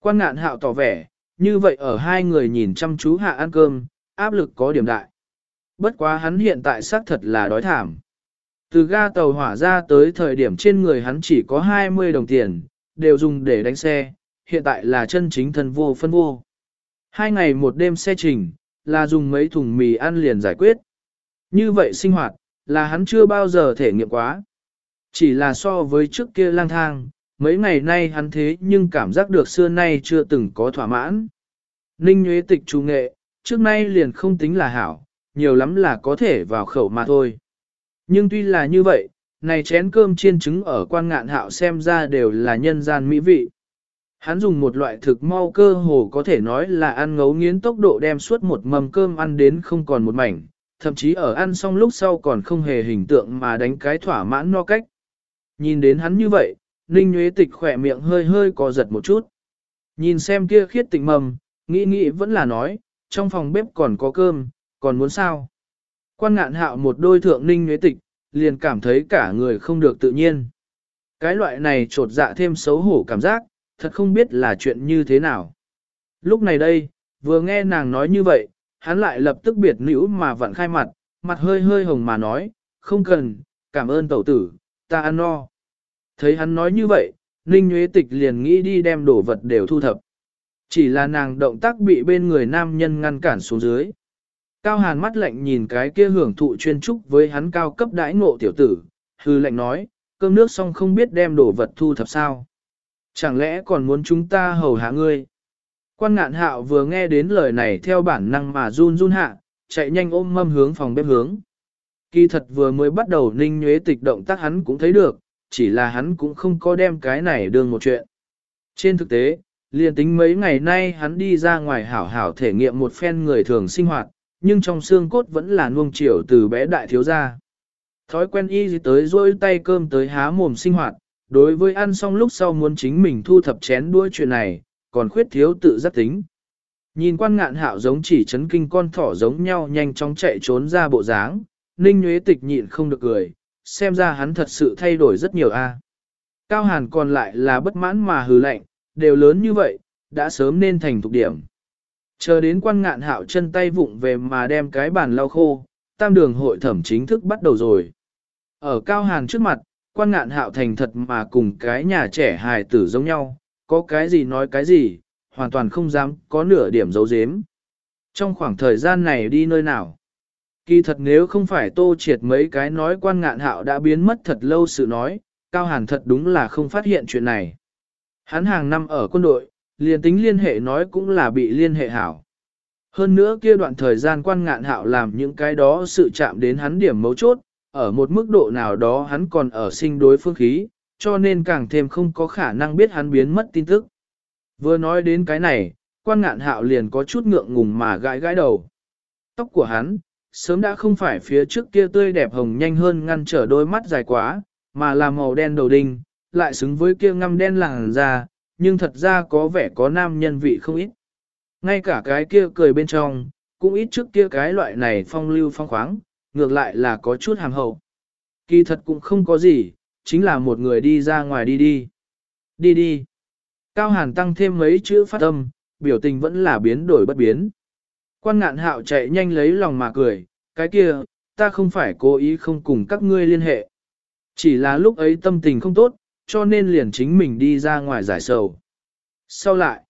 Quan ngạn hạo tỏ vẻ, như vậy ở hai người nhìn chăm chú hạ ăn cơm, áp lực có điểm đại. Bất quá hắn hiện tại xác thật là đói thảm. Từ ga tàu hỏa ra tới thời điểm trên người hắn chỉ có 20 đồng tiền, đều dùng để đánh xe, hiện tại là chân chính thân vô phân vô. Hai ngày một đêm xe trình, là dùng mấy thùng mì ăn liền giải quyết. Như vậy sinh hoạt, là hắn chưa bao giờ thể nghiệm quá. Chỉ là so với trước kia lang thang, mấy ngày nay hắn thế nhưng cảm giác được xưa nay chưa từng có thỏa mãn. Ninh Nguyễn Tịch trung nghệ, trước nay liền không tính là hảo, nhiều lắm là có thể vào khẩu mà thôi. Nhưng tuy là như vậy, này chén cơm chiên trứng ở quan ngạn hạo xem ra đều là nhân gian mỹ vị. Hắn dùng một loại thực mau cơ hồ có thể nói là ăn ngấu nghiến tốc độ đem suốt một mầm cơm ăn đến không còn một mảnh, thậm chí ở ăn xong lúc sau còn không hề hình tượng mà đánh cái thỏa mãn no cách. Nhìn đến hắn như vậy, Ninh Nguyễn Tịch khỏe miệng hơi hơi co giật một chút. Nhìn xem kia khiết tịnh mầm, nghĩ nghĩ vẫn là nói, trong phòng bếp còn có cơm, còn muốn sao? Quan ngạn hạo một đôi thượng Ninh Nguyễn Tịch, liền cảm thấy cả người không được tự nhiên. Cái loại này trột dạ thêm xấu hổ cảm giác, thật không biết là chuyện như thế nào. Lúc này đây, vừa nghe nàng nói như vậy, hắn lại lập tức biệt nữ mà vặn khai mặt, mặt hơi hơi hồng mà nói, không cần, cảm ơn tẩu tử, ta ăn no. Thấy hắn nói như vậy, Ninh Nguyễn Tịch liền nghĩ đi đem đồ vật đều thu thập. Chỉ là nàng động tác bị bên người nam nhân ngăn cản xuống dưới. Cao hàn mắt lạnh nhìn cái kia hưởng thụ chuyên trúc với hắn cao cấp đãi ngộ tiểu tử, hư lạnh nói, cơm nước xong không biết đem đồ vật thu thập sao. Chẳng lẽ còn muốn chúng ta hầu hạ ngươi? Quan ngạn hạo vừa nghe đến lời này theo bản năng mà run run hạ, chạy nhanh ôm mâm hướng phòng bếp hướng. Kỳ thật vừa mới bắt đầu ninh nhuế tịch động tác hắn cũng thấy được, chỉ là hắn cũng không có đem cái này đương một chuyện. Trên thực tế, liền tính mấy ngày nay hắn đi ra ngoài hảo hảo thể nghiệm một phen người thường sinh hoạt, nhưng trong xương cốt vẫn là nuông chiều từ bé đại thiếu gia. Thói quen y tới rôi tay cơm tới há mồm sinh hoạt, đối với ăn xong lúc sau muốn chính mình thu thập chén đuôi chuyện này, còn khuyết thiếu tự giác tính. Nhìn quan ngạn hạo giống chỉ chấn kinh con thỏ giống nhau nhanh chóng chạy trốn ra bộ dáng, ninh nhuế tịch nhịn không được cười, xem ra hắn thật sự thay đổi rất nhiều a. Cao hàn còn lại là bất mãn mà hừ lạnh, đều lớn như vậy, đã sớm nên thành thục điểm. Chờ đến quan ngạn hạo chân tay vụng về mà đem cái bàn lau khô, tam đường hội thẩm chính thức bắt đầu rồi. Ở cao hàn trước mặt, quan ngạn hạo thành thật mà cùng cái nhà trẻ hài tử giống nhau, có cái gì nói cái gì, hoàn toàn không dám có nửa điểm giấu giếm. Trong khoảng thời gian này đi nơi nào? Kỳ thật nếu không phải tô triệt mấy cái nói quan ngạn hạo đã biến mất thật lâu sự nói, Cao Hàn thật đúng là không phát hiện chuyện này. Hắn hàng năm ở quân đội, liền tính liên hệ nói cũng là bị liên hệ hảo. Hơn nữa kia đoạn thời gian quan ngạn hạo làm những cái đó sự chạm đến hắn điểm mấu chốt, ở một mức độ nào đó hắn còn ở sinh đối phương khí, cho nên càng thêm không có khả năng biết hắn biến mất tin tức. Vừa nói đến cái này, quan ngạn hạo liền có chút ngượng ngùng mà gãi gãi đầu. Tóc của hắn, sớm đã không phải phía trước kia tươi đẹp hồng nhanh hơn ngăn trở đôi mắt dài quá, mà là màu đen đầu đinh, lại xứng với kia ngăm đen làng da, nhưng thật ra có vẻ có nam nhân vị không ít. Ngay cả cái kia cười bên trong, cũng ít trước kia cái loại này phong lưu phong khoáng, ngược lại là có chút hàm hậu. Kỳ thật cũng không có gì, chính là một người đi ra ngoài đi đi. Đi đi. Cao Hàn tăng thêm mấy chữ phát âm, biểu tình vẫn là biến đổi bất biến. Quan ngạn hạo chạy nhanh lấy lòng mà cười, cái kia, ta không phải cố ý không cùng các ngươi liên hệ. Chỉ là lúc ấy tâm tình không tốt, cho nên liền chính mình đi ra ngoài giải sầu. Sau lại,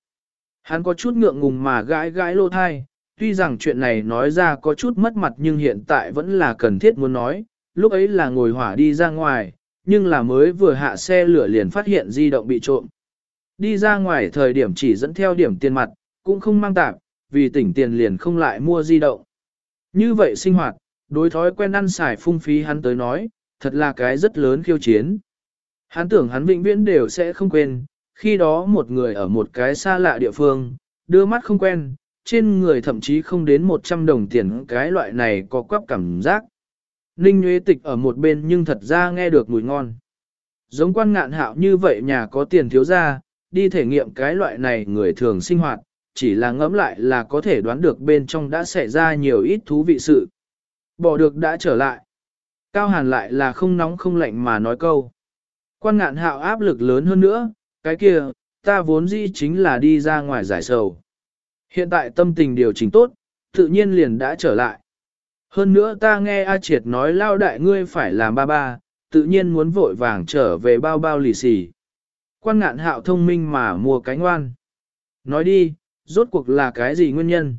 hắn có chút ngượng ngùng mà gãi gãi lô thai, tuy rằng chuyện này nói ra có chút mất mặt nhưng hiện tại vẫn là cần thiết muốn nói, lúc ấy là ngồi hỏa đi ra ngoài, nhưng là mới vừa hạ xe lửa liền phát hiện di động bị trộm. Đi ra ngoài thời điểm chỉ dẫn theo điểm tiền mặt, cũng không mang tạp, vì tỉnh tiền liền không lại mua di động. Như vậy sinh hoạt, đối thói quen ăn xài phung phí hắn tới nói, thật là cái rất lớn khiêu chiến. Hắn tưởng hắn vĩnh viễn đều sẽ không quên, khi đó một người ở một cái xa lạ địa phương, đưa mắt không quen, trên người thậm chí không đến 100 đồng tiền cái loại này có quắp cảm giác. Ninh Nguyễn Tịch ở một bên nhưng thật ra nghe được mùi ngon. Giống quan ngạn hạo như vậy nhà có tiền thiếu ra, đi thể nghiệm cái loại này người thường sinh hoạt, chỉ là ngẫm lại là có thể đoán được bên trong đã xảy ra nhiều ít thú vị sự. Bỏ được đã trở lại. Cao Hàn lại là không nóng không lạnh mà nói câu. Quan ngạn hạo áp lực lớn hơn nữa, cái kia, ta vốn dĩ chính là đi ra ngoài giải sầu. Hiện tại tâm tình điều chỉnh tốt, tự nhiên liền đã trở lại. Hơn nữa ta nghe A Triệt nói lao đại ngươi phải làm ba ba, tự nhiên muốn vội vàng trở về bao bao lì xì. Quan ngạn hạo thông minh mà mua cánh ngoan. Nói đi, rốt cuộc là cái gì nguyên nhân?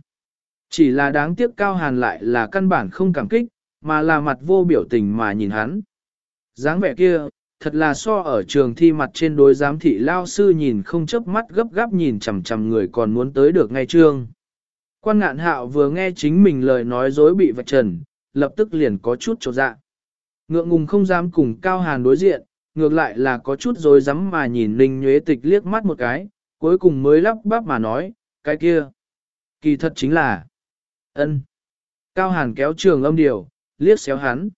Chỉ là đáng tiếc cao hàn lại là căn bản không cảm kích, mà là mặt vô biểu tình mà nhìn hắn. dáng vẻ kia, thật là so ở trường thi mặt trên đối giám thị lao sư nhìn không chớp mắt gấp gáp nhìn chằm chằm người còn muốn tới được ngay trương. Quan ngạn hạo vừa nghe chính mình lời nói dối bị vạch trần, lập tức liền có chút trột dạ. Ngượng ngùng không dám cùng Cao Hàn đối diện, ngược lại là có chút dối rắm mà nhìn Ninh Nhuế Tịch liếc mắt một cái, cuối cùng mới lắp bắp mà nói, cái kia. Kỳ thật chính là ân. Cao Hàn kéo trường âm điều, liếc xéo hắn.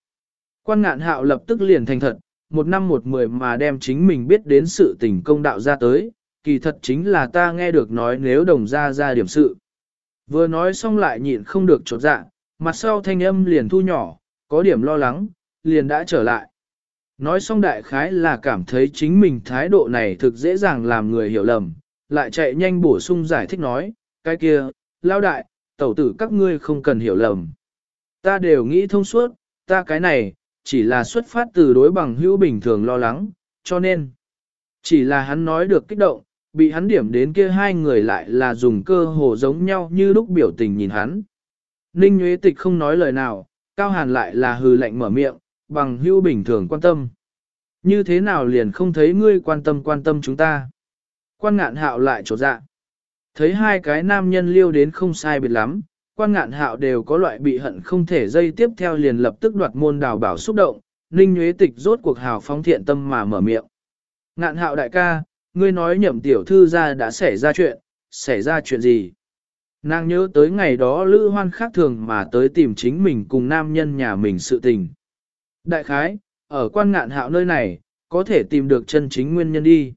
Quan ngạn hạo lập tức liền thành thật, một năm một mười mà đem chính mình biết đến sự tình công đạo ra tới, kỳ thật chính là ta nghe được nói nếu đồng ra ra điểm sự. Vừa nói xong lại nhịn không được chột dạ, mặt sau thanh âm liền thu nhỏ, có điểm lo lắng, liền đã trở lại. Nói xong đại khái là cảm thấy chính mình thái độ này thực dễ dàng làm người hiểu lầm, lại chạy nhanh bổ sung giải thích nói, cái kia, lao đại, tẩu tử các ngươi không cần hiểu lầm. Ta đều nghĩ thông suốt, ta cái này, chỉ là xuất phát từ đối bằng hữu bình thường lo lắng, cho nên, chỉ là hắn nói được kích động, bị hắn điểm đến kia hai người lại là dùng cơ hồ giống nhau như lúc biểu tình nhìn hắn. Ninh Nguyễn Tịch không nói lời nào, Cao Hàn lại là hừ lạnh mở miệng, bằng hữu bình thường quan tâm. Như thế nào liền không thấy ngươi quan tâm quan tâm chúng ta. Quan ngạn hạo lại trột dạ. Thấy hai cái nam nhân liêu đến không sai biệt lắm, quan ngạn hạo đều có loại bị hận không thể dây tiếp theo liền lập tức đoạt môn đào bảo xúc động, ninh nhuế tịch rốt cuộc hào phóng thiện tâm mà mở miệng. Ngạn hạo đại ca, ngươi nói nhậm tiểu thư ra đã xảy ra chuyện, xảy ra chuyện gì? Nàng nhớ tới ngày đó lữ hoan khác thường mà tới tìm chính mình cùng nam nhân nhà mình sự tình. Đại khái, ở quan ngạn hạo nơi này, có thể tìm được chân chính nguyên nhân đi.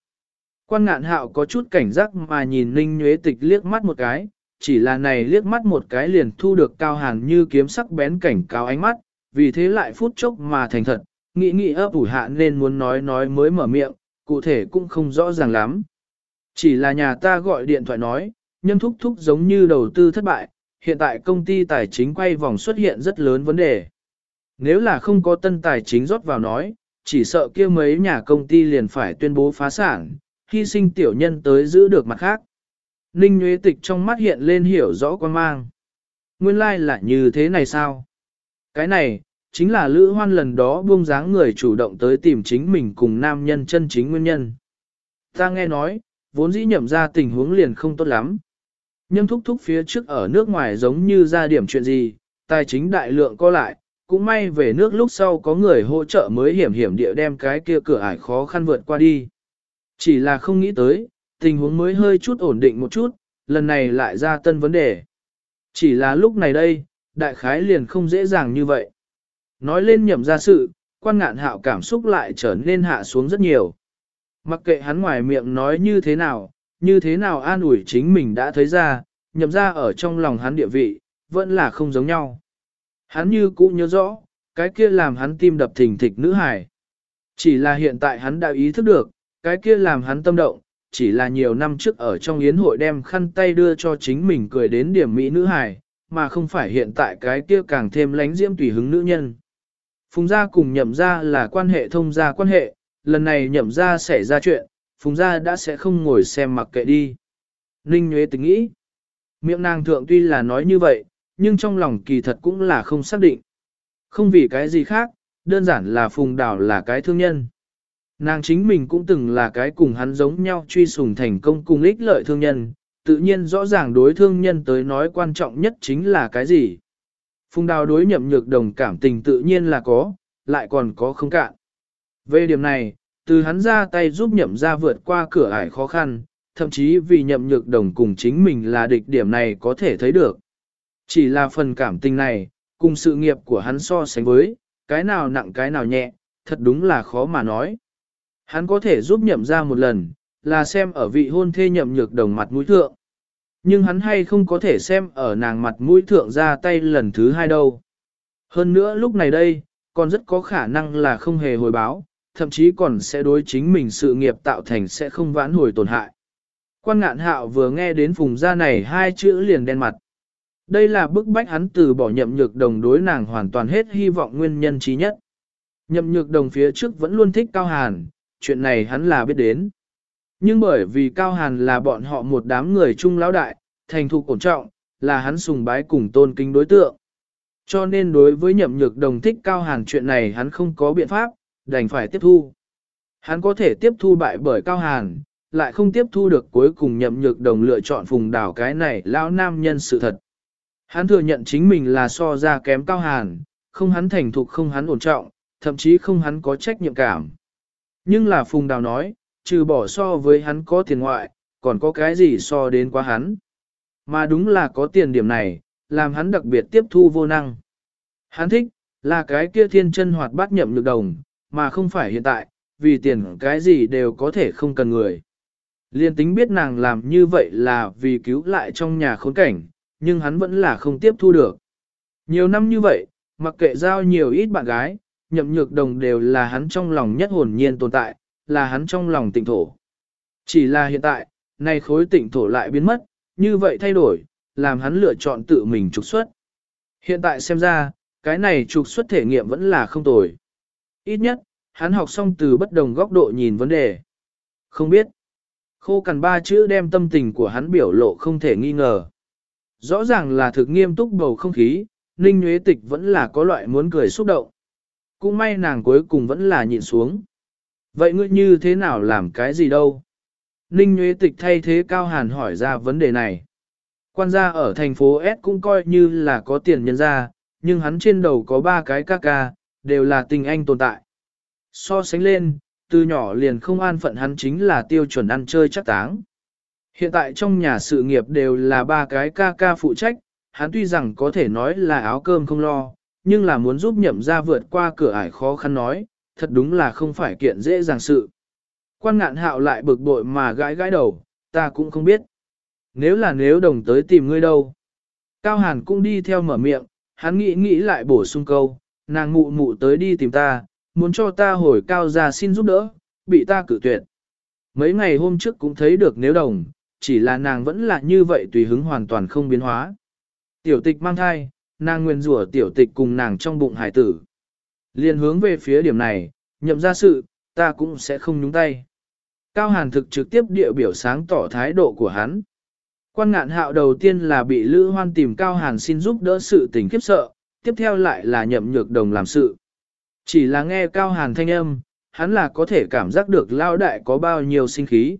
Quan ngạn hạo có chút cảnh giác mà nhìn Ninh Nhuế Tịch liếc mắt một cái, chỉ là này liếc mắt một cái liền thu được cao hàn như kiếm sắc bén cảnh cáo ánh mắt, vì thế lại phút chốc mà thành thật, nghĩ nghĩ ấp ủ hạ nên muốn nói nói mới mở miệng, cụ thể cũng không rõ ràng lắm. Chỉ là nhà ta gọi điện thoại nói, nhân thúc thúc giống như đầu tư thất bại, hiện tại công ty tài chính quay vòng xuất hiện rất lớn vấn đề. Nếu là không có tân tài chính rót vào nói, chỉ sợ kia mấy nhà công ty liền phải tuyên bố phá sản, hy sinh tiểu nhân tới giữ được mặt khác. Ninh Nguyễn Tịch trong mắt hiện lên hiểu rõ quan mang. Nguyên lai like là như thế này sao? Cái này, chính là Lữ Hoan lần đó buông dáng người chủ động tới tìm chính mình cùng nam nhân chân chính nguyên nhân. Ta nghe nói, vốn dĩ nhậm ra tình huống liền không tốt lắm. Nhâm thúc thúc phía trước ở nước ngoài giống như ra điểm chuyện gì, tài chính đại lượng co lại, cũng may về nước lúc sau có người hỗ trợ mới hiểm hiểm địa đem cái kia cửa ải khó khăn vượt qua đi. Chỉ là không nghĩ tới, tình huống mới hơi chút ổn định một chút, lần này lại ra tân vấn đề. Chỉ là lúc này đây, đại khái liền không dễ dàng như vậy. Nói lên nhậm ra sự, quan ngạn hạo cảm xúc lại trở nên hạ xuống rất nhiều. Mặc kệ hắn ngoài miệng nói như thế nào, như thế nào an ủi chính mình đã thấy ra, nhậm ra ở trong lòng hắn địa vị, vẫn là không giống nhau. Hắn như cũ nhớ rõ, cái kia làm hắn tim đập thình thịch nữ hải. Chỉ là hiện tại hắn đã ý thức được, cái kia làm hắn tâm động, chỉ là nhiều năm trước ở trong yến hội đem khăn tay đưa cho chính mình cười đến điểm mỹ nữ hài, mà không phải hiện tại cái kia càng thêm lánh diễm tùy hứng nữ nhân. Phùng gia cùng nhậm gia là quan hệ thông gia quan hệ, lần này nhậm gia xảy ra chuyện, phùng gia đã sẽ không ngồi xem mặc kệ đi. Ninh Nguyễn tính nghĩ, miệng nàng thượng tuy là nói như vậy, nhưng trong lòng kỳ thật cũng là không xác định. Không vì cái gì khác, đơn giản là phùng đảo là cái thương nhân. Nàng chính mình cũng từng là cái cùng hắn giống nhau truy sùng thành công cùng ích lợi thương nhân, tự nhiên rõ ràng đối thương nhân tới nói quan trọng nhất chính là cái gì. Phùng đào đối nhậm nhược đồng cảm tình tự nhiên là có, lại còn có không cạn. Về điểm này, từ hắn ra tay giúp nhậm ra vượt qua cửa ải khó khăn, thậm chí vì nhậm nhược đồng cùng chính mình là địch điểm này có thể thấy được. Chỉ là phần cảm tình này, cùng sự nghiệp của hắn so sánh với, cái nào nặng cái nào nhẹ, thật đúng là khó mà nói. Hắn có thể giúp nhậm ra một lần, là xem ở vị hôn thê nhậm nhược đồng mặt mũi thượng. Nhưng hắn hay không có thể xem ở nàng mặt mũi thượng ra tay lần thứ hai đâu. Hơn nữa lúc này đây, còn rất có khả năng là không hề hồi báo, thậm chí còn sẽ đối chính mình sự nghiệp tạo thành sẽ không vãn hồi tổn hại. Quan ngạn hạo vừa nghe đến phùng gia này hai chữ liền đen mặt. Đây là bức bách hắn từ bỏ nhậm nhược đồng đối nàng hoàn toàn hết hy vọng nguyên nhân trí nhất. Nhậm nhược đồng phía trước vẫn luôn thích Cao Hàn, chuyện này hắn là biết đến. Nhưng bởi vì Cao Hàn là bọn họ một đám người chung lão đại, thành thục ổn trọng, là hắn sùng bái cùng tôn kính đối tượng. Cho nên đối với nhậm nhược đồng thích Cao Hàn chuyện này hắn không có biện pháp, đành phải tiếp thu. Hắn có thể tiếp thu bại bởi Cao Hàn, lại không tiếp thu được cuối cùng nhậm nhược đồng lựa chọn phùng đảo cái này lão nam nhân sự thật. Hắn thừa nhận chính mình là so ra kém Cao Hàn, không hắn thành thục không hắn ổn trọng, thậm chí không hắn có trách nhiệm cảm. Nhưng là phùng đào nói, trừ bỏ so với hắn có tiền ngoại, còn có cái gì so đến quá hắn. Mà đúng là có tiền điểm này, làm hắn đặc biệt tiếp thu vô năng. Hắn thích, là cái kia thiên chân hoạt bát nhậm lực đồng, mà không phải hiện tại, vì tiền cái gì đều có thể không cần người. Liên tính biết nàng làm như vậy là vì cứu lại trong nhà khốn cảnh, nhưng hắn vẫn là không tiếp thu được. Nhiều năm như vậy, mặc kệ giao nhiều ít bạn gái, nhậm nhược đồng đều là hắn trong lòng nhất hồn nhiên tồn tại, là hắn trong lòng tịnh thổ. Chỉ là hiện tại, nay khối tịnh thổ lại biến mất, như vậy thay đổi, làm hắn lựa chọn tự mình trục xuất. Hiện tại xem ra, cái này trục xuất thể nghiệm vẫn là không tồi. Ít nhất, hắn học xong từ bất đồng góc độ nhìn vấn đề. Không biết. Khô cằn ba chữ đem tâm tình của hắn biểu lộ không thể nghi ngờ. Rõ ràng là thực nghiêm túc bầu không khí, Ninh Nguyễn Tịch vẫn là có loại muốn cười xúc động. Cũng may nàng cuối cùng vẫn là nhịn xuống. Vậy ngươi như thế nào làm cái gì đâu? Ninh Nguyễn Tịch thay thế Cao Hàn hỏi ra vấn đề này. Quan gia ở thành phố S cũng coi như là có tiền nhân ra, nhưng hắn trên đầu có ba cái ca ca, đều là tình anh tồn tại. So sánh lên, từ nhỏ liền không an phận hắn chính là tiêu chuẩn ăn chơi chắc táng. Hiện tại trong nhà sự nghiệp đều là ba cái ca ca phụ trách, hắn tuy rằng có thể nói là áo cơm không lo, nhưng là muốn giúp nhậm ra vượt qua cửa ải khó khăn nói, thật đúng là không phải kiện dễ dàng sự. Quan ngạn hạo lại bực bội mà gãi gãi đầu, ta cũng không biết. Nếu là nếu đồng tới tìm ngươi đâu. Cao Hàn cũng đi theo mở miệng, hắn nghĩ nghĩ lại bổ sung câu, nàng mụ mụ tới đi tìm ta, muốn cho ta hồi cao ra xin giúp đỡ, bị ta cử tuyệt. Mấy ngày hôm trước cũng thấy được nếu đồng, chỉ là nàng vẫn là như vậy tùy hứng hoàn toàn không biến hóa. Tiểu tịch mang thai, nàng nguyên rủa tiểu tịch cùng nàng trong bụng hải tử. Liên hướng về phía điểm này, nhậm ra sự, ta cũng sẽ không nhúng tay. Cao Hàn thực trực tiếp địa biểu sáng tỏ thái độ của hắn. Quan ngạn hạo đầu tiên là bị Lữ Hoan tìm Cao Hàn xin giúp đỡ sự tình khiếp sợ, tiếp theo lại là nhậm nhược đồng làm sự. Chỉ là nghe Cao Hàn thanh âm, hắn là có thể cảm giác được lao đại có bao nhiêu sinh khí.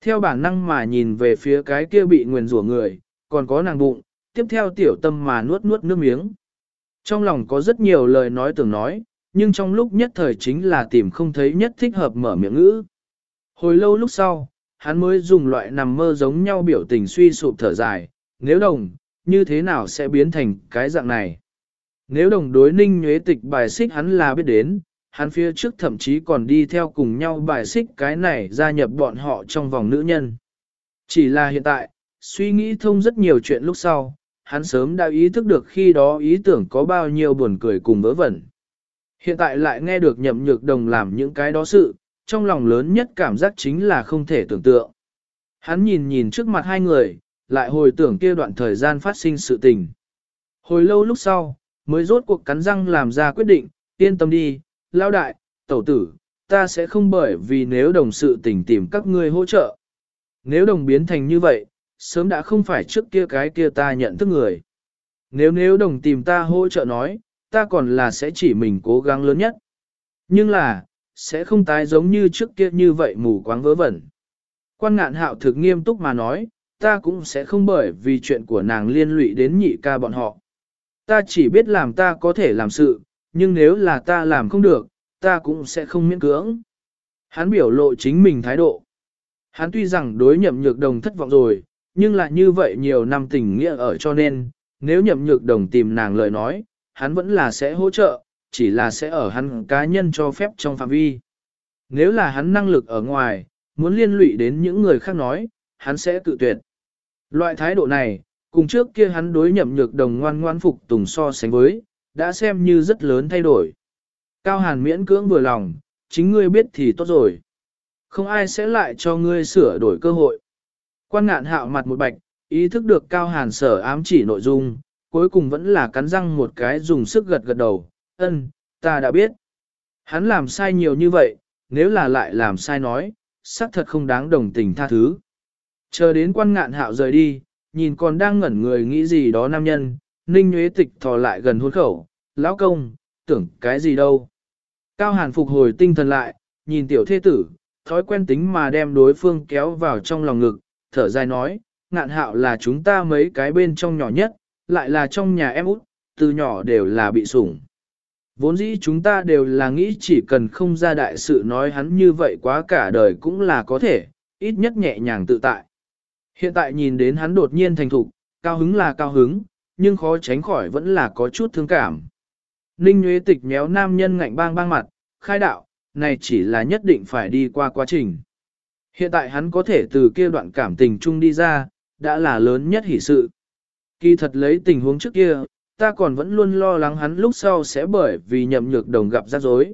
Theo bản năng mà nhìn về phía cái kia bị nguyền rủa người, còn có nàng bụng, tiếp theo tiểu tâm mà nuốt nuốt nước miếng. Trong lòng có rất nhiều lời nói tưởng nói, nhưng trong lúc nhất thời chính là tìm không thấy nhất thích hợp mở miệng ngữ. Hồi lâu lúc sau, hắn mới dùng loại nằm mơ giống nhau biểu tình suy sụp thở dài, nếu đồng, như thế nào sẽ biến thành cái dạng này. Nếu đồng đối ninh nhuế tịch bài xích hắn là biết đến, hắn phía trước thậm chí còn đi theo cùng nhau bài xích cái này gia nhập bọn họ trong vòng nữ nhân. Chỉ là hiện tại, suy nghĩ thông rất nhiều chuyện lúc sau, hắn sớm đã ý thức được khi đó ý tưởng có bao nhiêu buồn cười cùng vớ vẩn. Hiện tại lại nghe được nhậm nhược đồng làm những cái đó sự, trong lòng lớn nhất cảm giác chính là không thể tưởng tượng. Hắn nhìn nhìn trước mặt hai người, lại hồi tưởng kia đoạn thời gian phát sinh sự tình. Hồi lâu lúc sau, mới rốt cuộc cắn răng làm ra quyết định, yên tâm đi, lao đại, tẩu tử, ta sẽ không bởi vì nếu đồng sự tình tìm các ngươi hỗ trợ. Nếu đồng biến thành như vậy, sớm đã không phải trước kia cái kia ta nhận thức người. Nếu nếu đồng tìm ta hỗ trợ nói, ta còn là sẽ chỉ mình cố gắng lớn nhất. Nhưng là, sẽ không tái giống như trước kia như vậy mù quáng vớ vẩn. Quan ngạn hạo thực nghiêm túc mà nói, ta cũng sẽ không bởi vì chuyện của nàng liên lụy đến nhị ca bọn họ. Ta chỉ biết làm ta có thể làm sự, nhưng nếu là ta làm không được, ta cũng sẽ không miễn cưỡng. Hắn biểu lộ chính mình thái độ. Hắn tuy rằng đối nhậm nhược đồng thất vọng rồi, nhưng lại như vậy nhiều năm tình nghĩa ở cho nên, nếu nhậm nhược đồng tìm nàng lời nói, hắn vẫn là sẽ hỗ trợ, chỉ là sẽ ở hắn cá nhân cho phép trong phạm vi. Nếu là hắn năng lực ở ngoài, muốn liên lụy đến những người khác nói, hắn sẽ tự tuyệt. Loại thái độ này, cùng trước kia hắn đối nhậm nhược đồng ngoan ngoan phục tùng so sánh với, đã xem như rất lớn thay đổi. Cao Hàn miễn cưỡng vừa lòng, chính ngươi biết thì tốt rồi. Không ai sẽ lại cho ngươi sửa đổi cơ hội. Quan ngạn hạo mặt một bạch, ý thức được cao hàn sở ám chỉ nội dung, cuối cùng vẫn là cắn răng một cái dùng sức gật gật đầu, ân, ta đã biết. Hắn làm sai nhiều như vậy, nếu là lại làm sai nói, xác thật không đáng đồng tình tha thứ. Chờ đến quan ngạn hạo rời đi, nhìn còn đang ngẩn người nghĩ gì đó nam nhân, ninh nhuế tịch thò lại gần hôn khẩu, lão công, tưởng cái gì đâu. Cao hàn phục hồi tinh thần lại, nhìn tiểu thế tử, thói quen tính mà đem đối phương kéo vào trong lòng ngực, thở dài nói, ngạn hạo là chúng ta mấy cái bên trong nhỏ nhất, lại là trong nhà em út, từ nhỏ đều là bị sủng. Vốn dĩ chúng ta đều là nghĩ chỉ cần không ra đại sự nói hắn như vậy quá cả đời cũng là có thể, ít nhất nhẹ nhàng tự tại. Hiện tại nhìn đến hắn đột nhiên thành thục, cao hứng là cao hứng, nhưng khó tránh khỏi vẫn là có chút thương cảm. Ninh Nguyễn Tịch méo nam nhân ngạnh bang bang mặt, khai đạo, này chỉ là nhất định phải đi qua quá trình. Hiện tại hắn có thể từ kia đoạn cảm tình chung đi ra, đã là lớn nhất hỷ sự. Kỳ thật lấy tình huống trước kia, ta còn vẫn luôn lo lắng hắn lúc sau sẽ bởi vì nhậm nhược đồng gặp rắc rối.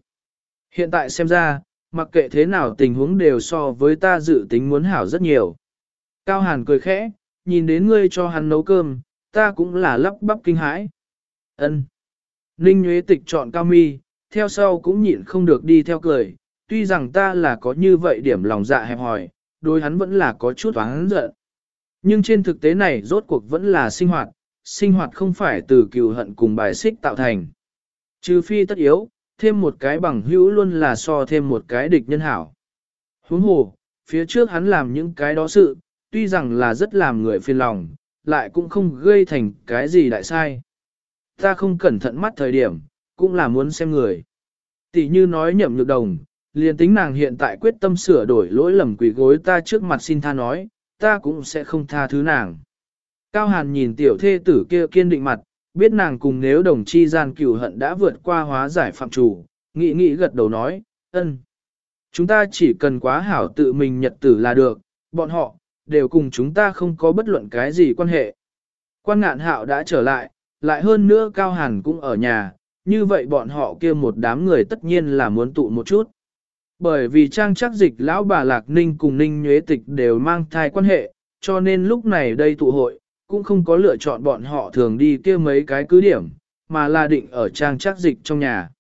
Hiện tại xem ra, mặc kệ thế nào tình huống đều so với ta dự tính muốn hảo rất nhiều. Cao Hàn cười khẽ, nhìn đến ngươi cho hắn nấu cơm, ta cũng là lắp bắp kinh hãi. Ân. Ninh Nguyễn Tịch chọn Cao Mi, theo sau cũng nhịn không được đi theo cười, tuy rằng ta là có như vậy điểm lòng dạ hẹp hòi, đối hắn vẫn là có chút oán giận. Nhưng trên thực tế này rốt cuộc vẫn là sinh hoạt, sinh hoạt không phải từ cừu hận cùng bài xích tạo thành. Trừ phi tất yếu, thêm một cái bằng hữu luôn là so thêm một cái địch nhân hảo. Huống hồ, phía trước hắn làm những cái đó sự, tuy rằng là rất làm người phiền lòng, lại cũng không gây thành cái gì đại sai. Ta không cẩn thận mắt thời điểm, cũng là muốn xem người. Tỷ như nói nhậm nhược đồng, liền tính nàng hiện tại quyết tâm sửa đổi lỗi lầm quỷ gối ta trước mặt xin tha nói, ta cũng sẽ không tha thứ nàng. Cao Hàn nhìn tiểu thê tử kia kiên định mặt, biết nàng cùng nếu đồng chi gian cửu hận đã vượt qua hóa giải phạm chủ, nghĩ nghĩ gật đầu nói, ân. Chúng ta chỉ cần quá hảo tự mình nhật tử là được, bọn họ, đều cùng chúng ta không có bất luận cái gì quan hệ. Quan ngạn hạo đã trở lại, lại hơn nữa Cao Hàn cũng ở nhà, như vậy bọn họ kia một đám người tất nhiên là muốn tụ một chút. Bởi vì trang chắc dịch lão bà Lạc Ninh cùng Ninh Nhuế Tịch đều mang thai quan hệ, cho nên lúc này đây tụ hội, cũng không có lựa chọn bọn họ thường đi kia mấy cái cứ điểm, mà là định ở trang chắc dịch trong nhà.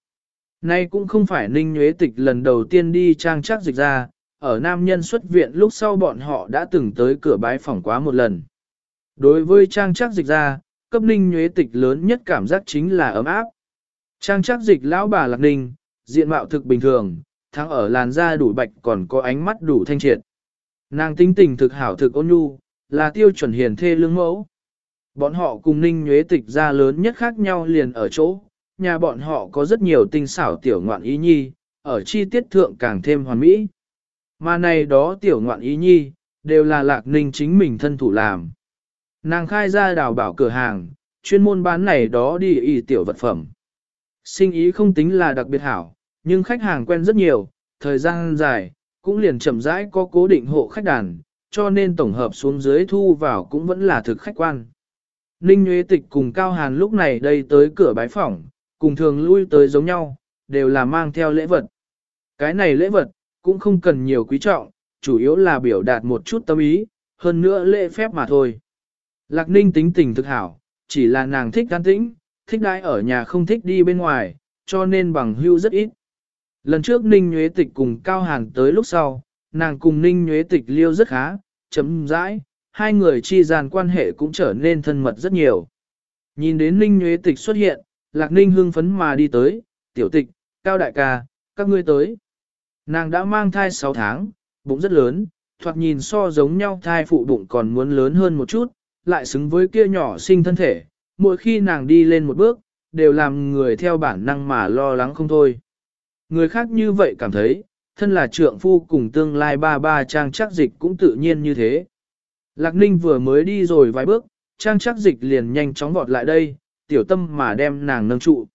Nay cũng không phải Ninh Nhuế Tịch lần đầu tiên đi trang chắc dịch ra, ở nam nhân xuất viện lúc sau bọn họ đã từng tới cửa bái phỏng quá một lần. Đối với trang chắc dịch ra, cấp Ninh Nhuế Tịch lớn nhất cảm giác chính là ấm áp. Trang chắc dịch lão bà Lạc Ninh, diện mạo thực bình thường, thắng ở làn da đủ bạch còn có ánh mắt đủ thanh triệt. Nàng tính tình thực hảo thực ôn nhu, là tiêu chuẩn hiền thê lương mẫu. Bọn họ cùng ninh nhuế tịch ra lớn nhất khác nhau liền ở chỗ, nhà bọn họ có rất nhiều tinh xảo tiểu ngoạn ý nhi, ở chi tiết thượng càng thêm hoàn mỹ. Mà này đó tiểu ngoạn ý nhi, đều là lạc ninh chính mình thân thủ làm. Nàng khai ra đào bảo cửa hàng, chuyên môn bán này đó đi y tiểu vật phẩm. Sinh ý không tính là đặc biệt hảo, nhưng khách hàng quen rất nhiều, thời gian dài, cũng liền chậm rãi có cố định hộ khách đàn, cho nên tổng hợp xuống dưới thu vào cũng vẫn là thực khách quan. Ninh Nguyễn Tịch cùng Cao Hàn lúc này đây tới cửa bái phỏng, cùng thường lui tới giống nhau, đều là mang theo lễ vật. Cái này lễ vật, cũng không cần nhiều quý trọng, chủ yếu là biểu đạt một chút tâm ý, hơn nữa lễ phép mà thôi. Lạc Ninh tính tình thực hảo, chỉ là nàng thích an tĩnh, thích đãi ở nhà không thích đi bên ngoài, cho nên bằng hưu rất ít. Lần trước Ninh Nhuế Tịch cùng Cao Hàn tới lúc sau, nàng cùng Ninh Nhuế Tịch liêu rất khá, chấm dãi, hai người chi gian quan hệ cũng trở nên thân mật rất nhiều. Nhìn đến Ninh Nhuế Tịch xuất hiện, Lạc Ninh hưng phấn mà đi tới, tiểu tịch, Cao Đại ca, các ngươi tới. Nàng đã mang thai 6 tháng, bụng rất lớn, thoạt nhìn so giống nhau thai phụ bụng còn muốn lớn hơn một chút, lại xứng với kia nhỏ sinh thân thể, mỗi khi nàng đi lên một bước, đều làm người theo bản năng mà lo lắng không thôi. Người khác như vậy cảm thấy, thân là trượng phu cùng tương lai ba ba trang chắc dịch cũng tự nhiên như thế. Lạc Ninh vừa mới đi rồi vài bước, trang chắc dịch liền nhanh chóng vọt lại đây, tiểu tâm mà đem nàng nâng trụ.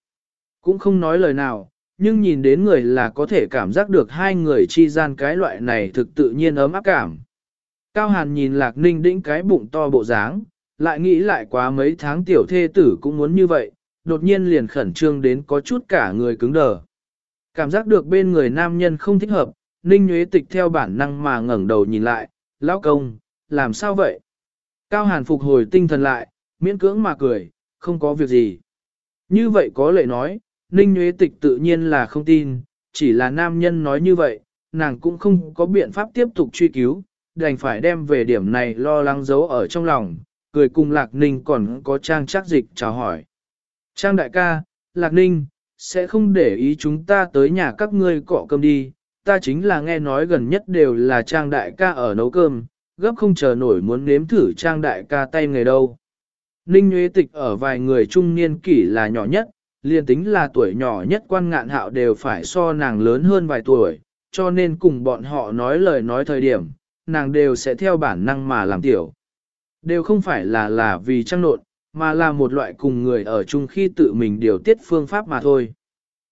Cũng không nói lời nào, nhưng nhìn đến người là có thể cảm giác được hai người chi gian cái loại này thực tự nhiên ấm áp cảm. Cao Hàn nhìn Lạc Ninh đĩnh cái bụng to bộ dáng, lại nghĩ lại quá mấy tháng tiểu thê tử cũng muốn như vậy, đột nhiên liền khẩn trương đến có chút cả người cứng đờ. Cảm giác được bên người nam nhân không thích hợp, Ninh Nguyễn Tịch theo bản năng mà ngẩng đầu nhìn lại, lão công, làm sao vậy? Cao Hàn phục hồi tinh thần lại, miễn cưỡng mà cười, không có việc gì. Như vậy có lệ nói, Ninh Nguyễn Tịch tự nhiên là không tin, chỉ là nam nhân nói như vậy, nàng cũng không có biện pháp tiếp tục truy cứu, đành phải đem về điểm này lo lắng giấu ở trong lòng, cười cùng Lạc Ninh còn có Trang trác dịch chào hỏi. Trang đại ca, Lạc Ninh, sẽ không để ý chúng ta tới nhà các ngươi cọ cơm đi, ta chính là nghe nói gần nhất đều là Trang đại ca ở nấu cơm, gấp không chờ nổi muốn nếm thử Trang đại ca tay nghề đâu. Ninh Nguyễn Tịch ở vài người trung niên kỷ là nhỏ nhất, liền tính là tuổi nhỏ nhất quan ngạn hạo đều phải so nàng lớn hơn vài tuổi, cho nên cùng bọn họ nói lời nói thời điểm, nàng đều sẽ theo bản năng mà làm tiểu. Đều không phải là là vì trăng nộn, mà là một loại cùng người ở chung khi tự mình điều tiết phương pháp mà thôi.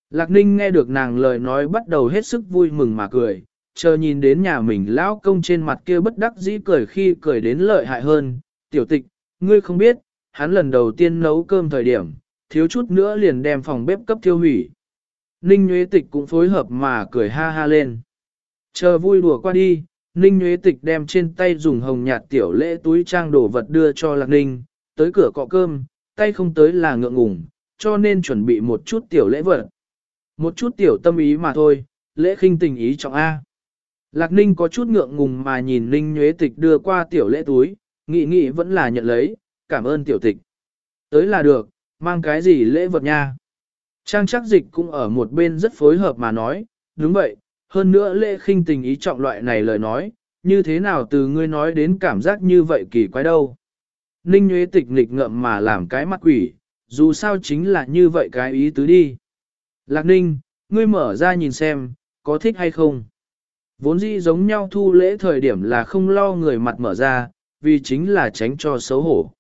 Lạc Ninh nghe được nàng lời nói bắt đầu hết sức vui mừng mà cười, chờ nhìn đến nhà mình lão công trên mặt kia bất đắc dĩ cười khi cười đến lợi hại hơn. Tiểu tịch, ngươi không biết, hắn lần đầu tiên nấu cơm thời điểm, thiếu chút nữa liền đem phòng bếp cấp tiêu hủy. Ninh Nguyễn Tịch cũng phối hợp mà cười ha ha lên. Chờ vui đùa qua đi, Ninh Nguyễn Tịch đem trên tay dùng hồng nhạt tiểu lễ túi trang đồ vật đưa cho Lạc Ninh, tới cửa cọ cơm, tay không tới là ngượng ngùng, cho nên chuẩn bị một chút tiểu lễ vật. Một chút tiểu tâm ý mà thôi, lễ khinh tình ý trọng A. Lạc Ninh có chút ngượng ngùng mà nhìn Ninh nhuế Tịch đưa qua tiểu lễ túi, nghĩ nghĩ vẫn là nhận lấy, cảm ơn tiểu tịch. Tới là được, mang cái gì lễ vật nha. Trang chắc dịch cũng ở một bên rất phối hợp mà nói, đúng vậy, hơn nữa lễ khinh tình ý trọng loại này lời nói, như thế nào từ ngươi nói đến cảm giác như vậy kỳ quái đâu. Ninh Nguyễn Tịch nghịch ngậm mà làm cái mặt quỷ, dù sao chính là như vậy cái ý tứ đi. Lạc Ninh, ngươi mở ra nhìn xem, có thích hay không. Vốn dĩ giống nhau thu lễ thời điểm là không lo người mặt mở ra, vì chính là tránh cho xấu hổ.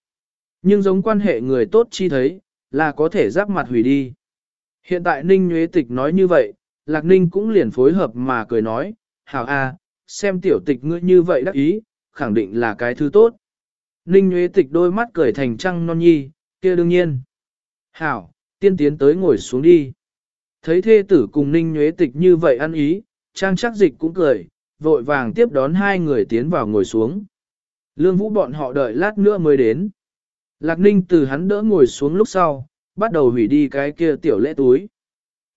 Nhưng giống quan hệ người tốt chi thấy, là có thể giáp mặt hủy đi. Hiện tại Ninh Nguyễn Tịch nói như vậy, Lạc Ninh cũng liền phối hợp mà cười nói, hảo a, xem tiểu tịch ngươi như vậy đắc ý, khẳng định là cái thứ tốt. Ninh Nguyễn Tịch đôi mắt cười thành trăng non nhi, kia đương nhiên. Hảo, tiên tiến tới ngồi xuống đi. Thấy thê tử cùng Ninh Nguyễn Tịch như vậy ăn ý, Trang chắc dịch cũng cười, vội vàng tiếp đón hai người tiến vào ngồi xuống. Lương vũ bọn họ đợi lát nữa mới đến. Lạc Ninh từ hắn đỡ ngồi xuống lúc sau, bắt đầu hủy đi cái kia tiểu lễ túi.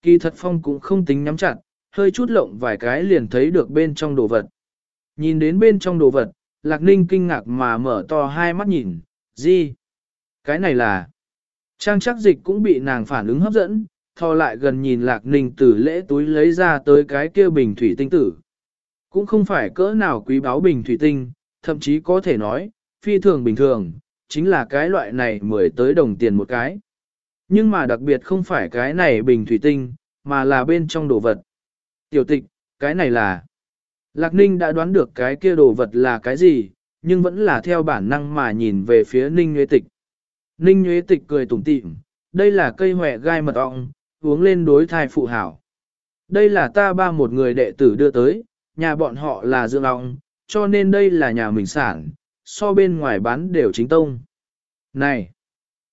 Kỳ thật phong cũng không tính nhắm chặt, hơi chút lộng vài cái liền thấy được bên trong đồ vật. Nhìn đến bên trong đồ vật, Lạc Ninh kinh ngạc mà mở to hai mắt nhìn, gì? Cái này là... Trang chắc dịch cũng bị nàng phản ứng hấp dẫn, thò lại gần nhìn Lạc Ninh từ lễ túi lấy ra tới cái kia bình thủy tinh tử. Cũng không phải cỡ nào quý báu bình thủy tinh, thậm chí có thể nói, phi thường bình thường, chính là cái loại này mười tới đồng tiền một cái. Nhưng mà đặc biệt không phải cái này bình thủy tinh, mà là bên trong đồ vật. Tiểu tịch, cái này là... Lạc Ninh đã đoán được cái kia đồ vật là cái gì, nhưng vẫn là theo bản năng mà nhìn về phía Ninh Nguyễn Tịch. Ninh Nguyễn Tịch cười tủm tỉm, đây là cây hòe gai mật ong, uống lên đối thai phụ hảo. Đây là ta ba một người đệ tử đưa tới, nhà bọn họ là Dương ong, cho nên đây là nhà mình sản, so bên ngoài bán đều chính tông. Này!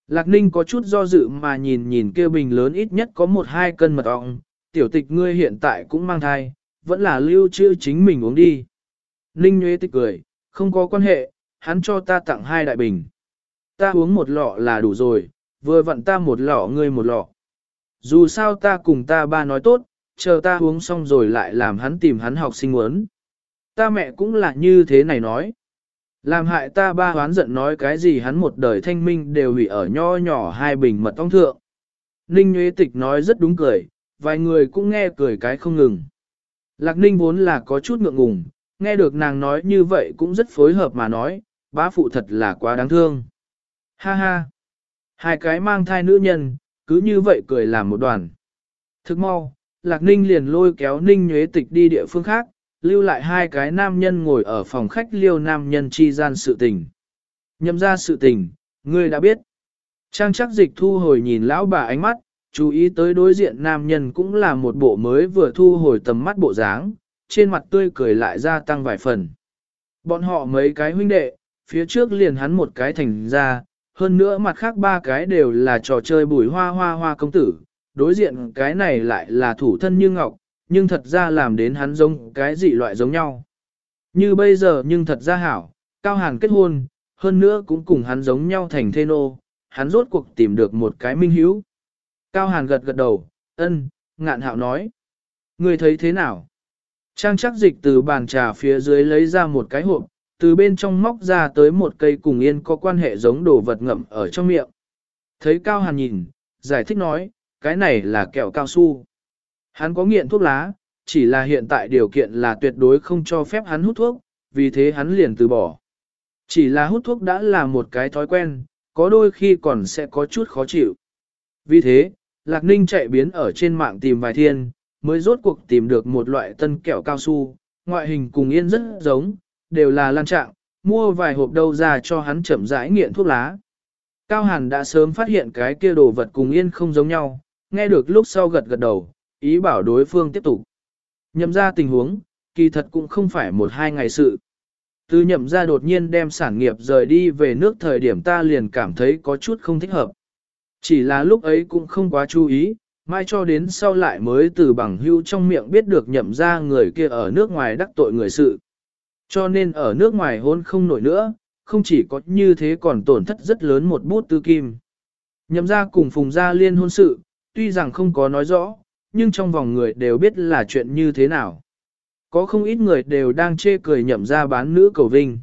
Lạc Ninh có chút do dự mà nhìn nhìn kia bình lớn ít nhất có một hai cân mật ong, tiểu tịch ngươi hiện tại cũng mang thai, vẫn là lưu trữ chính mình uống đi. Ninh Nguyễn tịch cười, không có quan hệ, hắn cho ta tặng hai đại bình. Ta uống một lọ là đủ rồi, vừa vặn ta một lọ ngươi một lọ. Dù sao ta cùng ta ba nói tốt, chờ ta uống xong rồi lại làm hắn tìm hắn học sinh muốn. Ta mẹ cũng là như thế này nói. Làm hại ta ba hoán giận nói cái gì hắn một đời thanh minh đều hủy ở nho nhỏ hai bình mật ong thượng. Ninh Nguyễn Tịch nói rất đúng cười, vài người cũng nghe cười cái không ngừng. Lạc Ninh vốn là có chút ngượng ngùng, nghe được nàng nói như vậy cũng rất phối hợp mà nói, bá phụ thật là quá đáng thương. Ha ha! Hai cái mang thai nữ nhân, cứ như vậy cười làm một đoàn. Thức mau, Lạc Ninh liền lôi kéo Ninh Nhuế Tịch đi địa phương khác, lưu lại hai cái nam nhân ngồi ở phòng khách liêu nam nhân chi gian sự tình. Nhậm ra sự tình, ngươi đã biết. Trang chắc dịch thu hồi nhìn lão bà ánh mắt, chú ý tới đối diện nam nhân cũng là một bộ mới vừa thu hồi tầm mắt bộ dáng, trên mặt tươi cười lại gia tăng vài phần. Bọn họ mấy cái huynh đệ, phía trước liền hắn một cái thành ra, hơn nữa mặt khác ba cái đều là trò chơi bùi hoa hoa hoa công tử, đối diện cái này lại là thủ thân như ngọc, nhưng thật ra làm đến hắn giống cái dị loại giống nhau. Như bây giờ nhưng thật ra hảo, Cao Hàn kết hôn, hơn nữa cũng cùng hắn giống nhau thành thê nô, hắn rốt cuộc tìm được một cái minh hiếu Cao Hàn gật gật đầu, ân, ngạn hạo nói. Người thấy thế nào? Trang chắc dịch từ bàn trà phía dưới lấy ra một cái hộp, từ bên trong móc ra tới một cây cùng yên có quan hệ giống đồ vật ngậm ở trong miệng. Thấy Cao Hàn nhìn, giải thích nói, cái này là kẹo cao su. Hắn có nghiện thuốc lá, chỉ là hiện tại điều kiện là tuyệt đối không cho phép hắn hút thuốc, vì thế hắn liền từ bỏ. Chỉ là hút thuốc đã là một cái thói quen, có đôi khi còn sẽ có chút khó chịu. Vì thế, Lạc Ninh chạy biến ở trên mạng tìm vài thiên, mới rốt cuộc tìm được một loại tân kẹo cao su, ngoại hình cùng yên rất giống, đều là lan trạng, mua vài hộp đâu ra cho hắn chậm rãi nghiện thuốc lá. Cao Hàn đã sớm phát hiện cái kia đồ vật cùng yên không giống nhau, nghe được lúc sau gật gật đầu, ý bảo đối phương tiếp tục. Nhậm ra tình huống, kỳ thật cũng không phải một hai ngày sự. Từ nhậm ra đột nhiên đem sản nghiệp rời đi về nước thời điểm ta liền cảm thấy có chút không thích hợp. Chỉ là lúc ấy cũng không quá chú ý, mai cho đến sau lại mới từ bằng hưu trong miệng biết được nhậm ra người kia ở nước ngoài đắc tội người sự. Cho nên ở nước ngoài hôn không nổi nữa, không chỉ có như thế còn tổn thất rất lớn một bút tư kim. Nhậm ra cùng phùng gia liên hôn sự, tuy rằng không có nói rõ, nhưng trong vòng người đều biết là chuyện như thế nào. Có không ít người đều đang chê cười nhậm ra bán nữ cầu vinh.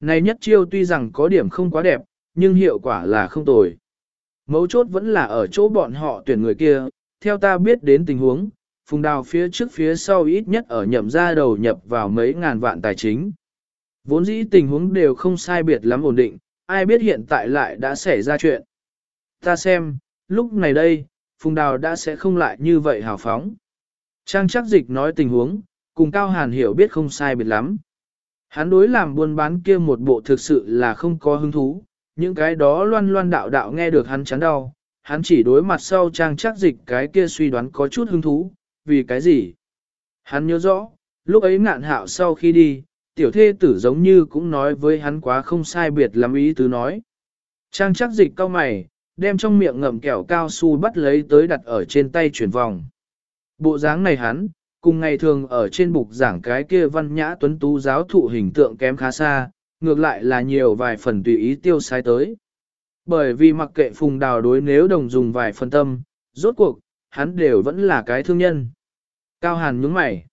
Này nhất chiêu tuy rằng có điểm không quá đẹp, nhưng hiệu quả là không tồi. Mấu chốt vẫn là ở chỗ bọn họ tuyển người kia, theo ta biết đến tình huống, phùng đào phía trước phía sau ít nhất ở nhậm ra đầu nhập vào mấy ngàn vạn tài chính. Vốn dĩ tình huống đều không sai biệt lắm ổn định, ai biết hiện tại lại đã xảy ra chuyện. Ta xem, lúc này đây, phùng đào đã sẽ không lại như vậy hào phóng. Trang chắc dịch nói tình huống, cùng Cao Hàn hiểu biết không sai biệt lắm. Hắn đối làm buôn bán kia một bộ thực sự là không có hứng thú, những cái đó loan loan đạo đạo nghe được hắn chán đau, hắn chỉ đối mặt sau trang chắc dịch cái kia suy đoán có chút hứng thú, vì cái gì? Hắn nhớ rõ, lúc ấy ngạn hạo sau khi đi, tiểu thê tử giống như cũng nói với hắn quá không sai biệt lắm ý tứ nói. Trang chắc dịch cao mày, đem trong miệng ngậm kẹo cao su bắt lấy tới đặt ở trên tay chuyển vòng. Bộ dáng này hắn, cùng ngày thường ở trên bục giảng cái kia văn nhã tuấn tú giáo thụ hình tượng kém khá xa, ngược lại là nhiều vài phần tùy ý tiêu sai tới. Bởi vì mặc kệ phùng đào đối nếu đồng dùng vài phần tâm, rốt cuộc, hắn đều vẫn là cái thương nhân. Cao Hàn nhướng mày.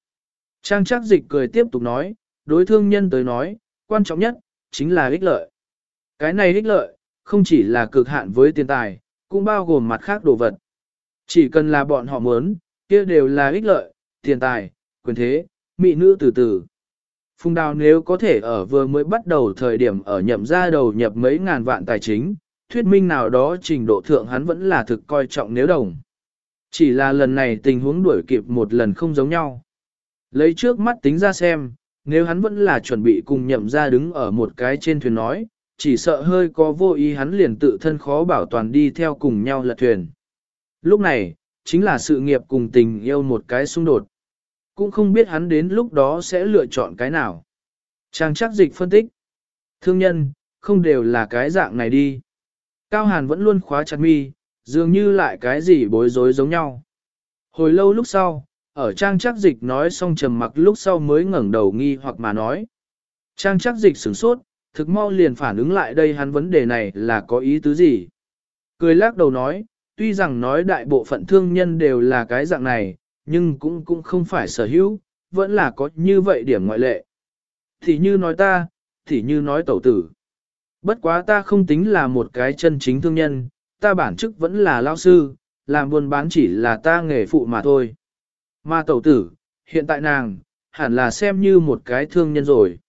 Trang chắc dịch cười tiếp tục nói, đối thương nhân tới nói, quan trọng nhất, chính là ích lợi. Cái này ích lợi, không chỉ là cực hạn với tiền tài, cũng bao gồm mặt khác đồ vật. Chỉ cần là bọn họ muốn, kia đều là ích lợi, tiền tài, quyền thế, mỹ nữ từ từ. Phùng đào nếu có thể ở vừa mới bắt đầu thời điểm ở nhậm ra đầu nhập mấy ngàn vạn tài chính, thuyết minh nào đó trình độ thượng hắn vẫn là thực coi trọng nếu đồng. Chỉ là lần này tình huống đuổi kịp một lần không giống nhau. Lấy trước mắt tính ra xem, nếu hắn vẫn là chuẩn bị cùng nhậm ra đứng ở một cái trên thuyền nói, chỉ sợ hơi có vô ý hắn liền tự thân khó bảo toàn đi theo cùng nhau lật thuyền. Lúc này, chính là sự nghiệp cùng tình yêu một cái xung đột. Cũng không biết hắn đến lúc đó sẽ lựa chọn cái nào. Trang chắc dịch phân tích. Thương nhân, không đều là cái dạng này đi. Cao Hàn vẫn luôn khóa chặt mi, dường như lại cái gì bối rối giống nhau. Hồi lâu lúc sau, ở trang chắc dịch nói xong trầm mặc lúc sau mới ngẩng đầu nghi hoặc mà nói. Trang chắc dịch sửng sốt, thực mau liền phản ứng lại đây hắn vấn đề này là có ý tứ gì. Cười lắc đầu nói, tuy rằng nói đại bộ phận thương nhân đều là cái dạng này, nhưng cũng cũng không phải sở hữu, vẫn là có như vậy điểm ngoại lệ. Thì như nói ta, thì như nói tẩu tử. Bất quá ta không tính là một cái chân chính thương nhân, ta bản chức vẫn là lao sư, làm buôn bán chỉ là ta nghề phụ mà thôi. Mà tẩu tử, hiện tại nàng, hẳn là xem như một cái thương nhân rồi.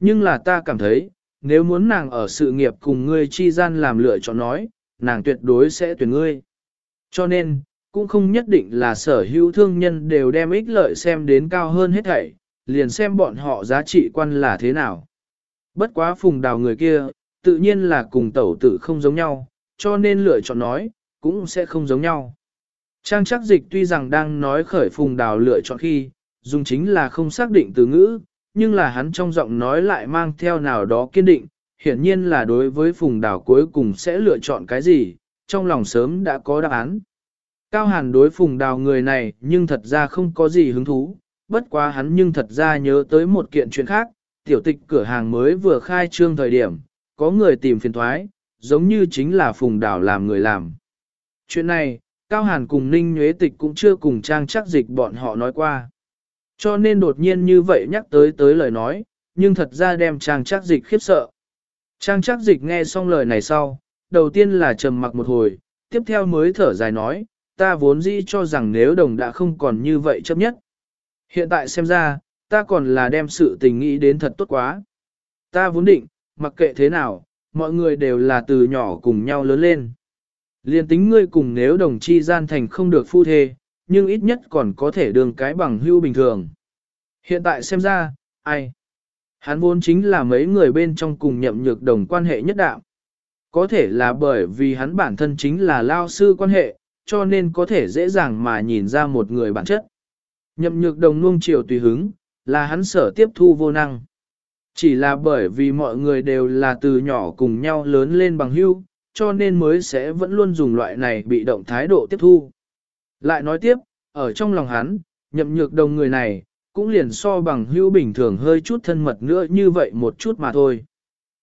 Nhưng là ta cảm thấy, nếu muốn nàng ở sự nghiệp cùng ngươi chi gian làm lựa chọn nói, nàng tuyệt đối sẽ tuyển ngươi. Cho nên, cũng không nhất định là sở hữu thương nhân đều đem ích lợi xem đến cao hơn hết thảy, liền xem bọn họ giá trị quan là thế nào. Bất quá phùng đào người kia, tự nhiên là cùng tẩu tử không giống nhau, cho nên lựa chọn nói, cũng sẽ không giống nhau. Trang chắc dịch tuy rằng đang nói khởi phùng đào lựa chọn khi, dùng chính là không xác định từ ngữ, nhưng là hắn trong giọng nói lại mang theo nào đó kiên định, hiển nhiên là đối với phùng đào cuối cùng sẽ lựa chọn cái gì, trong lòng sớm đã có đáp án. Cao hàn đối phùng đào người này nhưng thật ra không có gì hứng thú, bất quá hắn nhưng thật ra nhớ tới một kiện chuyện khác, tiểu tịch cửa hàng mới vừa khai trương thời điểm, có người tìm phiền thoái, giống như chính là phùng Đào làm người làm. Chuyện này, Cao Hàn cùng Ninh Nhuế Tịch cũng chưa cùng trang chắc dịch bọn họ nói qua. Cho nên đột nhiên như vậy nhắc tới tới lời nói, nhưng thật ra đem trang chắc dịch khiếp sợ. Trang chắc dịch nghe xong lời này sau, đầu tiên là trầm mặc một hồi, tiếp theo mới thở dài nói, ta vốn dĩ cho rằng nếu đồng đã không còn như vậy chấp nhất. Hiện tại xem ra, ta còn là đem sự tình nghĩ đến thật tốt quá. Ta vốn định, mặc kệ thế nào, mọi người đều là từ nhỏ cùng nhau lớn lên. Liên tính ngươi cùng nếu đồng chi gian thành không được phu thê, nhưng ít nhất còn có thể đường cái bằng hưu bình thường. Hiện tại xem ra, ai? Hắn vốn chính là mấy người bên trong cùng nhậm nhược đồng quan hệ nhất đạo. Có thể là bởi vì hắn bản thân chính là lao sư quan hệ, cho nên có thể dễ dàng mà nhìn ra một người bản chất. Nhậm nhược đồng nuông chiều tùy hứng, là hắn sở tiếp thu vô năng. Chỉ là bởi vì mọi người đều là từ nhỏ cùng nhau lớn lên bằng hưu, cho nên mới sẽ vẫn luôn dùng loại này bị động thái độ tiếp thu. Lại nói tiếp, ở trong lòng hắn, nhậm nhược đồng người này, cũng liền so bằng hưu bình thường hơi chút thân mật nữa như vậy một chút mà thôi.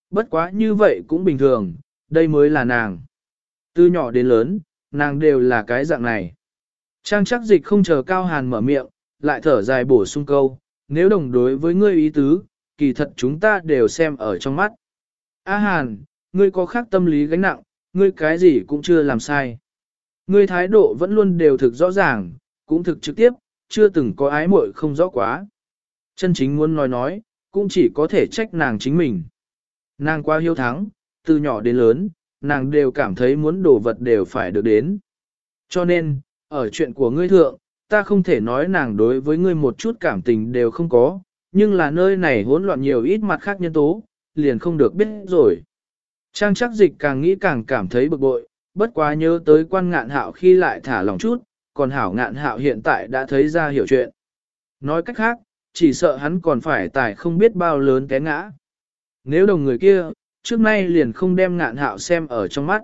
Bất quá như vậy cũng bình thường, đây mới là nàng. Từ nhỏ đến lớn, nàng đều là cái dạng này. Trang chắc dịch không chờ Cao Hàn mở miệng, lại thở dài bổ sung câu, nếu đồng đối với ngươi ý tứ, kỳ thật chúng ta đều xem ở trong mắt. A Hàn, ngươi có khác tâm lý gánh nặng, ngươi cái gì cũng chưa làm sai. Ngươi thái độ vẫn luôn đều thực rõ ràng, cũng thực trực tiếp, chưa từng có ái muội không rõ quá. Chân chính muốn nói nói, cũng chỉ có thể trách nàng chính mình. Nàng quá hiếu thắng, từ nhỏ đến lớn, nàng đều cảm thấy muốn đồ vật đều phải được đến. Cho nên, ở chuyện của ngươi thượng, ta không thể nói nàng đối với ngươi một chút cảm tình đều không có, nhưng là nơi này hỗn loạn nhiều ít mặt khác nhân tố, liền không được biết rồi. Trang chắc dịch càng nghĩ càng cảm thấy bực bội, bất quá nhớ tới quan ngạn hạo khi lại thả lòng chút, còn hảo ngạn hạo hiện tại đã thấy ra hiểu chuyện. Nói cách khác, chỉ sợ hắn còn phải tài không biết bao lớn té ngã. Nếu đồng người kia, trước nay liền không đem ngạn hạo xem ở trong mắt.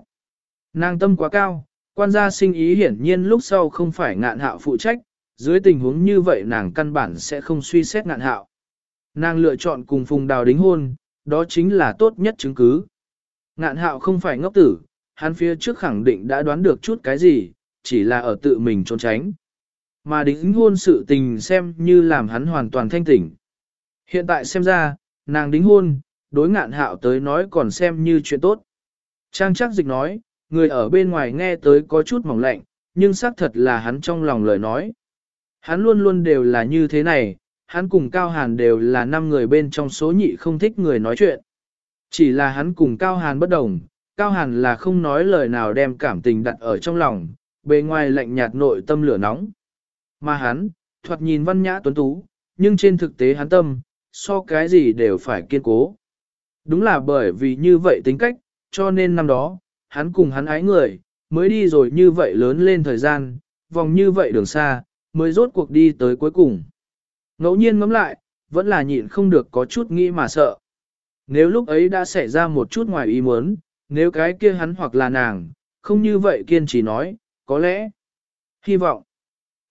Nàng tâm quá cao, quan gia sinh ý hiển nhiên lúc sau không phải ngạn hạo phụ trách, dưới tình huống như vậy nàng căn bản sẽ không suy xét ngạn hạo. Nàng lựa chọn cùng phùng đào đính hôn, đó chính là tốt nhất chứng cứ. Ngạn hạo không phải ngốc tử, hắn phía trước khẳng định đã đoán được chút cái gì, chỉ là ở tự mình trốn tránh. Mà đính hôn sự tình xem như làm hắn hoàn toàn thanh tỉnh. Hiện tại xem ra, nàng đính hôn, đối ngạn hạo tới nói còn xem như chuyện tốt. Trang chắc dịch nói, người ở bên ngoài nghe tới có chút mỏng lạnh, nhưng xác thật là hắn trong lòng lời nói. Hắn luôn luôn đều là như thế này, hắn cùng Cao Hàn đều là năm người bên trong số nhị không thích người nói chuyện. Chỉ là hắn cùng Cao Hàn bất đồng, Cao Hàn là không nói lời nào đem cảm tình đặt ở trong lòng, bề ngoài lạnh nhạt nội tâm lửa nóng. Mà hắn, thoạt nhìn văn nhã tuấn tú, nhưng trên thực tế hắn tâm, so cái gì đều phải kiên cố. Đúng là bởi vì như vậy tính cách, cho nên năm đó, hắn cùng hắn ái người, mới đi rồi như vậy lớn lên thời gian, vòng như vậy đường xa, mới rốt cuộc đi tới cuối cùng. Ngẫu nhiên ngẫm lại, vẫn là nhịn không được có chút nghĩ mà sợ. Nếu lúc ấy đã xảy ra một chút ngoài ý muốn, nếu cái kia hắn hoặc là nàng, không như vậy kiên trì nói, có lẽ, hy vọng.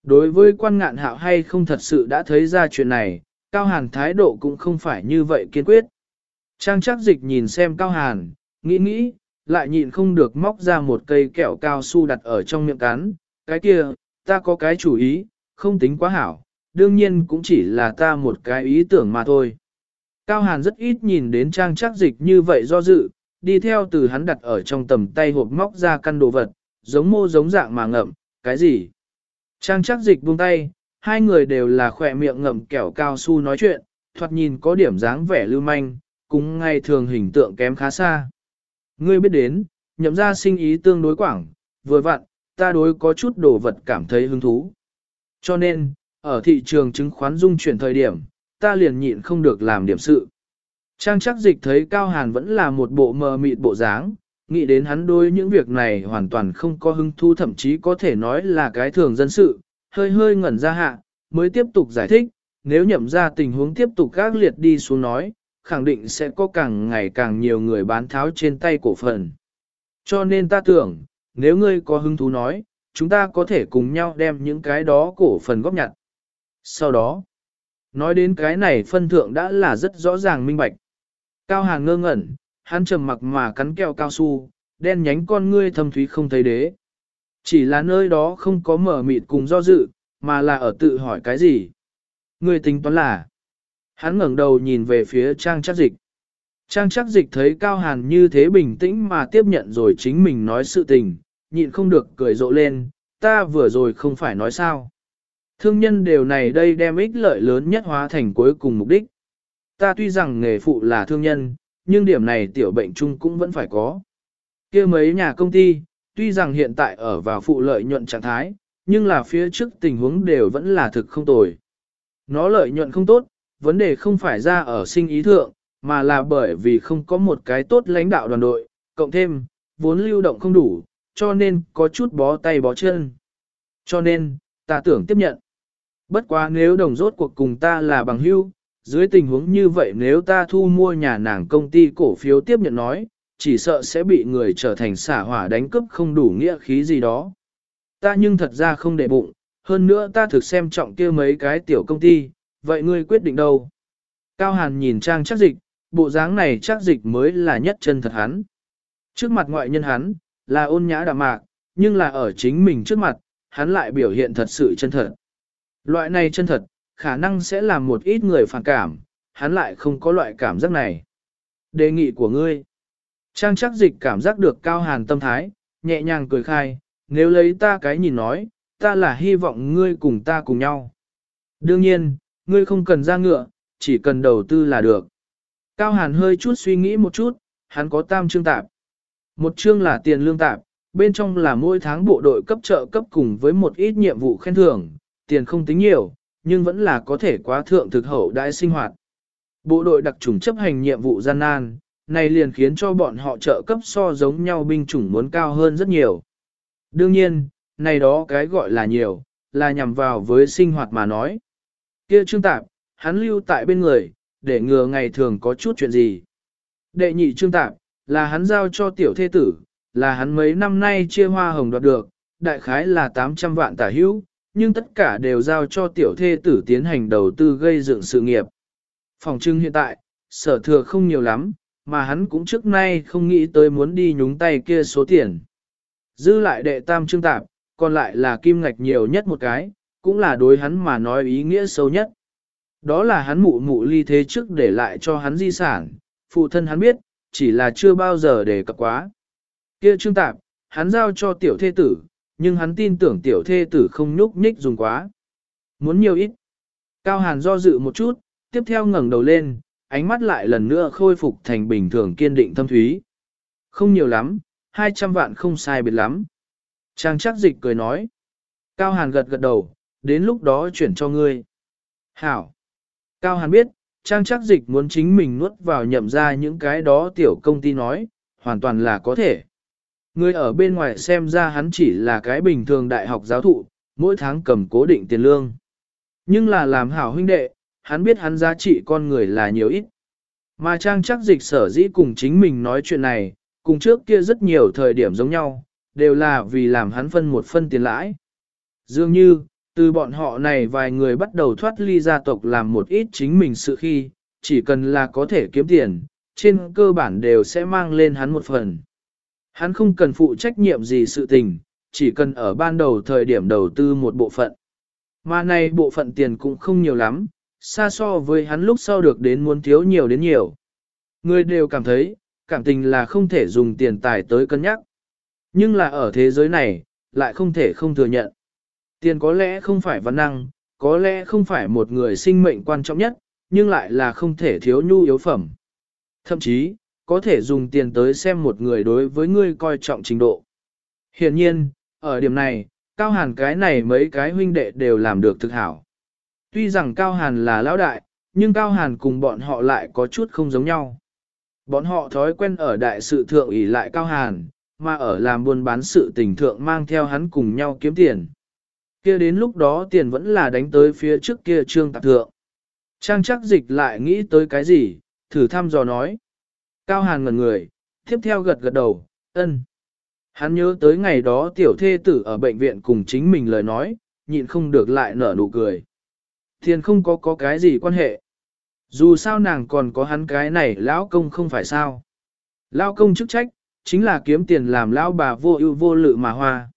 Đối với quan ngạn hạo hay không thật sự đã thấy ra chuyện này, Cao Hàn thái độ cũng không phải như vậy kiên quyết. Trang chắc dịch nhìn xem Cao Hàn, nghĩ nghĩ, lại nhịn không được móc ra một cây kẹo cao su đặt ở trong miệng cắn. Cái kia, ta có cái chủ ý, không tính quá hảo, đương nhiên cũng chỉ là ta một cái ý tưởng mà thôi. Cao Hàn rất ít nhìn đến trang chắc dịch như vậy do dự, đi theo từ hắn đặt ở trong tầm tay hộp móc ra căn đồ vật, giống mô giống dạng mà ngậm, cái gì? Trang chắc dịch buông tay, hai người đều là khỏe miệng ngậm kẹo cao su nói chuyện, thoạt nhìn có điểm dáng vẻ lưu manh, cũng ngay thường hình tượng kém khá xa. Ngươi biết đến, nhậm ra sinh ý tương đối quảng, vừa vặn, ta đối có chút đồ vật cảm thấy hứng thú. Cho nên, ở thị trường chứng khoán dung chuyển thời điểm, ta liền nhịn không được làm điểm sự. Trang chắc dịch thấy Cao Hàn vẫn là một bộ mờ mịt bộ dáng, nghĩ đến hắn đối những việc này hoàn toàn không có hứng thú thậm chí có thể nói là cái thường dân sự, hơi hơi ngẩn ra hạ, mới tiếp tục giải thích, nếu nhậm ra tình huống tiếp tục gác liệt đi xuống nói, khẳng định sẽ có càng ngày càng nhiều người bán tháo trên tay cổ phần. Cho nên ta tưởng, nếu ngươi có hứng thú nói, chúng ta có thể cùng nhau đem những cái đó cổ phần góp nhặt. Sau đó, Nói đến cái này phân thượng đã là rất rõ ràng minh bạch. Cao hàng ngơ ngẩn, hắn trầm mặc mà cắn keo cao su, đen nhánh con ngươi thâm thúy không thấy đế. Chỉ là nơi đó không có mở mịt cùng do dự, mà là ở tự hỏi cái gì. Ngươi tính toán là. Hắn ngẩng đầu nhìn về phía trang chắc dịch. Trang chắc dịch thấy Cao Hàn như thế bình tĩnh mà tiếp nhận rồi chính mình nói sự tình, nhịn không được cười rộ lên, ta vừa rồi không phải nói sao. Thương nhân đều này đây đem ích lợi lớn nhất hóa thành cuối cùng mục đích. Ta tuy rằng nghề phụ là thương nhân, nhưng điểm này tiểu bệnh chung cũng vẫn phải có. kia mấy nhà công ty, tuy rằng hiện tại ở vào phụ lợi nhuận trạng thái, nhưng là phía trước tình huống đều vẫn là thực không tồi. Nó lợi nhuận không tốt, vấn đề không phải ra ở sinh ý thượng, mà là bởi vì không có một cái tốt lãnh đạo đoàn đội, cộng thêm, vốn lưu động không đủ, cho nên có chút bó tay bó chân. Cho nên, ta tưởng tiếp nhận. Bất quá nếu đồng rốt cuộc cùng ta là bằng hữu, dưới tình huống như vậy nếu ta thu mua nhà nàng công ty cổ phiếu tiếp nhận nói, chỉ sợ sẽ bị người trở thành xả hỏa đánh cướp không đủ nghĩa khí gì đó. Ta nhưng thật ra không để bụng, hơn nữa ta thực xem trọng kia mấy cái tiểu công ty, vậy ngươi quyết định đâu? Cao Hàn nhìn trang chắc dịch, bộ dáng này chắc dịch mới là nhất chân thật hắn. Trước mặt ngoại nhân hắn, là ôn nhã đạm mạc, nhưng là ở chính mình trước mặt, hắn lại biểu hiện thật sự chân thật. Loại này chân thật, khả năng sẽ làm một ít người phản cảm, hắn lại không có loại cảm giác này. Đề nghị của ngươi. Trang chắc dịch cảm giác được cao hàn tâm thái, nhẹ nhàng cười khai, nếu lấy ta cái nhìn nói, ta là hy vọng ngươi cùng ta cùng nhau. Đương nhiên, ngươi không cần ra ngựa, chỉ cần đầu tư là được. Cao hàn hơi chút suy nghĩ một chút, hắn có tam chương tạp. Một chương là tiền lương tạp, bên trong là mỗi tháng bộ đội cấp trợ cấp cùng với một ít nhiệm vụ khen thưởng, tiền không tính nhiều, nhưng vẫn là có thể quá thượng thực hậu đại sinh hoạt. Bộ đội đặc trùng chấp hành nhiệm vụ gian nan, này liền khiến cho bọn họ trợ cấp so giống nhau binh chủng muốn cao hơn rất nhiều. Đương nhiên, này đó cái gọi là nhiều, là nhằm vào với sinh hoạt mà nói. Kia trương tạp, hắn lưu tại bên người, để ngừa ngày thường có chút chuyện gì. Đệ nhị trương tạp, là hắn giao cho tiểu thê tử, là hắn mấy năm nay chia hoa hồng đoạt được, đại khái là 800 vạn tả hữu, nhưng tất cả đều giao cho tiểu thê tử tiến hành đầu tư gây dựng sự nghiệp. Phòng trưng hiện tại, sở thừa không nhiều lắm, mà hắn cũng trước nay không nghĩ tới muốn đi nhúng tay kia số tiền. Dư lại đệ tam trương tạp, còn lại là kim ngạch nhiều nhất một cái, cũng là đối hắn mà nói ý nghĩa sâu nhất. Đó là hắn mụ mụ ly thế trước để lại cho hắn di sản, phụ thân hắn biết, chỉ là chưa bao giờ để cập quá. Kia trương tạp, hắn giao cho tiểu thê tử, nhưng hắn tin tưởng tiểu thê tử không nhúc nhích dùng quá. Muốn nhiều ít. Cao Hàn do dự một chút, tiếp theo ngẩng đầu lên, ánh mắt lại lần nữa khôi phục thành bình thường kiên định thâm thúy. Không nhiều lắm, 200 vạn không sai biệt lắm. Trang chắc dịch cười nói. Cao Hàn gật gật đầu, đến lúc đó chuyển cho ngươi. Hảo. Cao Hàn biết, Trang chắc dịch muốn chính mình nuốt vào nhậm ra những cái đó tiểu công ty nói, hoàn toàn là có thể. Người ở bên ngoài xem ra hắn chỉ là cái bình thường đại học giáo thụ, mỗi tháng cầm cố định tiền lương. Nhưng là làm hảo huynh đệ, hắn biết hắn giá trị con người là nhiều ít. Mà trang chắc dịch sở dĩ cùng chính mình nói chuyện này, cùng trước kia rất nhiều thời điểm giống nhau, đều là vì làm hắn phân một phân tiền lãi. Dường như, từ bọn họ này vài người bắt đầu thoát ly gia tộc làm một ít chính mình sự khi, chỉ cần là có thể kiếm tiền, trên cơ bản đều sẽ mang lên hắn một phần. Hắn không cần phụ trách nhiệm gì sự tình, chỉ cần ở ban đầu thời điểm đầu tư một bộ phận. Mà này bộ phận tiền cũng không nhiều lắm, xa so với hắn lúc sau được đến muốn thiếu nhiều đến nhiều. Người đều cảm thấy, cảm tình là không thể dùng tiền tài tới cân nhắc. Nhưng là ở thế giới này, lại không thể không thừa nhận. Tiền có lẽ không phải văn năng, có lẽ không phải một người sinh mệnh quan trọng nhất, nhưng lại là không thể thiếu nhu yếu phẩm. Thậm chí, có thể dùng tiền tới xem một người đối với ngươi coi trọng trình độ. Hiện nhiên, ở điểm này, Cao Hàn cái này mấy cái huynh đệ đều làm được thực hảo. Tuy rằng Cao Hàn là lão đại, nhưng Cao Hàn cùng bọn họ lại có chút không giống nhau. Bọn họ thói quen ở đại sự thượng ỷ lại Cao Hàn, mà ở làm buôn bán sự tình thượng mang theo hắn cùng nhau kiếm tiền kia đến lúc đó tiền vẫn là đánh tới phía trước kia trương tạp thượng. Trang chắc dịch lại nghĩ tới cái gì, thử thăm dò nói. Cao Hàn ngẩn người, tiếp theo gật gật đầu, ân. Hắn nhớ tới ngày đó tiểu thê tử ở bệnh viện cùng chính mình lời nói, nhịn không được lại nở nụ cười. Tiền không có có cái gì quan hệ. Dù sao nàng còn có hắn cái này lão công không phải sao. Lão công chức trách, chính là kiếm tiền làm lão bà vô ưu vô lự mà hoa.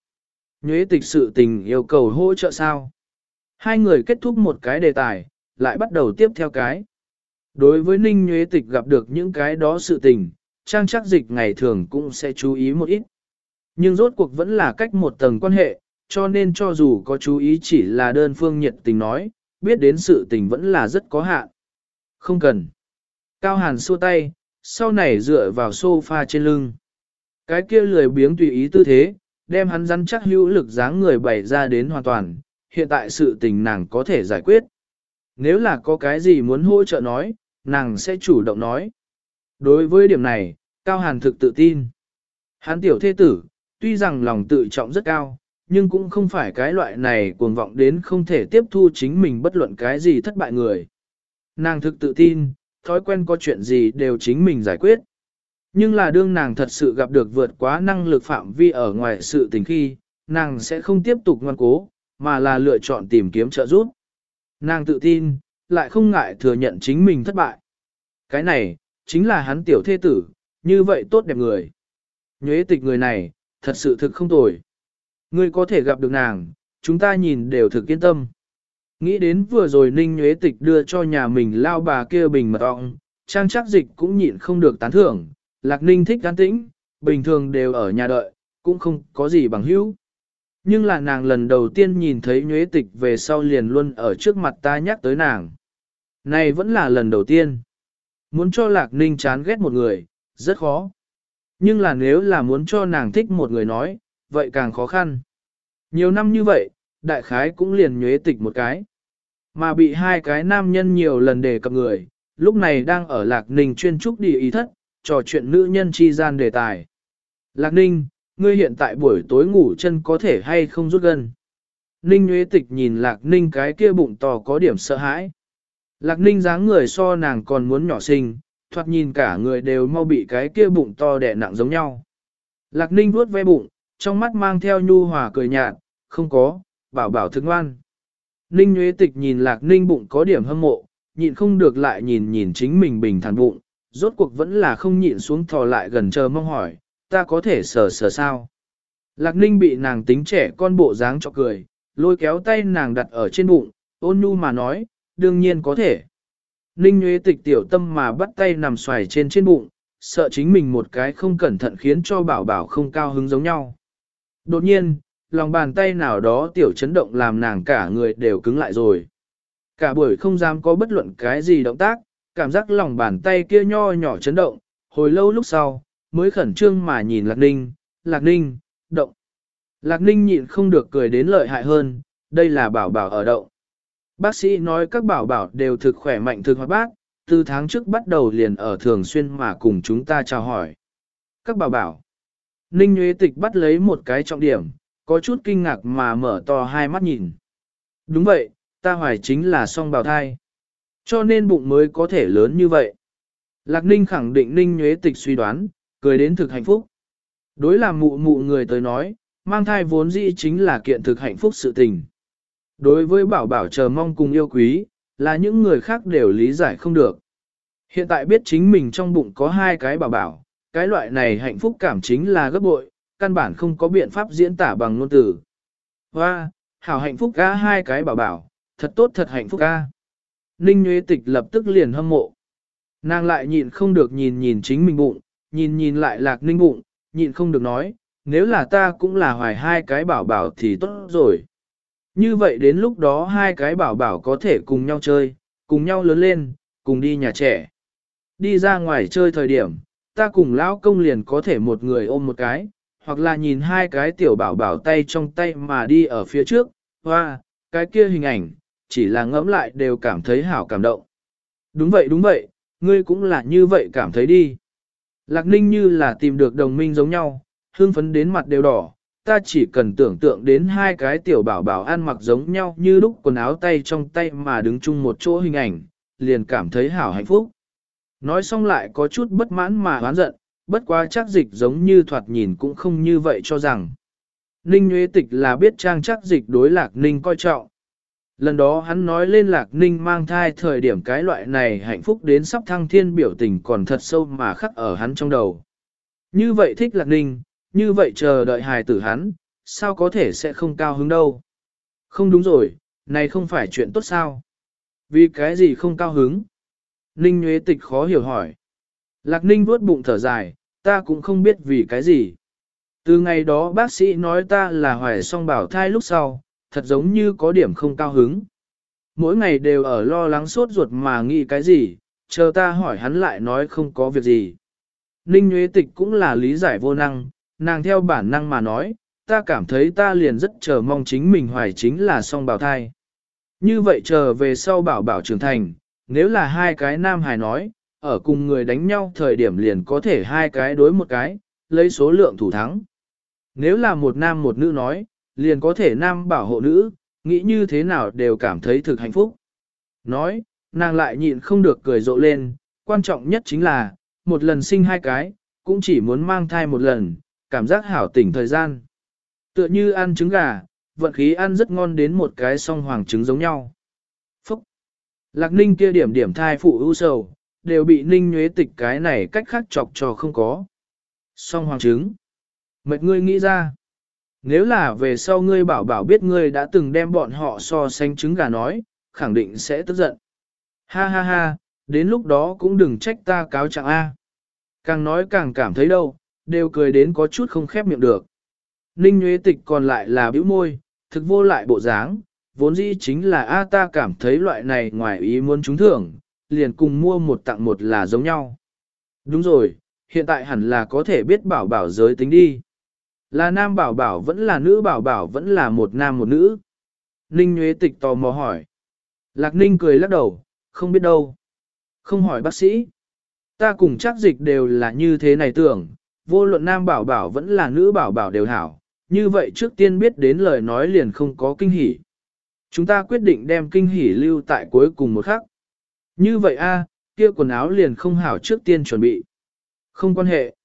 Nhuế tịch sự tình yêu cầu hỗ trợ sao. Hai người kết thúc một cái đề tài, lại bắt đầu tiếp theo cái. Đối với Ninh Nhuế Tịch gặp được những cái đó sự tình, trang chắc dịch ngày thường cũng sẽ chú ý một ít. Nhưng rốt cuộc vẫn là cách một tầng quan hệ, cho nên cho dù có chú ý chỉ là đơn phương nhiệt tình nói, biết đến sự tình vẫn là rất có hạn. Không cần. Cao Hàn xua tay, sau này dựa vào sofa trên lưng. Cái kia lười biếng tùy ý tư thế, đem hắn rắn chắc hữu lực dáng người bày ra đến hoàn toàn, hiện tại sự tình nàng có thể giải quyết. Nếu là có cái gì muốn hỗ trợ nói, nàng sẽ chủ động nói. Đối với điểm này, Cao Hàn thực tự tin. Hắn tiểu thế tử, tuy rằng lòng tự trọng rất cao, nhưng cũng không phải cái loại này cuồng vọng đến không thể tiếp thu chính mình bất luận cái gì thất bại người. Nàng thực tự tin, thói quen có chuyện gì đều chính mình giải quyết. Nhưng là đương nàng thật sự gặp được vượt quá năng lực phạm vi ở ngoài sự tình khi, nàng sẽ không tiếp tục ngoan cố, mà là lựa chọn tìm kiếm trợ giúp. Nàng tự tin, lại không ngại thừa nhận chính mình thất bại. Cái này, chính là hắn tiểu thế tử, như vậy tốt đẹp người. Nhuế tịch người này, thật sự thực không tồi. Ngươi có thể gặp được nàng, chúng ta nhìn đều thực yên tâm. Nghĩ đến vừa rồi Ninh Nhuế Tịch đưa cho nhà mình lao bà kia bình mật ọng, trang chắc dịch cũng nhịn không được tán thưởng, Lạc Ninh thích an tĩnh, bình thường đều ở nhà đợi, cũng không có gì bằng hữu. Nhưng là nàng lần đầu tiên nhìn thấy Nhuế Tịch về sau liền luôn ở trước mặt ta nhắc tới nàng. Này vẫn là lần đầu tiên. Muốn cho Lạc Ninh chán ghét một người, rất khó. Nhưng là nếu là muốn cho nàng thích một người nói, vậy càng khó khăn. Nhiều năm như vậy, đại khái cũng liền nhuế tịch một cái. Mà bị hai cái nam nhân nhiều lần đề cập người, lúc này đang ở Lạc Ninh chuyên trúc địa ý thất, trò chuyện nữ nhân chi gian đề tài. Lạc Ninh, ngươi hiện tại buổi tối ngủ chân có thể hay không rút gần. Ninh Nguyễn Tịch nhìn Lạc Ninh cái kia bụng to có điểm sợ hãi. Lạc Ninh dáng người so nàng còn muốn nhỏ xinh, thoạt nhìn cả người đều mau bị cái kia bụng to đè nặng giống nhau. Lạc Ninh vuốt ve bụng, trong mắt mang theo nhu hòa cười nhạt, không có, bảo bảo thức ngoan. Ninh Nguyễn Tịch nhìn Lạc Ninh bụng có điểm hâm mộ, nhịn không được lại nhìn nhìn chính mình bình thản bụng, rốt cuộc vẫn là không nhịn xuống thò lại gần chờ mong hỏi, ta có thể sờ sờ sao? Lạc Ninh bị nàng tính trẻ con bộ dáng cho cười, lôi kéo tay nàng đặt ở trên bụng, ôn nhu mà nói, đương nhiên có thể. Ninh nhuế Tịch tiểu tâm mà bắt tay nằm xoài trên trên bụng, sợ chính mình một cái không cẩn thận khiến cho bảo bảo không cao hứng giống nhau. Đột nhiên, lòng bàn tay nào đó tiểu chấn động làm nàng cả người đều cứng lại rồi. Cả buổi không dám có bất luận cái gì động tác, cảm giác lòng bàn tay kia nho nhỏ chấn động, hồi lâu lúc sau, mới khẩn trương mà nhìn Lạc Ninh, Lạc Ninh, động. Lạc Ninh nhịn không được cười đến lợi hại hơn, đây là bảo bảo ở động. Bác sĩ nói các bảo bảo đều thực khỏe mạnh thực hoạt bác, từ tháng trước bắt đầu liền ở thường xuyên mà cùng chúng ta chào hỏi. Các bảo bảo. Ninh Nguyễn Tịch bắt lấy một cái trọng điểm, có chút kinh ngạc mà mở to hai mắt nhìn. Đúng vậy, ta hoài chính là song bào thai. Cho nên bụng mới có thể lớn như vậy. Lạc Ninh khẳng định Ninh Nhuế Tịch suy đoán, cười đến thực hạnh phúc. Đối làm mụ mụ người tới nói, mang thai vốn dĩ chính là kiện thực hạnh phúc sự tình. Đối với bảo bảo chờ mong cùng yêu quý, là những người khác đều lý giải không được. Hiện tại biết chính mình trong bụng có hai cái bảo bảo, cái loại này hạnh phúc cảm chính là gấp bội, căn bản không có biện pháp diễn tả bằng ngôn từ. Hoa, hảo hạnh phúc ca hai cái bảo bảo, thật tốt thật hạnh phúc ca. Ninh Nguyễn Tịch lập tức liền hâm mộ. Nàng lại nhịn không được nhìn nhìn chính mình bụng, nhìn nhìn lại lạc ninh bụng, nhịn không được nói, nếu là ta cũng là hoài hai cái bảo bảo thì tốt rồi. Như vậy đến lúc đó hai cái bảo bảo có thể cùng nhau chơi, cùng nhau lớn lên, cùng đi nhà trẻ. Đi ra ngoài chơi thời điểm, ta cùng lão công liền có thể một người ôm một cái, hoặc là nhìn hai cái tiểu bảo bảo tay trong tay mà đi ở phía trước, hoa, cái kia hình ảnh, chỉ là ngẫm lại đều cảm thấy hảo cảm động. Đúng vậy đúng vậy, ngươi cũng là như vậy cảm thấy đi. Lạc ninh như là tìm được đồng minh giống nhau, hương phấn đến mặt đều đỏ, ta chỉ cần tưởng tượng đến hai cái tiểu bảo bảo ăn mặc giống nhau như lúc quần áo tay trong tay mà đứng chung một chỗ hình ảnh, liền cảm thấy hảo hạnh phúc. Nói xong lại có chút bất mãn mà hoán giận, bất quá chắc dịch giống như thoạt nhìn cũng không như vậy cho rằng. Ninh Nguyễn Tịch là biết trang chắc dịch đối lạc Ninh coi trọng. Lần đó hắn nói lên lạc ninh mang thai thời điểm cái loại này hạnh phúc đến sắp thăng thiên biểu tình còn thật sâu mà khắc ở hắn trong đầu. Như vậy thích lạc ninh, như vậy chờ đợi hài tử hắn, sao có thể sẽ không cao hứng đâu. Không đúng rồi, này không phải chuyện tốt sao. Vì cái gì không cao hứng? Ninh Nguyễn Tịch khó hiểu hỏi. Lạc Ninh vuốt bụng thở dài, ta cũng không biết vì cái gì. Từ ngày đó bác sĩ nói ta là hoài song bảo thai lúc sau, thật giống như có điểm không cao hứng. Mỗi ngày đều ở lo lắng sốt ruột mà nghĩ cái gì, chờ ta hỏi hắn lại nói không có việc gì. Ninh Nguyễn Tịch cũng là lý giải vô năng, nàng theo bản năng mà nói, ta cảm thấy ta liền rất chờ mong chính mình hoài chính là song bảo thai. Như vậy chờ về sau bảo bảo trưởng thành, nếu là hai cái nam hài nói, ở cùng người đánh nhau thời điểm liền có thể hai cái đối một cái, lấy số lượng thủ thắng. Nếu là một nam một nữ nói, liền có thể nam bảo hộ nữ, nghĩ như thế nào đều cảm thấy thực hạnh phúc. Nói, nàng lại nhịn không được cười rộ lên, quan trọng nhất chính là, một lần sinh hai cái, cũng chỉ muốn mang thai một lần, cảm giác hảo tỉnh thời gian. Tựa như ăn trứng gà, vận khí ăn rất ngon đến một cái song hoàng trứng giống nhau. Phúc! Lạc ninh kia điểm điểm thai phụ ưu sầu, đều bị ninh nhuế tịch cái này cách khác chọc cho không có. Song hoàng trứng. Mệt ngươi nghĩ ra. Nếu là về sau ngươi bảo bảo biết ngươi đã từng đem bọn họ so sánh trứng gà nói, khẳng định sẽ tức giận. Ha ha ha, đến lúc đó cũng đừng trách ta cáo trạng A. Càng nói càng cảm thấy đâu, đều cười đến có chút không khép miệng được. Ninh Nguyễn Tịch còn lại là bĩu môi, thực vô lại bộ dáng, vốn dĩ chính là A ta cảm thấy loại này ngoài ý muốn trúng thưởng, liền cùng mua một tặng một là giống nhau. Đúng rồi, hiện tại hẳn là có thể biết bảo bảo giới tính đi. Là nam bảo bảo vẫn là nữ bảo bảo vẫn là một nam một nữ. Ninh Nguyễn Tịch tò mò hỏi. Lạc Ninh cười lắc đầu, không biết đâu. Không hỏi bác sĩ. Ta cùng chắc dịch đều là như thế này tưởng, vô luận nam bảo bảo vẫn là nữ bảo bảo đều hảo, như vậy trước tiên biết đến lời nói liền không có kinh hỉ. Chúng ta quyết định đem kinh hỉ lưu tại cuối cùng một khắc. Như vậy a, kia quần áo liền không hảo trước tiên chuẩn bị. Không quan hệ.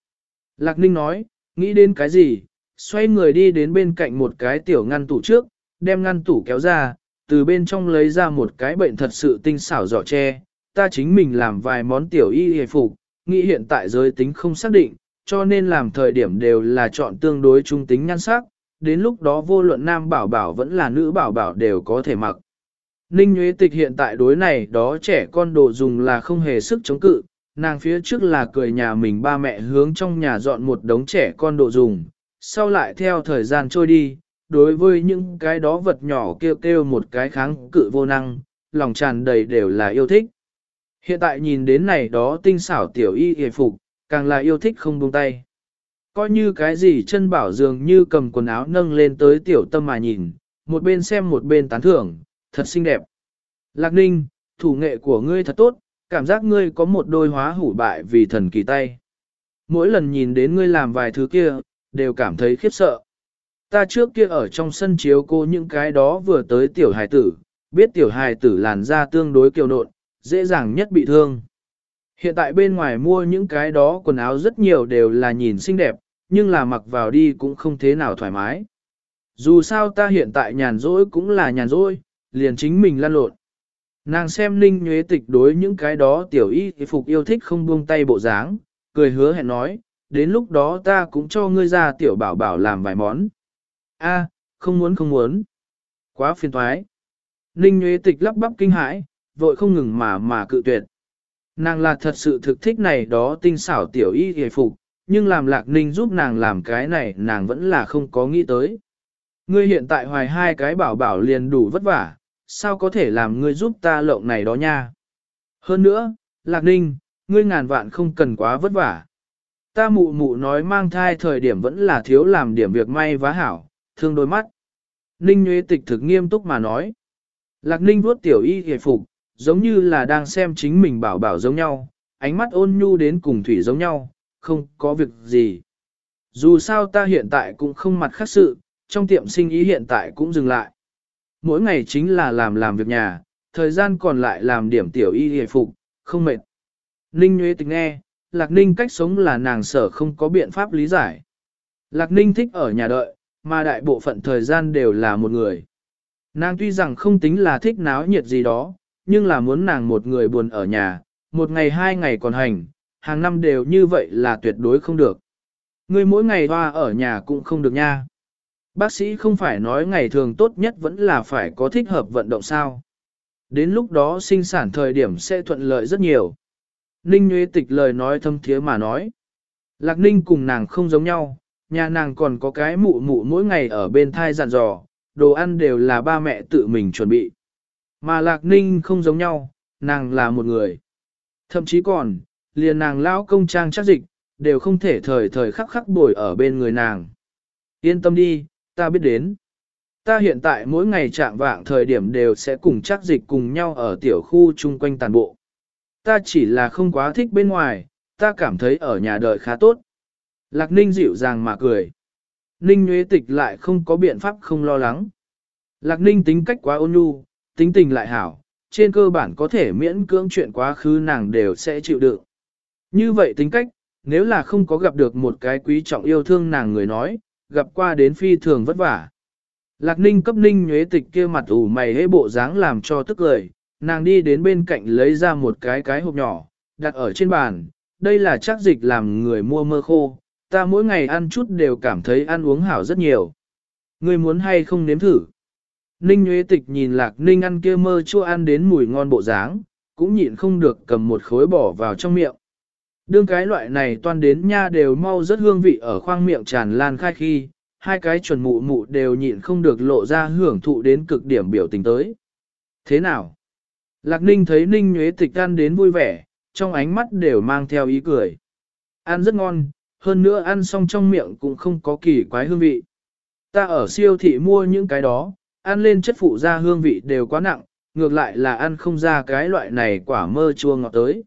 Lạc Ninh nói, nghĩ đến cái gì, xoay người đi đến bên cạnh một cái tiểu ngăn tủ trước, đem ngăn tủ kéo ra, từ bên trong lấy ra một cái bệnh thật sự tinh xảo giỏ tre. Ta chính mình làm vài món tiểu y hề phục, nghĩ hiện tại giới tính không xác định, cho nên làm thời điểm đều là chọn tương đối trung tính nhan sắc, đến lúc đó vô luận nam bảo bảo vẫn là nữ bảo bảo đều có thể mặc. Ninh Nguyễn Tịch hiện tại đối này đó trẻ con đồ dùng là không hề sức chống cự, nàng phía trước là cười nhà mình ba mẹ hướng trong nhà dọn một đống trẻ con đồ dùng, sau lại theo thời gian trôi đi, đối với những cái đó vật nhỏ kêu kêu một cái kháng cự vô năng, lòng tràn đầy đều là yêu thích. Hiện tại nhìn đến này đó tinh xảo tiểu y hề phục, càng là yêu thích không buông tay. Coi như cái gì chân bảo dường như cầm quần áo nâng lên tới tiểu tâm mà nhìn, một bên xem một bên tán thưởng, thật xinh đẹp. Lạc ninh, thủ nghệ của ngươi thật tốt, cảm giác ngươi có một đôi hóa hủ bại vì thần kỳ tay. Mỗi lần nhìn đến ngươi làm vài thứ kia, đều cảm thấy khiếp sợ. Ta trước kia ở trong sân chiếu cô những cái đó vừa tới tiểu hài tử, biết tiểu hài tử làn da tương đối kiều nộn, dễ dàng nhất bị thương. Hiện tại bên ngoài mua những cái đó quần áo rất nhiều đều là nhìn xinh đẹp, nhưng là mặc vào đi cũng không thế nào thoải mái. Dù sao ta hiện tại nhàn rỗi cũng là nhàn rỗi, liền chính mình lăn lộn. Nàng xem ninh nhuế tịch đối những cái đó tiểu y phục yêu thích không buông tay bộ dáng, cười hứa hẹn nói, đến lúc đó ta cũng cho ngươi ra tiểu bảo bảo làm vài món. A, không muốn không muốn. Quá phiền thoái. Ninh Nguyễn tịch lắp bắp kinh hãi, vội không ngừng mà mà cự tuyệt. Nàng là thật sự thực thích này đó tinh xảo tiểu y hề phục, nhưng làm lạc ninh giúp nàng làm cái này nàng vẫn là không có nghĩ tới. Ngươi hiện tại hoài hai cái bảo bảo liền đủ vất vả, sao có thể làm ngươi giúp ta lộng này đó nha. Hơn nữa, lạc ninh, ngươi ngàn vạn không cần quá vất vả. Ta mụ mụ nói mang thai thời điểm vẫn là thiếu làm điểm việc may vá hảo, thương đôi mắt. Ninh Nguyễn Tịch thực nghiêm túc mà nói. Lạc Ninh vuốt tiểu y hề phục, giống như là đang xem chính mình bảo bảo giống nhau, ánh mắt ôn nhu đến cùng thủy giống nhau, không có việc gì. Dù sao ta hiện tại cũng không mặt khác sự, trong tiệm sinh ý hiện tại cũng dừng lại. Mỗi ngày chính là làm làm việc nhà, thời gian còn lại làm điểm tiểu y hề phục, không mệt. Ninh Nguyễn Tịch nghe, Lạc Ninh cách sống là nàng sở không có biện pháp lý giải. Lạc Ninh thích ở nhà đợi, mà đại bộ phận thời gian đều là một người. Nàng tuy rằng không tính là thích náo nhiệt gì đó, nhưng là muốn nàng một người buồn ở nhà, một ngày hai ngày còn hành, hàng năm đều như vậy là tuyệt đối không được. Người mỗi ngày hoa ở nhà cũng không được nha. Bác sĩ không phải nói ngày thường tốt nhất vẫn là phải có thích hợp vận động sao. Đến lúc đó sinh sản thời điểm sẽ thuận lợi rất nhiều. Ninh Nguyễn Tịch lời nói thâm thiế mà nói. Lạc Ninh cùng nàng không giống nhau, nhà nàng còn có cái mụ mụ mỗi ngày ở bên thai dặn dò, đồ ăn đều là ba mẹ tự mình chuẩn bị. Mà Lạc Ninh không giống nhau, nàng là một người. Thậm chí còn, liền nàng lão công trang chắc dịch, đều không thể thời thời khắc khắc bồi ở bên người nàng. Yên tâm đi, ta biết đến. Ta hiện tại mỗi ngày trạng vạng thời điểm đều sẽ cùng chắc dịch cùng nhau ở tiểu khu chung quanh tàn bộ. Ta chỉ là không quá thích bên ngoài, ta cảm thấy ở nhà đợi khá tốt. Lạc Ninh dịu dàng mà cười. Ninh Nguyễn Tịch lại không có biện pháp không lo lắng. Lạc Ninh tính cách quá ôn nhu, tính tình lại hảo, trên cơ bản có thể miễn cưỡng chuyện quá khứ nàng đều sẽ chịu đựng. Như vậy tính cách, nếu là không có gặp được một cái quý trọng yêu thương nàng người nói, gặp qua đến phi thường vất vả. Lạc ninh cấp ninh nhuế tịch kia mặt ủ mày hế bộ dáng làm cho tức lời, nàng đi đến bên cạnh lấy ra một cái cái hộp nhỏ, đặt ở trên bàn, đây là chắc dịch làm người mua mơ khô, ta mỗi ngày ăn chút đều cảm thấy ăn uống hảo rất nhiều. Ngươi muốn hay không nếm thử? Ninh Nguyễn Tịch nhìn Lạc Ninh ăn kia mơ chua ăn đến mùi ngon bộ dáng, cũng nhịn không được cầm một khối bỏ vào trong miệng. Đương cái loại này toan đến nha đều mau rất hương vị ở khoang miệng tràn lan khai khi, hai cái chuẩn mụ mụ đều nhịn không được lộ ra hưởng thụ đến cực điểm biểu tình tới. Thế nào? Lạc Ninh thấy Ninh Nguyễn Tịch ăn đến vui vẻ, trong ánh mắt đều mang theo ý cười. Ăn rất ngon, hơn nữa ăn xong trong miệng cũng không có kỳ quái hương vị. Ta ở siêu thị mua những cái đó, ăn lên chất phụ ra hương vị đều quá nặng, ngược lại là ăn không ra cái loại này quả mơ chua ngọt tới.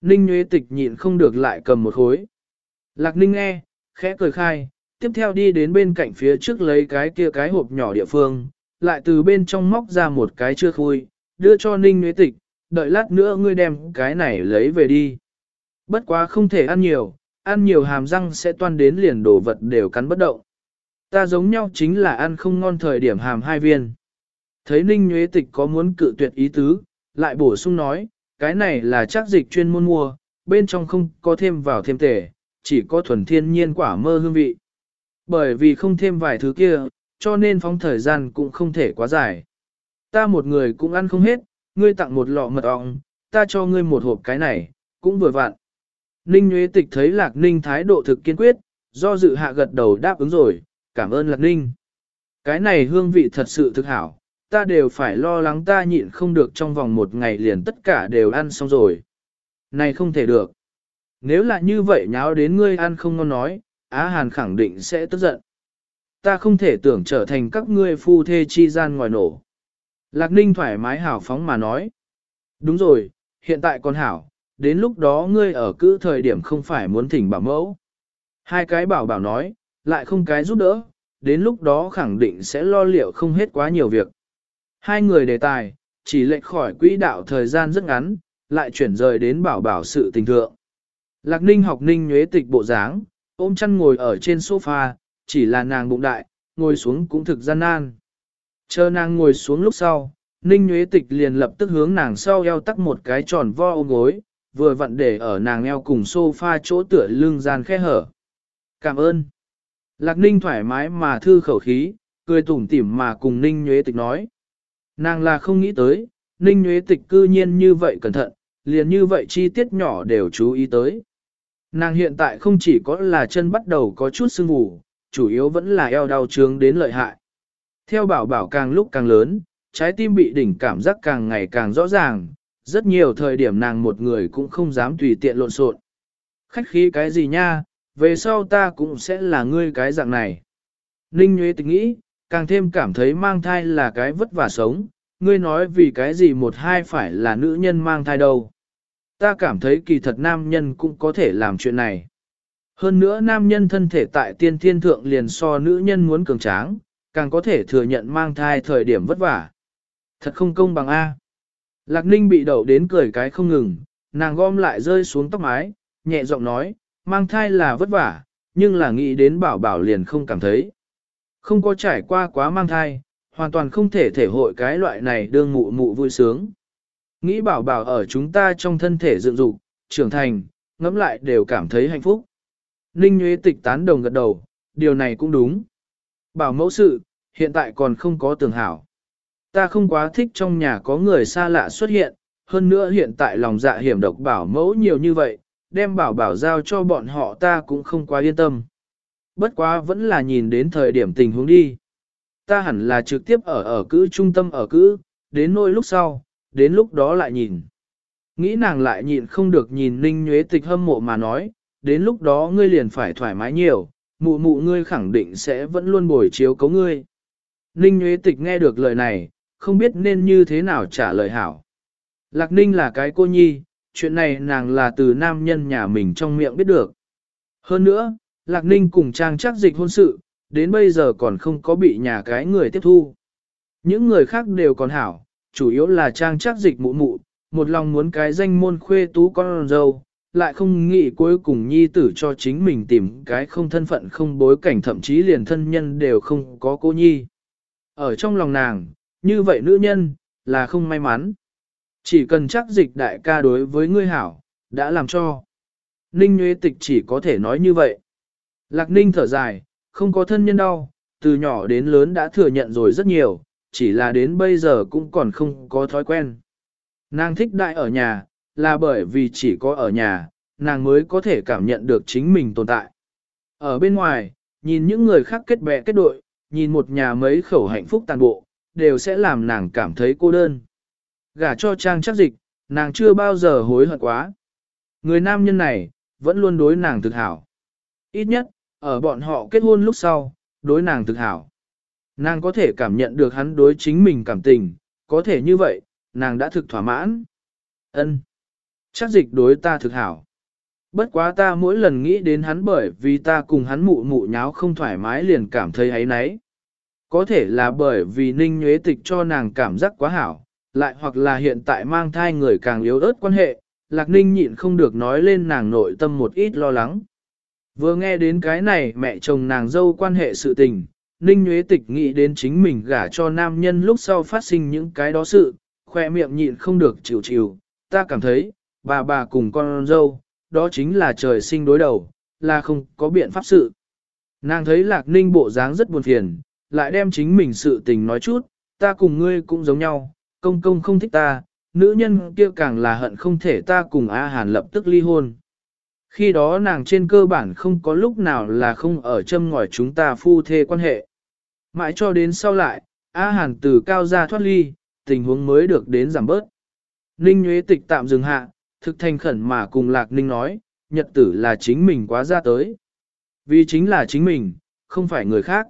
Ninh Nguyễn Tịch nhịn không được lại cầm một khối. Lạc Ninh nghe, khẽ cười khai, tiếp theo đi đến bên cạnh phía trước lấy cái kia cái hộp nhỏ địa phương, lại từ bên trong móc ra một cái chưa khui, đưa cho Ninh Nguyễn Tịch, đợi lát nữa ngươi đem cái này lấy về đi. Bất quá không thể ăn nhiều, ăn nhiều hàm răng sẽ toan đến liền đồ vật đều cắn bất động. Ta giống nhau chính là ăn không ngon thời điểm hàm hai viên. Thấy Ninh Nguyễn Tịch có muốn cự tuyệt ý tứ, lại bổ sung nói, cái này là chắc dịch chuyên môn mua, bên trong không có thêm vào thêm tể, chỉ có thuần thiên nhiên quả mơ hương vị. Bởi vì không thêm vài thứ kia, cho nên phóng thời gian cũng không thể quá dài. Ta một người cũng ăn không hết, ngươi tặng một lọ mật ong, ta cho ngươi một hộp cái này, cũng vừa vặn. Ninh Nguyễn Tịch thấy Lạc Ninh thái độ thực kiên quyết, do dự hạ gật đầu đáp ứng rồi, cảm ơn Lạc Ninh. Cái này hương vị thật sự thực hảo, ta đều phải lo lắng ta nhịn không được trong vòng một ngày liền tất cả đều ăn xong rồi. Này không thể được. Nếu là như vậy nháo đến ngươi ăn không ngon nói, Á Hàn khẳng định sẽ tức giận. Ta không thể tưởng trở thành các ngươi phu thê chi gian ngoài nổ. Lạc Ninh thoải mái hảo phóng mà nói. Đúng rồi, hiện tại còn hảo, đến lúc đó ngươi ở cứ thời điểm không phải muốn thỉnh bảo mẫu. Hai cái bảo bảo nói, lại không cái giúp đỡ, đến lúc đó khẳng định sẽ lo liệu không hết quá nhiều việc. Hai người đề tài, chỉ lệch khỏi quỹ đạo thời gian rất ngắn, lại chuyển rời đến bảo bảo sự tình thượng. Lạc ninh học ninh nhuế tịch bộ dáng, ôm chăn ngồi ở trên sofa, chỉ là nàng bụng đại, ngồi xuống cũng thực gian nan. Chờ nàng ngồi xuống lúc sau, ninh Nguyễn tịch liền lập tức hướng nàng sau eo tắc một cái tròn vo ôm gối, vừa vặn để ở nàng eo cùng sofa chỗ tựa lưng gian khe hở. Cảm ơn. Lạc ninh thoải mái mà thư khẩu khí, cười tủm tỉm mà cùng ninh Nguyễn tịch nói. Nàng là không nghĩ tới, ninh Nguyễn tịch cư nhiên như vậy cẩn thận, liền như vậy chi tiết nhỏ đều chú ý tới. Nàng hiện tại không chỉ có là chân bắt đầu có chút sưng vù, chủ yếu vẫn là eo đau trướng đến lợi hại. Theo bảo bảo càng lúc càng lớn, trái tim bị đỉnh cảm giác càng ngày càng rõ ràng, rất nhiều thời điểm nàng một người cũng không dám tùy tiện lộn xộn. Khách khí cái gì nha, về sau ta cũng sẽ là ngươi cái dạng này. Ninh Nguyễn Tịch nghĩ, càng thêm cảm thấy mang thai là cái vất vả sống, ngươi nói vì cái gì một hai phải là nữ nhân mang thai đâu. Ta cảm thấy kỳ thật nam nhân cũng có thể làm chuyện này. Hơn nữa nam nhân thân thể tại tiên thiên thượng liền so nữ nhân muốn cường tráng, càng có thể thừa nhận mang thai thời điểm vất vả. Thật không công bằng A. Lạc ninh bị đậu đến cười cái không ngừng, nàng gom lại rơi xuống tóc mái, nhẹ giọng nói, mang thai là vất vả, nhưng là nghĩ đến bảo bảo liền không cảm thấy. Không có trải qua quá mang thai, hoàn toàn không thể thể hội cái loại này đương mụ mụ vui sướng. Nghĩ bảo bảo ở chúng ta trong thân thể dựng dục, trưởng thành, ngẫm lại đều cảm thấy hạnh phúc. Ninh Nguyễn Tịch tán đồng gật đầu, điều này cũng đúng. Bảo mẫu sự, hiện tại còn không có tường hảo. Ta không quá thích trong nhà có người xa lạ xuất hiện, hơn nữa hiện tại lòng dạ hiểm độc bảo mẫu nhiều như vậy, đem bảo bảo giao cho bọn họ ta cũng không quá yên tâm. Bất quá vẫn là nhìn đến thời điểm tình huống đi. Ta hẳn là trực tiếp ở ở cữ trung tâm ở cữ, đến nỗi lúc sau, đến lúc đó lại nhìn. Nghĩ nàng lại nhịn không được nhìn Ninh Nhuế Tịch hâm mộ mà nói, đến lúc đó ngươi liền phải thoải mái nhiều, mụ mụ ngươi khẳng định sẽ vẫn luôn bồi chiếu cấu ngươi. Ninh Nguyễn Tịch nghe được lời này, không biết nên như thế nào trả lời hảo. Lạc Ninh là cái cô nhi, chuyện này nàng là từ nam nhân nhà mình trong miệng biết được. Hơn nữa, Lạc Ninh cùng Trang chắc dịch hôn sự, đến bây giờ còn không có bị nhà cái người tiếp thu. Những người khác đều còn hảo, chủ yếu là Trang chắc dịch mụ mụ, một lòng muốn cái danh môn khuê tú con dâu, lại không nghĩ cuối cùng nhi tử cho chính mình tìm cái không thân phận không bối cảnh thậm chí liền thân nhân đều không có cô nhi. Ở trong lòng nàng, như vậy nữ nhân, là không may mắn. Chỉ cần chắc dịch đại ca đối với ngươi hảo, đã làm cho. Ninh Nguyễn Tịch chỉ có thể nói như vậy. Lạc Ninh thở dài, không có thân nhân đau, từ nhỏ đến lớn đã thừa nhận rồi rất nhiều, chỉ là đến bây giờ cũng còn không có thói quen. Nàng thích đại ở nhà, là bởi vì chỉ có ở nhà, nàng mới có thể cảm nhận được chính mình tồn tại. Ở bên ngoài, nhìn những người khác kết bè kết đội, nhìn một nhà mấy khẩu hạnh phúc tàn bộ, đều sẽ làm nàng cảm thấy cô đơn. Gả cho trang chắc dịch, nàng chưa bao giờ hối hận quá. Người nam nhân này, vẫn luôn đối nàng thực hảo. Ít nhất, ở bọn họ kết hôn lúc sau, đối nàng thực hảo. Nàng có thể cảm nhận được hắn đối chính mình cảm tình, có thể như vậy, nàng đã thực thỏa mãn. Ân, Chắc dịch đối ta thực hảo. Bất quá ta mỗi lần nghĩ đến hắn bởi vì ta cùng hắn mụ mụ nháo không thoải mái liền cảm thấy ấy nấy. Có thể là bởi vì ninh nhuế tịch cho nàng cảm giác quá hảo, lại hoặc là hiện tại mang thai người càng yếu ớt quan hệ, lạc ninh nhịn không được nói lên nàng nội tâm một ít lo lắng. Vừa nghe đến cái này mẹ chồng nàng dâu quan hệ sự tình, ninh nhuế tịch nghĩ đến chính mình gả cho nam nhân lúc sau phát sinh những cái đó sự, khoe miệng nhịn không được chịu chịu, ta cảm thấy, bà bà cùng con dâu, đó chính là trời sinh đối đầu, là không có biện pháp sự. Nàng thấy lạc ninh bộ dáng rất buồn phiền, lại đem chính mình sự tình nói chút, ta cùng ngươi cũng giống nhau, công công không thích ta, nữ nhân kia càng là hận không thể ta cùng A Hàn lập tức ly hôn. Khi đó nàng trên cơ bản không có lúc nào là không ở châm ngòi chúng ta phu thê quan hệ. Mãi cho đến sau lại, A Hàn từ cao ra thoát ly, tình huống mới được đến giảm bớt. Ninh Nguyễn Tịch tạm dừng hạ, thực thành khẩn mà cùng Lạc Ninh nói, nhật tử là chính mình quá ra tới. Vì chính là chính mình, không phải người khác.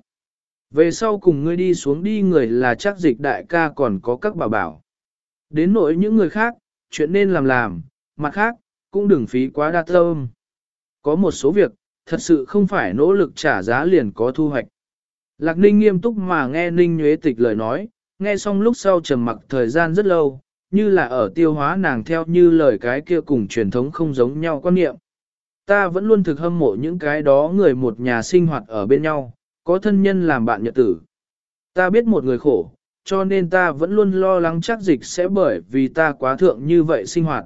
Về sau cùng ngươi đi xuống đi người là chắc dịch đại ca còn có các bà bảo. Đến nỗi những người khác, chuyện nên làm làm, mặt khác, cũng đừng phí quá đa tâm. Có một số việc, thật sự không phải nỗ lực trả giá liền có thu hoạch. Lạc Ninh nghiêm túc mà nghe Ninh Nhuế Tịch lời nói, nghe xong lúc sau trầm mặc thời gian rất lâu, như là ở tiêu hóa nàng theo như lời cái kia cùng truyền thống không giống nhau quan niệm. Ta vẫn luôn thực hâm mộ những cái đó người một nhà sinh hoạt ở bên nhau, có thân nhân làm bạn nhật tử. Ta biết một người khổ, cho nên ta vẫn luôn lo lắng chắc dịch sẽ bởi vì ta quá thượng như vậy sinh hoạt.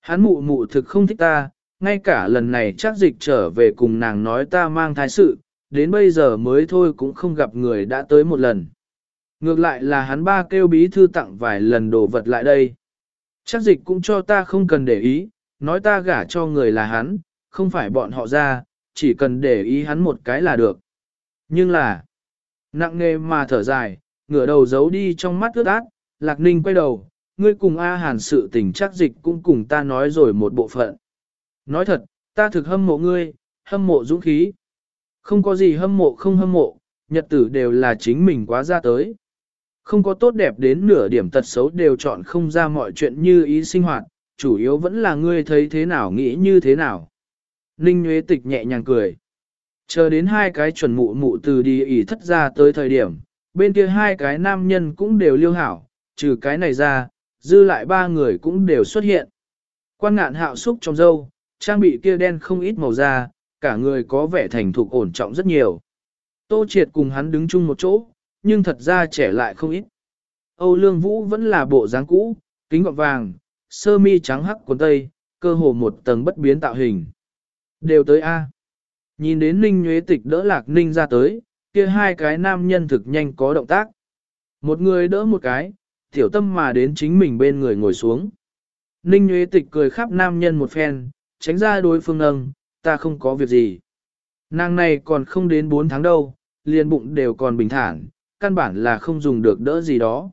Hắn mụ mụ thực không thích ta, ngay cả lần này chắc dịch trở về cùng nàng nói ta mang thái sự, đến bây giờ mới thôi cũng không gặp người đã tới một lần. Ngược lại là hắn ba kêu bí thư tặng vài lần đồ vật lại đây. Chắc dịch cũng cho ta không cần để ý, nói ta gả cho người là hắn, không phải bọn họ ra, chỉ cần để ý hắn một cái là được. Nhưng là, nặng nề mà thở dài, ngửa đầu giấu đi trong mắt ướt át, lạc ninh quay đầu, ngươi cùng A Hàn sự tình chắc dịch cũng cùng ta nói rồi một bộ phận. Nói thật, ta thực hâm mộ ngươi, hâm mộ dũng khí. Không có gì hâm mộ không hâm mộ, nhật tử đều là chính mình quá ra tới. Không có tốt đẹp đến nửa điểm tật xấu đều chọn không ra mọi chuyện như ý sinh hoạt, chủ yếu vẫn là ngươi thấy thế nào nghĩ như thế nào. Ninh Nguyễn Tịch nhẹ nhàng cười. Chờ đến hai cái chuẩn mụ mụ từ đi ỉ thất ra tới thời điểm, bên kia hai cái nam nhân cũng đều liêu hảo, trừ cái này ra, dư lại ba người cũng đều xuất hiện. Quan ngạn hạo xúc trong dâu, trang bị kia đen không ít màu da, cả người có vẻ thành thục ổn trọng rất nhiều. Tô triệt cùng hắn đứng chung một chỗ, nhưng thật ra trẻ lại không ít. Âu Lương Vũ vẫn là bộ dáng cũ, kính gọng vàng, sơ mi trắng hắc quần tây, cơ hồ một tầng bất biến tạo hình. Đều tới A. Nhìn đến Ninh Nhuế Tịch đỡ Lạc Ninh ra tới, kia hai cái nam nhân thực nhanh có động tác. Một người đỡ một cái, tiểu tâm mà đến chính mình bên người ngồi xuống. Ninh Nhuế Tịch cười khắp nam nhân một phen, tránh ra đối phương nâng, ta không có việc gì. Nàng này còn không đến 4 tháng đâu, liền bụng đều còn bình thản, căn bản là không dùng được đỡ gì đó.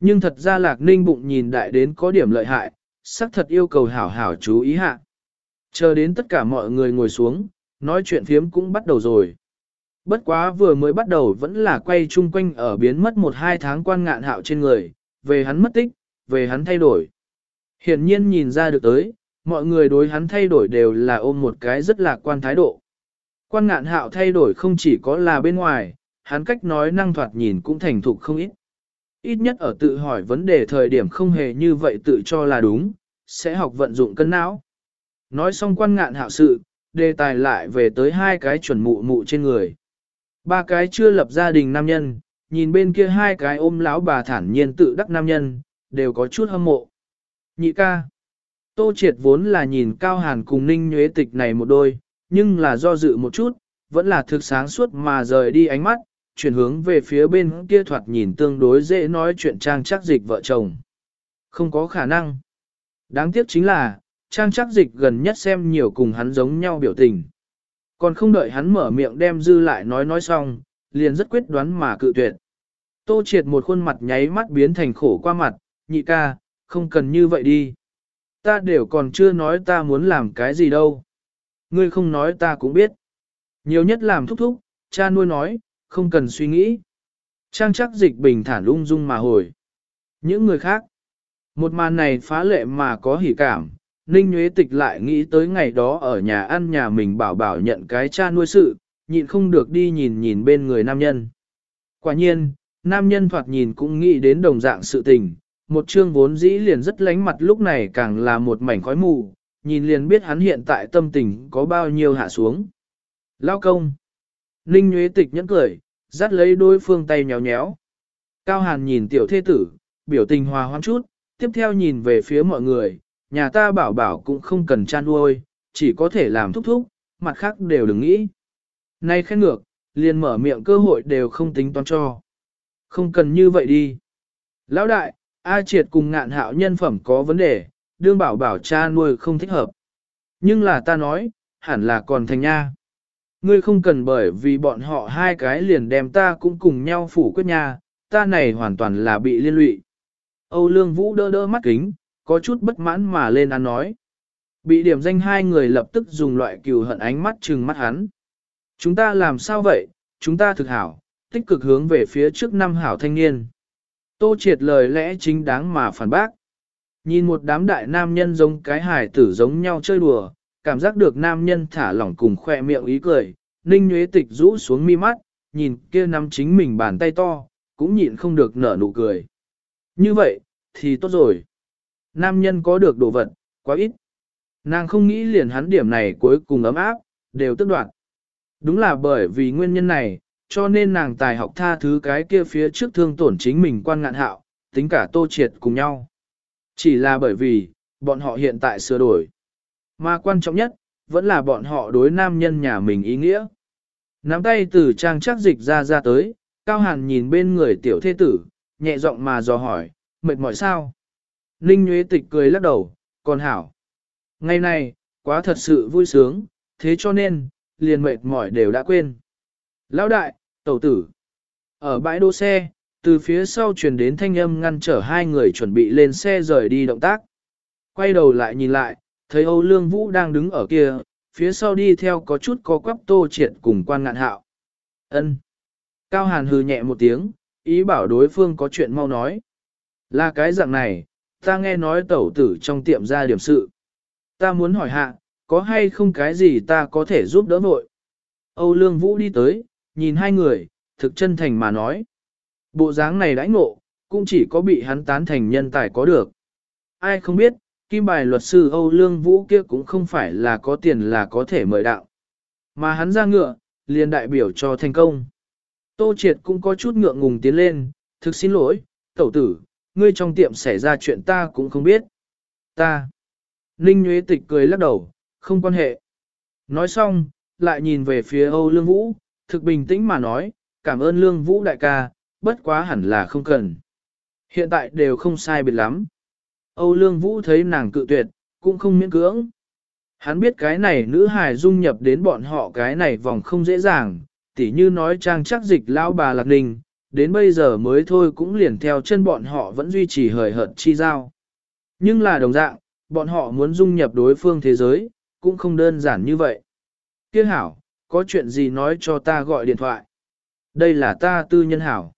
Nhưng thật ra lạc ninh bụng nhìn đại đến có điểm lợi hại, sắc thật yêu cầu hảo hảo chú ý hạ. Chờ đến tất cả mọi người ngồi xuống, nói chuyện phiếm cũng bắt đầu rồi. Bất quá vừa mới bắt đầu vẫn là quay chung quanh ở biến mất một hai tháng quan ngạn hạo trên người, về hắn mất tích, về hắn thay đổi. Hiển nhiên nhìn ra được tới, mọi người đối hắn thay đổi đều là ôm một cái rất lạc quan thái độ. Quan ngạn hạo thay đổi không chỉ có là bên ngoài, hắn cách nói năng thoạt nhìn cũng thành thục không ít. Ít nhất ở tự hỏi vấn đề thời điểm không hề như vậy tự cho là đúng, sẽ học vận dụng cân não. Nói xong quan ngạn hạo sự, đề tài lại về tới hai cái chuẩn mụ mụ trên người. Ba cái chưa lập gia đình nam nhân, nhìn bên kia hai cái ôm lão bà thản nhiên tự đắc nam nhân, đều có chút hâm mộ. Nhị ca. Tô triệt vốn là nhìn cao hàn cùng ninh nhuế tịch này một đôi, nhưng là do dự một chút, vẫn là thực sáng suốt mà rời đi ánh mắt, chuyển hướng về phía bên kia thoạt nhìn tương đối dễ nói chuyện trang chắc dịch vợ chồng. Không có khả năng. Đáng tiếc chính là, trang chắc dịch gần nhất xem nhiều cùng hắn giống nhau biểu tình. Còn không đợi hắn mở miệng đem dư lại nói nói xong, liền rất quyết đoán mà cự tuyệt. Tô triệt một khuôn mặt nháy mắt biến thành khổ qua mặt, nhị ca, không cần như vậy đi. Ta đều còn chưa nói ta muốn làm cái gì đâu. Ngươi không nói ta cũng biết. Nhiều nhất làm thúc thúc, cha nuôi nói, không cần suy nghĩ. Trang chắc dịch bình thản ung dung mà hồi. Những người khác, một màn này phá lệ mà có hỉ cảm, Ninh Nguyễn Tịch lại nghĩ tới ngày đó ở nhà ăn nhà mình bảo bảo nhận cái cha nuôi sự, nhịn không được đi nhìn nhìn bên người nam nhân. Quả nhiên, nam nhân thoạt nhìn cũng nghĩ đến đồng dạng sự tình, một chương vốn dĩ liền rất lánh mặt lúc này càng là một mảnh khói mù, nhìn liền biết hắn hiện tại tâm tình có bao nhiêu hạ xuống. Lao công. Ninh Nguyễn Tịch nhẫn cười, dắt lấy đối phương tay nhéo nhéo. Cao Hàn nhìn tiểu thê tử, biểu tình hòa hoãn chút, tiếp theo nhìn về phía mọi người, nhà ta bảo bảo cũng không cần chăn nuôi, chỉ có thể làm thúc thúc, mặt khác đều đừng nghĩ. Nay khen ngược, liền mở miệng cơ hội đều không tính toán cho. Không cần như vậy đi. Lão đại, A triệt cùng ngạn hạo nhân phẩm có vấn đề, đương bảo bảo cha nuôi không thích hợp. Nhưng là ta nói, hẳn là còn thành nha. Ngươi không cần bởi vì bọn họ hai cái liền đem ta cũng cùng nhau phủ quyết nha, ta này hoàn toàn là bị liên lụy. Âu Lương Vũ đỡ đỡ mắt kính, có chút bất mãn mà lên ăn nói. Bị điểm danh hai người lập tức dùng loại cừu hận ánh mắt trừng mắt hắn. Chúng ta làm sao vậy, chúng ta thực hảo, tích cực hướng về phía trước năm hảo thanh niên. Tô triệt lời lẽ chính đáng mà phản bác. Nhìn một đám đại nam nhân giống cái hải tử giống nhau chơi đùa, cảm giác được nam nhân thả lỏng cùng khoe miệng ý cười, ninh nhuế tịch rũ xuống mi mắt, nhìn kia nắm chính mình bàn tay to, cũng nhịn không được nở nụ cười. Như vậy, thì tốt rồi. Nam nhân có được đồ vật, quá ít. Nàng không nghĩ liền hắn điểm này cuối cùng ấm áp, đều tức đoạn. Đúng là bởi vì nguyên nhân này, cho nên nàng tài học tha thứ cái kia phía trước thương tổn chính mình quan ngạn hạo, tính cả tô triệt cùng nhau. Chỉ là bởi vì, bọn họ hiện tại sửa đổi. Mà quan trọng nhất, vẫn là bọn họ đối nam nhân nhà mình ý nghĩa. Nắm tay từ trang chắc dịch ra ra tới, Cao Hàn nhìn bên người tiểu thế tử, nhẹ giọng mà dò hỏi, mệt mỏi sao? Ninh Nguyễn Tịch cười lắc đầu, còn hảo. Ngày này, quá thật sự vui sướng, thế cho nên, liền mệt mỏi đều đã quên. Lão đại, tẩu tử. Ở bãi đỗ xe, từ phía sau truyền đến thanh âm ngăn trở hai người chuẩn bị lên xe rời đi động tác. Quay đầu lại nhìn lại, thấy Âu Lương Vũ đang đứng ở kia, phía sau đi theo có chút có quắp tô triệt cùng quan ngạn hạo. ân Cao Hàn hừ nhẹ một tiếng, ý bảo đối phương có chuyện mau nói. Là cái dạng này, ta nghe nói tẩu tử trong tiệm ra điểm sự. Ta muốn hỏi hạ, có hay không cái gì ta có thể giúp đỡ vội? Âu Lương Vũ đi tới, nhìn hai người, thực chân thành mà nói. Bộ dáng này đãi ngộ, cũng chỉ có bị hắn tán thành nhân tài có được. Ai không biết, kim bài luật sư Âu Lương Vũ kia cũng không phải là có tiền là có thể mời đạo. Mà hắn ra ngựa, liền đại biểu cho thành công. Tô Triệt cũng có chút ngượng ngùng tiến lên, thực xin lỗi, tẩu tử, ngươi trong tiệm xảy ra chuyện ta cũng không biết. Ta. Ninh Nguyễn Tịch cười lắc đầu, không quan hệ. Nói xong, lại nhìn về phía Âu Lương Vũ, thực bình tĩnh mà nói, cảm ơn Lương Vũ đại ca, bất quá hẳn là không cần. Hiện tại đều không sai biệt lắm. Âu Lương Vũ thấy nàng cự tuyệt, cũng không miễn cưỡng. Hắn biết cái này nữ hài dung nhập đến bọn họ cái này vòng không dễ dàng, tỉ như nói trang chắc dịch lão bà lạc ninh, đến bây giờ mới thôi cũng liền theo chân bọn họ vẫn duy trì hời hợt chi giao. Nhưng là đồng dạng, bọn họ muốn dung nhập đối phương thế giới, cũng không đơn giản như vậy. Kia hảo, có chuyện gì nói cho ta gọi điện thoại. Đây là ta tư nhân hảo.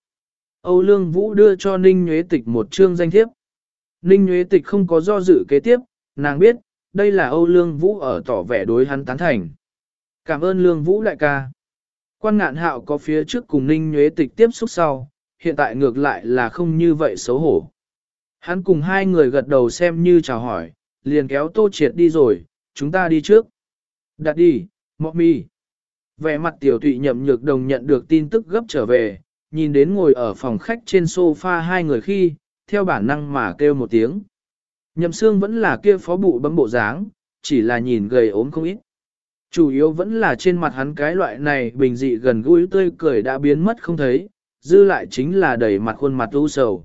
Âu Lương Vũ đưa cho Ninh Nhuế Tịch một chương danh thiếp. Ninh Nguyễn Tịch không có do dự kế tiếp, nàng biết, đây là Âu Lương Vũ ở tỏ vẻ đối hắn tán thành. Cảm ơn Lương Vũ đại ca. Quan ngạn hạo có phía trước cùng Ninh Nguyễn Tịch tiếp xúc sau, hiện tại ngược lại là không như vậy xấu hổ. Hắn cùng hai người gật đầu xem như chào hỏi, liền kéo Tô Triệt đi rồi, chúng ta đi trước. Đặt đi, mọc mi. Vẻ mặt tiểu Thụy nhậm nhược đồng nhận được tin tức gấp trở về, nhìn đến ngồi ở phòng khách trên sofa hai người khi, theo bản năng mà kêu một tiếng. Nhậm xương vẫn là kia phó bụ bấm bộ dáng, chỉ là nhìn gầy ốm không ít. Chủ yếu vẫn là trên mặt hắn cái loại này bình dị gần gũi tươi cười đã biến mất không thấy, dư lại chính là đầy mặt khuôn mặt u sầu.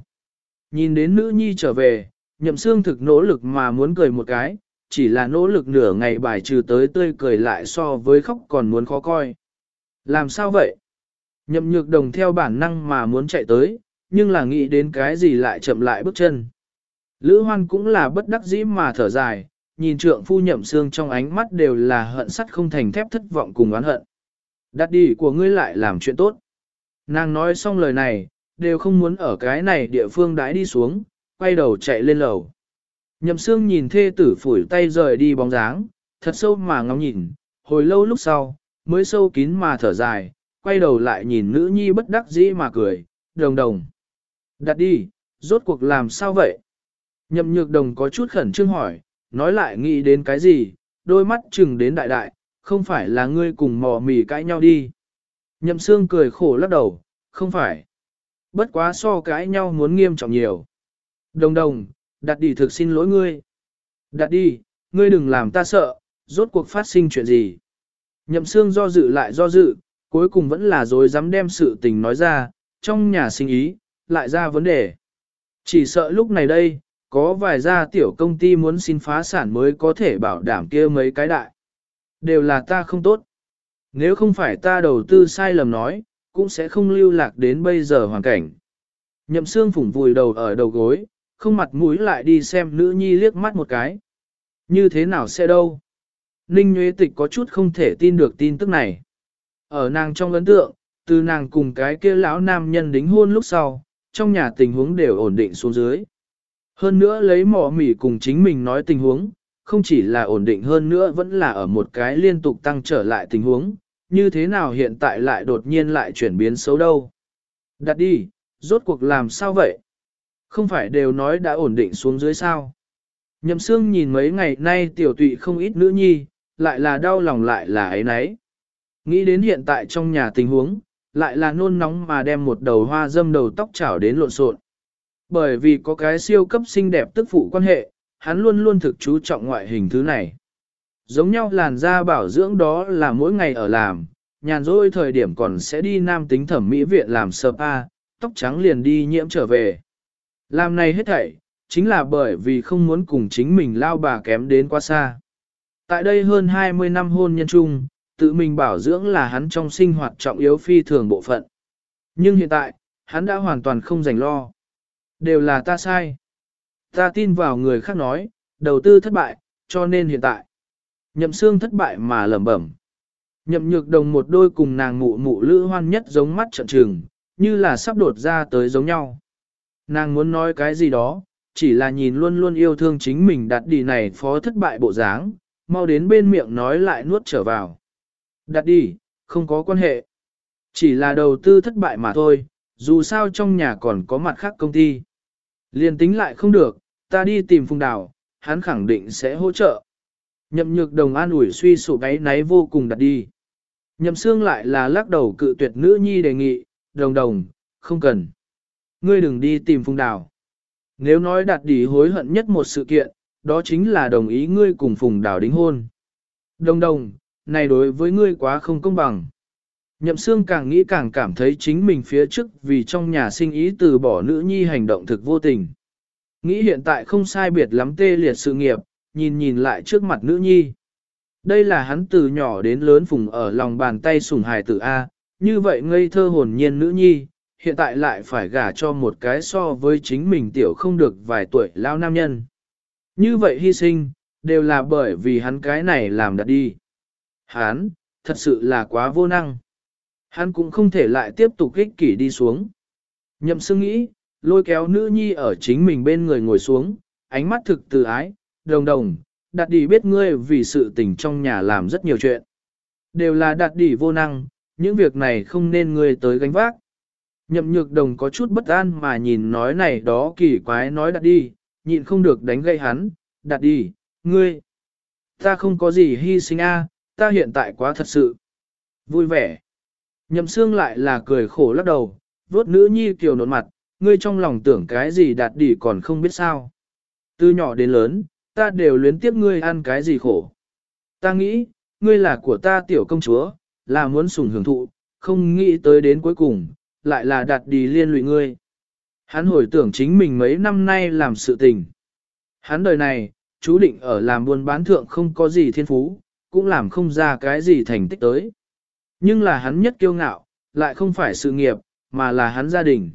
Nhìn đến nữ nhi trở về, nhậm xương thực nỗ lực mà muốn cười một cái, chỉ là nỗ lực nửa ngày bài trừ tới tươi cười lại so với khóc còn muốn khó coi. Làm sao vậy? Nhậm nhược đồng theo bản năng mà muốn chạy tới, nhưng là nghĩ đến cái gì lại chậm lại bước chân. Lữ hoan cũng là bất đắc dĩ mà thở dài, nhìn trượng phu nhậm xương trong ánh mắt đều là hận sắt không thành thép thất vọng cùng oán hận. Đặt đi của ngươi lại làm chuyện tốt. Nàng nói xong lời này, đều không muốn ở cái này địa phương đãi đi xuống, quay đầu chạy lên lầu. Nhậm xương nhìn thê tử phủi tay rời đi bóng dáng, thật sâu mà ngóng nhìn, hồi lâu lúc sau, mới sâu kín mà thở dài, quay đầu lại nhìn nữ nhi bất đắc dĩ mà cười, đồng đồng. Đặt đi, rốt cuộc làm sao vậy? Nhậm nhược đồng có chút khẩn trương hỏi, nói lại nghĩ đến cái gì, đôi mắt chừng đến đại đại, không phải là ngươi cùng mò mì cãi nhau đi. Nhậm xương cười khổ lắc đầu, không phải. Bất quá so cãi nhau muốn nghiêm trọng nhiều. Đồng đồng, đặt đi thực xin lỗi ngươi. Đặt đi, ngươi đừng làm ta sợ, rốt cuộc phát sinh chuyện gì. Nhậm xương do dự lại do dự, cuối cùng vẫn là dối dám đem sự tình nói ra, trong nhà sinh ý, lại ra vấn đề. Chỉ sợ lúc này đây, có vài gia tiểu công ty muốn xin phá sản mới có thể bảo đảm kia mấy cái đại. Đều là ta không tốt. Nếu không phải ta đầu tư sai lầm nói, cũng sẽ không lưu lạc đến bây giờ hoàn cảnh. Nhậm xương phủng vùi đầu ở đầu gối, không mặt mũi lại đi xem nữ nhi liếc mắt một cái. Như thế nào sẽ đâu? Ninh Nguyễn Tịch có chút không thể tin được tin tức này. Ở nàng trong ấn tượng, từ nàng cùng cái kia lão nam nhân đính hôn lúc sau, trong nhà tình huống đều ổn định xuống dưới. Hơn nữa lấy mỏ mỉ cùng chính mình nói tình huống, không chỉ là ổn định hơn nữa vẫn là ở một cái liên tục tăng trở lại tình huống, như thế nào hiện tại lại đột nhiên lại chuyển biến xấu đâu. Đặt đi, rốt cuộc làm sao vậy? Không phải đều nói đã ổn định xuống dưới sao? Nhậm xương nhìn mấy ngày nay tiểu tụy không ít nữ nhi, lại là đau lòng lại là ấy nấy. Nghĩ đến hiện tại trong nhà tình huống, lại là nôn nóng mà đem một đầu hoa dâm đầu tóc chảo đến lộn xộn. Bởi vì có cái siêu cấp xinh đẹp tức phụ quan hệ, hắn luôn luôn thực chú trọng ngoại hình thứ này. Giống nhau làn da bảo dưỡng đó là mỗi ngày ở làm, nhàn rỗi thời điểm còn sẽ đi nam tính thẩm mỹ viện làm spa, tóc trắng liền đi nhiễm trở về. Làm này hết thảy, chính là bởi vì không muốn cùng chính mình lao bà kém đến quá xa. Tại đây hơn 20 năm hôn nhân chung, tự mình bảo dưỡng là hắn trong sinh hoạt trọng yếu phi thường bộ phận. Nhưng hiện tại, hắn đã hoàn toàn không dành lo. Đều là ta sai. Ta tin vào người khác nói, đầu tư thất bại, cho nên hiện tại. Nhậm xương thất bại mà lẩm bẩm. Nhậm nhược đồng một đôi cùng nàng mụ mụ lữ hoan nhất giống mắt trận trừng, như là sắp đột ra tới giống nhau. Nàng muốn nói cái gì đó, chỉ là nhìn luôn luôn yêu thương chính mình đặt đi này phó thất bại bộ dáng, mau đến bên miệng nói lại nuốt trở vào. Đặt đi, không có quan hệ. Chỉ là đầu tư thất bại mà thôi, dù sao trong nhà còn có mặt khác công ty. Liên tính lại không được, ta đi tìm phùng đào, hắn khẳng định sẽ hỗ trợ. Nhậm nhược đồng an ủi suy sụp đáy náy vô cùng đặt đi. Nhậm xương lại là lắc đầu cự tuyệt nữ nhi đề nghị, đồng đồng, không cần. Ngươi đừng đi tìm Phùng Đào. Nếu nói đặt đi hối hận nhất một sự kiện, đó chính là đồng ý ngươi cùng Phùng Đào đính hôn. Đồng đồng, này đối với ngươi quá không công bằng. Nhậm xương càng nghĩ càng cảm thấy chính mình phía trước vì trong nhà sinh ý từ bỏ nữ nhi hành động thực vô tình. Nghĩ hiện tại không sai biệt lắm tê liệt sự nghiệp, nhìn nhìn lại trước mặt nữ nhi. Đây là hắn từ nhỏ đến lớn phùng ở lòng bàn tay sủng hài tử A, như vậy ngây thơ hồn nhiên nữ nhi, hiện tại lại phải gả cho một cái so với chính mình tiểu không được vài tuổi lao nam nhân. Như vậy hy sinh, đều là bởi vì hắn cái này làm đặt đi. Hán, thật sự là quá vô năng. Hắn cũng không thể lại tiếp tục kích kỷ đi xuống. Nhậm sư nghĩ, lôi kéo nữ nhi ở chính mình bên người ngồi xuống, ánh mắt thực từ ái, đồng đồng, đặt đi biết ngươi vì sự tình trong nhà làm rất nhiều chuyện. Đều là đặt đi vô năng, những việc này không nên ngươi tới gánh vác. Nhậm nhược đồng có chút bất an mà nhìn nói này đó kỳ quái nói đặt đi, nhịn không được đánh gây hắn, đặt đi, ngươi. Ta không có gì hy sinh a, ta hiện tại quá thật sự. Vui vẻ. Nhậm xương lại là cười khổ lắc đầu, vuốt nữ nhi kiều nộn mặt, ngươi trong lòng tưởng cái gì đạt đỉ còn không biết sao. Từ nhỏ đến lớn, ta đều luyến tiếp ngươi ăn cái gì khổ. Ta nghĩ, ngươi là của ta tiểu công chúa, là muốn sủng hưởng thụ, không nghĩ tới đến cuối cùng, lại là đạt đi liên lụy ngươi. Hắn hồi tưởng chính mình mấy năm nay làm sự tình. Hắn đời này, chú định ở làm buôn bán thượng không có gì thiên phú, cũng làm không ra cái gì thành tích tới. Nhưng là hắn nhất kiêu ngạo, lại không phải sự nghiệp, mà là hắn gia đình.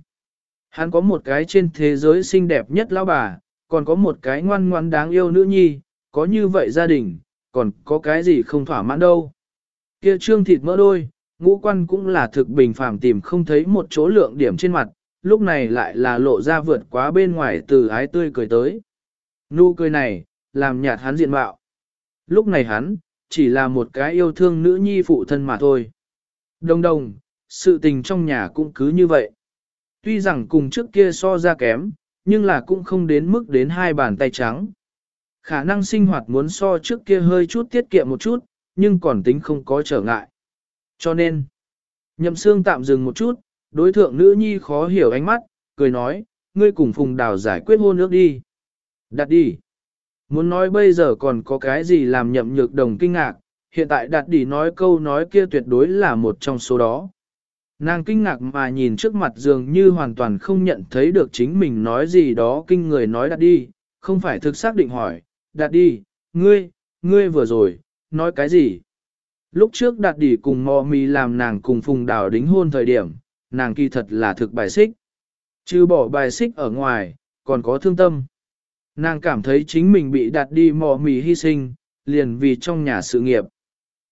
Hắn có một cái trên thế giới xinh đẹp nhất lão bà, còn có một cái ngoan ngoan đáng yêu nữ nhi, có như vậy gia đình, còn có cái gì không thỏa mãn đâu. Kia trương thịt mỡ đôi, ngũ quan cũng là thực bình phàm tìm không thấy một chỗ lượng điểm trên mặt, lúc này lại là lộ ra vượt quá bên ngoài từ ái tươi cười tới. Nụ cười này, làm nhạt hắn diện mạo. Lúc này hắn, chỉ là một cái yêu thương nữ nhi phụ thân mà thôi. Đồng đồng, sự tình trong nhà cũng cứ như vậy. Tuy rằng cùng trước kia so ra kém, nhưng là cũng không đến mức đến hai bàn tay trắng. Khả năng sinh hoạt muốn so trước kia hơi chút tiết kiệm một chút, nhưng còn tính không có trở ngại. Cho nên, nhậm xương tạm dừng một chút, đối thượng nữ nhi khó hiểu ánh mắt, cười nói, ngươi cùng phùng đào giải quyết hôn ước đi. Đặt đi. Muốn nói bây giờ còn có cái gì làm nhậm nhược đồng kinh ngạc, hiện tại đạt đi nói câu nói kia tuyệt đối là một trong số đó. Nàng kinh ngạc mà nhìn trước mặt dường như hoàn toàn không nhận thấy được chính mình nói gì đó kinh người nói đạt đi, không phải thực xác định hỏi, đạt đi, ngươi, ngươi vừa rồi, nói cái gì? Lúc trước đạt đi cùng mò mì làm nàng cùng phùng đào đính hôn thời điểm, nàng kỳ thật là thực bài xích. Chứ bỏ bài xích ở ngoài, còn có thương tâm. Nàng cảm thấy chính mình bị đặt đi mò mì hy sinh, liền vì trong nhà sự nghiệp.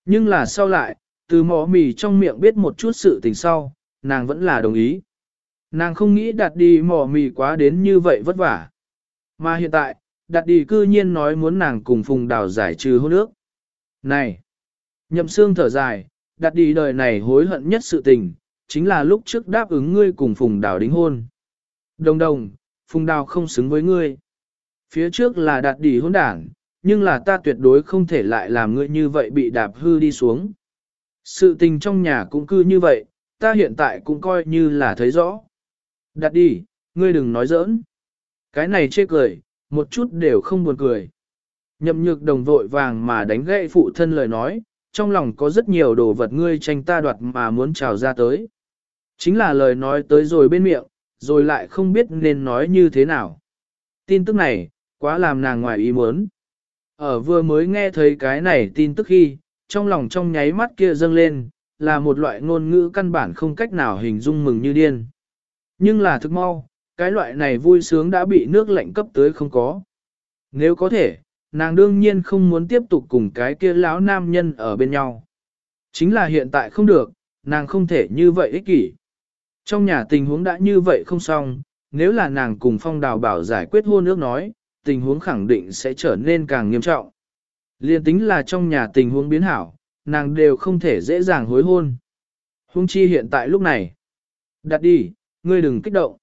Nhưng là sau lại, từ mò mì trong miệng biết một chút sự tình sau, nàng vẫn là đồng ý. Nàng không nghĩ đặt đi mò mì quá đến như vậy vất vả. Mà hiện tại, đặt đi cư nhiên nói muốn nàng cùng phùng đào giải trừ hôn ước. Này! Nhậm xương thở dài, đặt đi đời này hối hận nhất sự tình, chính là lúc trước đáp ứng ngươi cùng phùng đào đính hôn. Đồng đồng, phùng đào không xứng với ngươi. Phía trước là đặt đỉ hôn đảng, nhưng là ta tuyệt đối không thể lại làm ngươi như vậy bị đạp hư đi xuống. Sự tình trong nhà cũng cư như vậy, ta hiện tại cũng coi như là thấy rõ. Đặt đi, ngươi đừng nói giỡn. Cái này chê cười, một chút đều không buồn cười. Nhậm nhược đồng vội vàng mà đánh gậy phụ thân lời nói, trong lòng có rất nhiều đồ vật ngươi tranh ta đoạt mà muốn trào ra tới. Chính là lời nói tới rồi bên miệng, rồi lại không biết nên nói như thế nào. Tin tức này, quá làm nàng ngoài ý muốn. Ở vừa mới nghe thấy cái này tin tức khi, trong lòng trong nháy mắt kia dâng lên, là một loại ngôn ngữ căn bản không cách nào hình dung mừng như điên. Nhưng là thức mau, cái loại này vui sướng đã bị nước lạnh cấp tới không có. Nếu có thể, nàng đương nhiên không muốn tiếp tục cùng cái kia lão nam nhân ở bên nhau. Chính là hiện tại không được, nàng không thể như vậy ích kỷ. Trong nhà tình huống đã như vậy không xong, nếu là nàng cùng phong đào bảo giải quyết hôn ước nói, tình huống khẳng định sẽ trở nên càng nghiêm trọng. Liên tính là trong nhà tình huống biến hảo, nàng đều không thể dễ dàng hối hôn. Hung chi hiện tại lúc này. Đặt đi, ngươi đừng kích động.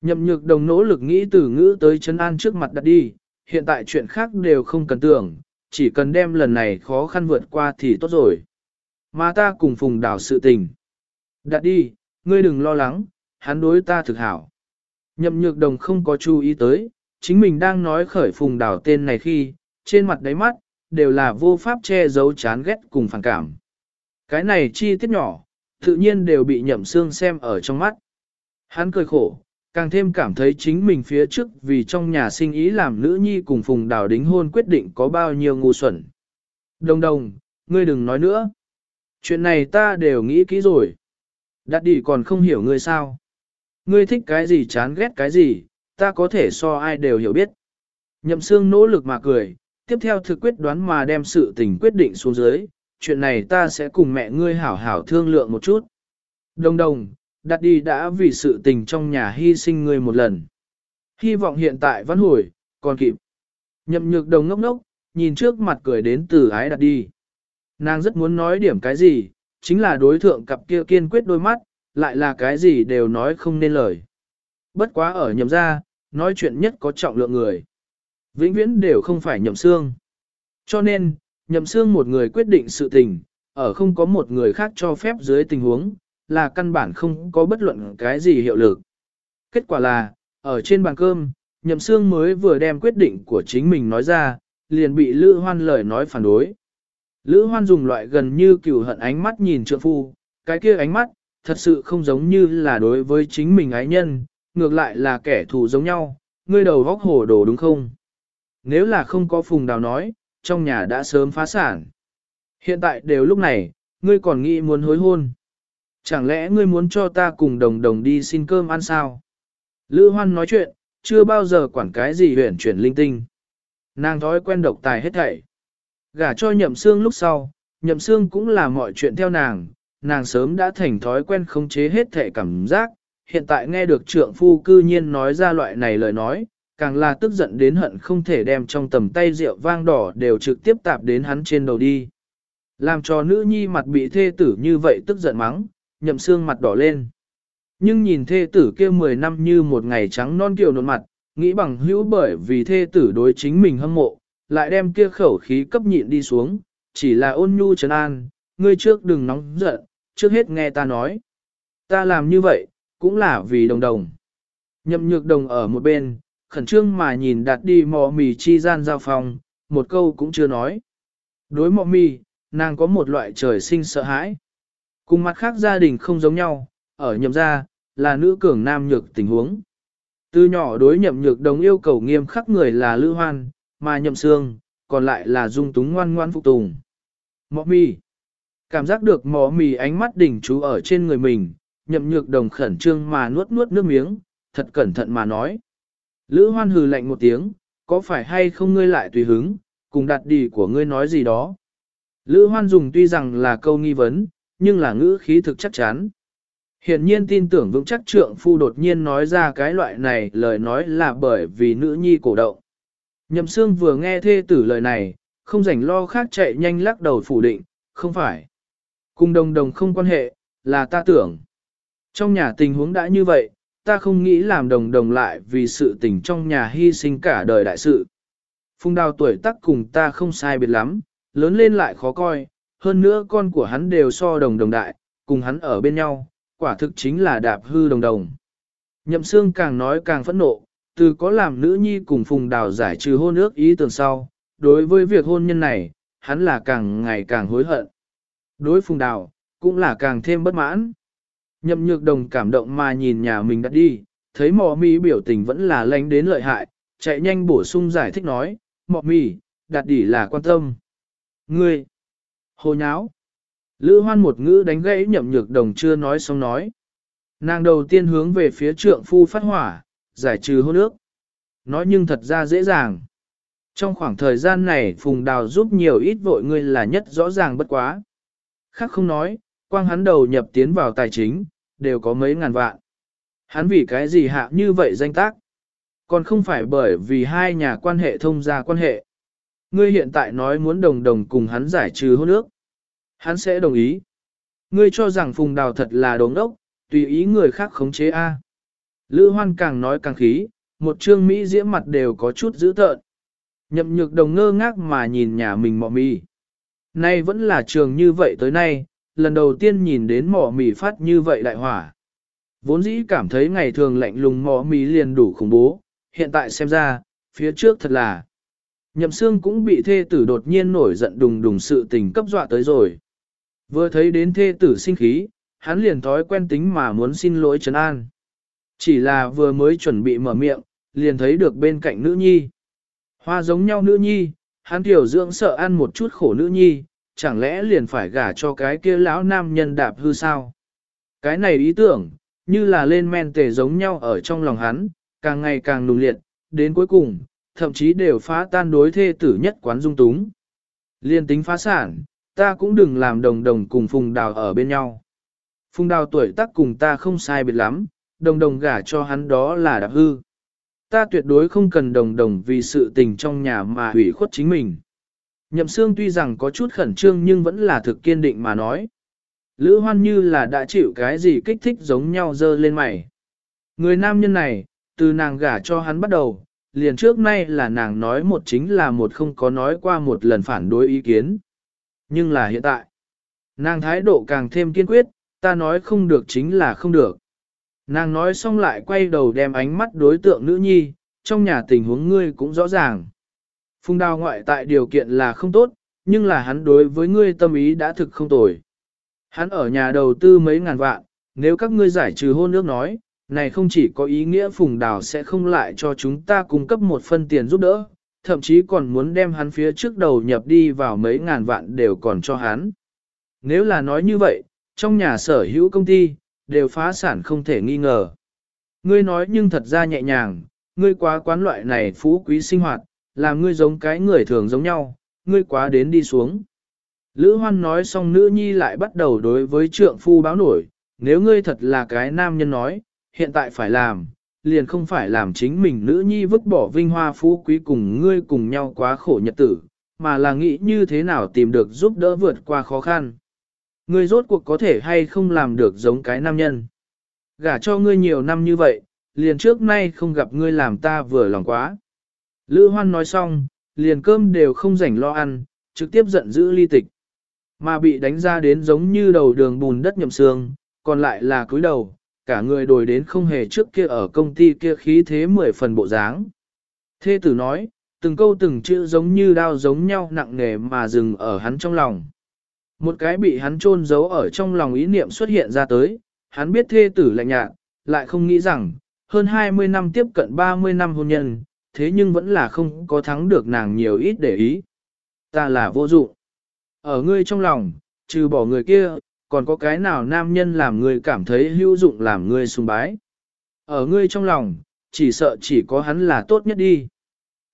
Nhậm nhược đồng nỗ lực nghĩ từ ngữ tới chân an trước mặt đặt đi, hiện tại chuyện khác đều không cần tưởng, chỉ cần đem lần này khó khăn vượt qua thì tốt rồi. Mà ta cùng phùng đảo sự tình. Đặt đi, ngươi đừng lo lắng, hắn đối ta thực hảo. Nhậm nhược đồng không có chú ý tới, chính mình đang nói khởi phùng đào tên này khi, trên mặt đáy mắt, đều là vô pháp che giấu chán ghét cùng phản cảm. Cái này chi tiết nhỏ, tự nhiên đều bị nhậm xương xem ở trong mắt. Hắn cười khổ, càng thêm cảm thấy chính mình phía trước vì trong nhà sinh ý làm nữ nhi cùng phùng đào đính hôn quyết định có bao nhiêu ngu xuẩn. Đồng đồng, ngươi đừng nói nữa. Chuyện này ta đều nghĩ kỹ rồi. Đạt đi còn không hiểu ngươi sao. Ngươi thích cái gì chán ghét cái gì, ta có thể so ai đều hiểu biết. Nhậm xương nỗ lực mà cười, tiếp theo thực quyết đoán mà đem sự tình quyết định xuống dưới, chuyện này ta sẽ cùng mẹ ngươi hảo hảo thương lượng một chút. Đồng đồng, đặt đi đã vì sự tình trong nhà hy sinh ngươi một lần. Hy vọng hiện tại vẫn hồi, còn kịp. Nhậm nhược đồng ngốc ngốc, nhìn trước mặt cười đến từ ái đặt đi. Nàng rất muốn nói điểm cái gì, chính là đối thượng cặp kia kiên quyết đôi mắt, lại là cái gì đều nói không nên lời. Bất quá ở nhậm ra, nói chuyện nhất có trọng lượng người. Vĩnh viễn đều không phải nhậm xương. Cho nên, nhậm xương một người quyết định sự tình, ở không có một người khác cho phép dưới tình huống, là căn bản không có bất luận cái gì hiệu lực. Kết quả là, ở trên bàn cơm, nhậm xương mới vừa đem quyết định của chính mình nói ra, liền bị Lữ Hoan lời nói phản đối. Lữ Hoan dùng loại gần như cừu hận ánh mắt nhìn trượng phu, cái kia ánh mắt, thật sự không giống như là đối với chính mình ái nhân, ngược lại là kẻ thù giống nhau, ngươi đầu vóc hồ đồ đúng không? Nếu là không có phùng đào nói, trong nhà đã sớm phá sản. Hiện tại đều lúc này, ngươi còn nghĩ muốn hối hôn. Chẳng lẽ ngươi muốn cho ta cùng đồng đồng đi xin cơm ăn sao? Lữ hoan nói chuyện, chưa bao giờ quản cái gì huyển chuyển linh tinh. Nàng thói quen độc tài hết thảy. Gả cho nhậm xương lúc sau, nhậm xương cũng là mọi chuyện theo nàng, nàng sớm đã thành thói quen khống chế hết thảy cảm giác, hiện tại nghe được trượng phu cư nhiên nói ra loại này lời nói, càng là tức giận đến hận không thể đem trong tầm tay rượu vang đỏ đều trực tiếp tạp đến hắn trên đầu đi. Làm cho nữ nhi mặt bị thê tử như vậy tức giận mắng, nhậm xương mặt đỏ lên. Nhưng nhìn thê tử kia 10 năm như một ngày trắng non kiều nộn mặt, nghĩ bằng hữu bởi vì thê tử đối chính mình hâm mộ, lại đem kia khẩu khí cấp nhịn đi xuống, chỉ là ôn nhu trấn an, ngươi trước đừng nóng giận, trước hết nghe ta nói. Ta làm như vậy, cũng là vì đồng đồng. Nhậm nhược đồng ở một bên, khẩn trương mà nhìn đặt đi mò mì chi gian giao phòng, một câu cũng chưa nói. Đối mọ mì, nàng có một loại trời sinh sợ hãi. Cùng mặt khác gia đình không giống nhau, ở nhậm gia, là nữ cường nam nhược tình huống. Từ nhỏ đối nhậm nhược đồng yêu cầu nghiêm khắc người là lữ hoan, mà nhậm xương, còn lại là dung túng ngoan ngoan phục tùng. Mọ mì. Cảm giác được mỏ mì ánh mắt đỉnh chú ở trên người mình, nhậm nhược đồng khẩn trương mà nuốt nuốt nước miếng, thật cẩn thận mà nói. Lữ hoan hừ lạnh một tiếng, có phải hay không ngươi lại tùy hứng, cùng đặt đi của ngươi nói gì đó. Lữ hoan dùng tuy rằng là câu nghi vấn, nhưng là ngữ khí thực chắc chắn. Hiện nhiên tin tưởng vững chắc trượng phu đột nhiên nói ra cái loại này lời nói là bởi vì nữ nhi cổ động. Nhậm xương vừa nghe thê tử lời này, không rảnh lo khác chạy nhanh lắc đầu phủ định, không phải. Cùng đồng đồng không quan hệ, là ta tưởng. Trong nhà tình huống đã như vậy, ta không nghĩ làm đồng đồng lại vì sự tình trong nhà hy sinh cả đời đại sự. Phùng đào tuổi tác cùng ta không sai biệt lắm, lớn lên lại khó coi, hơn nữa con của hắn đều so đồng đồng đại, cùng hắn ở bên nhau, quả thực chính là đạp hư đồng đồng. Nhậm xương càng nói càng phẫn nộ, từ có làm nữ nhi cùng phùng đào giải trừ hôn ước ý tưởng sau, đối với việc hôn nhân này, hắn là càng ngày càng hối hận. Đối phùng đào, cũng là càng thêm bất mãn. Nhậm nhược đồng cảm động mà nhìn nhà mình đã đi, thấy mò mì biểu tình vẫn là lánh đến lợi hại, chạy nhanh bổ sung giải thích nói, mọ mì, đặt đỉ là quan tâm. Ngươi, hồ nháo. Lữ hoan một ngữ đánh gãy nhậm nhược đồng chưa nói xong nói. Nàng đầu tiên hướng về phía trượng phu phát hỏa, giải trừ hôn ước. Nói nhưng thật ra dễ dàng. Trong khoảng thời gian này Phùng Đào giúp nhiều ít vội ngươi là nhất rõ ràng bất quá. Khác không nói, quang hắn đầu nhập tiến vào tài chính, đều có mấy ngàn vạn. Hắn vì cái gì hạ như vậy danh tác? Còn không phải bởi vì hai nhà quan hệ thông gia quan hệ. Ngươi hiện tại nói muốn đồng đồng cùng hắn giải trừ hôn ước. Hắn sẽ đồng ý. Ngươi cho rằng Phùng Đào thật là đống đốc, tùy ý người khác khống chế A. Lữ hoan càng nói càng khí, một trương Mỹ diễm mặt đều có chút dữ tợn. Nhậm nhược đồng ngơ ngác mà nhìn nhà mình mọ mì. Nay vẫn là trường như vậy tới nay, lần đầu tiên nhìn đến mỏ mì phát như vậy đại hỏa. Vốn dĩ cảm thấy ngày thường lạnh lùng mỏ mì liền đủ khủng bố, hiện tại xem ra, phía trước thật là. Nhậm xương cũng bị thê tử đột nhiên nổi giận đùng đùng sự tình cấp dọa tới rồi. Vừa thấy đến thê tử sinh khí, hắn liền thói quen tính mà muốn xin lỗi Trấn An. Chỉ là vừa mới chuẩn bị mở miệng, liền thấy được bên cạnh nữ nhi. Hoa giống nhau nữ nhi, hắn tiểu dưỡng sợ ăn một chút khổ nữ nhi, chẳng lẽ liền phải gả cho cái kia lão nam nhân đạp hư sao? Cái này ý tưởng, như là lên men tề giống nhau ở trong lòng hắn, càng ngày càng nùng liệt, đến cuối cùng, thậm chí đều phá tan đối thê tử nhất quán dung túng. Liên tính phá sản, ta cũng đừng làm đồng đồng cùng Phùng Đào ở bên nhau. Phùng Đào tuổi tác cùng ta không sai biệt lắm, đồng đồng gả cho hắn đó là đạp hư. Ta tuyệt đối không cần đồng đồng vì sự tình trong nhà mà hủy khuất chính mình. Nhậm xương tuy rằng có chút khẩn trương nhưng vẫn là thực kiên định mà nói. Lữ hoan như là đã chịu cái gì kích thích giống nhau dơ lên mày. Người nam nhân này, từ nàng gả cho hắn bắt đầu, liền trước nay là nàng nói một chính là một không có nói qua một lần phản đối ý kiến. Nhưng là hiện tại, nàng thái độ càng thêm kiên quyết, ta nói không được chính là không được. Nàng nói xong lại quay đầu đem ánh mắt đối tượng nữ nhi, trong nhà tình huống ngươi cũng rõ ràng. Phùng đào ngoại tại điều kiện là không tốt, nhưng là hắn đối với ngươi tâm ý đã thực không tồi. Hắn ở nhà đầu tư mấy ngàn vạn, nếu các ngươi giải trừ hôn nước nói, này không chỉ có ý nghĩa Phùng Đào sẽ không lại cho chúng ta cung cấp một phân tiền giúp đỡ, thậm chí còn muốn đem hắn phía trước đầu nhập đi vào mấy ngàn vạn đều còn cho hắn. Nếu là nói như vậy, trong nhà sở hữu công ty, đều phá sản không thể nghi ngờ. Ngươi nói nhưng thật ra nhẹ nhàng, ngươi quá quán loại này phú quý sinh hoạt, làm ngươi giống cái người thường giống nhau, ngươi quá đến đi xuống. Lữ hoan nói xong nữ nhi lại bắt đầu đối với trượng phu báo nổi, nếu ngươi thật là cái nam nhân nói, hiện tại phải làm, liền không phải làm chính mình nữ nhi vứt bỏ vinh hoa phú quý cùng ngươi cùng nhau quá khổ nhật tử, mà là nghĩ như thế nào tìm được giúp đỡ vượt qua khó khăn. Ngươi rốt cuộc có thể hay không làm được giống cái nam nhân. Gả cho ngươi nhiều năm như vậy, liền trước nay không gặp ngươi làm ta vừa lòng quá. Lữ hoan nói xong, liền cơm đều không rảnh lo ăn, trực tiếp giận dữ ly tịch. Mà bị đánh ra đến giống như đầu đường bùn đất nhậm xương, còn lại là cúi đầu, cả người đổi đến không hề trước kia ở công ty kia khí thế mười phần bộ dáng. Thê tử nói, từng câu từng chữ giống như đao giống nhau nặng nề mà dừng ở hắn trong lòng. Một cái bị hắn chôn giấu ở trong lòng ý niệm xuất hiện ra tới, hắn biết thê tử lạnh nhạt, lại không nghĩ rằng, hơn 20 năm tiếp cận 30 năm hôn nhân, thế nhưng vẫn là không có thắng được nàng nhiều ít để ý. Ta là vô dụng. Ở ngươi trong lòng, trừ bỏ người kia, còn có cái nào nam nhân làm ngươi cảm thấy hữu dụng làm ngươi sùng bái. Ở ngươi trong lòng, chỉ sợ chỉ có hắn là tốt nhất đi.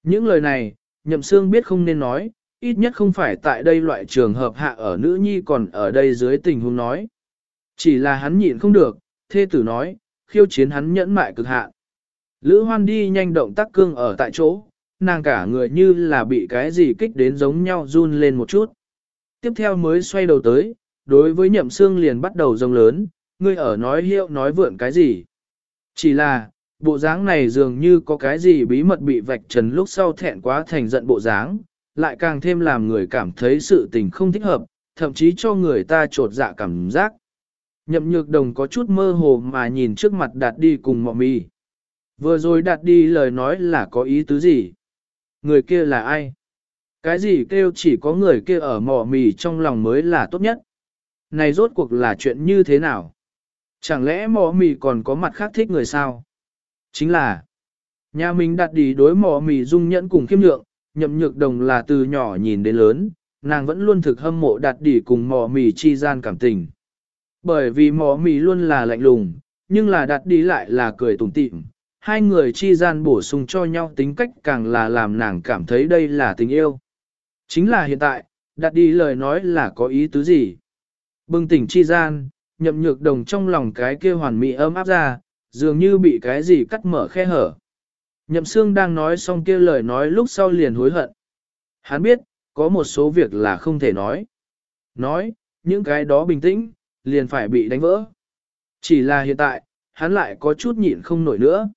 Những lời này, nhậm xương biết không nên nói, ít nhất không phải tại đây loại trường hợp hạ ở nữ nhi còn ở đây dưới tình huống nói. Chỉ là hắn nhịn không được, thê tử nói, khiêu chiến hắn nhẫn mại cực hạ. Lữ hoan đi nhanh động tác cương ở tại chỗ, nàng cả người như là bị cái gì kích đến giống nhau run lên một chút. Tiếp theo mới xoay đầu tới, đối với nhậm xương liền bắt đầu rông lớn, ngươi ở nói hiệu nói vượn cái gì. Chỉ là, bộ dáng này dường như có cái gì bí mật bị vạch trần lúc sau thẹn quá thành giận bộ dáng, lại càng thêm làm người cảm thấy sự tình không thích hợp, thậm chí cho người ta trột dạ cảm giác. Nhậm nhược đồng có chút mơ hồ mà nhìn trước mặt đạt đi cùng mọ mì. Vừa rồi đạt đi lời nói là có ý tứ gì? Người kia là ai? Cái gì kêu chỉ có người kia ở mỏ mì trong lòng mới là tốt nhất? Này rốt cuộc là chuyện như thế nào? Chẳng lẽ mỏ mì còn có mặt khác thích người sao? Chính là, nhà mình đặt đi đối mỏ mì dung nhẫn cùng khiêm nhượng, nhậm nhược đồng là từ nhỏ nhìn đến lớn, nàng vẫn luôn thực hâm mộ đặt đi cùng mỏ mì chi gian cảm tình. Bởi vì mỏ mì luôn là lạnh lùng, nhưng là đặt đi lại là cười tủm tỉm, hai người chi gian bổ sung cho nhau tính cách càng là làm nàng cảm thấy đây là tình yêu. Chính là hiện tại, đặt đi lời nói là có ý tứ gì. Bừng tỉnh chi gian, nhậm nhược đồng trong lòng cái kia hoàn mỹ ấm áp ra, dường như bị cái gì cắt mở khe hở. Nhậm xương đang nói xong kia lời nói lúc sau liền hối hận. Hắn biết, có một số việc là không thể nói. Nói, những cái đó bình tĩnh, liền phải bị đánh vỡ. Chỉ là hiện tại, hắn lại có chút nhịn không nổi nữa.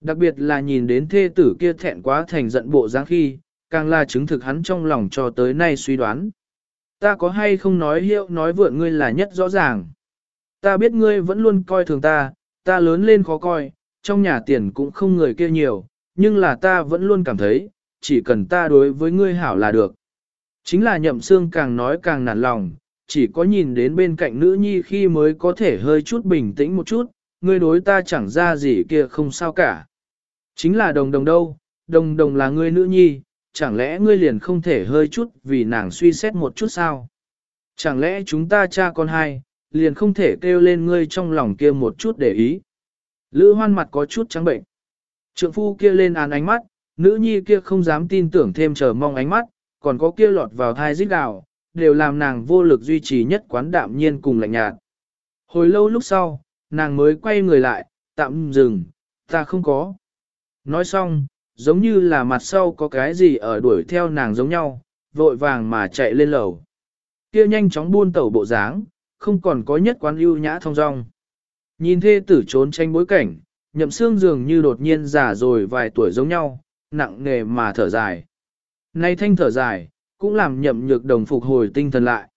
Đặc biệt là nhìn đến thê tử kia thẹn quá thành giận bộ dáng khi, càng là chứng thực hắn trong lòng cho tới nay suy đoán. Ta có hay không nói hiệu nói vượn ngươi là nhất rõ ràng. Ta biết ngươi vẫn luôn coi thường ta, ta lớn lên khó coi, trong nhà tiền cũng không người kia nhiều, nhưng là ta vẫn luôn cảm thấy, chỉ cần ta đối với ngươi hảo là được. Chính là nhậm xương càng nói càng nản lòng, chỉ có nhìn đến bên cạnh nữ nhi khi mới có thể hơi chút bình tĩnh một chút, ngươi đối ta chẳng ra gì kia không sao cả. Chính là đồng đồng đâu, đồng đồng là ngươi nữ nhi, chẳng lẽ ngươi liền không thể hơi chút vì nàng suy xét một chút sao? Chẳng lẽ chúng ta cha con hai, liền không thể kêu lên ngươi trong lòng kia một chút để ý? Lữ hoan mặt có chút trắng bệnh. Trượng phu kia lên án ánh mắt, nữ nhi kia không dám tin tưởng thêm chờ mong ánh mắt, còn có kia lọt vào thai rít gào, đều làm nàng vô lực duy trì nhất quán đạm nhiên cùng lạnh nhạt. Hồi lâu lúc sau, nàng mới quay người lại, tạm dừng, ta không có. Nói xong, giống như là mặt sau có cái gì ở đuổi theo nàng giống nhau, vội vàng mà chạy lên lầu. Kia nhanh chóng buôn tẩu bộ dáng, không còn có nhất quán ưu nhã thông dong. Nhìn thê tử trốn tranh bối cảnh, nhậm xương dường như đột nhiên già rồi vài tuổi giống nhau, nặng nề mà thở dài. Nay thanh thở dài, cũng làm nhậm nhược đồng phục hồi tinh thần lại.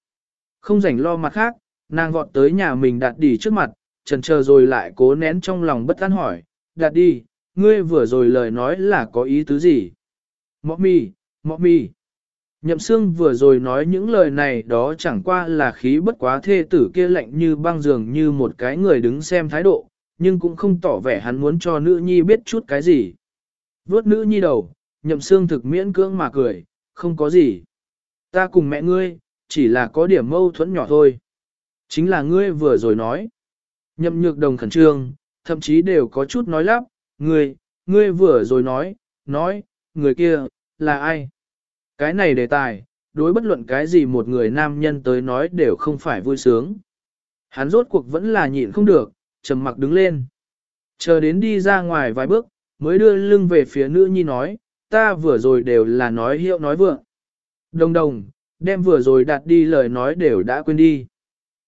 Không rảnh lo mặt khác, nàng vọt tới nhà mình đặt đỉ trước mặt, trần chờ rồi lại cố nén trong lòng bất an hỏi, đạt đi, ngươi vừa rồi lời nói là có ý tứ gì? Mọ mì, mọ mì. Nhậm xương vừa rồi nói những lời này đó chẳng qua là khí bất quá thê tử kia lạnh như băng dường như một cái người đứng xem thái độ, nhưng cũng không tỏ vẻ hắn muốn cho nữ nhi biết chút cái gì. Vốt nữ nhi đầu, nhậm xương thực miễn cưỡng mà cười, không có gì. Ta cùng mẹ ngươi, chỉ là có điểm mâu thuẫn nhỏ thôi. Chính là ngươi vừa rồi nói. Nhậm nhược đồng khẩn trương, thậm chí đều có chút nói lắp, ngươi, ngươi vừa rồi nói, nói, người kia, là ai? Cái này đề tài, đối bất luận cái gì một người nam nhân tới nói đều không phải vui sướng. Hắn rốt cuộc vẫn là nhịn không được, trầm mặc đứng lên. Chờ đến đi ra ngoài vài bước, mới đưa lưng về phía nữ nhi nói, ta vừa rồi đều là nói hiệu nói vượng. Đồng đồng, đem vừa rồi đặt đi lời nói đều đã quên đi.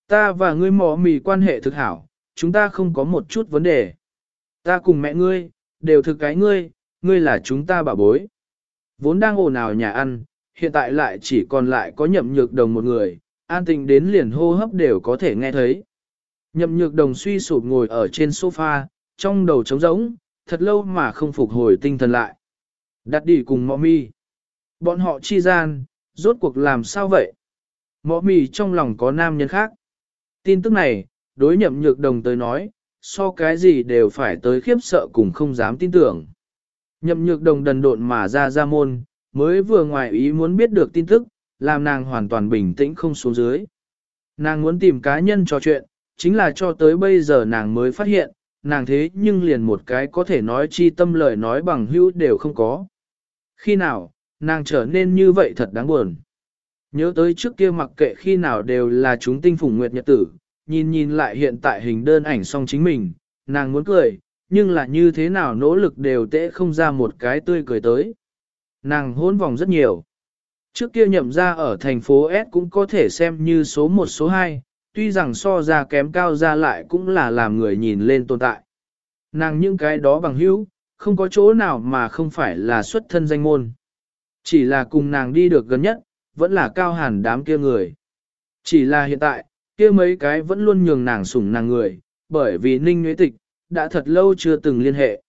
Ta và ngươi mỏ mì quan hệ thực hảo, chúng ta không có một chút vấn đề. Ta cùng mẹ ngươi, đều thực cái ngươi, ngươi là chúng ta bảo bối. Vốn đang ồn ào nhà ăn, hiện tại lại chỉ còn lại có nhậm nhược đồng một người, an tình đến liền hô hấp đều có thể nghe thấy. Nhậm nhược đồng suy sụp ngồi ở trên sofa, trong đầu trống rỗng, thật lâu mà không phục hồi tinh thần lại. Đặt đi cùng mọ mi. Bọn họ chi gian, rốt cuộc làm sao vậy? Mọ Mi trong lòng có nam nhân khác. Tin tức này, đối nhậm nhược đồng tới nói, so cái gì đều phải tới khiếp sợ cùng không dám tin tưởng. Nhậm nhược đồng đần độn mà ra ra môn, mới vừa ngoài ý muốn biết được tin tức, làm nàng hoàn toàn bình tĩnh không xuống dưới. Nàng muốn tìm cá nhân trò chuyện, chính là cho tới bây giờ nàng mới phát hiện, nàng thế nhưng liền một cái có thể nói chi tâm lời nói bằng hữu đều không có. Khi nào, nàng trở nên như vậy thật đáng buồn. Nhớ tới trước kia mặc kệ khi nào đều là chúng tinh phùng nguyệt nhật tử, nhìn nhìn lại hiện tại hình đơn ảnh song chính mình, nàng muốn cười, nhưng là như thế nào nỗ lực đều tễ không ra một cái tươi cười tới. Nàng hôn vòng rất nhiều. Trước kia nhậm ra ở thành phố S cũng có thể xem như số 1 số 2, tuy rằng so ra kém cao ra lại cũng là làm người nhìn lên tồn tại. Nàng những cái đó bằng hữu, không có chỗ nào mà không phải là xuất thân danh môn. Chỉ là cùng nàng đi được gần nhất, vẫn là cao hẳn đám kia người. Chỉ là hiện tại, kia mấy cái vẫn luôn nhường nàng sủng nàng người, bởi vì ninh nguyễn tịch, đã thật lâu chưa từng liên hệ.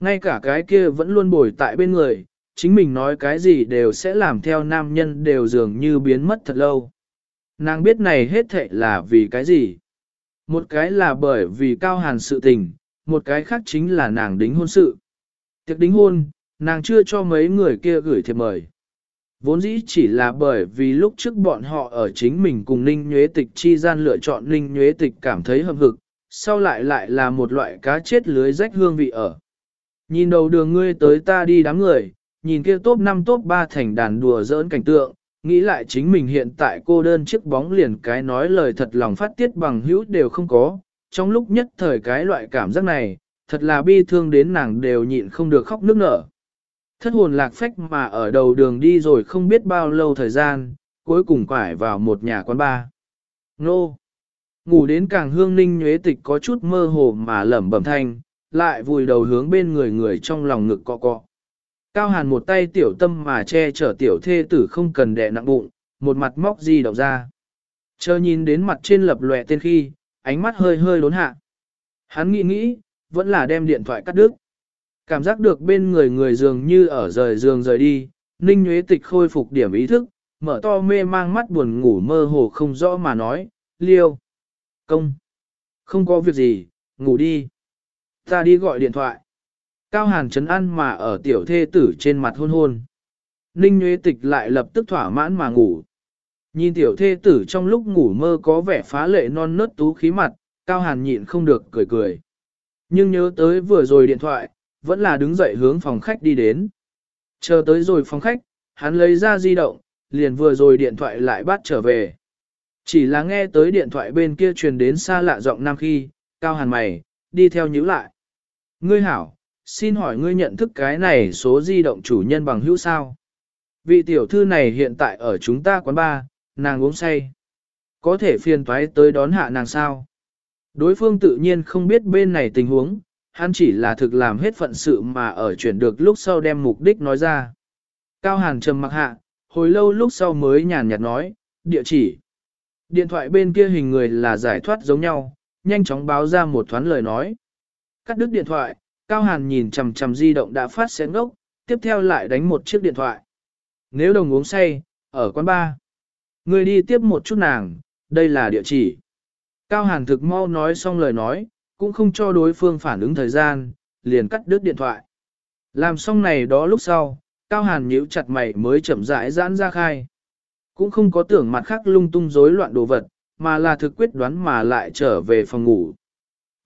Ngay cả cái kia vẫn luôn bồi tại bên người, chính mình nói cái gì đều sẽ làm theo nam nhân đều dường như biến mất thật lâu. Nàng biết này hết thệ là vì cái gì? Một cái là bởi vì cao hàn sự tình, một cái khác chính là nàng đính hôn sự. Tiệc đính hôn, nàng chưa cho mấy người kia gửi thiệp mời. Vốn dĩ chỉ là bởi vì lúc trước bọn họ ở chính mình cùng Ninh Nhuế Tịch chi gian lựa chọn Ninh Nhuế Tịch cảm thấy hợp hực, sau lại lại là một loại cá chết lưới rách hương vị ở. Nhìn đầu đường ngươi tới ta đi đám người, nhìn kia top 5 top 3 thành đàn đùa giỡn cảnh tượng, nghĩ lại chính mình hiện tại cô đơn chiếc bóng liền cái nói lời thật lòng phát tiết bằng hữu đều không có, trong lúc nhất thời cái loại cảm giác này, thật là bi thương đến nàng đều nhịn không được khóc nước nở. Thất hồn lạc phách mà ở đầu đường đi rồi không biết bao lâu thời gian, cuối cùng quải vào một nhà quán bar. Nô! Ngủ đến càng hương ninh nhuế tịch có chút mơ hồ mà lẩm bẩm thanh, lại vùi đầu hướng bên người người trong lòng ngực cọ cọ. Cao hàn một tay tiểu tâm mà che chở tiểu thê tử không cần đè nặng bụng, một mặt móc di động ra. Chờ nhìn đến mặt trên lập lòe tên khi, ánh mắt hơi hơi đốn hạ. Hắn nghĩ nghĩ, vẫn là đem điện thoại cắt đứt. Cảm giác được bên người người dường như ở rời giường rời đi, Ninh Nguyễn Tịch khôi phục điểm ý thức, mở to mê mang mắt buồn ngủ mơ hồ không rõ mà nói, liêu, công, không có việc gì, ngủ đi. Ta đi gọi điện thoại. Cao Hàn chấn ăn mà ở tiểu thê tử trên mặt hôn hôn. Ninh Nguyễn Tịch lại lập tức thỏa mãn mà ngủ. Nhìn tiểu thê tử trong lúc ngủ mơ có vẻ phá lệ non nớt tú khí mặt, Cao Hàn nhịn không được cười cười. Nhưng nhớ tới vừa rồi điện thoại, vẫn là đứng dậy hướng phòng khách đi đến. Chờ tới rồi phòng khách, hắn lấy ra di động, liền vừa rồi điện thoại lại bắt trở về. Chỉ là nghe tới điện thoại bên kia truyền đến xa lạ giọng nam khi, Cao Hàn mày, đi theo nhíu lại. Ngươi hảo, xin hỏi ngươi nhận thức cái này số di động chủ nhân bằng hữu sao? Vị tiểu thư này hiện tại ở chúng ta quán bar, nàng uống say. Có thể phiền toái tới đón hạ nàng sao? Đối phương tự nhiên không biết bên này tình huống, hắn chỉ là thực làm hết phận sự mà ở chuyển được lúc sau đem mục đích nói ra. Cao Hàn trầm mặc hạ, hồi lâu lúc sau mới nhàn nhạt nói, địa chỉ. Điện thoại bên kia hình người là giải thoát giống nhau, nhanh chóng báo ra một thoáng lời nói. Cắt đứt điện thoại, Cao Hàn nhìn chằm chằm di động đã phát xén ngốc, tiếp theo lại đánh một chiếc điện thoại. Nếu đồng uống say, ở quán bar, người đi tiếp một chút nàng, đây là địa chỉ. Cao Hàn thực mau nói xong lời nói, cũng không cho đối phương phản ứng thời gian, liền cắt đứt điện thoại. Làm xong này đó lúc sau, Cao Hàn nhíu chặt mày mới chậm rãi giãn ra khai. Cũng không có tưởng mặt khác lung tung rối loạn đồ vật, mà là thực quyết đoán mà lại trở về phòng ngủ.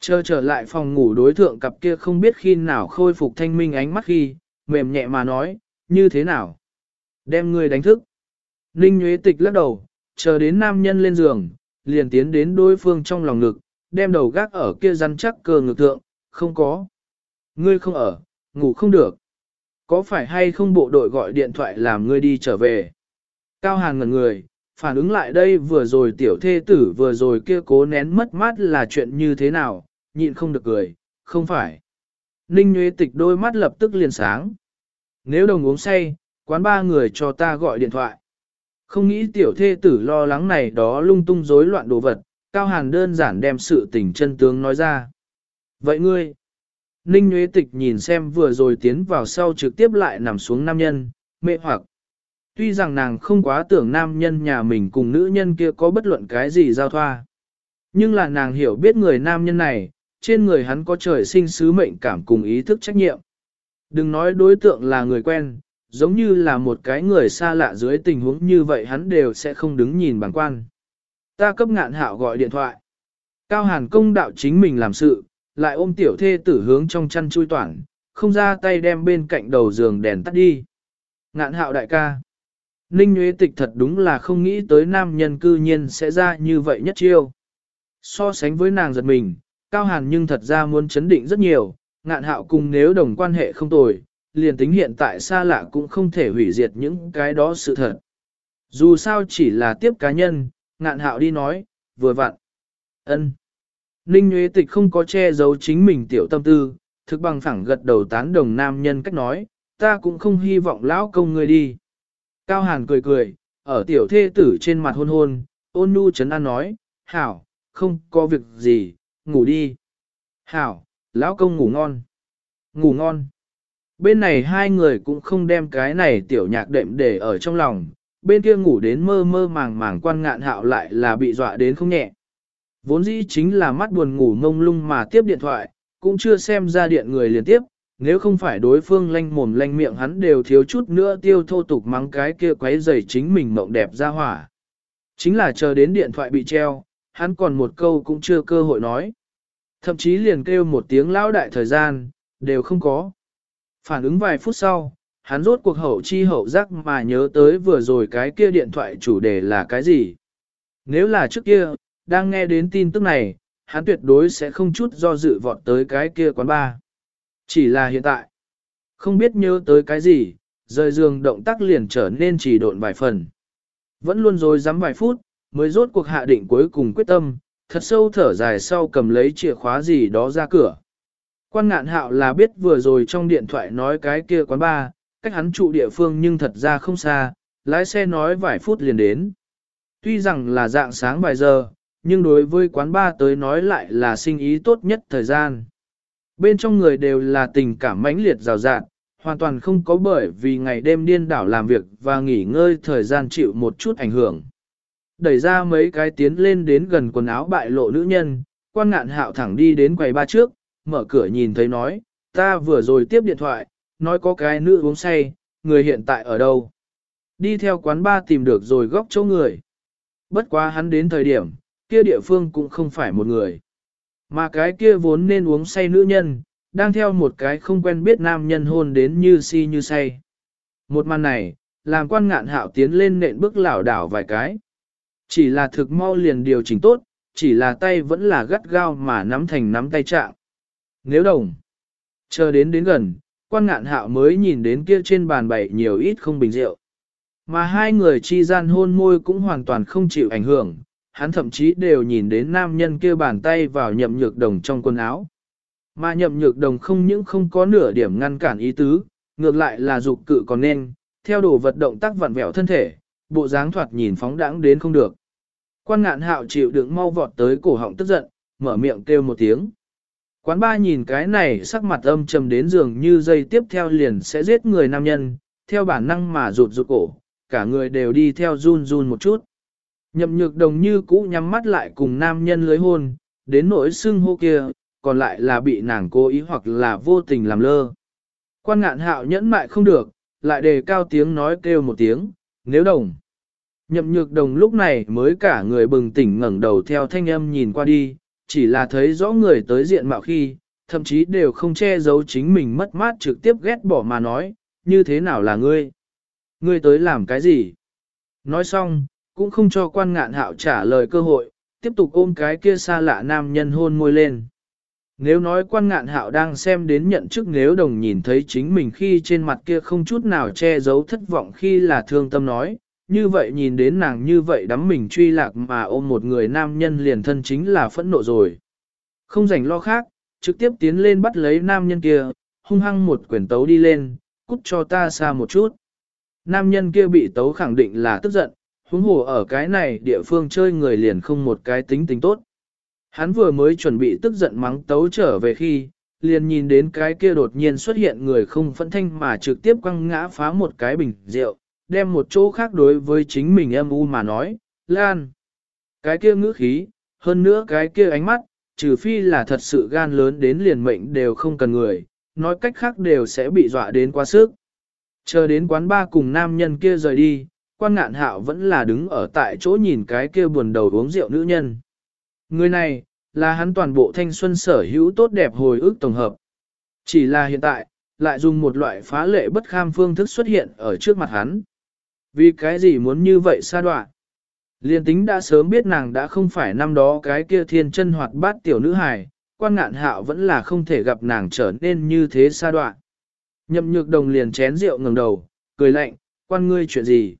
Chờ trở lại phòng ngủ đối thượng cặp kia không biết khi nào khôi phục thanh minh ánh mắt khi, mềm nhẹ mà nói, như thế nào? Đem người đánh thức. Ninh Nguyễn Tịch lắc đầu, chờ đến nam nhân lên giường, liền tiến đến đối phương trong lòng ngực, đem đầu gác ở kia rắn chắc cơ ngực thượng, không có. Ngươi không ở, ngủ không được. Có phải hay không bộ đội gọi điện thoại làm ngươi đi trở về? Cao Hàn ngẩn người, phản ứng lại đây vừa rồi tiểu thê tử vừa rồi kia cố nén mất mát là chuyện như thế nào, nhịn không được cười, không phải. Ninh Nguyễn Tịch đôi mắt lập tức liền sáng. Nếu đồng uống say, quán ba người cho ta gọi điện thoại. Không nghĩ tiểu thê tử lo lắng này đó lung tung rối loạn đồ vật, Cao Hàn đơn giản đem sự tình chân tướng nói ra. Vậy ngươi? Ninh Nguyễn Tịch nhìn xem vừa rồi tiến vào sau trực tiếp lại nằm xuống nam nhân, mê hoặc. Tuy rằng nàng không quá tưởng nam nhân nhà mình cùng nữ nhân kia có bất luận cái gì giao thoa. Nhưng là nàng hiểu biết người nam nhân này, trên người hắn có trời sinh sứ mệnh cảm cùng ý thức trách nhiệm. Đừng nói đối tượng là người quen, giống như là một cái người xa lạ dưới tình huống như vậy hắn đều sẽ không đứng nhìn bằng quan. Ta cấp ngạn hạo gọi điện thoại. Cao Hàn công đạo chính mình làm sự, lại ôm tiểu thê tử hướng trong chăn chui toản, không ra tay đem bên cạnh đầu giường đèn tắt đi. Ngạn hạo đại ca. Ninh Nguyễn Tịch thật đúng là không nghĩ tới nam nhân cư nhiên sẽ ra như vậy nhất chiêu. So sánh với nàng giật mình, Cao Hàn nhưng thật ra muốn chấn định rất nhiều, ngạn hạo cùng nếu đồng quan hệ không tồi, liền tính hiện tại xa lạ cũng không thể hủy diệt những cái đó sự thật. Dù sao chỉ là tiếp cá nhân, ngạn hạo đi nói, vừa vặn. ân Ninh Nguyễn Tịch không có che giấu chính mình tiểu tâm tư, thực bằng phẳng gật đầu tán đồng nam nhân cách nói, ta cũng không hy vọng lão công ngươi đi. Cao Hàn cười cười, ở tiểu thê tử trên mặt hôn hôn, ôn nhu chấn an nói, hảo, không có việc gì, ngủ đi. Hảo, lão công ngủ ngon. Ngủ ngon. Bên này hai người cũng không đem cái này tiểu nhạc đệm để ở trong lòng, bên kia ngủ đến mơ mơ màng màng quan ngạn hạo lại là bị dọa đến không nhẹ. Vốn dĩ chính là mắt buồn ngủ mông lung mà tiếp điện thoại, cũng chưa xem ra điện người liền tiếp, nếu không phải đối phương lanh mồm lanh miệng hắn đều thiếu chút nữa tiêu thô tục mắng cái kia quấy rầy chính mình mộng đẹp ra hỏa. Chính là chờ đến điện thoại bị treo, hắn còn một câu cũng chưa cơ hội nói. Thậm chí liền kêu một tiếng lão đại thời gian, đều không có. Phản ứng vài phút sau, hắn rốt cuộc hậu chi hậu giác mà nhớ tới vừa rồi cái kia điện thoại chủ đề là cái gì. Nếu là trước kia, đang nghe đến tin tức này, hắn tuyệt đối sẽ không chút do dự vọt tới cái kia quán bar. Chỉ là hiện tại, không biết nhớ tới cái gì, rời giường động tác liền trở nên chỉ độn vài phần. Vẫn luôn rồi dám vài phút, mới rốt cuộc hạ định cuối cùng quyết tâm, thật sâu thở dài sau cầm lấy chìa khóa gì đó ra cửa. Quan ngạn hạo là biết vừa rồi trong điện thoại nói cái kia quán bar, cách hắn trụ địa phương nhưng thật ra không xa, lái xe nói vài phút liền đến. Tuy rằng là dạng sáng vài giờ, nhưng đối với quán ba tới nói lại là sinh ý tốt nhất thời gian. Bên trong người đều là tình cảm mãnh liệt rào rạt, hoàn toàn không có bởi vì ngày đêm điên đảo làm việc và nghỉ ngơi thời gian chịu một chút ảnh hưởng. Đẩy ra mấy cái tiến lên đến gần quần áo bại lộ nữ nhân, quan ngạn hạo thẳng đi đến quầy ba trước, mở cửa nhìn thấy nói, ta vừa rồi tiếp điện thoại, nói có cái nữ uống say, người hiện tại ở đâu. Đi theo quán ba tìm được rồi góc chỗ người. Bất quá hắn đến thời điểm, kia địa phương cũng không phải một người. Mà cái kia vốn nên uống say nữ nhân, đang theo một cái không quen biết nam nhân hôn đến như si như say. Một màn này, làm quan ngạn hạo tiến lên nện bước lảo đảo vài cái. Chỉ là thực mau liền điều chỉnh tốt, chỉ là tay vẫn là gắt gao mà nắm thành nắm tay trạng. Nếu đồng, chờ đến đến gần, quan ngạn hạo mới nhìn đến kia trên bàn bày nhiều ít không bình rượu. Mà hai người chi gian hôn môi cũng hoàn toàn không chịu ảnh hưởng, hắn thậm chí đều nhìn đến nam nhân kia bàn tay vào nhậm nhược đồng trong quần áo. Mà nhậm nhược đồng không những không có nửa điểm ngăn cản ý tứ, ngược lại là dục cự còn nên, theo đồ vật động tác vặn vẹo thân thể, bộ dáng thoạt nhìn phóng đãng đến không được. Quan ngạn hạo chịu đựng mau vọt tới cổ họng tức giận, mở miệng kêu một tiếng. Quán ba nhìn cái này sắc mặt âm trầm đến giường như dây tiếp theo liền sẽ giết người nam nhân, theo bản năng mà rụt rụt cổ, cả người đều đi theo run run một chút. Nhậm nhược đồng như cũ nhắm mắt lại cùng nam nhân lưới hôn, đến nỗi xưng hô kia, còn lại là bị nàng cố ý hoặc là vô tình làm lơ. Quan ngạn hạo nhẫn mại không được, lại đề cao tiếng nói kêu một tiếng, nếu đồng. Nhậm nhược đồng lúc này mới cả người bừng tỉnh ngẩng đầu theo thanh âm nhìn qua đi, chỉ là thấy rõ người tới diện mạo khi, thậm chí đều không che giấu chính mình mất mát trực tiếp ghét bỏ mà nói, như thế nào là ngươi? Ngươi tới làm cái gì? Nói xong, cũng không cho quan ngạn hạo trả lời cơ hội, tiếp tục ôm cái kia xa lạ nam nhân hôn môi lên. Nếu nói quan ngạn hạo đang xem đến nhận chức nếu đồng nhìn thấy chính mình khi trên mặt kia không chút nào che giấu thất vọng khi là thương tâm nói, như vậy nhìn đến nàng như vậy đắm mình truy lạc mà ôm một người nam nhân liền thân chính là phẫn nộ rồi. Không rảnh lo khác, trực tiếp tiến lên bắt lấy nam nhân kia, hung hăng một quyển tấu đi lên, cút cho ta xa một chút. Nam nhân kia bị tấu khẳng định là tức giận, huống hồ ở cái này địa phương chơi người liền không một cái tính tính tốt. Hắn vừa mới chuẩn bị tức giận mắng tấu trở về khi, liền nhìn đến cái kia đột nhiên xuất hiện người không phẫn thanh mà trực tiếp quăng ngã phá một cái bình rượu, đem một chỗ khác đối với chính mình âm u mà nói, Lan. Cái kia ngữ khí, hơn nữa cái kia ánh mắt, trừ phi là thật sự gan lớn đến liền mệnh đều không cần người, nói cách khác đều sẽ bị dọa đến quá sức. Chờ đến quán ba cùng nam nhân kia rời đi, quan ngạn hạo vẫn là đứng ở tại chỗ nhìn cái kia buồn đầu uống rượu nữ nhân. Người này, là hắn toàn bộ thanh xuân sở hữu tốt đẹp hồi ức tổng hợp. Chỉ là hiện tại, lại dùng một loại phá lệ bất kham phương thức xuất hiện ở trước mặt hắn. Vì cái gì muốn như vậy xa đoạn? Liên tính đã sớm biết nàng đã không phải năm đó cái kia thiên chân hoạt bát tiểu nữ hài, quan ngạn hạo vẫn là không thể gặp nàng trở nên như thế xa đoạn. Nhậm nhược đồng liền chén rượu ngẩng đầu, cười lạnh, quan ngươi chuyện gì?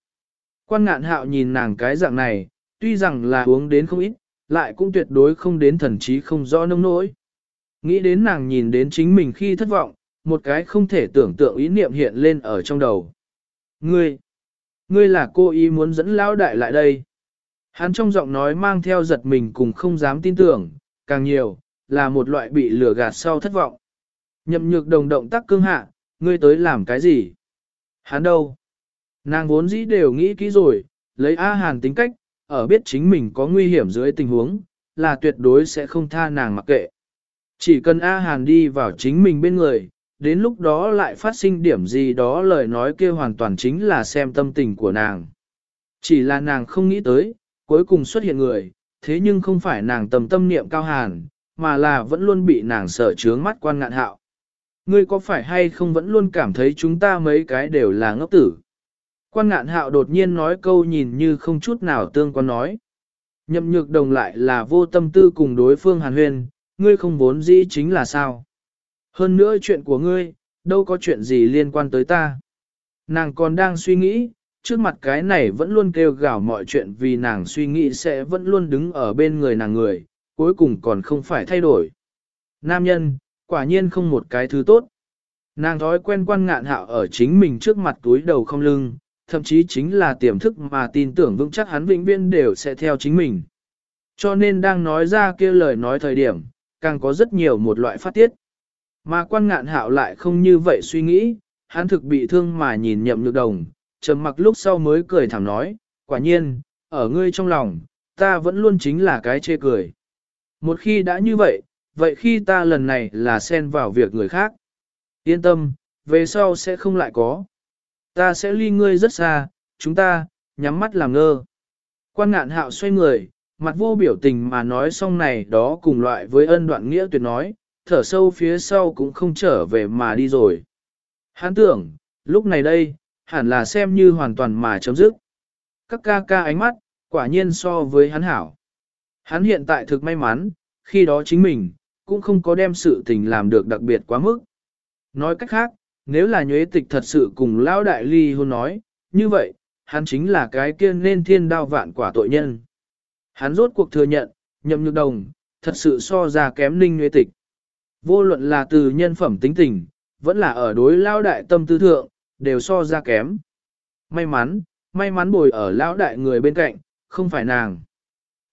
Quan ngạn hạo nhìn nàng cái dạng này, tuy rằng là uống đến không ít, lại cũng tuyệt đối không đến thần trí không rõ nông nỗi. Nghĩ đến nàng nhìn đến chính mình khi thất vọng, một cái không thể tưởng tượng ý niệm hiện lên ở trong đầu. Ngươi, ngươi là cô ý muốn dẫn lão đại lại đây. Hắn trong giọng nói mang theo giật mình cùng không dám tin tưởng, càng nhiều, là một loại bị lửa gạt sau thất vọng. Nhậm nhược đồng động tác cương hạ, ngươi tới làm cái gì? Hắn đâu? Nàng vốn dĩ đều nghĩ kỹ rồi, lấy A Hàn tính cách, ở biết chính mình có nguy hiểm dưới tình huống, là tuyệt đối sẽ không tha nàng mặc kệ. Chỉ cần A Hàn đi vào chính mình bên người, đến lúc đó lại phát sinh điểm gì đó lời nói kia hoàn toàn chính là xem tâm tình của nàng. Chỉ là nàng không nghĩ tới, cuối cùng xuất hiện người, thế nhưng không phải nàng tầm tâm niệm cao hàn, mà là vẫn luôn bị nàng sợ trướng mắt quan ngạn hạo. Ngươi có phải hay không vẫn luôn cảm thấy chúng ta mấy cái đều là ngốc tử? Quan ngạn hạo đột nhiên nói câu nhìn như không chút nào tương quan nói. Nhậm nhược đồng lại là vô tâm tư cùng đối phương hàn huyên, ngươi không vốn dĩ chính là sao. Hơn nữa chuyện của ngươi, đâu có chuyện gì liên quan tới ta. Nàng còn đang suy nghĩ, trước mặt cái này vẫn luôn kêu gào mọi chuyện vì nàng suy nghĩ sẽ vẫn luôn đứng ở bên người nàng người, cuối cùng còn không phải thay đổi. Nam nhân, quả nhiên không một cái thứ tốt. Nàng thói quen quan ngạn hạo ở chính mình trước mặt túi đầu không lưng, thậm chí chính là tiềm thức mà tin tưởng vững chắc hắn vĩnh viễn đều sẽ theo chính mình. Cho nên đang nói ra kia lời nói thời điểm, càng có rất nhiều một loại phát tiết. Mà quan ngạn hạo lại không như vậy suy nghĩ, hắn thực bị thương mà nhìn nhậm nhược đồng, trầm mặc lúc sau mới cười thảm nói, quả nhiên, ở ngươi trong lòng, ta vẫn luôn chính là cái chê cười. Một khi đã như vậy, vậy khi ta lần này là xen vào việc người khác. Yên tâm, về sau sẽ không lại có. Ta sẽ ly ngươi rất xa, chúng ta, nhắm mắt làm ngơ. Quan ngạn hạo xoay người, mặt vô biểu tình mà nói xong này đó cùng loại với ân đoạn nghĩa tuyệt nói, thở sâu phía sau cũng không trở về mà đi rồi. Hắn tưởng, lúc này đây, hẳn là xem như hoàn toàn mà chấm dứt. Các ca ca ánh mắt, quả nhiên so với hắn hảo. Hắn hiện tại thực may mắn, khi đó chính mình, cũng không có đem sự tình làm được đặc biệt quá mức. Nói cách khác, nếu là nhuế tịch thật sự cùng lão đại ly hôn nói, như vậy, hắn chính là cái kia nên thiên đao vạn quả tội nhân. Hắn rốt cuộc thừa nhận, nhậm nhược đồng, thật sự so ra kém ninh nhuế tịch. Vô luận là từ nhân phẩm tính tình, vẫn là ở đối lao đại tâm tư thượng, đều so ra kém. May mắn, may mắn bồi ở lão đại người bên cạnh, không phải nàng.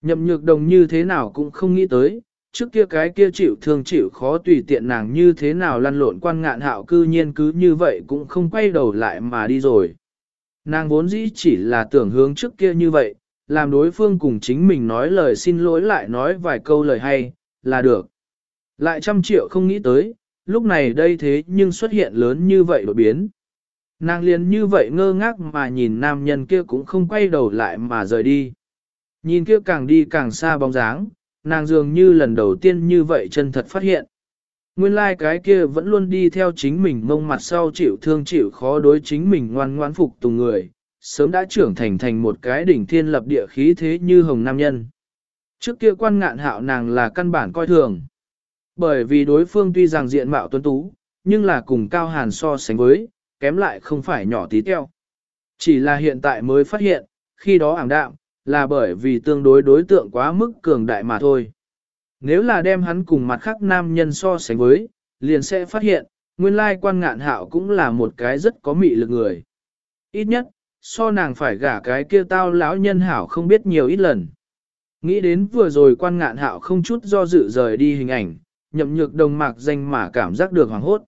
Nhậm nhược đồng như thế nào cũng không nghĩ tới, trước kia cái kia chịu thương chịu khó tùy tiện nàng như thế nào lăn lộn quan ngạn hạo cư nhiên cứ như vậy cũng không quay đầu lại mà đi rồi. Nàng vốn dĩ chỉ là tưởng hướng trước kia như vậy, làm đối phương cùng chính mình nói lời xin lỗi lại nói vài câu lời hay, là được. Lại trăm triệu không nghĩ tới, lúc này đây thế nhưng xuất hiện lớn như vậy đổi biến. Nàng liền như vậy ngơ ngác mà nhìn nam nhân kia cũng không quay đầu lại mà rời đi. Nhìn kia càng đi càng xa bóng dáng, nàng dường như lần đầu tiên như vậy chân thật phát hiện. Nguyên lai like cái kia vẫn luôn đi theo chính mình mông mặt sau chịu thương chịu khó đối chính mình ngoan ngoãn phục tùng người, sớm đã trưởng thành thành một cái đỉnh thiên lập địa khí thế như hồng nam nhân. Trước kia quan ngạn hạo nàng là căn bản coi thường. Bởi vì đối phương tuy rằng diện mạo tuấn tú, nhưng là cùng cao hàn so sánh với, kém lại không phải nhỏ tí teo. Chỉ là hiện tại mới phát hiện, khi đó ảm đạm, là bởi vì tương đối đối tượng quá mức cường đại mà thôi. Nếu là đem hắn cùng mặt khác nam nhân so sánh với, liền sẽ phát hiện, nguyên lai quan ngạn hạo cũng là một cái rất có mị lực người. Ít nhất, so nàng phải gả cái kia tao lão nhân hảo không biết nhiều ít lần. Nghĩ đến vừa rồi quan ngạn hạo không chút do dự rời đi hình ảnh, nhậm nhược đồng mạc danh mà cảm giác được hoàng hốt.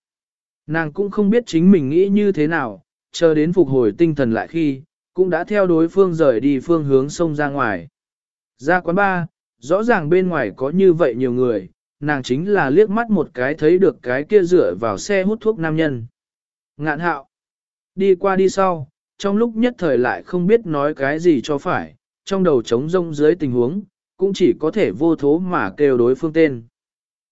Nàng cũng không biết chính mình nghĩ như thế nào, chờ đến phục hồi tinh thần lại khi, cũng đã theo đối phương rời đi phương hướng sông ra ngoài. Ra quán ba, rõ ràng bên ngoài có như vậy nhiều người, nàng chính là liếc mắt một cái thấy được cái kia rửa vào xe hút thuốc nam nhân. Ngạn hạo, đi qua đi sau, trong lúc nhất thời lại không biết nói cái gì cho phải, trong đầu trống rông dưới tình huống, cũng chỉ có thể vô thố mà kêu đối phương tên.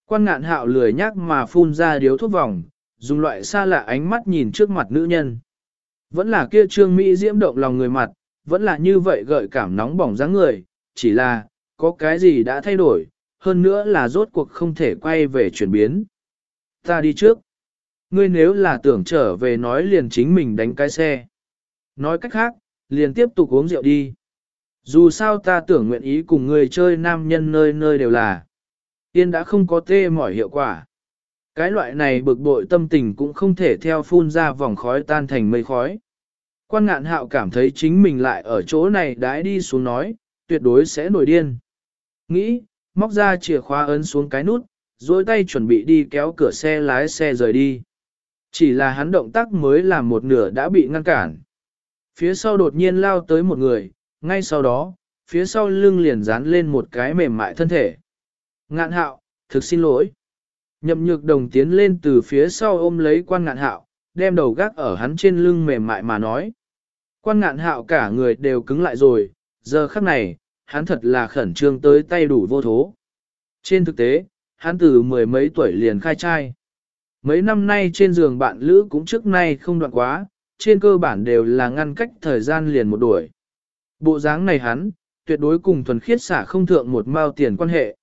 Quan ngạn hạo lười nhác mà phun ra điếu thuốc vòng, dùng loại xa lạ ánh mắt nhìn trước mặt nữ nhân. Vẫn là kia trương Mỹ diễm động lòng người mặt, vẫn là như vậy gợi cảm nóng bỏng dáng người, chỉ là, có cái gì đã thay đổi, hơn nữa là rốt cuộc không thể quay về chuyển biến. Ta đi trước. Ngươi nếu là tưởng trở về nói liền chính mình đánh cái xe. Nói cách khác, liền tiếp tục uống rượu đi. Dù sao ta tưởng nguyện ý cùng ngươi chơi nam nhân nơi nơi đều là. Tiên đã không có tê mỏi hiệu quả. Cái loại này bực bội tâm tình cũng không thể theo phun ra vòng khói tan thành mây khói. Quan ngạn hạo cảm thấy chính mình lại ở chỗ này đãi đi xuống nói, tuyệt đối sẽ nổi điên. Nghĩ, móc ra chìa khóa ấn xuống cái nút, duỗi tay chuẩn bị đi kéo cửa xe lái xe rời đi. Chỉ là hắn động tác mới làm một nửa đã bị ngăn cản. Phía sau đột nhiên lao tới một người, ngay sau đó, phía sau lưng liền dán lên một cái mềm mại thân thể. Ngạn hạo, thực xin lỗi. Nhậm nhược đồng tiến lên từ phía sau ôm lấy quan ngạn hạo, đem đầu gác ở hắn trên lưng mềm mại mà nói. Quan ngạn hạo cả người đều cứng lại rồi, giờ khắc này, hắn thật là khẩn trương tới tay đủ vô thố. Trên thực tế, hắn từ mười mấy tuổi liền khai trai. Mấy năm nay trên giường bạn lữ cũng trước nay không đoạn quá, trên cơ bản đều là ngăn cách thời gian liền một đuổi. Bộ dáng này hắn, tuyệt đối cùng thuần khiết xả không thượng một mao tiền quan hệ.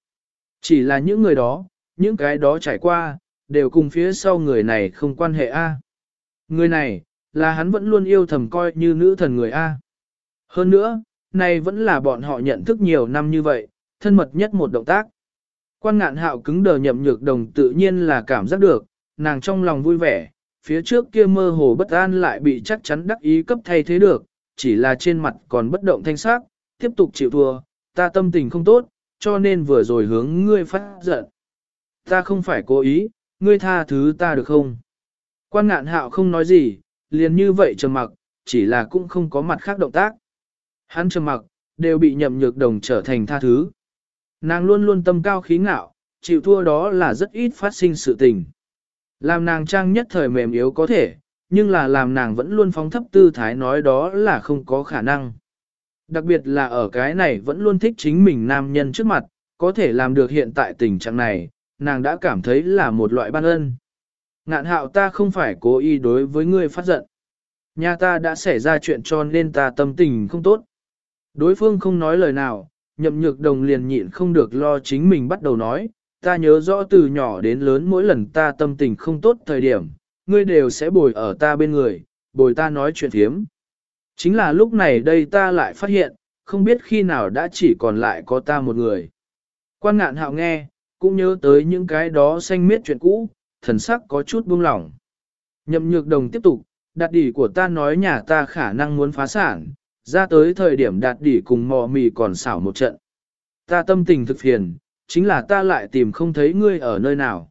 Chỉ là những người đó, những cái đó trải qua, đều cùng phía sau người này không quan hệ A. Người này, là hắn vẫn luôn yêu thầm coi như nữ thần người A. Hơn nữa, này vẫn là bọn họ nhận thức nhiều năm như vậy, thân mật nhất một động tác. Quan ngạn hạo cứng đờ nhậm nhược đồng tự nhiên là cảm giác được, nàng trong lòng vui vẻ, phía trước kia mơ hồ bất an lại bị chắc chắn đắc ý cấp thay thế được, chỉ là trên mặt còn bất động thanh sắc, tiếp tục chịu thua, ta tâm tình không tốt, cho nên vừa rồi hướng ngươi phát giận. Ta không phải cố ý, ngươi tha thứ ta được không? Quan ngạn hạo không nói gì, liền như vậy trầm mặc, chỉ là cũng không có mặt khác động tác. Hắn trầm mặc, đều bị nhậm nhược đồng trở thành tha thứ. Nàng luôn luôn tâm cao khí ngạo, chịu thua đó là rất ít phát sinh sự tình. Làm nàng trang nhất thời mềm yếu có thể, nhưng là làm nàng vẫn luôn phóng thấp tư thái nói đó là không có khả năng. Đặc biệt là ở cái này vẫn luôn thích chính mình nam nhân trước mặt, có thể làm được hiện tại tình trạng này, nàng đã cảm thấy là một loại ban ân. Ngạn hạo ta không phải cố ý đối với ngươi phát giận. Nhà ta đã xảy ra chuyện cho nên ta tâm tình không tốt. Đối phương không nói lời nào, nhậm nhược đồng liền nhịn không được lo chính mình bắt đầu nói, ta nhớ rõ từ nhỏ đến lớn mỗi lần ta tâm tình không tốt thời điểm, ngươi đều sẽ bồi ở ta bên người, bồi ta nói chuyện thiếm. Chính là lúc này đây ta lại phát hiện, không biết khi nào đã chỉ còn lại có ta một người. Quan ngạn hạo nghe, cũng nhớ tới những cái đó xanh miết chuyện cũ, thần sắc có chút buông lỏng. Nhậm nhược đồng tiếp tục, đạt đỉ của ta nói nhà ta khả năng muốn phá sản, ra tới thời điểm đạt đỉ cùng mò mì còn xảo một trận. Ta tâm tình thực phiền, chính là ta lại tìm không thấy ngươi ở nơi nào.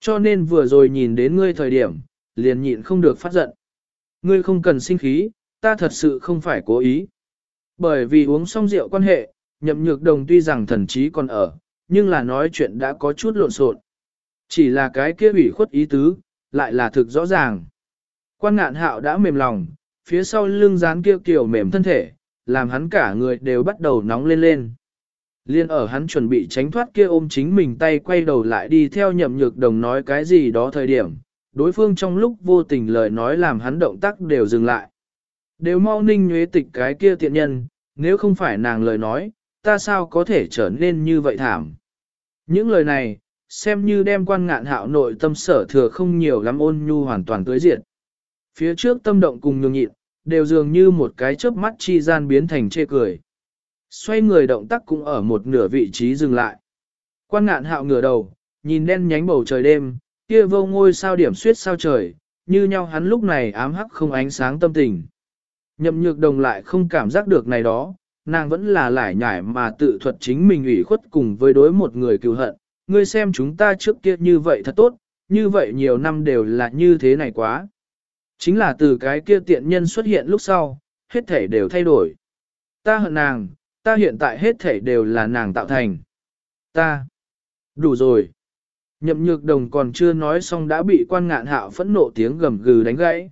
Cho nên vừa rồi nhìn đến ngươi thời điểm, liền nhịn không được phát giận. Ngươi không cần sinh khí, ta thật sự không phải cố ý. Bởi vì uống xong rượu quan hệ, nhậm nhược đồng tuy rằng thần trí còn ở, nhưng là nói chuyện đã có chút lộn xộn. Chỉ là cái kia ủy khuất ý tứ, lại là thực rõ ràng. Quan ngạn hạo đã mềm lòng, phía sau lưng dán kia kiểu mềm thân thể, làm hắn cả người đều bắt đầu nóng lên lên. Liên ở hắn chuẩn bị tránh thoát kia ôm chính mình tay quay đầu lại đi theo nhậm nhược đồng nói cái gì đó thời điểm, đối phương trong lúc vô tình lời nói làm hắn động tác đều dừng lại. Đều mau ninh nhuế tịch cái kia tiện nhân, nếu không phải nàng lời nói, ta sao có thể trở nên như vậy thảm. Những lời này, xem như đem quan ngạn hạo nội tâm sở thừa không nhiều lắm ôn nhu hoàn toàn tới diệt. Phía trước tâm động cùng nhường nhịn, đều dường như một cái chớp mắt chi gian biến thành chê cười. Xoay người động tác cũng ở một nửa vị trí dừng lại. Quan ngạn hạo ngửa đầu, nhìn đen nhánh bầu trời đêm, kia vô ngôi sao điểm suyết sao trời, như nhau hắn lúc này ám hắc không ánh sáng tâm tình. Nhậm nhược đồng lại không cảm giác được này đó, nàng vẫn là lải nhải mà tự thuật chính mình ủy khuất cùng với đối một người cựu hận. Ngươi xem chúng ta trước kia như vậy thật tốt, như vậy nhiều năm đều là như thế này quá. Chính là từ cái kia tiện nhân xuất hiện lúc sau, hết thể đều thay đổi. Ta hận nàng, ta hiện tại hết thể đều là nàng tạo thành. Ta. Đủ rồi. Nhậm nhược đồng còn chưa nói xong đã bị quan ngạn hạo phẫn nộ tiếng gầm gừ đánh gãy.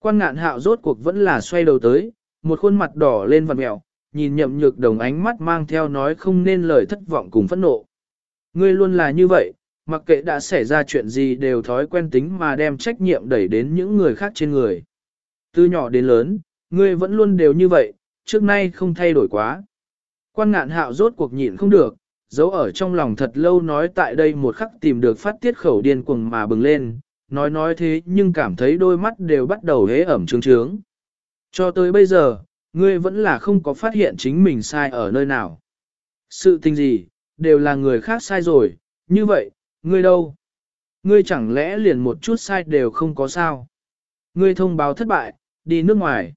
Quan ngạn hạo rốt cuộc vẫn là xoay đầu tới, một khuôn mặt đỏ lên vằn mẹo, nhìn nhậm nhược đồng ánh mắt mang theo nói không nên lời thất vọng cùng phẫn nộ. Ngươi luôn là như vậy, mặc kệ đã xảy ra chuyện gì đều thói quen tính mà đem trách nhiệm đẩy đến những người khác trên người. Từ nhỏ đến lớn, ngươi vẫn luôn đều như vậy, trước nay không thay đổi quá. Quan ngạn hạo rốt cuộc nhịn không được, giấu ở trong lòng thật lâu nói tại đây một khắc tìm được phát tiết khẩu điên cuồng mà bừng lên, nói nói thế nhưng cảm thấy đôi mắt đều bắt đầu hế ẩm trướng trướng. Cho tới bây giờ, ngươi vẫn là không có phát hiện chính mình sai ở nơi nào. Sự tình gì, đều là người khác sai rồi, như vậy, ngươi đâu? Ngươi chẳng lẽ liền một chút sai đều không có sao? Ngươi thông báo thất bại, đi nước ngoài.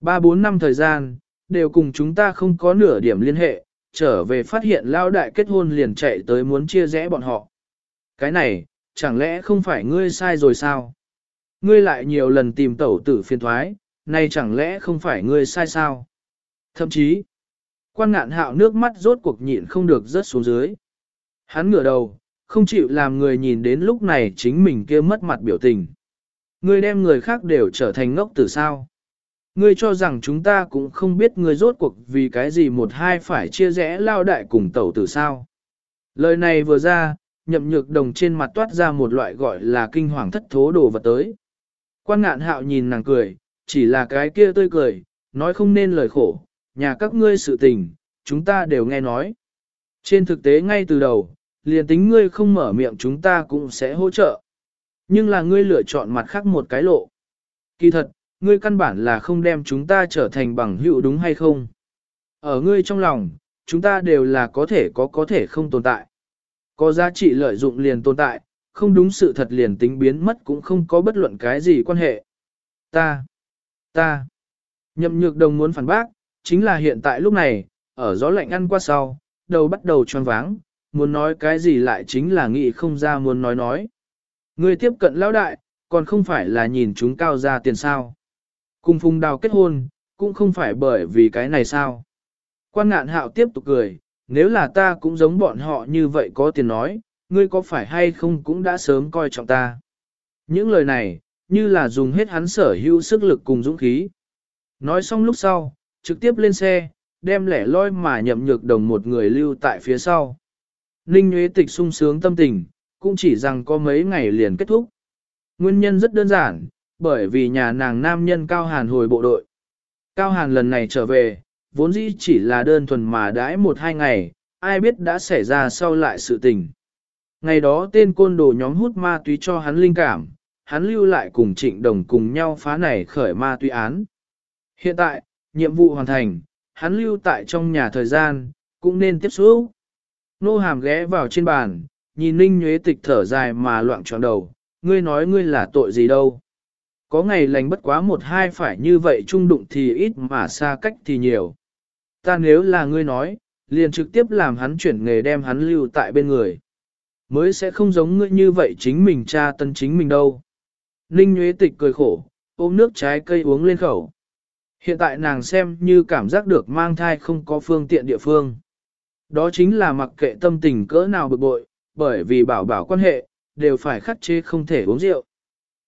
Ba bốn năm thời gian, đều cùng chúng ta không có nửa điểm liên hệ, trở về phát hiện lao đại kết hôn liền chạy tới muốn chia rẽ bọn họ. Cái này, chẳng lẽ không phải ngươi sai rồi sao? Ngươi lại nhiều lần tìm tẩu tử phiên thoái, nay chẳng lẽ không phải ngươi sai sao? Thậm chí, quan ngạn hạo nước mắt rốt cuộc nhịn không được rớt xuống dưới. Hắn ngửa đầu, không chịu làm người nhìn đến lúc này chính mình kia mất mặt biểu tình. Ngươi đem người khác đều trở thành ngốc tử sao? Ngươi cho rằng chúng ta cũng không biết ngươi rốt cuộc vì cái gì một hai phải chia rẽ lao đại cùng tẩu tử sao. Lời này vừa ra, nhậm nhược đồng trên mặt toát ra một loại gọi là kinh hoàng thất thố đồ vật tới. Quan ngạn hạo nhìn nàng cười, chỉ là cái kia tươi cười, nói không nên lời khổ, nhà các ngươi sự tình, chúng ta đều nghe nói. Trên thực tế ngay từ đầu, liền tính ngươi không mở miệng chúng ta cũng sẽ hỗ trợ. Nhưng là ngươi lựa chọn mặt khác một cái lộ. Kỳ thật, ngươi căn bản là không đem chúng ta trở thành bằng hữu đúng hay không. Ở ngươi trong lòng, chúng ta đều là có thể có có thể không tồn tại. Có giá trị lợi dụng liền tồn tại, không đúng sự thật liền tính biến mất cũng không có bất luận cái gì quan hệ. Ta, ta, nhậm nhược đồng muốn phản bác, chính là hiện tại lúc này, ở gió lạnh ăn qua sau, đầu bắt đầu tròn váng, muốn nói cái gì lại chính là nghĩ không ra muốn nói nói. Người tiếp cận lão đại, còn không phải là nhìn chúng cao ra tiền sao. Cùng phùng đào kết hôn, cũng không phải bởi vì cái này sao. Quan ngạn hạo tiếp tục cười, nếu là ta cũng giống bọn họ như vậy có tiền nói, ngươi có phải hay không cũng đã sớm coi trọng ta. Những lời này, như là dùng hết hắn sở hữu sức lực cùng dũng khí. Nói xong lúc sau, trực tiếp lên xe, đem lẻ loi mà nhậm nhược đồng một người lưu tại phía sau. Ninh Nguyễn Tịch sung sướng tâm tình, cũng chỉ rằng có mấy ngày liền kết thúc. Nguyên nhân rất đơn giản, bởi vì nhà nàng nam nhân Cao Hàn hồi bộ đội. Cao Hàn lần này trở về, vốn dĩ chỉ là đơn thuần mà đãi một hai ngày, ai biết đã xảy ra sau lại sự tình. Ngày đó tên côn đồ nhóm hút ma túy cho hắn linh cảm, hắn lưu lại cùng trịnh đồng cùng nhau phá này khởi ma túy án. Hiện tại, nhiệm vụ hoàn thành, hắn lưu tại trong nhà thời gian, cũng nên tiếp xúc. Nô hàm ghé vào trên bàn, nhìn Ninh Nhuế Tịch thở dài mà loạn tròn đầu, ngươi nói ngươi là tội gì đâu. Có ngày lành bất quá một hai phải như vậy trung đụng thì ít mà xa cách thì nhiều. Ta nếu là ngươi nói, liền trực tiếp làm hắn chuyển nghề đem hắn lưu tại bên người. Mới sẽ không giống ngươi như vậy chính mình cha tân chính mình đâu. Ninh Nguyễn Tịch cười khổ, ôm nước trái cây uống lên khẩu. Hiện tại nàng xem như cảm giác được mang thai không có phương tiện địa phương. Đó chính là mặc kệ tâm tình cỡ nào bực bội, bởi vì bảo bảo quan hệ, đều phải khắc chế không thể uống rượu.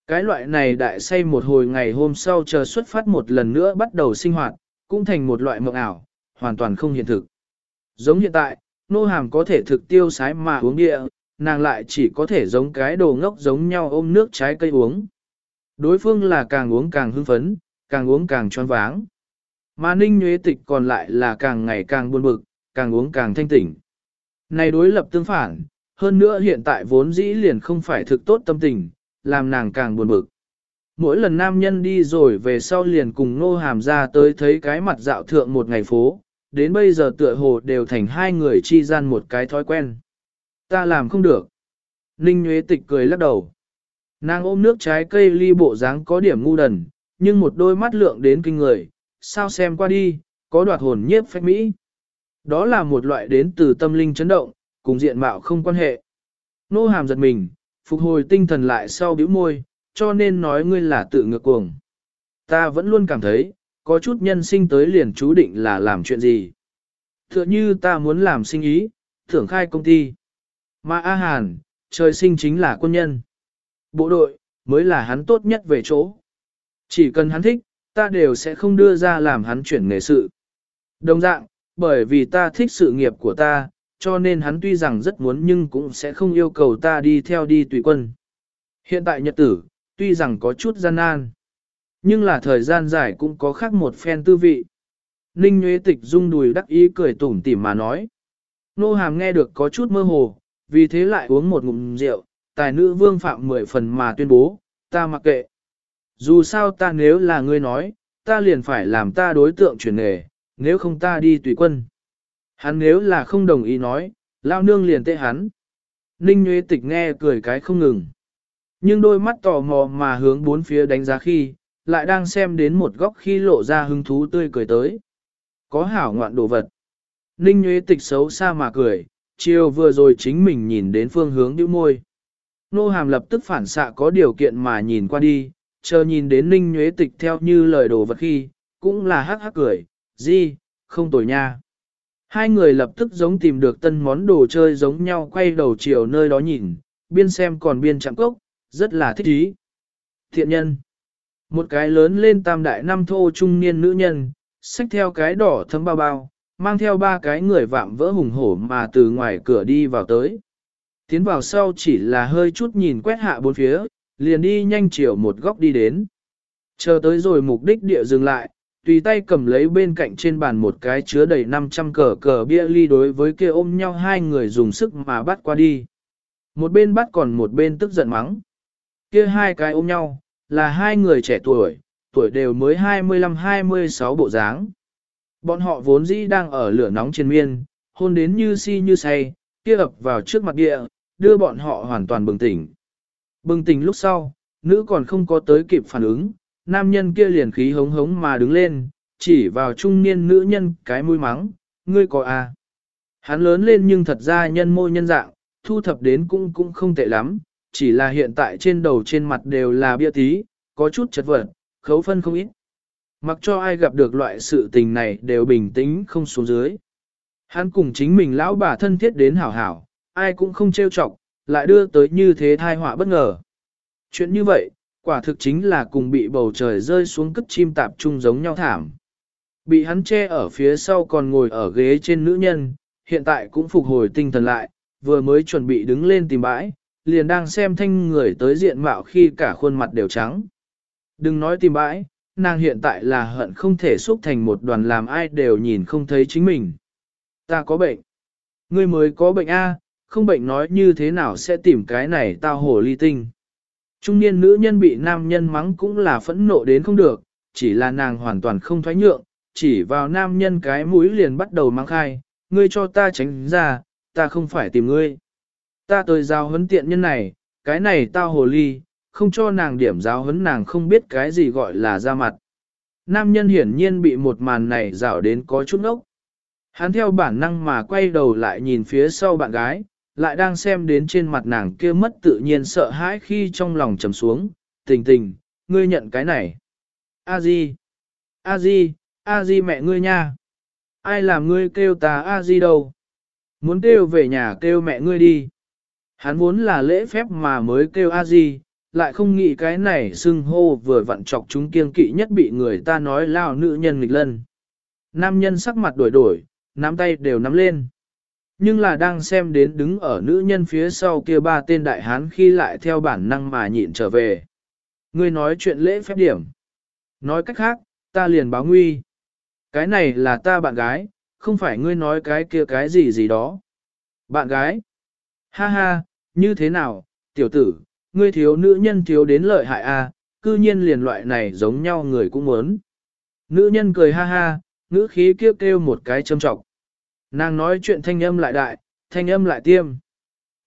Cái loại này đại say một hồi ngày hôm sau chờ xuất phát một lần nữa bắt đầu sinh hoạt, cũng thành một loại mộng ảo, hoàn toàn không hiện thực. Giống hiện tại, nô hàm có thể thực tiêu sái mà uống địa, nàng lại chỉ có thể giống cái đồ ngốc giống nhau ôm nước trái cây uống. Đối phương là càng uống càng hưng phấn, càng uống càng choáng váng. Mà ninh nhuế tịch còn lại là càng ngày càng buồn bực, càng uống càng thanh tỉnh. Này đối lập tương phản, hơn nữa hiện tại vốn dĩ liền không phải thực tốt tâm tình, làm nàng càng buồn bực. Mỗi lần nam nhân đi rồi về sau liền cùng nô hàm ra tới thấy cái mặt dạo thượng một ngày phố, đến bây giờ tựa hồ đều thành hai người chi gian một cái thói quen. Ta làm không được. Ninh Nguyễn Tịch cười lắc đầu. Nàng ôm nước trái cây ly bộ dáng có điểm ngu đần, nhưng một đôi mắt lượng đến kinh người, sao xem qua đi, có đoạt hồn nhiếp phách mỹ. Đó là một loại đến từ tâm linh chấn động, cùng diện mạo không quan hệ. Nô hàm giật mình, phục hồi tinh thần lại sau bĩu môi, cho nên nói ngươi là tự ngược cuồng. Ta vẫn luôn cảm thấy, có chút nhân sinh tới liền chú định là làm chuyện gì. Tựa như ta muốn làm sinh ý, thưởng khai công ty. Mà A Hàn, trời sinh chính là quân nhân. Bộ đội, mới là hắn tốt nhất về chỗ. Chỉ cần hắn thích, ta đều sẽ không đưa ra làm hắn chuyển nghề sự. Đồng dạng, bởi vì ta thích sự nghiệp của ta, cho nên hắn tuy rằng rất muốn nhưng cũng sẽ không yêu cầu ta đi theo đi tùy quân. Hiện tại nhật tử, tuy rằng có chút gian nan, nhưng là thời gian dài cũng có khác một phen tư vị. Ninh Nguyễn Tịch rung đùi đắc ý cười tủm tỉm mà nói. Nô Hàm nghe được có chút mơ hồ, vì thế lại uống một ngụm rượu, tài nữ vương phạm mười phần mà tuyên bố, ta mặc kệ. Dù sao ta nếu là ngươi nói, ta liền phải làm ta đối tượng chuyển nghề, nếu không ta đi tùy quân. Hắn nếu là không đồng ý nói, lao nương liền tệ hắn. Ninh Nguyễn Tịch nghe cười cái không ngừng. Nhưng đôi mắt tò mò mà hướng bốn phía đánh giá khi, lại đang xem đến một góc khi lộ ra hứng thú tươi cười tới. Có hảo ngoạn đồ vật. Ninh Nguyễn Tịch xấu xa mà cười, chiều vừa rồi chính mình nhìn đến phương hướng điệu môi. Nô hàm lập tức phản xạ có điều kiện mà nhìn qua đi, chờ nhìn đến Ninh Nguyễn Tịch theo như lời đồ vật khi, cũng là hắc hắc cười, gì, không tồi nha. Hai người lập tức giống tìm được tân món đồ chơi giống nhau quay đầu chiều nơi đó nhìn, biên xem còn biên chạm cốc, rất là thích ý. Thiện nhân. Một cái lớn lên tam đại năm thô trung niên nữ nhân, xách theo cái đỏ thấm bao bao, mang theo ba cái người vạm vỡ hùng hổ mà từ ngoài cửa đi vào tới. Tiến vào sau chỉ là hơi chút nhìn quét hạ bốn phía, liền đi nhanh chiều một góc đi đến. Chờ tới rồi mục đích địa dừng lại, tùy tay cầm lấy bên cạnh trên bàn một cái chứa đầy 500 cờ cờ bia ly đối với kia ôm nhau hai người dùng sức mà bắt qua đi. Một bên bắt còn một bên tức giận mắng. Kia hai cái ôm nhau, là hai người trẻ tuổi, tuổi đều mới 25-26 bộ dáng. Bọn họ vốn dĩ đang ở lửa nóng trên miên, hôn đến như si như say, kia ập vào trước mặt địa, đưa bọn họ hoàn toàn bừng tỉnh. Bừng tỉnh lúc sau, nữ còn không có tới kịp phản ứng, nam nhân kia liền khí hống hống mà đứng lên, chỉ vào trung niên nữ nhân cái mũi mắng, ngươi có à. Hắn lớn lên nhưng thật ra nhân mô nhân dạng, thu thập đến cũng cũng không tệ lắm, chỉ là hiện tại trên đầu trên mặt đều là bia tí, có chút chật vật, khấu phân không ít. Mặc cho ai gặp được loại sự tình này đều bình tĩnh không xuống dưới. Hắn cùng chính mình lão bà thân thiết đến hảo hảo, ai cũng không trêu chọc, lại đưa tới như thế thai họa bất ngờ. Chuyện như vậy, quả thực chính là cùng bị bầu trời rơi xuống cất chim tạp chung giống nhau thảm. Bị hắn che ở phía sau còn ngồi ở ghế trên nữ nhân, hiện tại cũng phục hồi tinh thần lại, vừa mới chuẩn bị đứng lên tìm bãi, liền đang xem thanh người tới diện mạo khi cả khuôn mặt đều trắng. Đừng nói tìm bãi, nàng hiện tại là hận không thể xúc thành một đoàn làm ai đều nhìn không thấy chính mình. Ta có bệnh. Ngươi mới có bệnh A, không bệnh nói như thế nào sẽ tìm cái này tao hồ ly tinh. Trung niên nữ nhân bị nam nhân mắng cũng là phẫn nộ đến không được, chỉ là nàng hoàn toàn không thoái nhượng, chỉ vào nam nhân cái mũi liền bắt đầu mang khai, ngươi cho ta tránh ra, ta không phải tìm ngươi. Ta tới giao huấn tiện nhân này, cái này tao hồ ly, không cho nàng điểm giáo huấn nàng không biết cái gì gọi là ra mặt. Nam nhân hiển nhiên bị một màn này rảo đến có chút ốc. Hắn theo bản năng mà quay đầu lại nhìn phía sau bạn gái, lại đang xem đến trên mặt nàng kia mất tự nhiên sợ hãi khi trong lòng trầm xuống, tình tình, ngươi nhận cái này. A Di, A Di, A Di mẹ ngươi nha. Ai làm ngươi kêu ta A Di đâu? Muốn kêu về nhà kêu mẹ ngươi đi. Hắn muốn là lễ phép mà mới kêu A Di, lại không nghĩ cái này xưng hô vừa vặn chọc chúng kiên kỵ nhất bị người ta nói lao nữ nhân nghịch lân. Nam nhân sắc mặt đổi đổi, nắm tay đều nắm lên. Nhưng là đang xem đến đứng ở nữ nhân phía sau kia ba tên đại hán khi lại theo bản năng mà nhịn trở về. Ngươi nói chuyện lễ phép điểm. Nói cách khác, ta liền báo nguy. Cái này là ta bạn gái, không phải ngươi nói cái kia cái gì gì đó. Bạn gái? Ha ha, như thế nào, tiểu tử, ngươi thiếu nữ nhân thiếu đến lợi hại a, à, cư nhiên liền loại này giống nhau người cũng muốn. Nữ nhân cười ha ha, ngữ khí kêu kêu một cái châm trọng. Nàng nói chuyện thanh âm lại đại, thanh âm lại tiêm.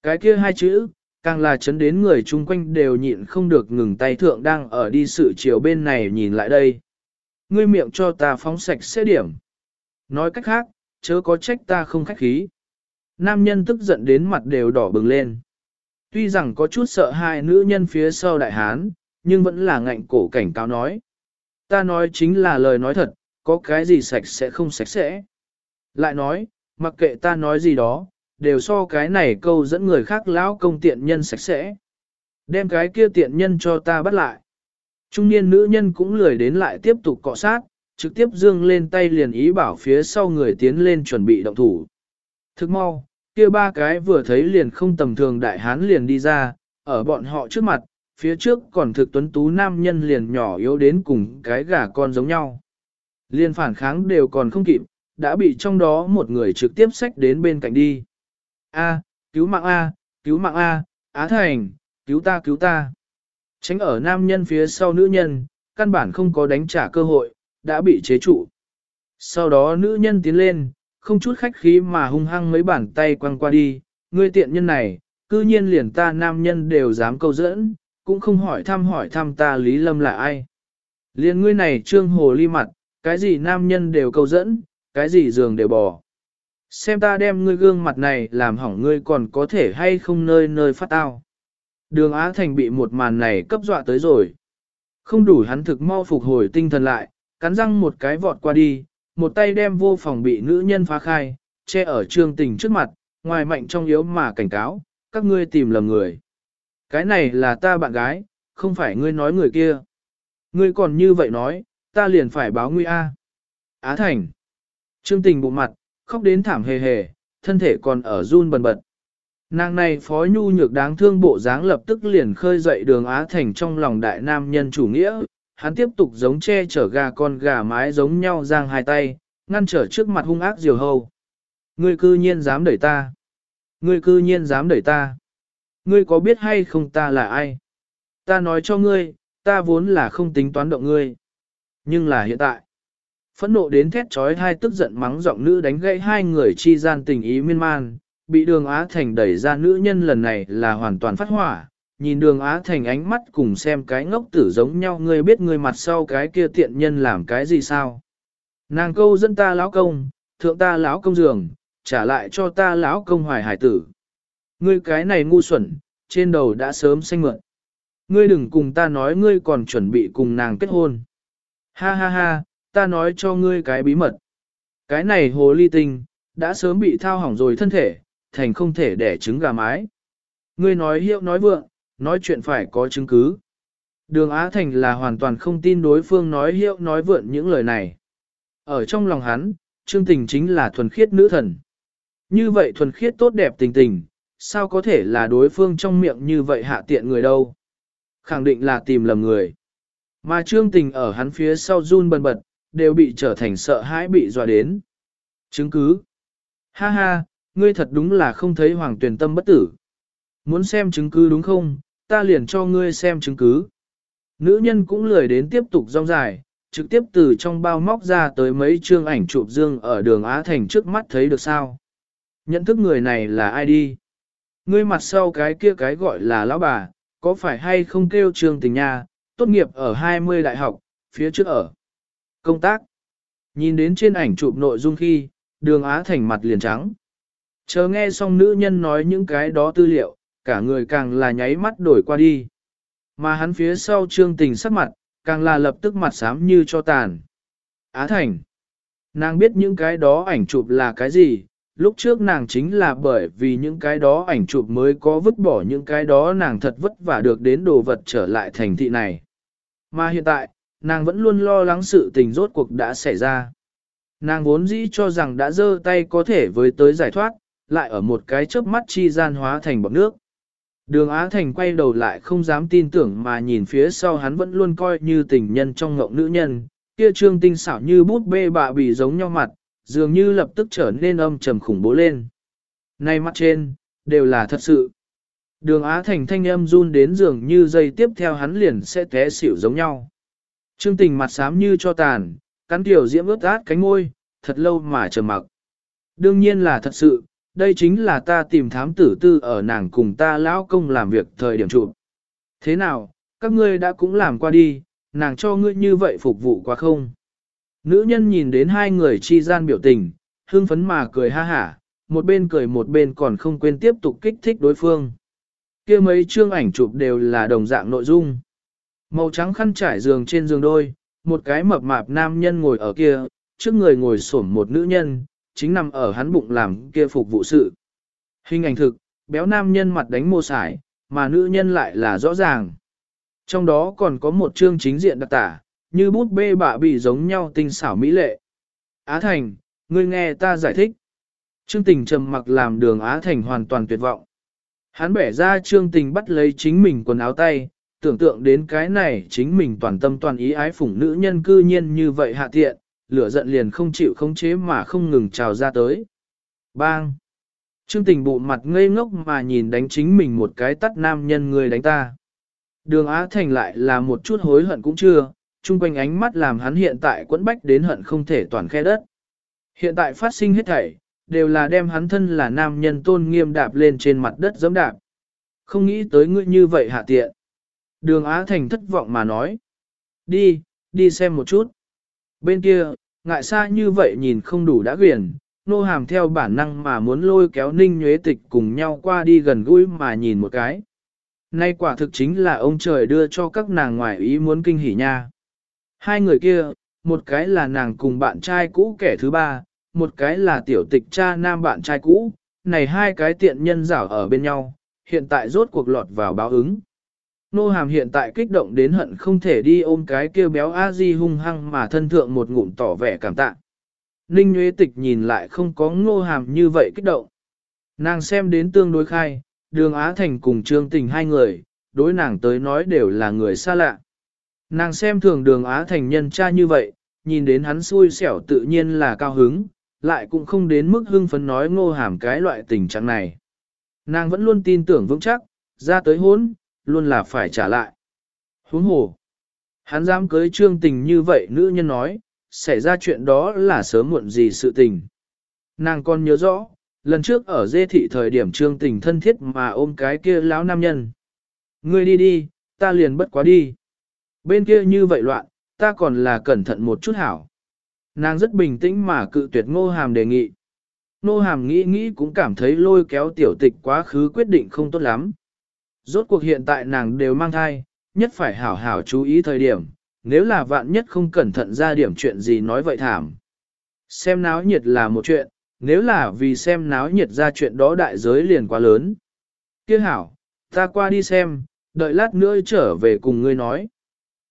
Cái kia hai chữ, càng là chấn đến người chung quanh đều nhịn không được ngừng tay thượng đang ở đi sự chiều bên này nhìn lại đây. Ngươi miệng cho ta phóng sạch sẽ điểm. Nói cách khác, chớ có trách ta không khách khí. Nam nhân tức giận đến mặt đều đỏ bừng lên. Tuy rằng có chút sợ hai nữ nhân phía sau đại hán, nhưng vẫn là ngạnh cổ cảnh cáo nói. Ta nói chính là lời nói thật, có cái gì sạch sẽ không sạch sẽ. Lại nói, mặc kệ ta nói gì đó, đều so cái này câu dẫn người khác lão công tiện nhân sạch sẽ. Đem cái kia tiện nhân cho ta bắt lại. Trung niên nữ nhân cũng lười đến lại tiếp tục cọ sát, trực tiếp dương lên tay liền ý bảo phía sau người tiến lên chuẩn bị động thủ. Thức mau, kia ba cái vừa thấy liền không tầm thường đại hán liền đi ra, ở bọn họ trước mặt, phía trước còn thực tuấn tú nam nhân liền nhỏ yếu đến cùng cái gà con giống nhau. Liên phản kháng đều còn không kịp, đã bị trong đó một người trực tiếp xách đến bên cạnh đi. A, cứu mạng A, cứu mạng A, Á Thành, cứu ta cứu ta. Tránh ở nam nhân phía sau nữ nhân, căn bản không có đánh trả cơ hội, đã bị chế trụ. Sau đó nữ nhân tiến lên, không chút khách khí mà hung hăng mấy bàn tay quăng qua đi, ngươi tiện nhân này, cư nhiên liền ta nam nhân đều dám câu dẫn, cũng không hỏi thăm hỏi thăm ta Lý Lâm là ai. Liền ngươi này trương hồ ly mặt, cái gì nam nhân đều câu dẫn, cái gì giường đều bỏ. Xem ta đem ngươi gương mặt này làm hỏng ngươi còn có thể hay không nơi nơi phát tao. Đường Á Thành bị một màn này cấp dọa tới rồi. Không đủ hắn thực mau phục hồi tinh thần lại, cắn răng một cái vọt qua đi, một tay đem vô phòng bị nữ nhân phá khai, che ở trương tình trước mặt, ngoài mạnh trong yếu mà cảnh cáo, các ngươi tìm lầm người. Cái này là ta bạn gái, không phải ngươi nói người kia. Ngươi còn như vậy nói, ta liền phải báo nguy A. Á Thành. Trương tình bụng mặt, khóc đến thảm hề hề, thân thể còn ở run bần bật. Nàng này phó nhu nhược đáng thương bộ dáng lập tức liền khơi dậy đường Á Thành trong lòng đại nam nhân chủ nghĩa, hắn tiếp tục giống che chở gà con gà mái giống nhau giang hai tay, ngăn trở trước mặt hung ác diều hâu. Ngươi cư nhiên dám đẩy ta. Ngươi cư nhiên dám đẩy ta. Ngươi có biết hay không ta là ai? Ta nói cho ngươi, ta vốn là không tính toán động ngươi. Nhưng là hiện tại, phẫn nộ đến thét trói hai tức giận mắng giọng nữ đánh gãy hai người chi gian tình ý miên man, bị đường Á Thành đẩy ra nữ nhân lần này là hoàn toàn phát hỏa, nhìn đường Á Thành ánh mắt cùng xem cái ngốc tử giống nhau ngươi biết người mặt sau cái kia tiện nhân làm cái gì sao. Nàng câu dẫn ta lão công, thượng ta lão công giường, trả lại cho ta lão công hoài hải tử. Ngươi cái này ngu xuẩn, trên đầu đã sớm xanh mượn. Ngươi đừng cùng ta nói ngươi còn chuẩn bị cùng nàng kết hôn. Ha ha ha, ta nói cho ngươi cái bí mật. Cái này hồ ly tinh, đã sớm bị thao hỏng rồi thân thể, thành không thể đẻ trứng gà mái. Ngươi nói hiệu nói vượng, nói chuyện phải có chứng cứ. Đường Á Thành là hoàn toàn không tin đối phương nói hiệu nói vượn những lời này. Ở trong lòng hắn, Trương Tình chính là thuần khiết nữ thần. Như vậy thuần khiết tốt đẹp tình tình, sao có thể là đối phương trong miệng như vậy hạ tiện người đâu. Khẳng định là tìm lầm người. Mà Trương Tình ở hắn phía sau run bần bật, đều bị trở thành sợ hãi bị dọa đến. Chứng cứ. Ha ha, ngươi thật đúng là không thấy hoàng tuyển tâm bất tử. Muốn xem chứng cứ đúng không, ta liền cho ngươi xem chứng cứ. Nữ nhân cũng lười đến tiếp tục rong dài, trực tiếp từ trong bao móc ra tới mấy chương ảnh chụp dương ở đường Á Thành trước mắt thấy được sao. Nhận thức người này là ai đi? Ngươi mặt sau cái kia cái gọi là lão bà, có phải hay không kêu trương tình nha, tốt nghiệp ở 20 đại học, phía trước ở. Công tác. Nhìn đến trên ảnh chụp nội dung khi, đường Á Thành mặt liền trắng. Chờ nghe xong nữ nhân nói những cái đó tư liệu, cả người càng là nháy mắt đổi qua đi. Mà hắn phía sau trương tình sắc mặt, càng là lập tức mặt xám như cho tàn. Á Thành. Nàng biết những cái đó ảnh chụp là cái gì, lúc trước nàng chính là bởi vì những cái đó ảnh chụp mới có vứt bỏ những cái đó nàng thật vất vả được đến đồ vật trở lại thành thị này. Mà hiện tại, nàng vẫn luôn lo lắng sự tình rốt cuộc đã xảy ra. Nàng vốn dĩ cho rằng đã dơ tay có thể với tới giải thoát, lại ở một cái chớp mắt chi gian hóa thành bọc nước. Đường Á Thành quay đầu lại không dám tin tưởng mà nhìn phía sau hắn vẫn luôn coi như tình nhân trong ngộng nữ nhân, kia trương tinh xảo như bút bê bạ bị giống nhau mặt, dường như lập tức trở nên âm trầm khủng bố lên. Nay mắt trên, đều là thật sự. Đường Á Thành thanh âm run đến dường như dây tiếp theo hắn liền sẽ té xỉu giống nhau. Trương tình mặt xám như cho tàn, cắn tiểu diễm ướt át cánh ngôi, thật lâu mà trầm mặc. Đương nhiên là thật sự, đây chính là ta tìm thám tử tư ở nàng cùng ta lão công làm việc thời điểm trụ. Thế nào, các ngươi đã cũng làm qua đi, nàng cho ngươi như vậy phục vụ quá không? Nữ nhân nhìn đến hai người chi gian biểu tình, hương phấn mà cười ha hả, một bên cười một bên còn không quên tiếp tục kích thích đối phương. kia mấy chương ảnh chụp đều là đồng dạng nội dung. Màu trắng khăn trải giường trên giường đôi, một cái mập mạp nam nhân ngồi ở kia, trước người ngồi xổm một nữ nhân, chính nằm ở hắn bụng làm kia phục vụ sự. Hình ảnh thực, béo nam nhân mặt đánh mô sải, mà nữ nhân lại là rõ ràng. Trong đó còn có một chương chính diện đặc tả, như bút bê bạ bị giống nhau tinh xảo mỹ lệ. Á Thành, ngươi nghe ta giải thích. Trương Tình trầm mặc làm đường Á Thành hoàn toàn tuyệt vọng. Hắn bẻ ra Trương Tình bắt lấy chính mình quần áo tay, tưởng tượng đến cái này chính mình toàn tâm toàn ý ái phủng nữ nhân cư nhiên như vậy hạ tiện, lửa giận liền không chịu khống chế mà không ngừng trào ra tới. Bang! Trương tình bụ mặt ngây ngốc mà nhìn đánh chính mình một cái tắt nam nhân người đánh ta. Đường Á Thành lại là một chút hối hận cũng chưa, chung quanh ánh mắt làm hắn hiện tại quẫn bách đến hận không thể toàn khe đất. Hiện tại phát sinh hết thảy, đều là đem hắn thân là nam nhân tôn nghiêm đạp lên trên mặt đất giẫm đạp. Không nghĩ tới ngươi như vậy hạ tiện. Đường Á Thành thất vọng mà nói. Đi, đi xem một chút. Bên kia, ngại xa như vậy nhìn không đủ đã quyền, nô hàm theo bản năng mà muốn lôi kéo ninh nhuế tịch cùng nhau qua đi gần gũi mà nhìn một cái. Nay quả thực chính là ông trời đưa cho các nàng ngoài ý muốn kinh hỉ nha. Hai người kia, một cái là nàng cùng bạn trai cũ kẻ thứ ba, một cái là tiểu tịch cha nam bạn trai cũ, này hai cái tiện nhân rảo ở bên nhau, hiện tại rốt cuộc lọt vào báo ứng. Nô hàm hiện tại kích động đến hận không thể đi ôm cái kêu béo a di hung hăng mà thân thượng một ngụm tỏ vẻ cảm tạ. Ninh Nguyễn Tịch nhìn lại không có ngô hàm như vậy kích động. Nàng xem đến tương đối khai, đường Á Thành cùng Trương Tình hai người, đối nàng tới nói đều là người xa lạ. Nàng xem thường đường Á Thành nhân cha như vậy, nhìn đến hắn xui xẻo tự nhiên là cao hứng, lại cũng không đến mức hưng phấn nói ngô hàm cái loại tình trạng này. Nàng vẫn luôn tin tưởng vững chắc, ra tới hốn, luôn là phải trả lại. Huống hồ, hắn dám cưới trương tình như vậy nữ nhân nói, xảy ra chuyện đó là sớm muộn gì sự tình. Nàng còn nhớ rõ, lần trước ở dê thị thời điểm trương tình thân thiết mà ôm cái kia lão nam nhân. Ngươi đi đi, ta liền bất quá đi. Bên kia như vậy loạn, ta còn là cẩn thận một chút hảo. Nàng rất bình tĩnh mà cự tuyệt ngô hàm đề nghị. Nô hàm nghĩ nghĩ cũng cảm thấy lôi kéo tiểu tịch quá khứ quyết định không tốt lắm. Rốt cuộc hiện tại nàng đều mang thai, nhất phải hảo hảo chú ý thời điểm, nếu là vạn nhất không cẩn thận ra điểm chuyện gì nói vậy thảm. Xem náo nhiệt là một chuyện, nếu là vì xem náo nhiệt ra chuyện đó đại giới liền quá lớn. Kia hảo, ta qua đi xem, đợi lát nữa trở về cùng ngươi nói.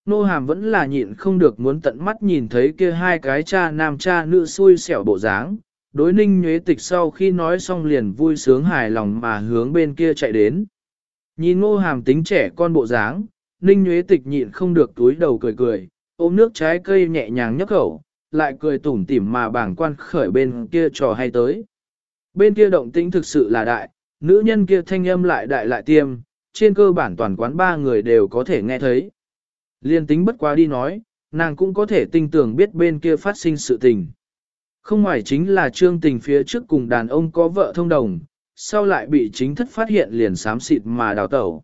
Nô hàm vẫn là nhịn không được muốn tận mắt nhìn thấy kia hai cái cha nam cha nữ xui xẻo bộ dáng. Đối ninh nhuế tịch sau khi nói xong liền vui sướng hài lòng mà hướng bên kia chạy đến. Nhìn ngô hàm tính trẻ con bộ dáng, ninh nhuế tịch nhịn không được túi đầu cười cười, ôm nước trái cây nhẹ nhàng nhấp khẩu, lại cười tủm tỉm mà bảng quan khởi bên kia trò hay tới. Bên kia động tĩnh thực sự là đại, nữ nhân kia thanh âm lại đại lại tiêm, trên cơ bản toàn quán ba người đều có thể nghe thấy. Liên tính bất quá đi nói, nàng cũng có thể tinh tưởng biết bên kia phát sinh sự tình. Không ngoài chính là trương tình phía trước cùng đàn ông có vợ thông đồng, sau lại bị chính thất phát hiện liền sám xịt mà đào tẩu.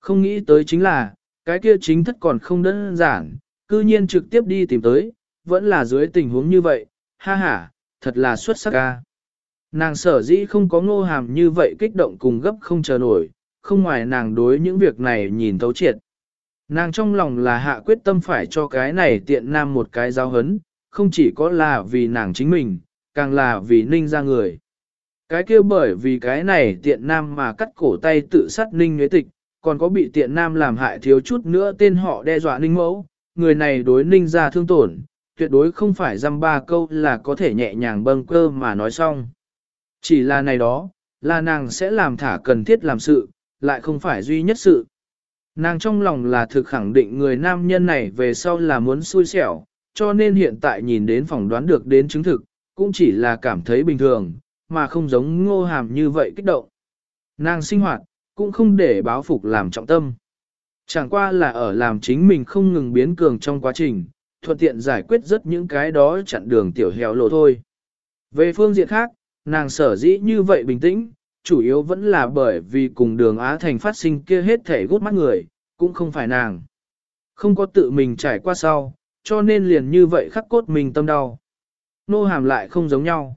Không nghĩ tới chính là, cái kia chính thất còn không đơn giản, cư nhiên trực tiếp đi tìm tới, vẫn là dưới tình huống như vậy, ha ha, thật là xuất sắc ca. Nàng sở dĩ không có ngô hàm như vậy kích động cùng gấp không chờ nổi, không ngoài nàng đối những việc này nhìn thấu triệt. Nàng trong lòng là hạ quyết tâm phải cho cái này tiện nam một cái giáo hấn, không chỉ có là vì nàng chính mình, càng là vì ninh ra người. Cái kia bởi vì cái này tiện nam mà cắt cổ tay tự sát ninh nhuế tịch, còn có bị tiện nam làm hại thiếu chút nữa tên họ đe dọa ninh mẫu, người này đối ninh ra thương tổn, tuyệt đối không phải dăm ba câu là có thể nhẹ nhàng bâng cơ mà nói xong. Chỉ là này đó, là nàng sẽ làm thả cần thiết làm sự, lại không phải duy nhất sự. Nàng trong lòng là thực khẳng định người nam nhân này về sau là muốn xui xẻo, cho nên hiện tại nhìn đến phỏng đoán được đến chứng thực, cũng chỉ là cảm thấy bình thường, mà không giống ngô hàm như vậy kích động. Nàng sinh hoạt, cũng không để báo phục làm trọng tâm. Chẳng qua là ở làm chính mình không ngừng biến cường trong quá trình, thuận tiện giải quyết rất những cái đó chặn đường tiểu heo lộ thôi. Về phương diện khác, nàng sở dĩ như vậy bình tĩnh, chủ yếu vẫn là bởi vì cùng đường Á Thành phát sinh kia hết thể gút mắt người, cũng không phải nàng. Không có tự mình trải qua sau, cho nên liền như vậy khắc cốt mình tâm đau. Nô hàm lại không giống nhau.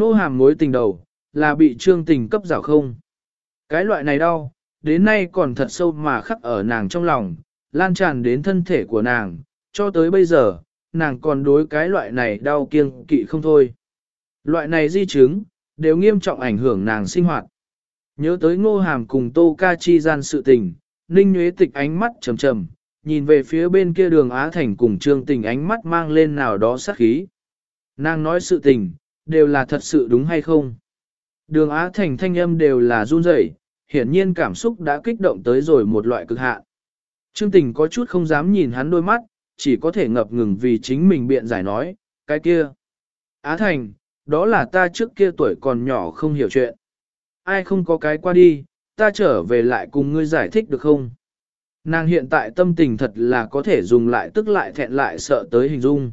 Nô hàm mối tình đầu, là bị trương tình cấp rào không. Cái loại này đau, đến nay còn thật sâu mà khắc ở nàng trong lòng, lan tràn đến thân thể của nàng, cho tới bây giờ, nàng còn đối cái loại này đau kiêng kỵ không thôi. Loại này di chứng, đều nghiêm trọng ảnh hưởng nàng sinh hoạt. Nhớ tới ngô hàm cùng tô ca chi gian sự tình, ninh nhuế tịch ánh mắt trầm trầm, nhìn về phía bên kia đường Á Thành cùng trương tình ánh mắt mang lên nào đó sát khí. Nàng nói sự tình, đều là thật sự đúng hay không? Đường Á Thành thanh âm đều là run rẩy, hiển nhiên cảm xúc đã kích động tới rồi một loại cực hạn. Trương tình có chút không dám nhìn hắn đôi mắt, chỉ có thể ngập ngừng vì chính mình biện giải nói, cái kia. Á Thành, đó là ta trước kia tuổi còn nhỏ không hiểu chuyện. Ai không có cái qua đi, ta trở về lại cùng ngươi giải thích được không? Nàng hiện tại tâm tình thật là có thể dùng lại tức lại thẹn lại sợ tới hình dung.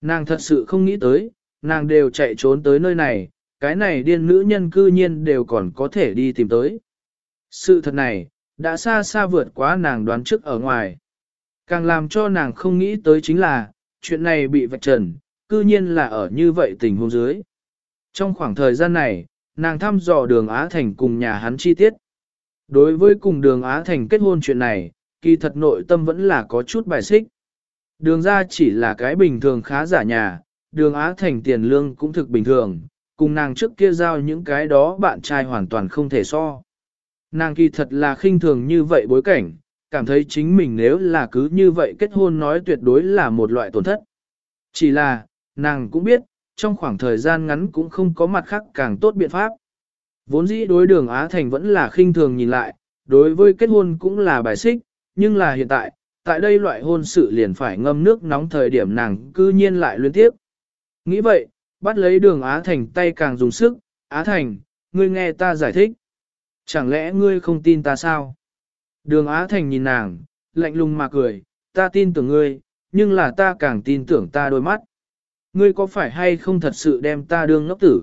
Nàng thật sự không nghĩ tới, nàng đều chạy trốn tới nơi này, cái này điên nữ nhân cư nhiên đều còn có thể đi tìm tới. Sự thật này, đã xa xa vượt quá nàng đoán trước ở ngoài. Càng làm cho nàng không nghĩ tới chính là, chuyện này bị vạch trần, cư nhiên là ở như vậy tình huống dưới. Trong khoảng thời gian này, nàng thăm dò đường Á Thành cùng nhà hắn chi tiết. Đối với cùng đường Á Thành kết hôn chuyện này, kỳ thật nội tâm vẫn là có chút bài xích. Đường ra chỉ là cái bình thường khá giả nhà, đường Á Thành tiền lương cũng thực bình thường, cùng nàng trước kia giao những cái đó bạn trai hoàn toàn không thể so. Nàng kỳ thật là khinh thường như vậy bối cảnh, cảm thấy chính mình nếu là cứ như vậy kết hôn nói tuyệt đối là một loại tổn thất. Chỉ là, nàng cũng biết, trong khoảng thời gian ngắn cũng không có mặt khác càng tốt biện pháp. Vốn dĩ đối đường Á Thành vẫn là khinh thường nhìn lại, đối với kết hôn cũng là bài xích, nhưng là hiện tại, tại đây loại hôn sự liền phải ngâm nước nóng thời điểm nàng cư nhiên lại liên tiếp. Nghĩ vậy, bắt lấy đường Á Thành tay càng dùng sức, Á Thành, ngươi nghe ta giải thích. Chẳng lẽ ngươi không tin ta sao? Đường Á Thành nhìn nàng, lạnh lùng mà cười, ta tin tưởng ngươi, nhưng là ta càng tin tưởng ta đôi mắt. Ngươi có phải hay không thật sự đem ta đương ngốc tử?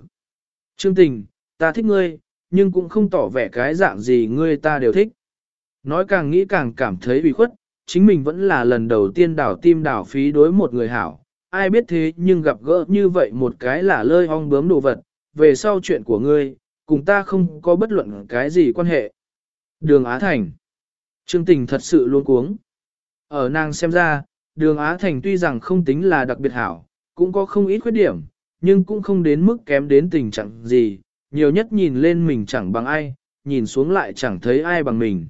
Trương tình, ta thích ngươi, nhưng cũng không tỏ vẻ cái dạng gì ngươi ta đều thích. Nói càng nghĩ càng cảm thấy bị khuất, chính mình vẫn là lần đầu tiên đảo tim đảo phí đối một người hảo. Ai biết thế nhưng gặp gỡ như vậy một cái là lơi ong bướm đồ vật, về sau chuyện của ngươi, cùng ta không có bất luận cái gì quan hệ. Đường Á Thành Trương Tình thật sự luôn cuống. Ở nàng xem ra, đường Á Thành tuy rằng không tính là đặc biệt hảo, cũng có không ít khuyết điểm, nhưng cũng không đến mức kém đến tình trạng gì, nhiều nhất nhìn lên mình chẳng bằng ai, nhìn xuống lại chẳng thấy ai bằng mình.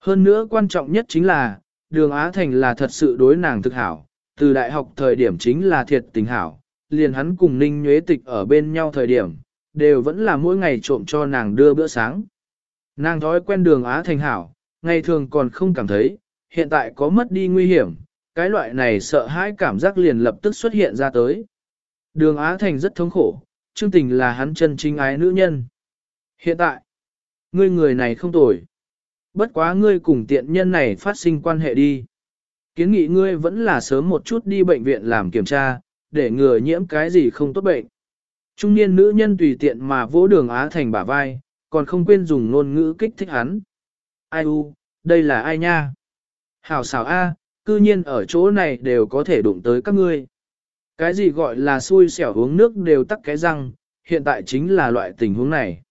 Hơn nữa quan trọng nhất chính là, đường Á Thành là thật sự đối nàng thực hảo, từ đại học thời điểm chính là thiệt tình hảo, liền hắn cùng Ninh Nhuế Tịch ở bên nhau thời điểm, đều vẫn là mỗi ngày trộm cho nàng đưa bữa sáng. Nàng thói quen đường Á Thành hảo, ngày thường còn không cảm thấy, hiện tại có mất đi nguy hiểm, cái loại này sợ hãi cảm giác liền lập tức xuất hiện ra tới. Đường Á Thành rất thống khổ, chương tình là hắn chân chính ái nữ nhân. Hiện tại, ngươi người này không tồi. Bất quá ngươi cùng tiện nhân này phát sinh quan hệ đi. Kiến nghị ngươi vẫn là sớm một chút đi bệnh viện làm kiểm tra, để ngừa nhiễm cái gì không tốt bệnh. Trung niên nữ nhân tùy tiện mà vỗ đường Á Thành bả vai, còn không quên dùng ngôn ngữ kích thích hắn. Ai u, đây là ai nha? Hảo xảo A, cư nhiên ở chỗ này đều có thể đụng tới các ngươi. Cái gì gọi là xui xẻo uống nước đều tắc cái răng, hiện tại chính là loại tình huống này.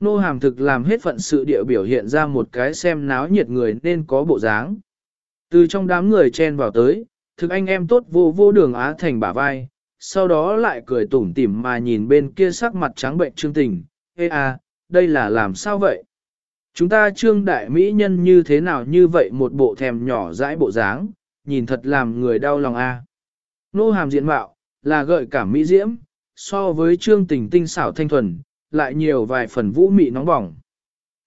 Nô hàm thực làm hết phận sự địa biểu hiện ra một cái xem náo nhiệt người nên có bộ dáng. Từ trong đám người chen vào tới, thực anh em tốt vô vô đường Á Thành bả vai, sau đó lại cười tủm tỉm mà nhìn bên kia sắc mặt trắng bệnh trương tình. Ê à, đây là làm sao vậy? Chúng ta trương đại mỹ nhân như thế nào như vậy một bộ thèm nhỏ dãi bộ dáng, nhìn thật làm người đau lòng a. Nô hàm diện mạo, là gợi cảm mỹ diễm, so với trương tình tinh xảo thanh thuần, lại nhiều vài phần vũ mị nóng bỏng.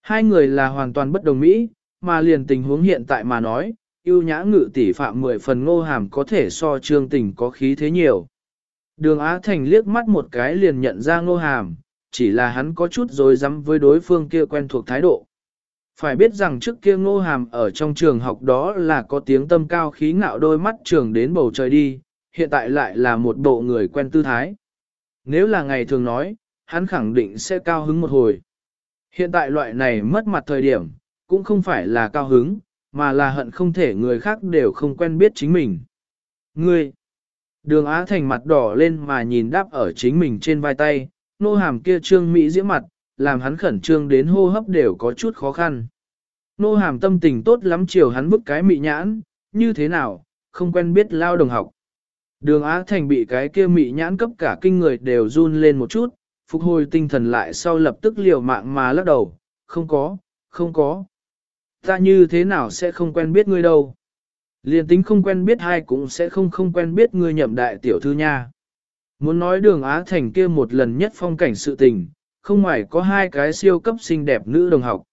Hai người là hoàn toàn bất đồng mỹ, mà liền tình huống hiện tại mà nói, ưu nhã ngự tỷ phạm mười phần ngô hàm có thể so trương tình có khí thế nhiều. Đường Á Thành liếc mắt một cái liền nhận ra ngô hàm, chỉ là hắn có chút dối rắm với đối phương kia quen thuộc thái độ. Phải biết rằng trước kia ngô hàm ở trong trường học đó là có tiếng tâm cao khí ngạo đôi mắt trường đến bầu trời đi, hiện tại lại là một bộ người quen tư thái. Nếu là ngày thường nói, hắn khẳng định sẽ cao hứng một hồi. Hiện tại loại này mất mặt thời điểm, cũng không phải là cao hứng, mà là hận không thể người khác đều không quen biết chính mình. Ngươi! Đường Á Thành mặt đỏ lên mà nhìn đáp ở chính mình trên vai tay, nô hàm kia trương mỹ diễm mặt, làm hắn khẩn trương đến hô hấp đều có chút khó khăn. Nô hàm tâm tình tốt lắm chiều hắn bức cái mị nhãn, như thế nào, không quen biết lao đồng học. Đường Á Thành bị cái kia mị nhãn cấp cả kinh người đều run lên một chút, phục hồi tinh thần lại sau lập tức liều mạng mà lắc đầu, không có, không có. Ta như thế nào sẽ không quen biết ngươi đâu. Liên tính không quen biết hai cũng sẽ không không quen biết ngươi nhậm đại tiểu thư nha. Muốn nói đường Á Thành kia một lần nhất phong cảnh sự tình, không ngoài có hai cái siêu cấp xinh đẹp nữ đồng học.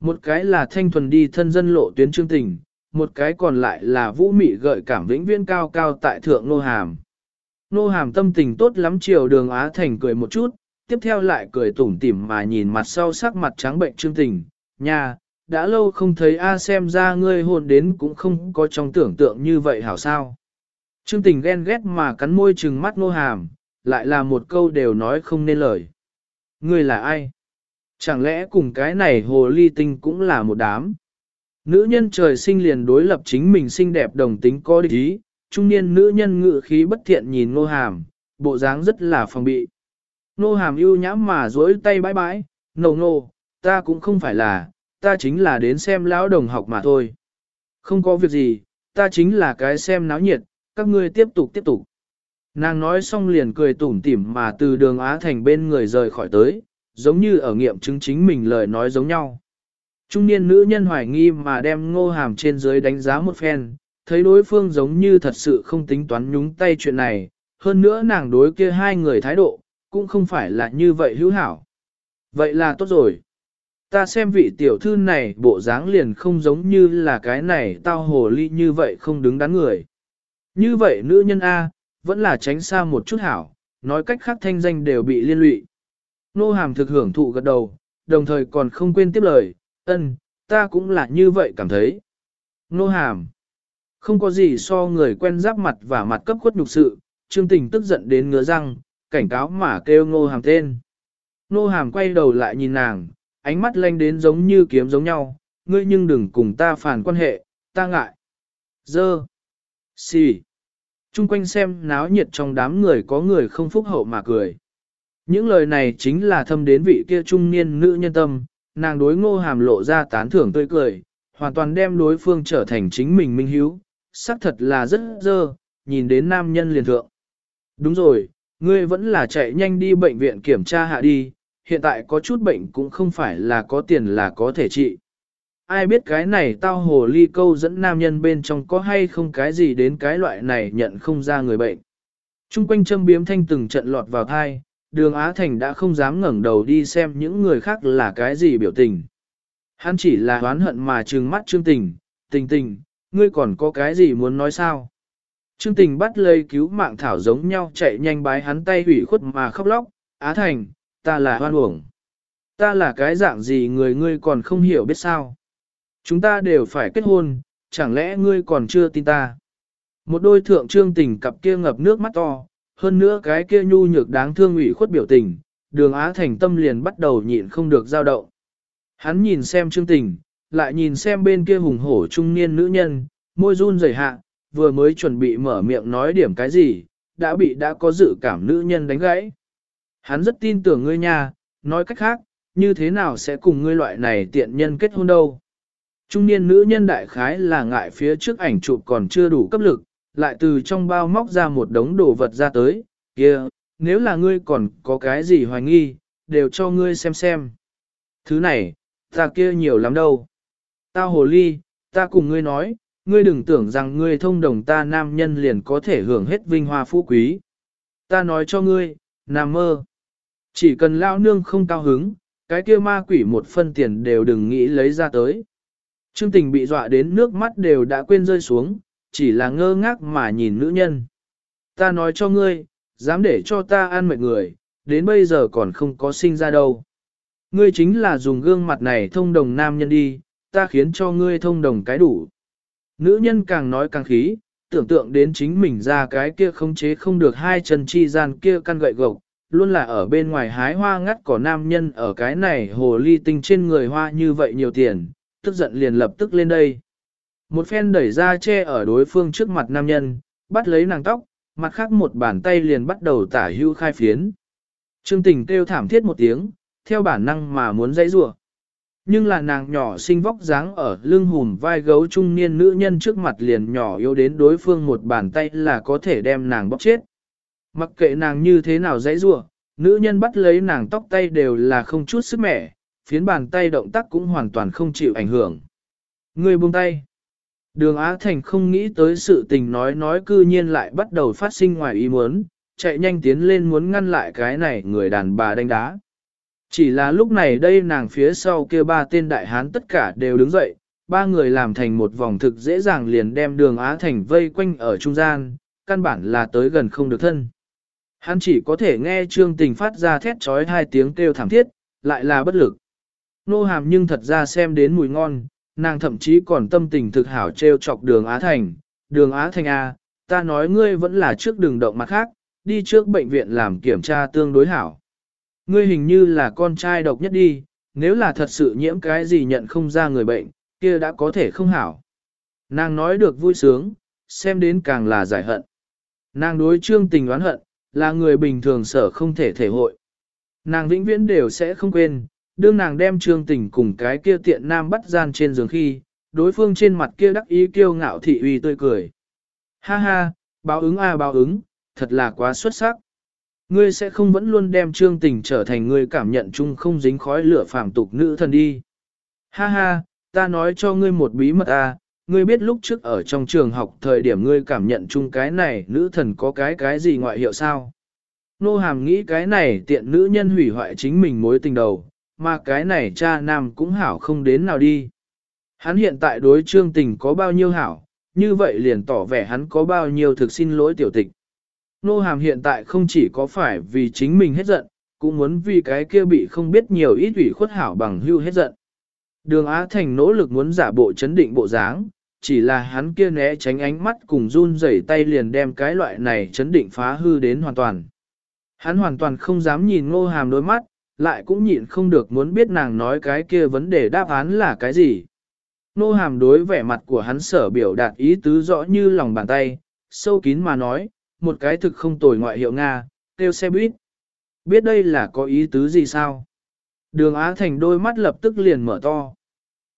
Một cái là thanh thuần đi thân dân lộ tuyến chương tình, một cái còn lại là vũ mị gợi cảm vĩnh viễn cao cao tại thượng nô hàm. Nô hàm tâm tình tốt lắm chiều đường Á Thành cười một chút, tiếp theo lại cười tủm tỉm mà nhìn mặt sau sắc mặt trắng bệnh chương tình, nha, đã lâu không thấy A xem ra ngươi hồn đến cũng không có trong tưởng tượng như vậy hảo sao. Trương tình ghen ghét mà cắn môi trừng mắt nô hàm, lại là một câu đều nói không nên lời. Ngươi là ai? Chẳng lẽ cùng cái này hồ ly tinh cũng là một đám? Nữ nhân trời sinh liền đối lập chính mình xinh đẹp đồng tính có địch ý, trung niên nữ nhân ngự khí bất thiện nhìn nô hàm, bộ dáng rất là phòng bị. Nô hàm ưu nhãm mà dối tay bãi bãi, nổ nô, ta cũng không phải là, ta chính là đến xem lão đồng học mà thôi. Không có việc gì, ta chính là cái xem náo nhiệt, các ngươi tiếp tục tiếp tục. Nàng nói xong liền cười tủm tỉm mà từ đường Á Thành bên người rời khỏi tới, giống như ở nghiệm chứng chính mình lời nói giống nhau. Trung niên nữ nhân hoài nghi mà đem ngô hàm trên dưới đánh giá một phen, thấy đối phương giống như thật sự không tính toán nhúng tay chuyện này, hơn nữa nàng đối kia hai người thái độ, cũng không phải là như vậy hữu hảo. Vậy là tốt rồi. Ta xem vị tiểu thư này bộ dáng liền không giống như là cái này tao hồ ly như vậy không đứng đắn người. Như vậy nữ nhân A, vẫn là tránh xa một chút hảo, nói cách khác thanh danh đều bị liên lụy. Nô hàm thực hưởng thụ gật đầu, đồng thời còn không quên tiếp lời, ân, ta cũng là như vậy cảm thấy. Nô hàm, không có gì so người quen giáp mặt và mặt cấp khuất nhục sự, trương tình tức giận đến ngứa răng, cảnh cáo mà kêu ngô hàm tên. Nô hàm quay đầu lại nhìn nàng, ánh mắt lanh đến giống như kiếm giống nhau, ngươi nhưng đừng cùng ta phản quan hệ, ta ngại. Dơ. Xì. Trung quanh xem náo nhiệt trong đám người có người không phúc hậu mà cười. Những lời này chính là thâm đến vị kia trung niên nữ nhân tâm, nàng đối ngô hàm lộ ra tán thưởng tươi cười, hoàn toàn đem đối phương trở thành chính mình minh hiếu, xác thật là rất dơ, nhìn đến nam nhân liền thượng. Đúng rồi, ngươi vẫn là chạy nhanh đi bệnh viện kiểm tra hạ đi, hiện tại có chút bệnh cũng không phải là có tiền là có thể trị. Ai biết cái này tao hồ ly câu dẫn nam nhân bên trong có hay không cái gì đến cái loại này nhận không ra người bệnh. Trung quanh châm biếm thanh từng trận lọt vào thai, đường Á Thành đã không dám ngẩng đầu đi xem những người khác là cái gì biểu tình. Hắn chỉ là oán hận mà trừng mắt Trương Tình, tình tình, ngươi còn có cái gì muốn nói sao? Trương Tình bắt lấy cứu mạng thảo giống nhau chạy nhanh bái hắn tay hủy khuất mà khóc lóc, Á Thành, ta là hoan uổng. Ta là cái dạng gì người ngươi còn không hiểu biết sao? Chúng ta đều phải kết hôn, chẳng lẽ ngươi còn chưa tin ta? Một đôi thượng trương tình cặp kia ngập nước mắt to, hơn nữa cái kia nhu nhược đáng thương ủy khuất biểu tình, đường Á Thành tâm liền bắt đầu nhịn không được dao động. Hắn nhìn xem trương tình, lại nhìn xem bên kia hùng hổ trung niên nữ nhân, môi run rẩy hạ, vừa mới chuẩn bị mở miệng nói điểm cái gì, đã bị đã có dự cảm nữ nhân đánh gãy. Hắn rất tin tưởng ngươi nha, nói cách khác, như thế nào sẽ cùng ngươi loại này tiện nhân kết hôn đâu. Trung niên nữ nhân đại khái là ngại phía trước ảnh chụp còn chưa đủ cấp lực, lại từ trong bao móc ra một đống đồ vật ra tới, kia, nếu là ngươi còn có cái gì hoài nghi, đều cho ngươi xem xem. Thứ này, ta kia nhiều lắm đâu. Tao hồ ly, ta cùng ngươi nói, ngươi đừng tưởng rằng ngươi thông đồng ta nam nhân liền có thể hưởng hết vinh hoa phú quý. Ta nói cho ngươi, nam mơ. Chỉ cần lao nương không cao hứng, cái kia ma quỷ một phân tiền đều đừng nghĩ lấy ra tới. Trương tình bị dọa đến nước mắt đều đã quên rơi xuống, chỉ là ngơ ngác mà nhìn nữ nhân. Ta nói cho ngươi, dám để cho ta ăn mệt người, đến bây giờ còn không có sinh ra đâu. Ngươi chính là dùng gương mặt này thông đồng nam nhân đi, ta khiến cho ngươi thông đồng cái đủ. Nữ nhân càng nói càng khí, tưởng tượng đến chính mình ra cái kia không chế không được hai chân chi gian kia căn gậy gộc, luôn là ở bên ngoài hái hoa ngắt cỏ nam nhân ở cái này hồ ly tinh trên người hoa như vậy nhiều tiền, tức giận liền lập tức lên đây. Một phen đẩy ra che ở đối phương trước mặt nam nhân, bắt lấy nàng tóc, mặt khác một bàn tay liền bắt đầu tả hưu khai phiến. Trương tình kêu thảm thiết một tiếng, theo bản năng mà muốn dãy rủa Nhưng là nàng nhỏ sinh vóc dáng ở lưng hùm vai gấu trung niên nữ nhân trước mặt liền nhỏ yếu đến đối phương một bàn tay là có thể đem nàng bóc chết. Mặc kệ nàng như thế nào dãy rủa nữ nhân bắt lấy nàng tóc tay đều là không chút sức mẻ, phiến bàn tay động tác cũng hoàn toàn không chịu ảnh hưởng. Người buông tay. Đường Á Thành không nghĩ tới sự tình nói nói cư nhiên lại bắt đầu phát sinh ngoài ý muốn, chạy nhanh tiến lên muốn ngăn lại cái này người đàn bà đánh đá. Chỉ là lúc này đây nàng phía sau kia ba tên đại hán tất cả đều đứng dậy, ba người làm thành một vòng thực dễ dàng liền đem đường Á Thành vây quanh ở trung gian, căn bản là tới gần không được thân. Hắn chỉ có thể nghe trương tình phát ra thét trói hai tiếng kêu thảm thiết, lại là bất lực. Nô hàm nhưng thật ra xem đến mùi ngon, nàng thậm chí còn tâm tình thực hảo treo chọc đường Á Thành. Đường Á Thành A, ta nói ngươi vẫn là trước đường động mặt khác, đi trước bệnh viện làm kiểm tra tương đối hảo. Ngươi hình như là con trai độc nhất đi, nếu là thật sự nhiễm cái gì nhận không ra người bệnh, kia đã có thể không hảo. Nàng nói được vui sướng, xem đến càng là giải hận. Nàng đối trương tình oán hận, là người bình thường sở không thể thể hội. Nàng vĩnh viễn đều sẽ không quên, đương nàng đem trương tình cùng cái kia tiện nam bắt gian trên giường khi, đối phương trên mặt kia đắc ý kiêu ngạo thị uy tươi cười. Ha ha, báo ứng a à, báo ứng, thật là quá xuất sắc. Ngươi sẽ không vẫn luôn đem trương tình trở thành người cảm nhận chung không dính khói lửa phàm tục nữ thần đi. Ha ha, ta nói cho ngươi một bí mật a, ngươi biết lúc trước ở trong trường học thời điểm ngươi cảm nhận chung cái này nữ thần có cái cái gì ngoại hiệu sao? Nô hàm nghĩ cái này tiện nữ nhân hủy hoại chính mình mối tình đầu, mà cái này cha nam cũng hảo không đến nào đi. Hắn hiện tại đối trương tình có bao nhiêu hảo, như vậy liền tỏ vẻ hắn có bao nhiêu thực xin lỗi tiểu tịch. Nô hàm hiện tại không chỉ có phải vì chính mình hết giận, cũng muốn vì cái kia bị không biết nhiều ít ủy khuất hảo bằng hưu hết giận. Đường Á Thành nỗ lực muốn giả bộ chấn định bộ dáng, chỉ là hắn kia né tránh ánh mắt cùng run rẩy tay liền đem cái loại này chấn định phá hư đến hoàn toàn. Hắn hoàn toàn không dám nhìn ngô hàm đôi mắt, lại cũng nhịn không được muốn biết nàng nói cái kia vấn đề đáp án là cái gì. Nô hàm đối vẻ mặt của hắn sở biểu đạt ý tứ rõ như lòng bàn tay, sâu kín mà nói, một cái thực không tồi ngoại hiệu Nga, tiêu xe buýt. Biết đây là có ý tứ gì sao? Đường Á Thành đôi mắt lập tức liền mở to.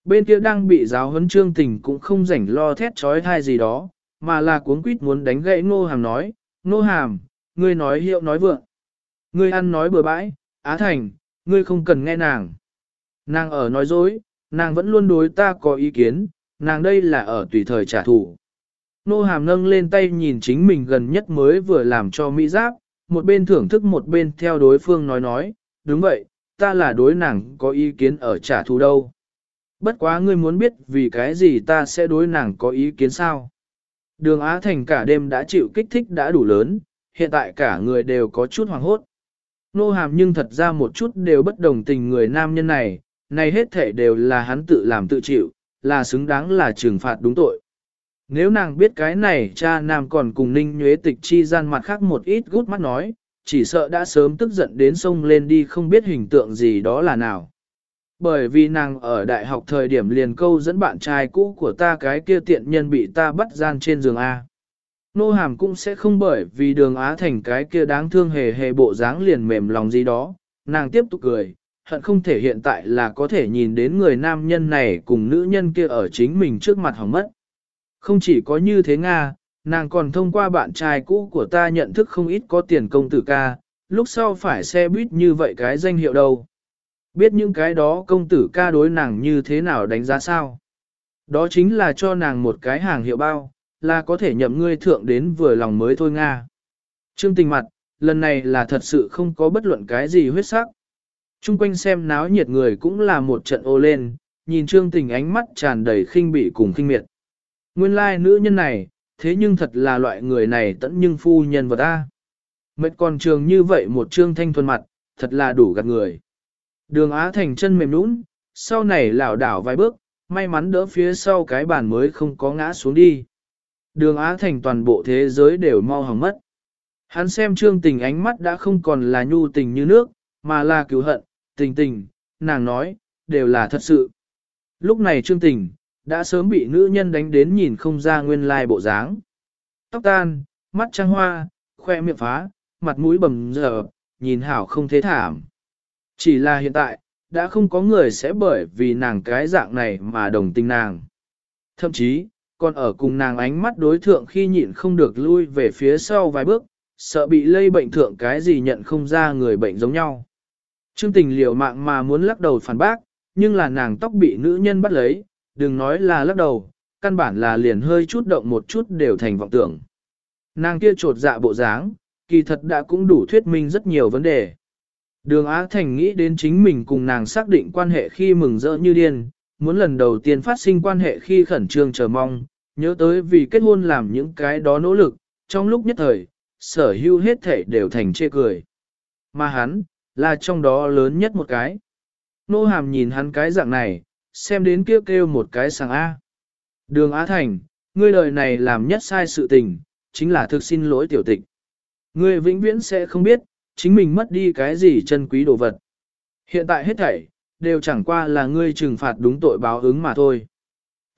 Bên kia đang bị giáo huấn trương tình cũng không rảnh lo thét trói thai gì đó, mà là cuống quýt muốn đánh gãy Ngô Hàm nói, Ngô Hàm, ngươi nói hiệu nói vượng. Ngươi ăn nói bừa bãi, Á Thành, ngươi không cần nghe nàng. Nàng ở nói dối, nàng vẫn luôn đối ta có ý kiến, nàng đây là ở tùy thời trả thù. Nô hàm nâng lên tay nhìn chính mình gần nhất mới vừa làm cho Mỹ giáp, một bên thưởng thức một bên theo đối phương nói nói, đúng vậy, ta là đối nàng có ý kiến ở trả thù đâu. Bất quá ngươi muốn biết vì cái gì ta sẽ đối nàng có ý kiến sao. Đường Á Thành cả đêm đã chịu kích thích đã đủ lớn, hiện tại cả người đều có chút hoảng hốt. Nô hàm nhưng thật ra một chút đều bất đồng tình người nam nhân này, này hết thể đều là hắn tự làm tự chịu, là xứng đáng là trừng phạt đúng tội. Nếu nàng biết cái này cha nam còn cùng ninh nhuế tịch chi gian mặt khác một ít gút mắt nói, chỉ sợ đã sớm tức giận đến sông lên đi không biết hình tượng gì đó là nào. Bởi vì nàng ở đại học thời điểm liền câu dẫn bạn trai cũ của ta cái kia tiện nhân bị ta bắt gian trên giường A. Nô hàm cũng sẽ không bởi vì đường Á thành cái kia đáng thương hề hề bộ dáng liền mềm lòng gì đó, nàng tiếp tục cười, hận không thể hiện tại là có thể nhìn đến người nam nhân này cùng nữ nhân kia ở chính mình trước mặt hỏng mất. Không chỉ có như thế Nga, nàng còn thông qua bạn trai cũ của ta nhận thức không ít có tiền công tử ca, lúc sau phải xe buýt như vậy cái danh hiệu đâu. Biết những cái đó công tử ca đối nàng như thế nào đánh giá sao? Đó chính là cho nàng một cái hàng hiệu bao, là có thể nhậm ngươi thượng đến vừa lòng mới thôi Nga. Trương tình mặt, lần này là thật sự không có bất luận cái gì huyết sắc. Trung quanh xem náo nhiệt người cũng là một trận ô lên, nhìn trương tình ánh mắt tràn đầy khinh bỉ cùng khinh miệt. Nguyên lai nữ nhân này, thế nhưng thật là loại người này tẫn nhưng phu nhân vật ta. Mệt còn trường như vậy một trương thanh thuần mặt, thật là đủ gạt người. Đường Á Thành chân mềm nũng, sau này lảo đảo vài bước, may mắn đỡ phía sau cái bàn mới không có ngã xuống đi. Đường Á Thành toàn bộ thế giới đều mau hỏng mất. Hắn xem trương tình ánh mắt đã không còn là nhu tình như nước, mà là cứu hận, tình tình, nàng nói, đều là thật sự. Lúc này trương tình, đã sớm bị nữ nhân đánh đến nhìn không ra nguyên lai bộ dáng. Tóc tan, mắt trăng hoa, khoe miệng phá, mặt mũi bầm dở, nhìn hảo không thế thảm. Chỉ là hiện tại, đã không có người sẽ bởi vì nàng cái dạng này mà đồng tình nàng. Thậm chí, còn ở cùng nàng ánh mắt đối thượng khi nhịn không được lui về phía sau vài bước, sợ bị lây bệnh thượng cái gì nhận không ra người bệnh giống nhau. Trương tình liều mạng mà muốn lắc đầu phản bác, nhưng là nàng tóc bị nữ nhân bắt lấy, đừng nói là lắc đầu, căn bản là liền hơi chút động một chút đều thành vọng tưởng. Nàng kia trột dạ bộ dáng, kỳ thật đã cũng đủ thuyết minh rất nhiều vấn đề. Đường Á Thành nghĩ đến chính mình cùng nàng xác định quan hệ khi mừng rỡ như điên, muốn lần đầu tiên phát sinh quan hệ khi khẩn trương chờ mong, nhớ tới vì kết hôn làm những cái đó nỗ lực, trong lúc nhất thời, sở hữu hết thể đều thành chê cười. Mà hắn, là trong đó lớn nhất một cái. Nô hàm nhìn hắn cái dạng này, xem đến kêu kêu một cái sàng A. Đường Á Thành, ngươi đời này làm nhất sai sự tình, chính là thực xin lỗi tiểu tịch. Ngươi vĩnh viễn sẽ không biết, chính mình mất đi cái gì chân quý đồ vật. Hiện tại hết thảy, đều chẳng qua là ngươi trừng phạt đúng tội báo ứng mà thôi.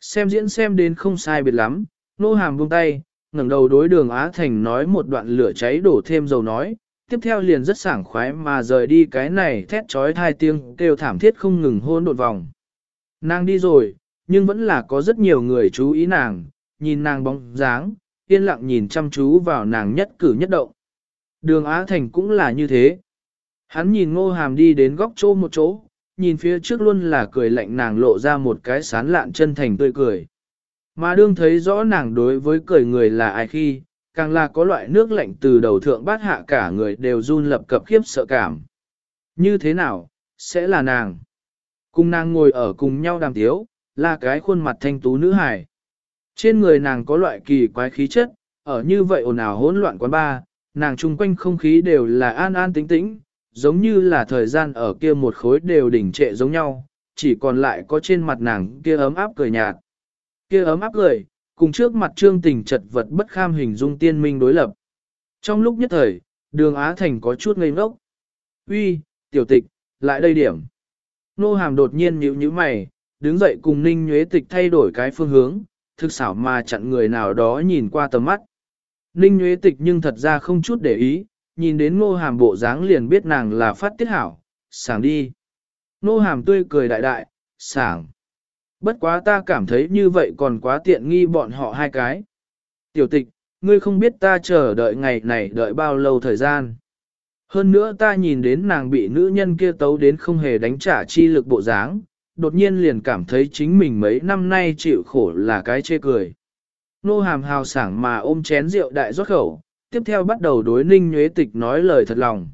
Xem diễn xem đến không sai biệt lắm, nô hàm buông tay, ngẩng đầu đối đường Á Thành nói một đoạn lửa cháy đổ thêm dầu nói, tiếp theo liền rất sảng khoái mà rời đi cái này thét trói thai tiếng kêu thảm thiết không ngừng hôn đột vòng. Nàng đi rồi, nhưng vẫn là có rất nhiều người chú ý nàng, nhìn nàng bóng dáng, yên lặng nhìn chăm chú vào nàng nhất cử nhất động. Đường Á Thành cũng là như thế. Hắn nhìn ngô hàm đi đến góc chỗ một chỗ, nhìn phía trước luôn là cười lạnh nàng lộ ra một cái sán lạn chân thành tươi cười. Mà đương thấy rõ nàng đối với cười người là ai khi, càng là có loại nước lạnh từ đầu thượng bát hạ cả người đều run lập cập khiếp sợ cảm. Như thế nào, sẽ là nàng. Cùng nàng ngồi ở cùng nhau đàm tiếu, là cái khuôn mặt thanh tú nữ hài. Trên người nàng có loại kỳ quái khí chất, ở như vậy ồn ào hỗn loạn quán ba, nàng chung quanh không khí đều là an an tĩnh tĩnh, giống như là thời gian ở kia một khối đều đỉnh trệ giống nhau, chỉ còn lại có trên mặt nàng kia ấm áp cười nhạt. Kia ấm áp cười, cùng trước mặt trương tình chật vật bất kham hình dung tiên minh đối lập. Trong lúc nhất thời, đường Á Thành có chút ngây ngốc. Uy, tiểu tịch, lại đây điểm. Nô hàm đột nhiên nhíu nhíu mày, đứng dậy cùng ninh nhuế tịch thay đổi cái phương hướng, thực xảo mà chặn người nào đó nhìn qua tầm mắt. Ninh nhuế tịch nhưng thật ra không chút để ý, nhìn đến ngô hàm bộ dáng liền biết nàng là phát tiết hảo, sảng đi. Ngô hàm tươi cười đại đại, sảng. Bất quá ta cảm thấy như vậy còn quá tiện nghi bọn họ hai cái. Tiểu tịch, ngươi không biết ta chờ đợi ngày này đợi bao lâu thời gian. Hơn nữa ta nhìn đến nàng bị nữ nhân kia tấu đến không hề đánh trả chi lực bộ dáng, đột nhiên liền cảm thấy chính mình mấy năm nay chịu khổ là cái chê cười. Nô hàm hào sảng mà ôm chén rượu đại rót khẩu, tiếp theo bắt đầu đối Ninh Nhuế Tịch nói lời thật lòng.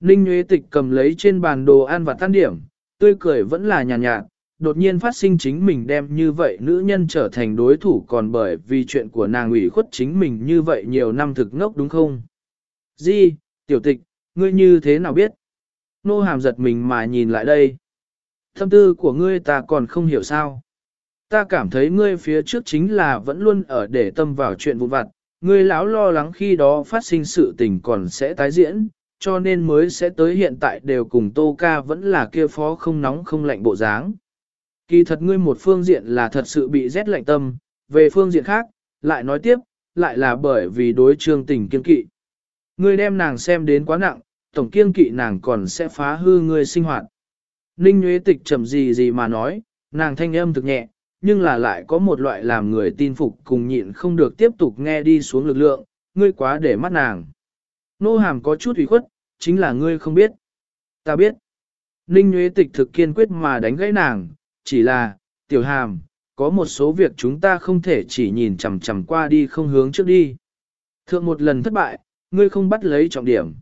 Ninh Nhuế Tịch cầm lấy trên bàn đồ ăn và tan điểm, tươi cười vẫn là nhàn nhạt, nhạt, đột nhiên phát sinh chính mình đem như vậy nữ nhân trở thành đối thủ còn bởi vì chuyện của nàng ủy khuất chính mình như vậy nhiều năm thực ngốc đúng không? Di, tiểu tịch, ngươi như thế nào biết? Nô hàm giật mình mà nhìn lại đây. Thâm tư của ngươi ta còn không hiểu sao. Ta cảm thấy ngươi phía trước chính là vẫn luôn ở để tâm vào chuyện vụn vặt, ngươi lão lo lắng khi đó phát sinh sự tình còn sẽ tái diễn, cho nên mới sẽ tới hiện tại đều cùng Tô Ca vẫn là kia phó không nóng không lạnh bộ dáng. Kỳ thật ngươi một phương diện là thật sự bị rét lạnh tâm, về phương diện khác, lại nói tiếp, lại là bởi vì đối trương tình kiên kỵ. Ngươi đem nàng xem đến quá nặng, tổng kiên kỵ nàng còn sẽ phá hư ngươi sinh hoạt. Ninh Nguyễn Tịch trầm gì gì mà nói, nàng thanh âm thực nhẹ, nhưng là lại có một loại làm người tin phục cùng nhịn không được tiếp tục nghe đi xuống lực lượng, ngươi quá để mắt nàng. Nô hàm có chút ủy khuất, chính là ngươi không biết. Ta biết. Ninh Nguyễn Tịch thực kiên quyết mà đánh gãy nàng, chỉ là, tiểu hàm, có một số việc chúng ta không thể chỉ nhìn chằm chằm qua đi không hướng trước đi. Thượng một lần thất bại, ngươi không bắt lấy trọng điểm.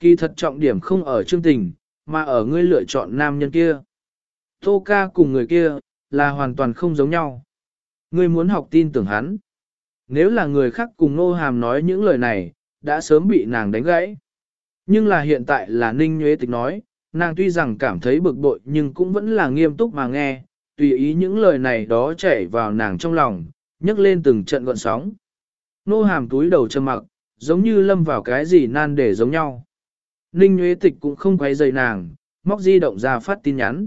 Kỳ thật trọng điểm không ở chương tình, mà ở ngươi lựa chọn nam nhân kia. Tô ca cùng người kia, là hoàn toàn không giống nhau. Ngươi muốn học tin tưởng hắn. Nếu là người khác cùng nô hàm nói những lời này, đã sớm bị nàng đánh gãy. Nhưng là hiện tại là Ninh Nhuế Tịch nói, nàng tuy rằng cảm thấy bực bội nhưng cũng vẫn là nghiêm túc mà nghe, tùy ý những lời này đó chảy vào nàng trong lòng, nhấc lên từng trận gọn sóng. Nô hàm túi đầu trầm mặc, giống như lâm vào cái gì nan để giống nhau. Ninh Nguyễn Tịch cũng không quay dày nàng, móc di động ra phát tin nhắn.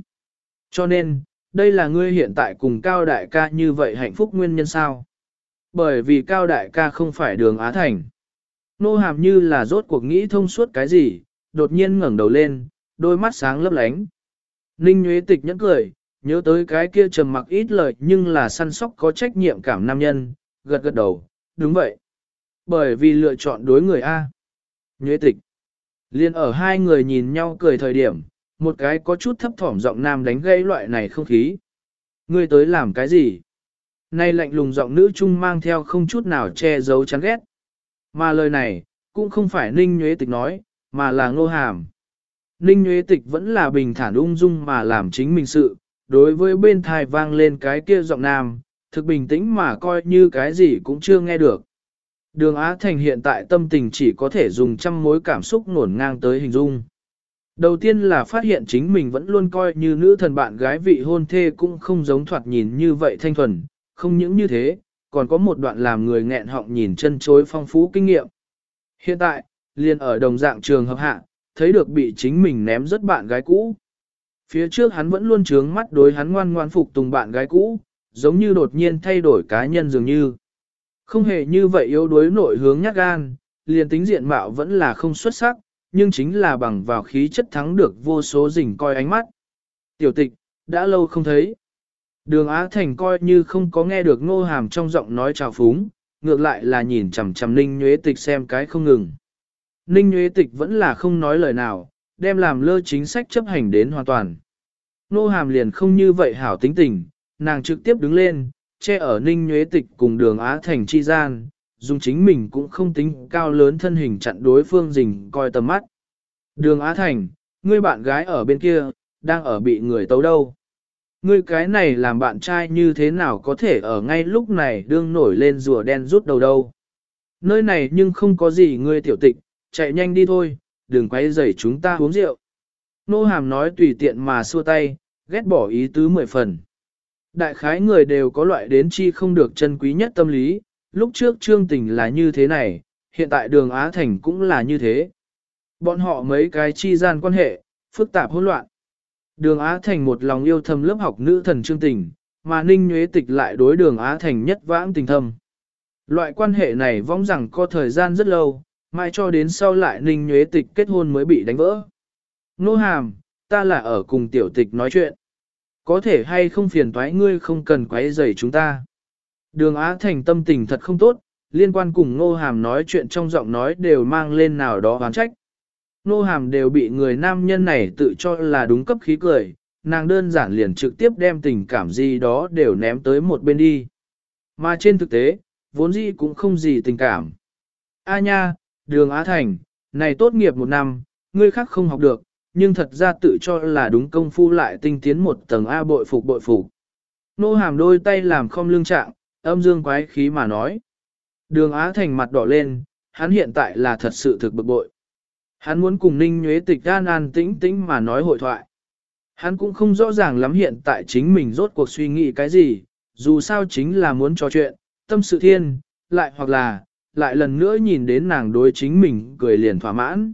Cho nên, đây là ngươi hiện tại cùng Cao Đại ca như vậy hạnh phúc nguyên nhân sao? Bởi vì Cao Đại ca không phải đường Á Thành. Nô hàm như là rốt cuộc nghĩ thông suốt cái gì, đột nhiên ngẩng đầu lên, đôi mắt sáng lấp lánh. Ninh Nguyễn Tịch nhẫn cười, nhớ tới cái kia trầm mặc ít lời nhưng là săn sóc có trách nhiệm cảm nam nhân, gật gật đầu, đúng vậy. Bởi vì lựa chọn đối người A. nhuế Tịch. Liên ở hai người nhìn nhau cười thời điểm, một cái có chút thấp thỏm giọng nam đánh gây loại này không khí. Ngươi tới làm cái gì? Nay lạnh lùng giọng nữ trung mang theo không chút nào che giấu chán ghét. Mà lời này, cũng không phải Ninh Nhuế Tịch nói, mà là ngô hàm. Ninh Nhuế Tịch vẫn là bình thản ung dung mà làm chính mình sự, đối với bên thai vang lên cái kia giọng nam, thực bình tĩnh mà coi như cái gì cũng chưa nghe được. Đường Á Thành hiện tại tâm tình chỉ có thể dùng trăm mối cảm xúc nổn ngang tới hình dung. Đầu tiên là phát hiện chính mình vẫn luôn coi như nữ thần bạn gái vị hôn thê cũng không giống thoạt nhìn như vậy thanh thuần, không những như thế, còn có một đoạn làm người nghẹn họng nhìn chân chối phong phú kinh nghiệm. Hiện tại, liền ở đồng dạng trường hợp hạ, thấy được bị chính mình ném rất bạn gái cũ. Phía trước hắn vẫn luôn trướng mắt đối hắn ngoan ngoan phục tùng bạn gái cũ, giống như đột nhiên thay đổi cá nhân dường như. Không hề như vậy yếu đuối nội hướng nhát gan, liền tính diện mạo vẫn là không xuất sắc, nhưng chính là bằng vào khí chất thắng được vô số rình coi ánh mắt. Tiểu tịch, đã lâu không thấy. Đường Á Thành coi như không có nghe được ngô hàm trong giọng nói chào phúng, ngược lại là nhìn chằm chằm Ninh Nhuế Tịch xem cái không ngừng. Ninh Nhuế Tịch vẫn là không nói lời nào, đem làm lơ chính sách chấp hành đến hoàn toàn. Ngô hàm liền không như vậy hảo tính tình, nàng trực tiếp đứng lên, che ở Ninh Nhuế Tịch cùng đường Á Thành chi gian, dùng chính mình cũng không tính cao lớn thân hình chặn đối phương rình coi tầm mắt. Đường Á Thành, ngươi bạn gái ở bên kia, đang ở bị người tấu đâu. Ngươi cái này làm bạn trai như thế nào có thể ở ngay lúc này đương nổi lên rùa đen rút đầu đâu. Nơi này nhưng không có gì ngươi tiểu tịch, chạy nhanh đi thôi, đừng quay rầy chúng ta uống rượu. Nô hàm nói tùy tiện mà xua tay, ghét bỏ ý tứ mười phần. Đại khái người đều có loại đến chi không được chân quý nhất tâm lý, lúc trước trương tình là như thế này, hiện tại đường Á Thành cũng là như thế. Bọn họ mấy cái chi gian quan hệ, phức tạp hỗn loạn. Đường Á Thành một lòng yêu thầm lớp học nữ thần trương tình, mà Ninh Nhuế Tịch lại đối đường Á Thành nhất vãng tình thâm. Loại quan hệ này vong rằng có thời gian rất lâu, mai cho đến sau lại ninh nhuế tịch kết hôn mới bị đánh vỡ. Nô hàm, ta là ở cùng tiểu tịch nói chuyện. Có thể hay không phiền toái ngươi không cần quấy rầy chúng ta. Đường Á Thành tâm tình thật không tốt, liên quan cùng Ngô Hàm nói chuyện trong giọng nói đều mang lên nào đó oán trách. Ngô Hàm đều bị người nam nhân này tự cho là đúng cấp khí cười, nàng đơn giản liền trực tiếp đem tình cảm gì đó đều ném tới một bên đi. Mà trên thực tế, vốn dĩ cũng không gì tình cảm. A nha, đường Á Thành, này tốt nghiệp một năm, ngươi khác không học được, nhưng thật ra tự cho là đúng công phu lại tinh tiến một tầng A bội phục bội phục. Nô hàm đôi tay làm không lương trạng, âm dương quái khí mà nói. Đường Á Thành mặt đỏ lên, hắn hiện tại là thật sự thực bực bội. Hắn muốn cùng Ninh Nhuế Tịch an an tĩnh tĩnh mà nói hội thoại. Hắn cũng không rõ ràng lắm hiện tại chính mình rốt cuộc suy nghĩ cái gì, dù sao chính là muốn trò chuyện, tâm sự thiên, lại hoặc là, lại lần nữa nhìn đến nàng đối chính mình cười liền thỏa mãn.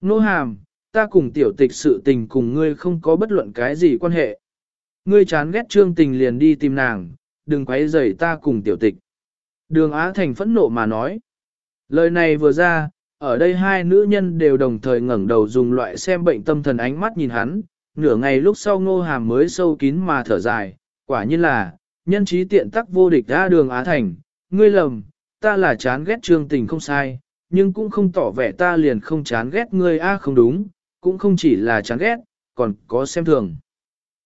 Nô hàm, ta cùng tiểu tịch sự tình cùng ngươi không có bất luận cái gì quan hệ. Ngươi chán ghét trương tình liền đi tìm nàng, đừng quấy rầy ta cùng tiểu tịch. Đường Á Thành phẫn nộ mà nói. Lời này vừa ra, ở đây hai nữ nhân đều đồng thời ngẩng đầu dùng loại xem bệnh tâm thần ánh mắt nhìn hắn, nửa ngày lúc sau ngô hàm mới sâu kín mà thở dài, quả nhiên là, nhân trí tiện tắc vô địch đã đường Á Thành, ngươi lầm, ta là chán ghét trương tình không sai, nhưng cũng không tỏ vẻ ta liền không chán ghét ngươi a không đúng, cũng không chỉ là chán ghét, còn có xem thường.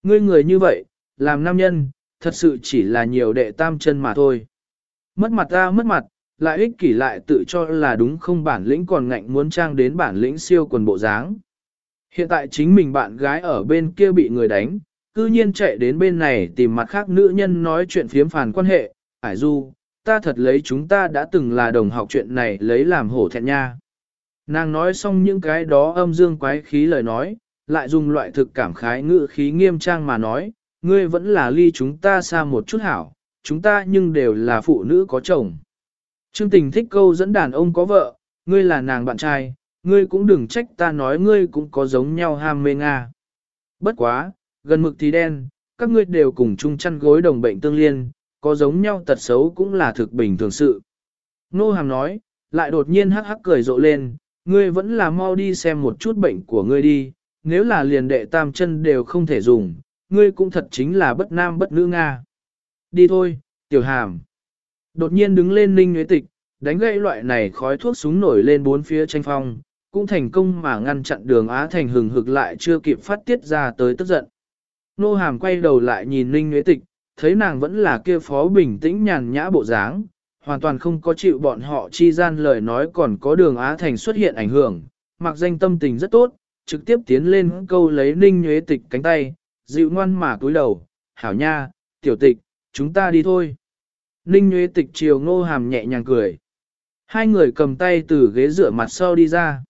Ngươi người như vậy, làm nam nhân, thật sự chỉ là nhiều đệ tam chân mà thôi. Mất mặt ta mất mặt, lại ích kỷ lại tự cho là đúng không bản lĩnh còn ngạnh muốn trang đến bản lĩnh siêu quần bộ dáng. Hiện tại chính mình bạn gái ở bên kia bị người đánh, cư nhiên chạy đến bên này tìm mặt khác nữ nhân nói chuyện phiếm phản quan hệ, ải du, ta thật lấy chúng ta đã từng là đồng học chuyện này lấy làm hổ thẹn nha. Nàng nói xong những cái đó âm dương quái khí lời nói, lại dùng loại thực cảm khái ngữ khí nghiêm trang mà nói, ngươi vẫn là ly chúng ta xa một chút hảo, chúng ta nhưng đều là phụ nữ có chồng. Trương tình thích câu dẫn đàn ông có vợ, ngươi là nàng bạn trai, ngươi cũng đừng trách ta nói ngươi cũng có giống nhau ham mê Nga. Bất quá, gần mực thì đen, các ngươi đều cùng chung chăn gối đồng bệnh tương liên, có giống nhau tật xấu cũng là thực bình thường sự. Nô Hàm nói, lại đột nhiên hắc hắc cười rộ lên, ngươi vẫn là mau đi xem một chút bệnh của ngươi đi, nếu là liền đệ tam chân đều không thể dùng, ngươi cũng thật chính là bất nam bất nữ Nga. Đi thôi, tiểu hàm. Đột nhiên đứng lên ninh nhuế tịch, đánh gãy loại này khói thuốc súng nổi lên bốn phía tranh phong, cũng thành công mà ngăn chặn đường Á Thành hừng hực lại chưa kịp phát tiết ra tới tức giận. Nô hàm quay đầu lại nhìn ninh nhuế tịch, thấy nàng vẫn là kia phó bình tĩnh nhàn nhã bộ dáng, hoàn toàn không có chịu bọn họ chi gian lời nói còn có đường Á Thành xuất hiện ảnh hưởng, mặc danh tâm tình rất tốt, trực tiếp tiến lên câu lấy ninh nhuế tịch cánh tay, dịu ngoan mà cúi đầu, hảo nha, tiểu tịch, chúng ta đi thôi. Ninh nhuế tịch chiều ngô hàm nhẹ nhàng cười. Hai người cầm tay từ ghế rửa mặt sau đi ra.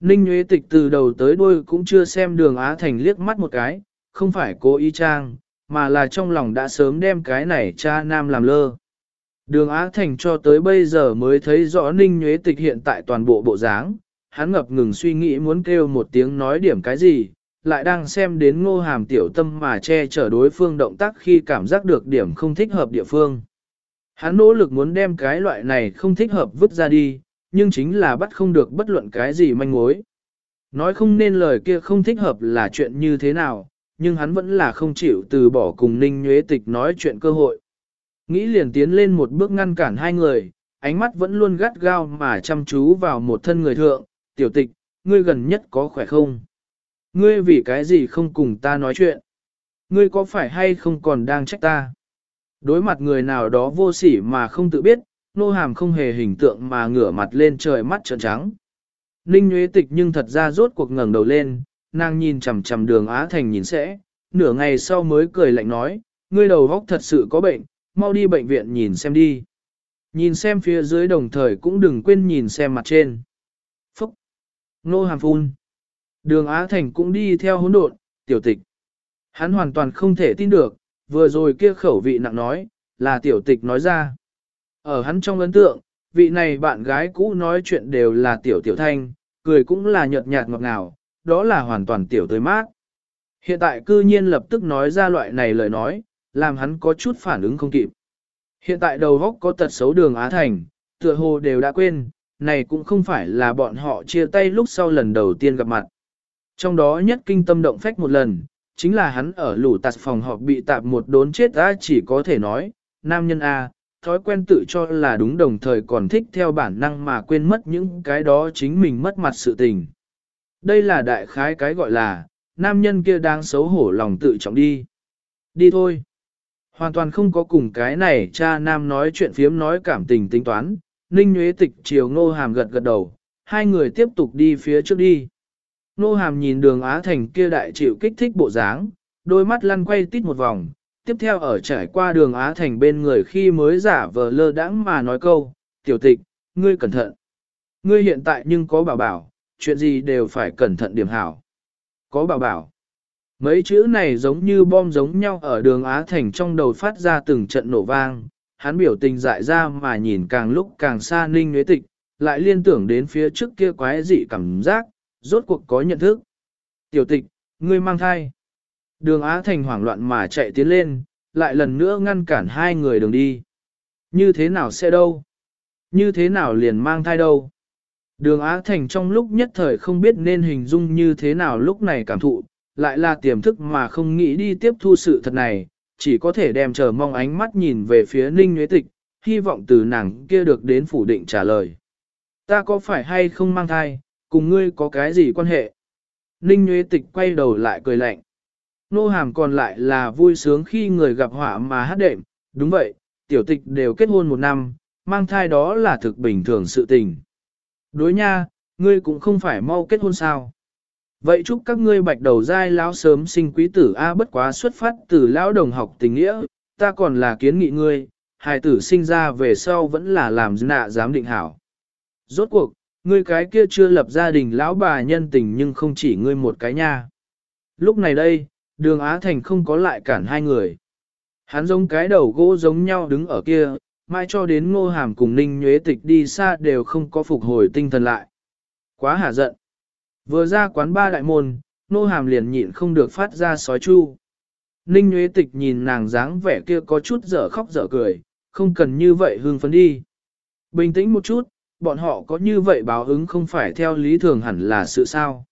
Ninh nhuế tịch từ đầu tới đuôi cũng chưa xem đường Á Thành liếc mắt một cái, không phải cố ý trang, mà là trong lòng đã sớm đem cái này cha nam làm lơ. Đường Á Thành cho tới bây giờ mới thấy rõ Ninh Nhuế Tịch hiện tại toàn bộ bộ dáng, hắn ngập ngừng suy nghĩ muốn kêu một tiếng nói điểm cái gì, lại đang xem đến ngô hàm tiểu tâm mà che chở đối phương động tác khi cảm giác được điểm không thích hợp địa phương. Hắn nỗ lực muốn đem cái loại này không thích hợp vứt ra đi, nhưng chính là bắt không được bất luận cái gì manh mối. Nói không nên lời kia không thích hợp là chuyện như thế nào, nhưng hắn vẫn là không chịu từ bỏ cùng Ninh Nhuế Tịch nói chuyện cơ hội. Nghĩ liền tiến lên một bước ngăn cản hai người, ánh mắt vẫn luôn gắt gao mà chăm chú vào một thân người thượng, tiểu tịch, ngươi gần nhất có khỏe không? Ngươi vì cái gì không cùng ta nói chuyện? Ngươi có phải hay không còn đang trách ta? Đối mặt người nào đó vô sỉ mà không tự biết, nô hàm không hề hình tượng mà ngửa mặt lên trời mắt trợn trắng. Ninh Nguyễn Tịch nhưng thật ra rốt cuộc ngẩng đầu lên, nàng nhìn chằm chằm đường Á Thành nhìn sẽ, nửa ngày sau mới cười lạnh nói, ngươi đầu góc thật sự có bệnh, mau đi bệnh viện nhìn xem đi. Nhìn xem phía dưới đồng thời cũng đừng quên nhìn xem mặt trên. Phúc! Nô hàm phun! Đường Á Thành cũng đi theo hỗn độn, tiểu tịch. Hắn hoàn toàn không thể tin được, vừa rồi kia khẩu vị nặng nói, là tiểu tịch nói ra. Ở hắn trong ấn tượng, vị này bạn gái cũ nói chuyện đều là tiểu tiểu thanh, cười cũng là nhợt nhạt ngọt ngào, đó là hoàn toàn tiểu tới mát. Hiện tại cư nhiên lập tức nói ra loại này lời nói, làm hắn có chút phản ứng không kịp. Hiện tại đầu góc có tật xấu đường Á Thành, tựa hồ đều đã quên, này cũng không phải là bọn họ chia tay lúc sau lần đầu tiên gặp mặt. Trong đó nhất kinh tâm động phách một lần, chính là hắn ở lũ tạt phòng họp bị tạp một đốn chết ra chỉ có thể nói, nam nhân A, thói quen tự cho là đúng đồng thời còn thích theo bản năng mà quên mất những cái đó chính mình mất mặt sự tình. Đây là đại khái cái gọi là, nam nhân kia đang xấu hổ lòng tự trọng đi. Đi thôi. Hoàn toàn không có cùng cái này cha nam nói chuyện phiếm nói cảm tình tính toán, Ninh Nguyễn Tịch chiều Ngô Hàm gật gật đầu, hai người tiếp tục đi phía trước đi. Ngô Hàm nhìn đường Á Thành kia đại chịu kích thích bộ dáng, đôi mắt lăn quay tít một vòng, tiếp theo ở trải qua đường Á Thành bên người khi mới giả vờ lơ đãng mà nói câu, tiểu tịch, ngươi cẩn thận. Ngươi hiện tại nhưng có bảo bảo, chuyện gì đều phải cẩn thận điểm hảo. Có bảo bảo. Mấy chữ này giống như bom giống nhau ở đường Á Thành trong đầu phát ra từng trận nổ vang, hắn biểu tình dại ra mà nhìn càng lúc càng xa ninh nhuế tịch, lại liên tưởng đến phía trước kia quái dị cảm giác, rốt cuộc có nhận thức. Tiểu tịch, ngươi mang thai. Đường Á Thành hoảng loạn mà chạy tiến lên, lại lần nữa ngăn cản hai người đường đi. Như thế nào sẽ đâu? Như thế nào liền mang thai đâu? Đường Á Thành trong lúc nhất thời không biết nên hình dung như thế nào lúc này cảm thụ, lại là tiềm thức mà không nghĩ đi tiếp thu sự thật này, chỉ có thể đem chờ mong ánh mắt nhìn về phía Ninh Nguyễn Tịch, hy vọng từ nàng kia được đến phủ định trả lời. Ta có phải hay không mang thai, cùng ngươi có cái gì quan hệ? Ninh Nguyễn Tịch quay đầu lại cười lạnh. Nô hàm còn lại là vui sướng khi người gặp họa mà hát đệm, đúng vậy, tiểu tịch đều kết hôn một năm, mang thai đó là thực bình thường sự tình. Đối nha, ngươi cũng không phải mau kết hôn sao. Vậy chúc các ngươi bạch đầu dai lão sớm sinh quý tử A bất quá xuất phát từ lão đồng học tình nghĩa, ta còn là kiến nghị ngươi, hài tử sinh ra về sau vẫn là làm nạ giám định hảo. Rốt cuộc, ngươi cái kia chưa lập gia đình lão bà nhân tình nhưng không chỉ ngươi một cái nha. Lúc này đây, đường Á Thành không có lại cản hai người. Hắn giống cái đầu gỗ giống nhau đứng ở kia, mai cho đến ngô hàm cùng ninh nhuế tịch đi xa đều không có phục hồi tinh thần lại. Quá hả giận. Vừa ra quán ba đại môn, nô hàm liền nhịn không được phát ra sói chu. Ninh Nguyễn Tịch nhìn nàng dáng vẻ kia có chút dở khóc dở cười, không cần như vậy hương phấn đi. Bình tĩnh một chút, bọn họ có như vậy báo ứng không phải theo lý thường hẳn là sự sao.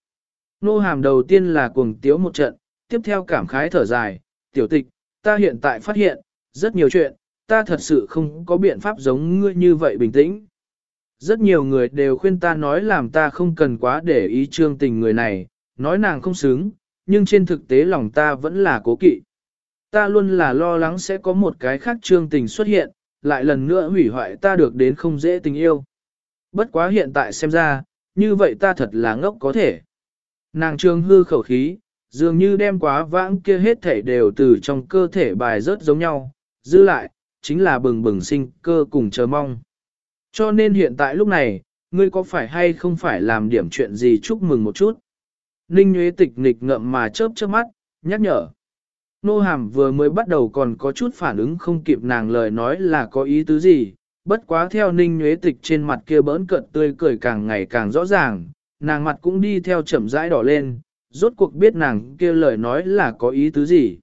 Nô hàm đầu tiên là cuồng tiếu một trận, tiếp theo cảm khái thở dài, tiểu tịch, ta hiện tại phát hiện, rất nhiều chuyện, ta thật sự không có biện pháp giống ngươi như vậy bình tĩnh. Rất nhiều người đều khuyên ta nói làm ta không cần quá để ý trương tình người này, nói nàng không xứng, nhưng trên thực tế lòng ta vẫn là cố kỵ. Ta luôn là lo lắng sẽ có một cái khác trương tình xuất hiện, lại lần nữa hủy hoại ta được đến không dễ tình yêu. Bất quá hiện tại xem ra, như vậy ta thật là ngốc có thể. Nàng trương hư khẩu khí, dường như đem quá vãng kia hết thể đều từ trong cơ thể bài rớt giống nhau, giữ lại, chính là bừng bừng sinh cơ cùng chờ mong. Cho nên hiện tại lúc này, ngươi có phải hay không phải làm điểm chuyện gì chúc mừng một chút. Ninh Nguyễn Tịch nghịch ngậm mà chớp chớp mắt, nhắc nhở. Nô Hàm vừa mới bắt đầu còn có chút phản ứng không kịp nàng lời nói là có ý tứ gì, bất quá theo Ninh Nguyễn Tịch trên mặt kia bỡn cận tươi cười càng ngày càng rõ ràng, nàng mặt cũng đi theo chậm rãi đỏ lên, rốt cuộc biết nàng kia lời nói là có ý tứ gì.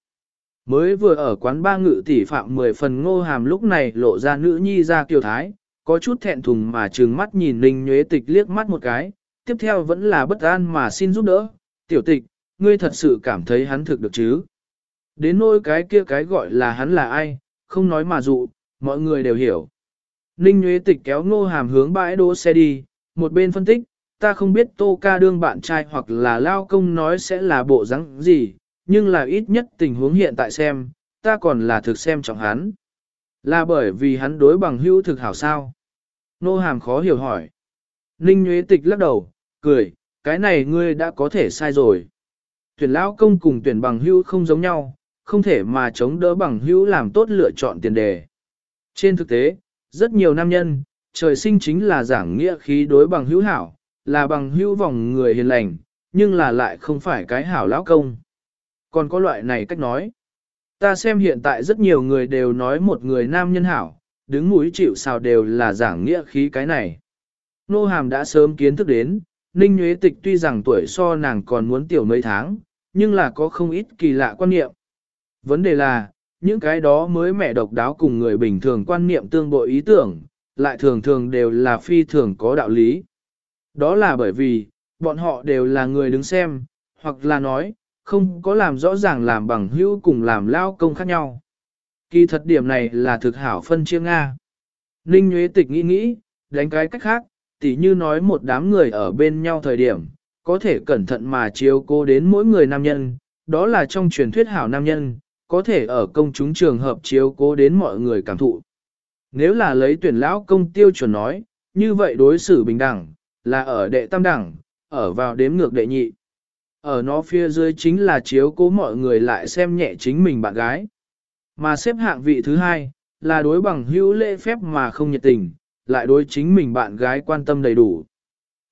Mới vừa ở quán ba ngự tỷ phạm 10 phần ngô hàm lúc này lộ ra nữ nhi ra kiều thái, có chút thẹn thùng mà trừng mắt nhìn Ninh Nhuế Tịch liếc mắt một cái, tiếp theo vẫn là bất an mà xin giúp đỡ, tiểu tịch, ngươi thật sự cảm thấy hắn thực được chứ. Đến nỗi cái kia cái gọi là hắn là ai, không nói mà dụ, mọi người đều hiểu. Ninh Nhuế Tịch kéo ngô hàm hướng bãi đỗ xe đi, một bên phân tích, ta không biết tô ca đương bạn trai hoặc là lao công nói sẽ là bộ rắn gì, nhưng là ít nhất tình huống hiện tại xem, ta còn là thực xem trọng hắn. Là bởi vì hắn đối bằng hữu thực hảo sao? Nô hàm khó hiểu hỏi. Ninh Nguyễn Tịch lắc đầu, cười, cái này ngươi đã có thể sai rồi. Tuyển lão công cùng tuyển bằng hữu không giống nhau, không thể mà chống đỡ bằng hữu làm tốt lựa chọn tiền đề. Trên thực tế, rất nhiều nam nhân, trời sinh chính là giảng nghĩa khí đối bằng hữu hảo, là bằng hữu vòng người hiền lành, nhưng là lại không phải cái hảo lão công. Còn có loại này cách nói. Ta xem hiện tại rất nhiều người đều nói một người nam nhân hảo, đứng mũi chịu sao đều là giảng nghĩa khí cái này. Nô Hàm đã sớm kiến thức đến, Ninh Nguyễn Tịch tuy rằng tuổi so nàng còn muốn tiểu mấy tháng, nhưng là có không ít kỳ lạ quan niệm. Vấn đề là, những cái đó mới mẹ độc đáo cùng người bình thường quan niệm tương bội ý tưởng, lại thường thường đều là phi thường có đạo lý. Đó là bởi vì, bọn họ đều là người đứng xem, hoặc là nói, không có làm rõ ràng làm bằng hữu cùng làm lao công khác nhau. Kỳ thật điểm này là thực hảo phân chia Nga. Ninh Nguyễn Tịch nghĩ nghĩ, đánh cái cách khác, tỉ như nói một đám người ở bên nhau thời điểm, có thể cẩn thận mà chiếu cố đến mỗi người nam nhân, đó là trong truyền thuyết hảo nam nhân, có thể ở công chúng trường hợp chiếu cố đến mọi người cảm thụ. Nếu là lấy tuyển lão công tiêu chuẩn nói, như vậy đối xử bình đẳng, là ở đệ tam đẳng, ở vào đếm ngược đệ nhị. Ở nó phía dưới chính là chiếu cố mọi người lại xem nhẹ chính mình bạn gái. Mà xếp hạng vị thứ hai, là đối bằng hữu lễ phép mà không nhiệt tình, lại đối chính mình bạn gái quan tâm đầy đủ.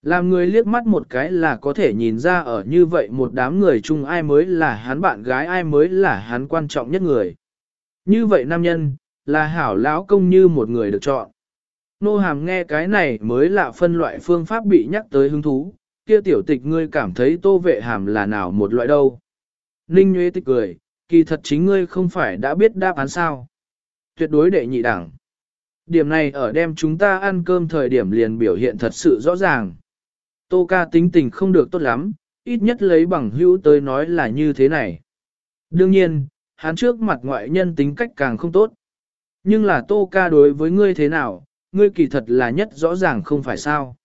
Làm người liếc mắt một cái là có thể nhìn ra ở như vậy một đám người chung ai mới là hắn bạn gái ai mới là hắn quan trọng nhất người. Như vậy nam nhân, là hảo lão công như một người được chọn. Nô hàm nghe cái này mới là phân loại phương pháp bị nhắc tới hứng thú, kia tiểu tịch ngươi cảm thấy tô vệ hàm là nào một loại đâu. Ninh Nguyễn tịch cười, kỳ thật chính ngươi không phải đã biết đáp án sao. Tuyệt đối đệ nhị đẳng. Điểm này ở đem chúng ta ăn cơm thời điểm liền biểu hiện thật sự rõ ràng. Tô ca tính tình không được tốt lắm, ít nhất lấy bằng hữu tới nói là như thế này. Đương nhiên, hắn trước mặt ngoại nhân tính cách càng không tốt. Nhưng là tô ca đối với ngươi thế nào, ngươi kỳ thật là nhất rõ ràng không phải sao.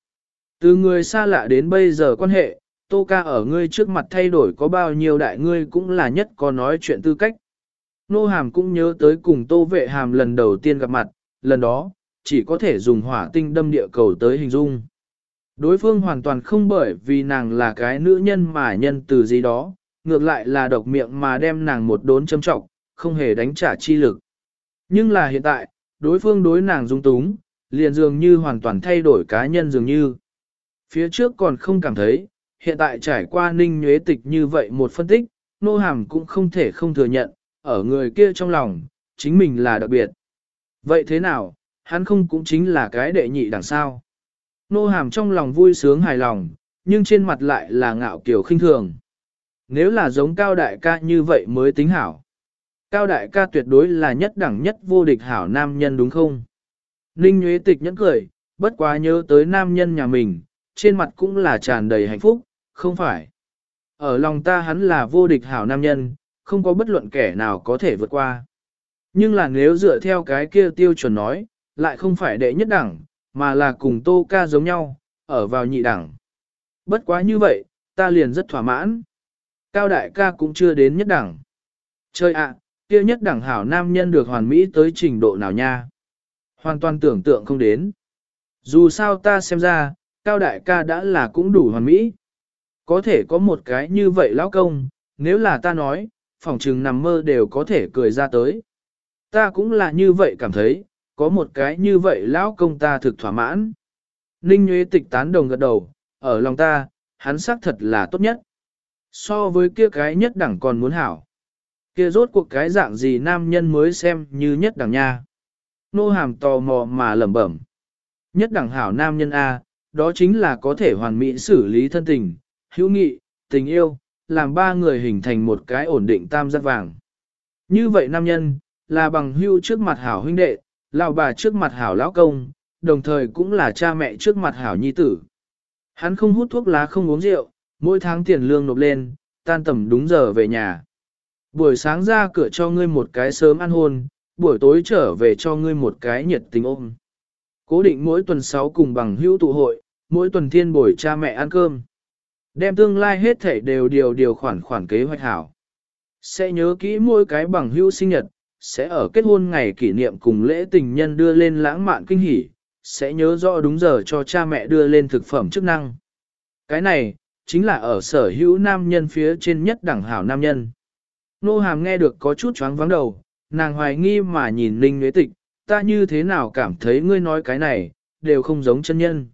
Từ người xa lạ đến bây giờ quan hệ, tô ca ở ngươi trước mặt thay đổi có bao nhiêu đại ngươi cũng là nhất có nói chuyện tư cách. Nô hàm cũng nhớ tới cùng tô vệ hàm lần đầu tiên gặp mặt, lần đó, chỉ có thể dùng hỏa tinh đâm địa cầu tới hình dung. Đối phương hoàn toàn không bởi vì nàng là cái nữ nhân mà nhân từ gì đó, ngược lại là độc miệng mà đem nàng một đốn châm trọng, không hề đánh trả chi lực. Nhưng là hiện tại, đối phương đối nàng dung túng, liền dường như hoàn toàn thay đổi cá nhân dường như. Phía trước còn không cảm thấy, hiện tại trải qua ninh nhuế tịch như vậy một phân tích, nô hàm cũng không thể không thừa nhận, ở người kia trong lòng, chính mình là đặc biệt. Vậy thế nào, hắn không cũng chính là cái đệ nhị đằng sao? Nô hàm trong lòng vui sướng hài lòng, nhưng trên mặt lại là ngạo kiểu khinh thường. Nếu là giống cao đại ca như vậy mới tính hảo. Cao đại ca tuyệt đối là nhất đẳng nhất vô địch hảo nam nhân đúng không? Ninh Nguyễn Tịch nhẫn cười, bất quá nhớ tới nam nhân nhà mình, trên mặt cũng là tràn đầy hạnh phúc, không phải. Ở lòng ta hắn là vô địch hảo nam nhân, không có bất luận kẻ nào có thể vượt qua. Nhưng là nếu dựa theo cái kia tiêu chuẩn nói, lại không phải đệ nhất đẳng, mà là cùng tô ca giống nhau, ở vào nhị đẳng. Bất quá như vậy, ta liền rất thỏa mãn. Cao đại ca cũng chưa đến nhất đẳng. Chơi ạ, kia nhất đẳng hảo nam nhân được hoàn mỹ tới trình độ nào nha. Hoàn toàn tưởng tượng không đến. Dù sao ta xem ra, cao đại ca đã là cũng đủ hoàn mỹ. Có thể có một cái như vậy lão công, nếu là ta nói, phòng trừng nằm mơ đều có thể cười ra tới. Ta cũng là như vậy cảm thấy, có một cái như vậy lão công ta thực thỏa mãn. Ninh Nguyễn Tịch tán đồng gật đầu, ở lòng ta, hắn xác thật là tốt nhất. So với kia cái nhất đẳng còn muốn hảo. Kia rốt cuộc cái dạng gì nam nhân mới xem như nhất đẳng nha. Nô hàm tò mò mà lẩm bẩm. Nhất đẳng hảo nam nhân A, đó chính là có thể hoàn mỹ xử lý thân tình, hữu nghị, tình yêu, làm ba người hình thành một cái ổn định tam giác vàng. Như vậy nam nhân, là bằng hữu trước mặt hảo huynh đệ, lão bà trước mặt hảo lão công, đồng thời cũng là cha mẹ trước mặt hảo nhi tử. Hắn không hút thuốc lá không uống rượu, mỗi tháng tiền lương nộp lên, tan tầm đúng giờ về nhà. Buổi sáng ra cửa cho ngươi một cái sớm ăn hôn, buổi tối trở về cho ngươi một cái nhiệt tình ôm. Cố định mỗi tuần 6 cùng bằng hữu tụ hội, mỗi tuần thiên buổi cha mẹ ăn cơm. Đem tương lai hết thảy đều điều điều khoản khoản kế hoạch hảo. Sẽ nhớ kỹ mỗi cái bằng hữu sinh nhật, sẽ ở kết hôn ngày kỷ niệm cùng lễ tình nhân đưa lên lãng mạn kinh hỉ, sẽ nhớ rõ đúng giờ cho cha mẹ đưa lên thực phẩm chức năng. Cái này, chính là ở sở hữu nam nhân phía trên nhất đẳng hảo nam nhân. Nô hàm nghe được có chút choáng vắng đầu, nàng hoài nghi mà nhìn Linh Nguyễn Tịch, ta như thế nào cảm thấy ngươi nói cái này, đều không giống chân nhân.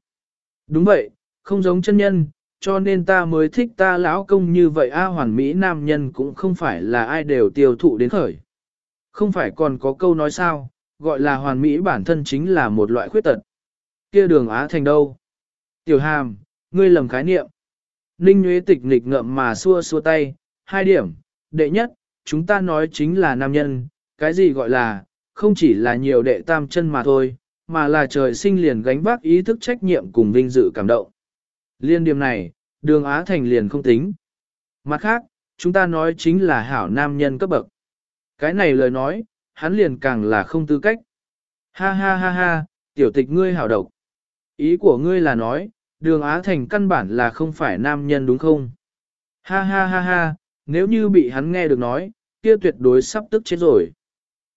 Đúng vậy, không giống chân nhân, cho nên ta mới thích ta lão công như vậy a hoàn mỹ nam nhân cũng không phải là ai đều tiêu thụ đến khởi. Không phải còn có câu nói sao, gọi là hoàn mỹ bản thân chính là một loại khuyết tật. Kia đường Á thành đâu? Tiểu hàm, ngươi lầm khái niệm. Ninh Nguyễn Tịch nghịch ngậm mà xua xua tay, hai điểm, đệ nhất, chúng ta nói chính là nam nhân, cái gì gọi là, không chỉ là nhiều đệ tam chân mà thôi, mà là trời sinh liền gánh vác ý thức trách nhiệm cùng vinh dự cảm động. Liên điểm này, đường Á Thành liền không tính. Mặt khác, chúng ta nói chính là hảo nam nhân cấp bậc. Cái này lời nói, hắn liền càng là không tư cách. Ha ha ha ha, tiểu tịch ngươi hảo độc. Ý của ngươi là nói, đường Á Thành căn bản là không phải nam nhân đúng không? Ha ha ha ha, nếu như bị hắn nghe được nói, kia tuyệt đối sắp tức chết rồi.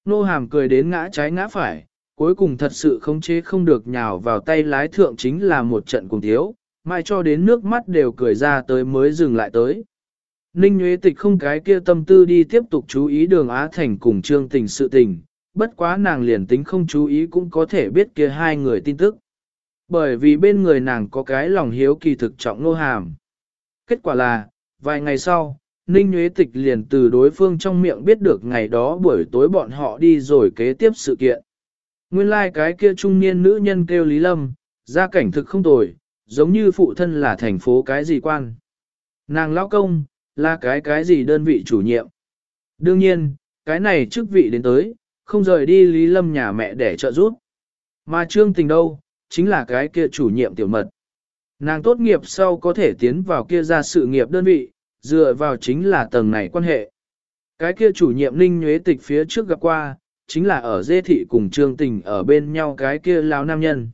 Nô hàm cười đến ngã trái ngã phải, cuối cùng thật sự không chế không được nhào vào tay lái thượng chính là một trận cùng thiếu, mai cho đến nước mắt đều cười ra tới mới dừng lại tới. Ninh Nguyễn Tịch không cái kia tâm tư đi tiếp tục chú ý đường Á Thành cùng trương tình sự tình, bất quá nàng liền tính không chú ý cũng có thể biết kia hai người tin tức. Bởi vì bên người nàng có cái lòng hiếu kỳ thực trọng nô hàm. Kết quả là, vài ngày sau, Ninh Nguyễn Tịch liền từ đối phương trong miệng biết được ngày đó buổi tối bọn họ đi rồi kế tiếp sự kiện. Nguyên lai like cái kia trung niên nữ nhân kêu Lý Lâm, gia cảnh thực không tồi, giống như phụ thân là thành phố cái gì quan. Nàng lão công, là cái cái gì đơn vị chủ nhiệm. Đương nhiên, cái này chức vị đến tới, không rời đi Lý Lâm nhà mẹ để trợ giúp. Mà trương tình đâu, chính là cái kia chủ nhiệm tiểu mật. Nàng tốt nghiệp sau có thể tiến vào kia ra sự nghiệp đơn vị, dựa vào chính là tầng này quan hệ. Cái kia chủ nhiệm Ninh Nhuế Tịch phía trước gặp qua, chính là ở dê thị cùng Trương Tình ở bên nhau cái kia lão nam nhân.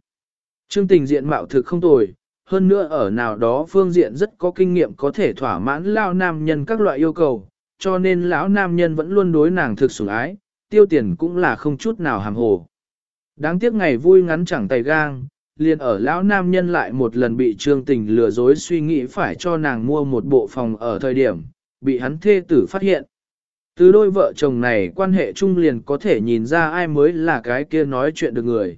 Trương Tình diện mạo thực không tồi, hơn nữa ở nào đó phương diện rất có kinh nghiệm có thể thỏa mãn lão nam nhân các loại yêu cầu, cho nên lão nam nhân vẫn luôn đối nàng thực sủng ái, tiêu tiền cũng là không chút nào hàm hồ. Đáng tiếc ngày vui ngắn chẳng tay gang, liền ở lão nam nhân lại một lần bị trương tình lừa dối suy nghĩ phải cho nàng mua một bộ phòng ở thời điểm, bị hắn thê tử phát hiện. Từ đôi vợ chồng này quan hệ chung liền có thể nhìn ra ai mới là cái kia nói chuyện được người.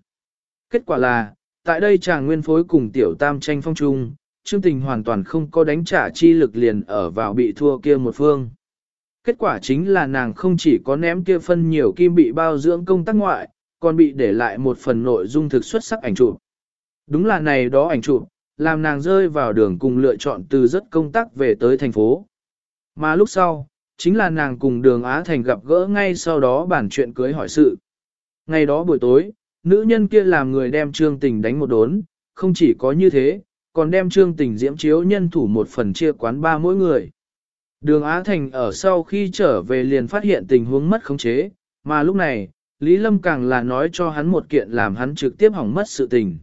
Kết quả là, tại đây chàng nguyên phối cùng tiểu tam tranh phong chung, trương tình hoàn toàn không có đánh trả chi lực liền ở vào bị thua kia một phương. Kết quả chính là nàng không chỉ có ném kia phân nhiều kim bị bao dưỡng công tác ngoại, còn bị để lại một phần nội dung thực xuất sắc ảnh chụp. Đúng là này đó ảnh chụp, làm nàng rơi vào đường cùng lựa chọn từ rất công tác về tới thành phố. Mà lúc sau, chính là nàng cùng đường Á Thành gặp gỡ ngay sau đó bản chuyện cưới hỏi sự. Ngày đó buổi tối, nữ nhân kia làm người đem trương tình đánh một đốn, không chỉ có như thế, còn đem trương tình diễm chiếu nhân thủ một phần chia quán ba mỗi người. Đường Á Thành ở sau khi trở về liền phát hiện tình huống mất khống chế, mà lúc này, Lý Lâm càng là nói cho hắn một kiện làm hắn trực tiếp hỏng mất sự tình.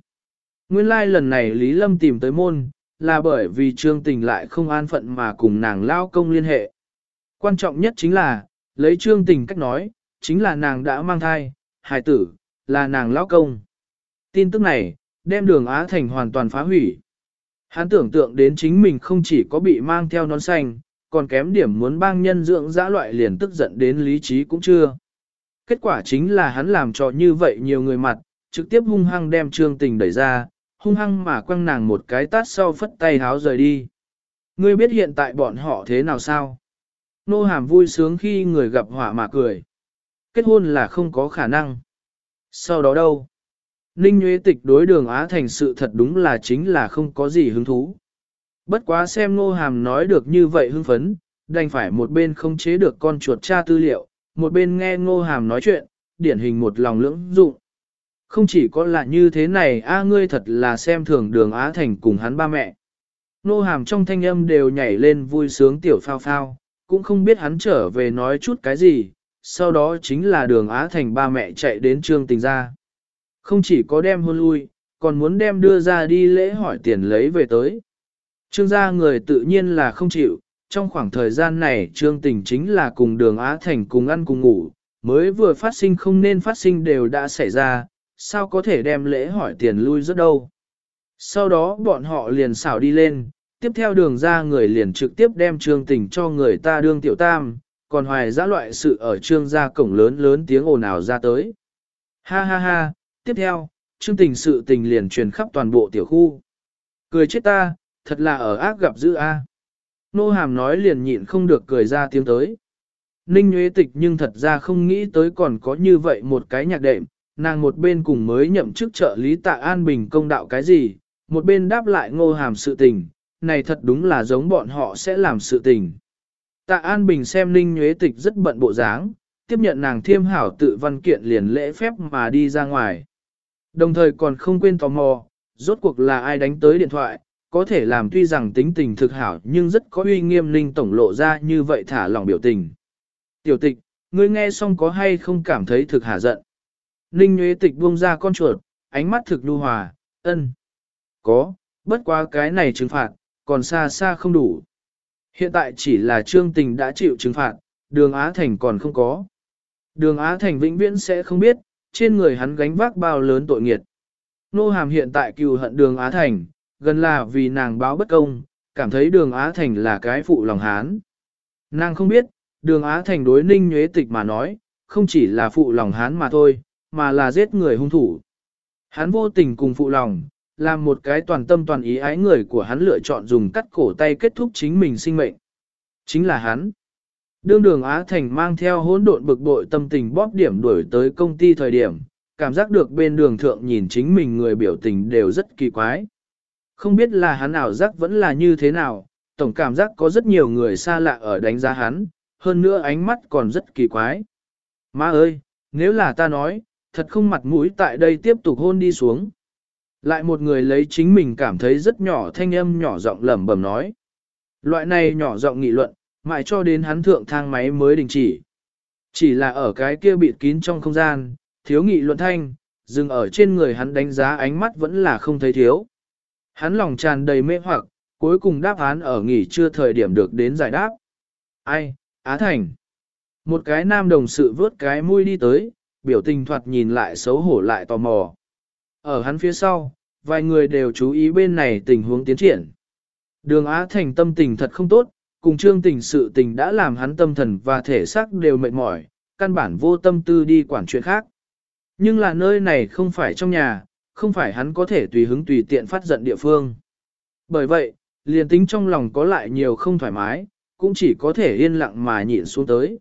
Nguyên lai like lần này Lý Lâm tìm tới môn, là bởi vì trương tình lại không an phận mà cùng nàng lao công liên hệ. Quan trọng nhất chính là, lấy trương tình cách nói, chính là nàng đã mang thai, hài tử, là nàng lão công. Tin tức này, đem đường Á Thành hoàn toàn phá hủy. Hắn tưởng tượng đến chính mình không chỉ có bị mang theo nón xanh, còn kém điểm muốn bang nhân dưỡng dã loại liền tức giận đến lý trí cũng chưa. Kết quả chính là hắn làm cho như vậy nhiều người mặt, trực tiếp hung hăng đem trương tình đẩy ra, hung hăng mà quăng nàng một cái tát sau phất tay háo rời đi. Ngươi biết hiện tại bọn họ thế nào sao? Nô hàm vui sướng khi người gặp họa mà cười. Kết hôn là không có khả năng. Sau đó đâu? Ninh Nguyễn Tịch đối đường Á Thành sự thật đúng là chính là không có gì hứng thú. Bất quá xem ngô hàm nói được như vậy hưng phấn, đành phải một bên không chế được con chuột tra tư liệu, một bên nghe ngô hàm nói chuyện, điển hình một lòng lưỡng dụng. Không chỉ có là như thế này a ngươi thật là xem thường đường Á Thành cùng hắn ba mẹ. Nô hàm trong thanh âm đều nhảy lên vui sướng tiểu phao phao, cũng không biết hắn trở về nói chút cái gì, sau đó chính là đường Á Thành ba mẹ chạy đến trương tình ra. Không chỉ có đem hôn lui, còn muốn đem đưa ra đi lễ hỏi tiền lấy về tới. Trương gia người tự nhiên là không chịu, trong khoảng thời gian này trương tình chính là cùng đường Á Thành cùng ăn cùng ngủ, mới vừa phát sinh không nên phát sinh đều đã xảy ra, sao có thể đem lễ hỏi tiền lui rất đâu. Sau đó bọn họ liền xảo đi lên, tiếp theo đường ra người liền trực tiếp đem trương tình cho người ta đương tiểu tam, còn hoài giã loại sự ở trương gia cổng lớn lớn tiếng ồn ào ra tới. Ha ha ha, tiếp theo, trương tình sự tình liền truyền khắp toàn bộ tiểu khu. Cười chết ta, thật là ở ác gặp dữ a. Nô hàm nói liền nhịn không được cười ra tiếng tới. Ninh Nguyễn Tịch nhưng thật ra không nghĩ tới còn có như vậy một cái nhạc đệm, nàng một bên cùng mới nhậm chức trợ lý tạ An Bình công đạo cái gì, một bên đáp lại ngô hàm sự tình, này thật đúng là giống bọn họ sẽ làm sự tình. Tạ An Bình xem Ninh Nhuế Tịch rất bận bộ dáng, tiếp nhận nàng thiêm hảo tự văn kiện liền lễ phép mà đi ra ngoài. Đồng thời còn không quên tò mò, rốt cuộc là ai đánh tới điện thoại, có thể làm tuy rằng tính tình thực hảo nhưng rất có uy nghiêm linh tổng lộ ra như vậy thả lòng biểu tình. Tiểu tịch, ngươi nghe xong có hay không cảm thấy thực hả giận? Ninh Nhuế Tịch buông ra con chuột, ánh mắt thực lưu hòa, ân. Có, bất quá cái này trừng phạt, còn xa xa không đủ. Hiện tại chỉ là trương tình đã chịu trừng phạt, đường Á Thành còn không có. Đường Á Thành vĩnh viễn sẽ không biết, trên người hắn gánh vác bao lớn tội nghiệt. Nô hàm hiện tại cừu hận đường Á Thành, gần là vì nàng báo bất công, cảm thấy đường Á Thành là cái phụ lòng hán. Nàng không biết, đường Á Thành đối ninh nhuế tịch mà nói, không chỉ là phụ lòng hán mà thôi, mà là giết người hung thủ. Hắn vô tình cùng phụ lòng, làm một cái toàn tâm toàn ý ái người của hắn lựa chọn dùng cắt cổ tay kết thúc chính mình sinh mệnh. Chính là hắn. Đương đường Á Thành mang theo hỗn độn bực bội tâm tình bóp điểm đuổi tới công ty thời điểm, cảm giác được bên đường thượng nhìn chính mình người biểu tình đều rất kỳ quái. Không biết là hắn ảo giác vẫn là như thế nào, tổng cảm giác có rất nhiều người xa lạ ở đánh giá hắn, hơn nữa ánh mắt còn rất kỳ quái. Má ơi, nếu là ta nói, thật không mặt mũi tại đây tiếp tục hôn đi xuống. Lại một người lấy chính mình cảm thấy rất nhỏ thanh âm nhỏ giọng lẩm bẩm nói. Loại này nhỏ giọng nghị luận, mãi cho đến hắn thượng thang máy mới đình chỉ. Chỉ là ở cái kia bịt kín trong không gian, thiếu nghị luận thanh, dừng ở trên người hắn đánh giá ánh mắt vẫn là không thấy thiếu. Hắn lòng tràn đầy mê hoặc, cuối cùng đáp án ở nghỉ chưa thời điểm được đến giải đáp. Ai, Á Thành. Một cái nam đồng sự vớt cái mũi đi tới, biểu tình thoạt nhìn lại xấu hổ lại tò mò. Ở hắn phía sau, vài người đều chú ý bên này tình huống tiến triển. Đường Á Thành tâm tình thật không tốt, cùng trương tình sự tình đã làm hắn tâm thần và thể xác đều mệt mỏi, căn bản vô tâm tư đi quản chuyện khác. Nhưng là nơi này không phải trong nhà, không phải hắn có thể tùy hứng tùy tiện phát giận địa phương. Bởi vậy, liền tính trong lòng có lại nhiều không thoải mái, cũng chỉ có thể yên lặng mà nhịn xuống tới.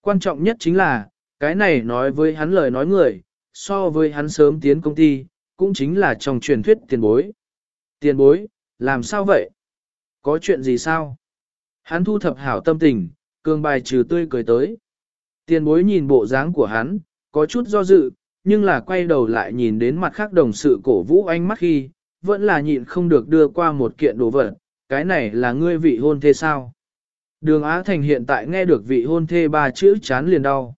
Quan trọng nhất chính là, cái này nói với hắn lời nói người, so với hắn sớm tiến công ty, cũng chính là trong truyền thuyết tiền bối. Tiền bối, làm sao vậy? Có chuyện gì sao? Hắn thu thập hảo tâm tình, cường bài trừ tươi cười tới. Tiền bối nhìn bộ dáng của hắn, có chút do dự, nhưng là quay đầu lại nhìn đến mặt khác đồng sự cổ vũ ánh mắt khi, vẫn là nhịn không được đưa qua một kiện đồ vật, cái này là ngươi vị hôn thê sao? Đường Á Thành hiện tại nghe được vị hôn thê ba chữ chán liền đau.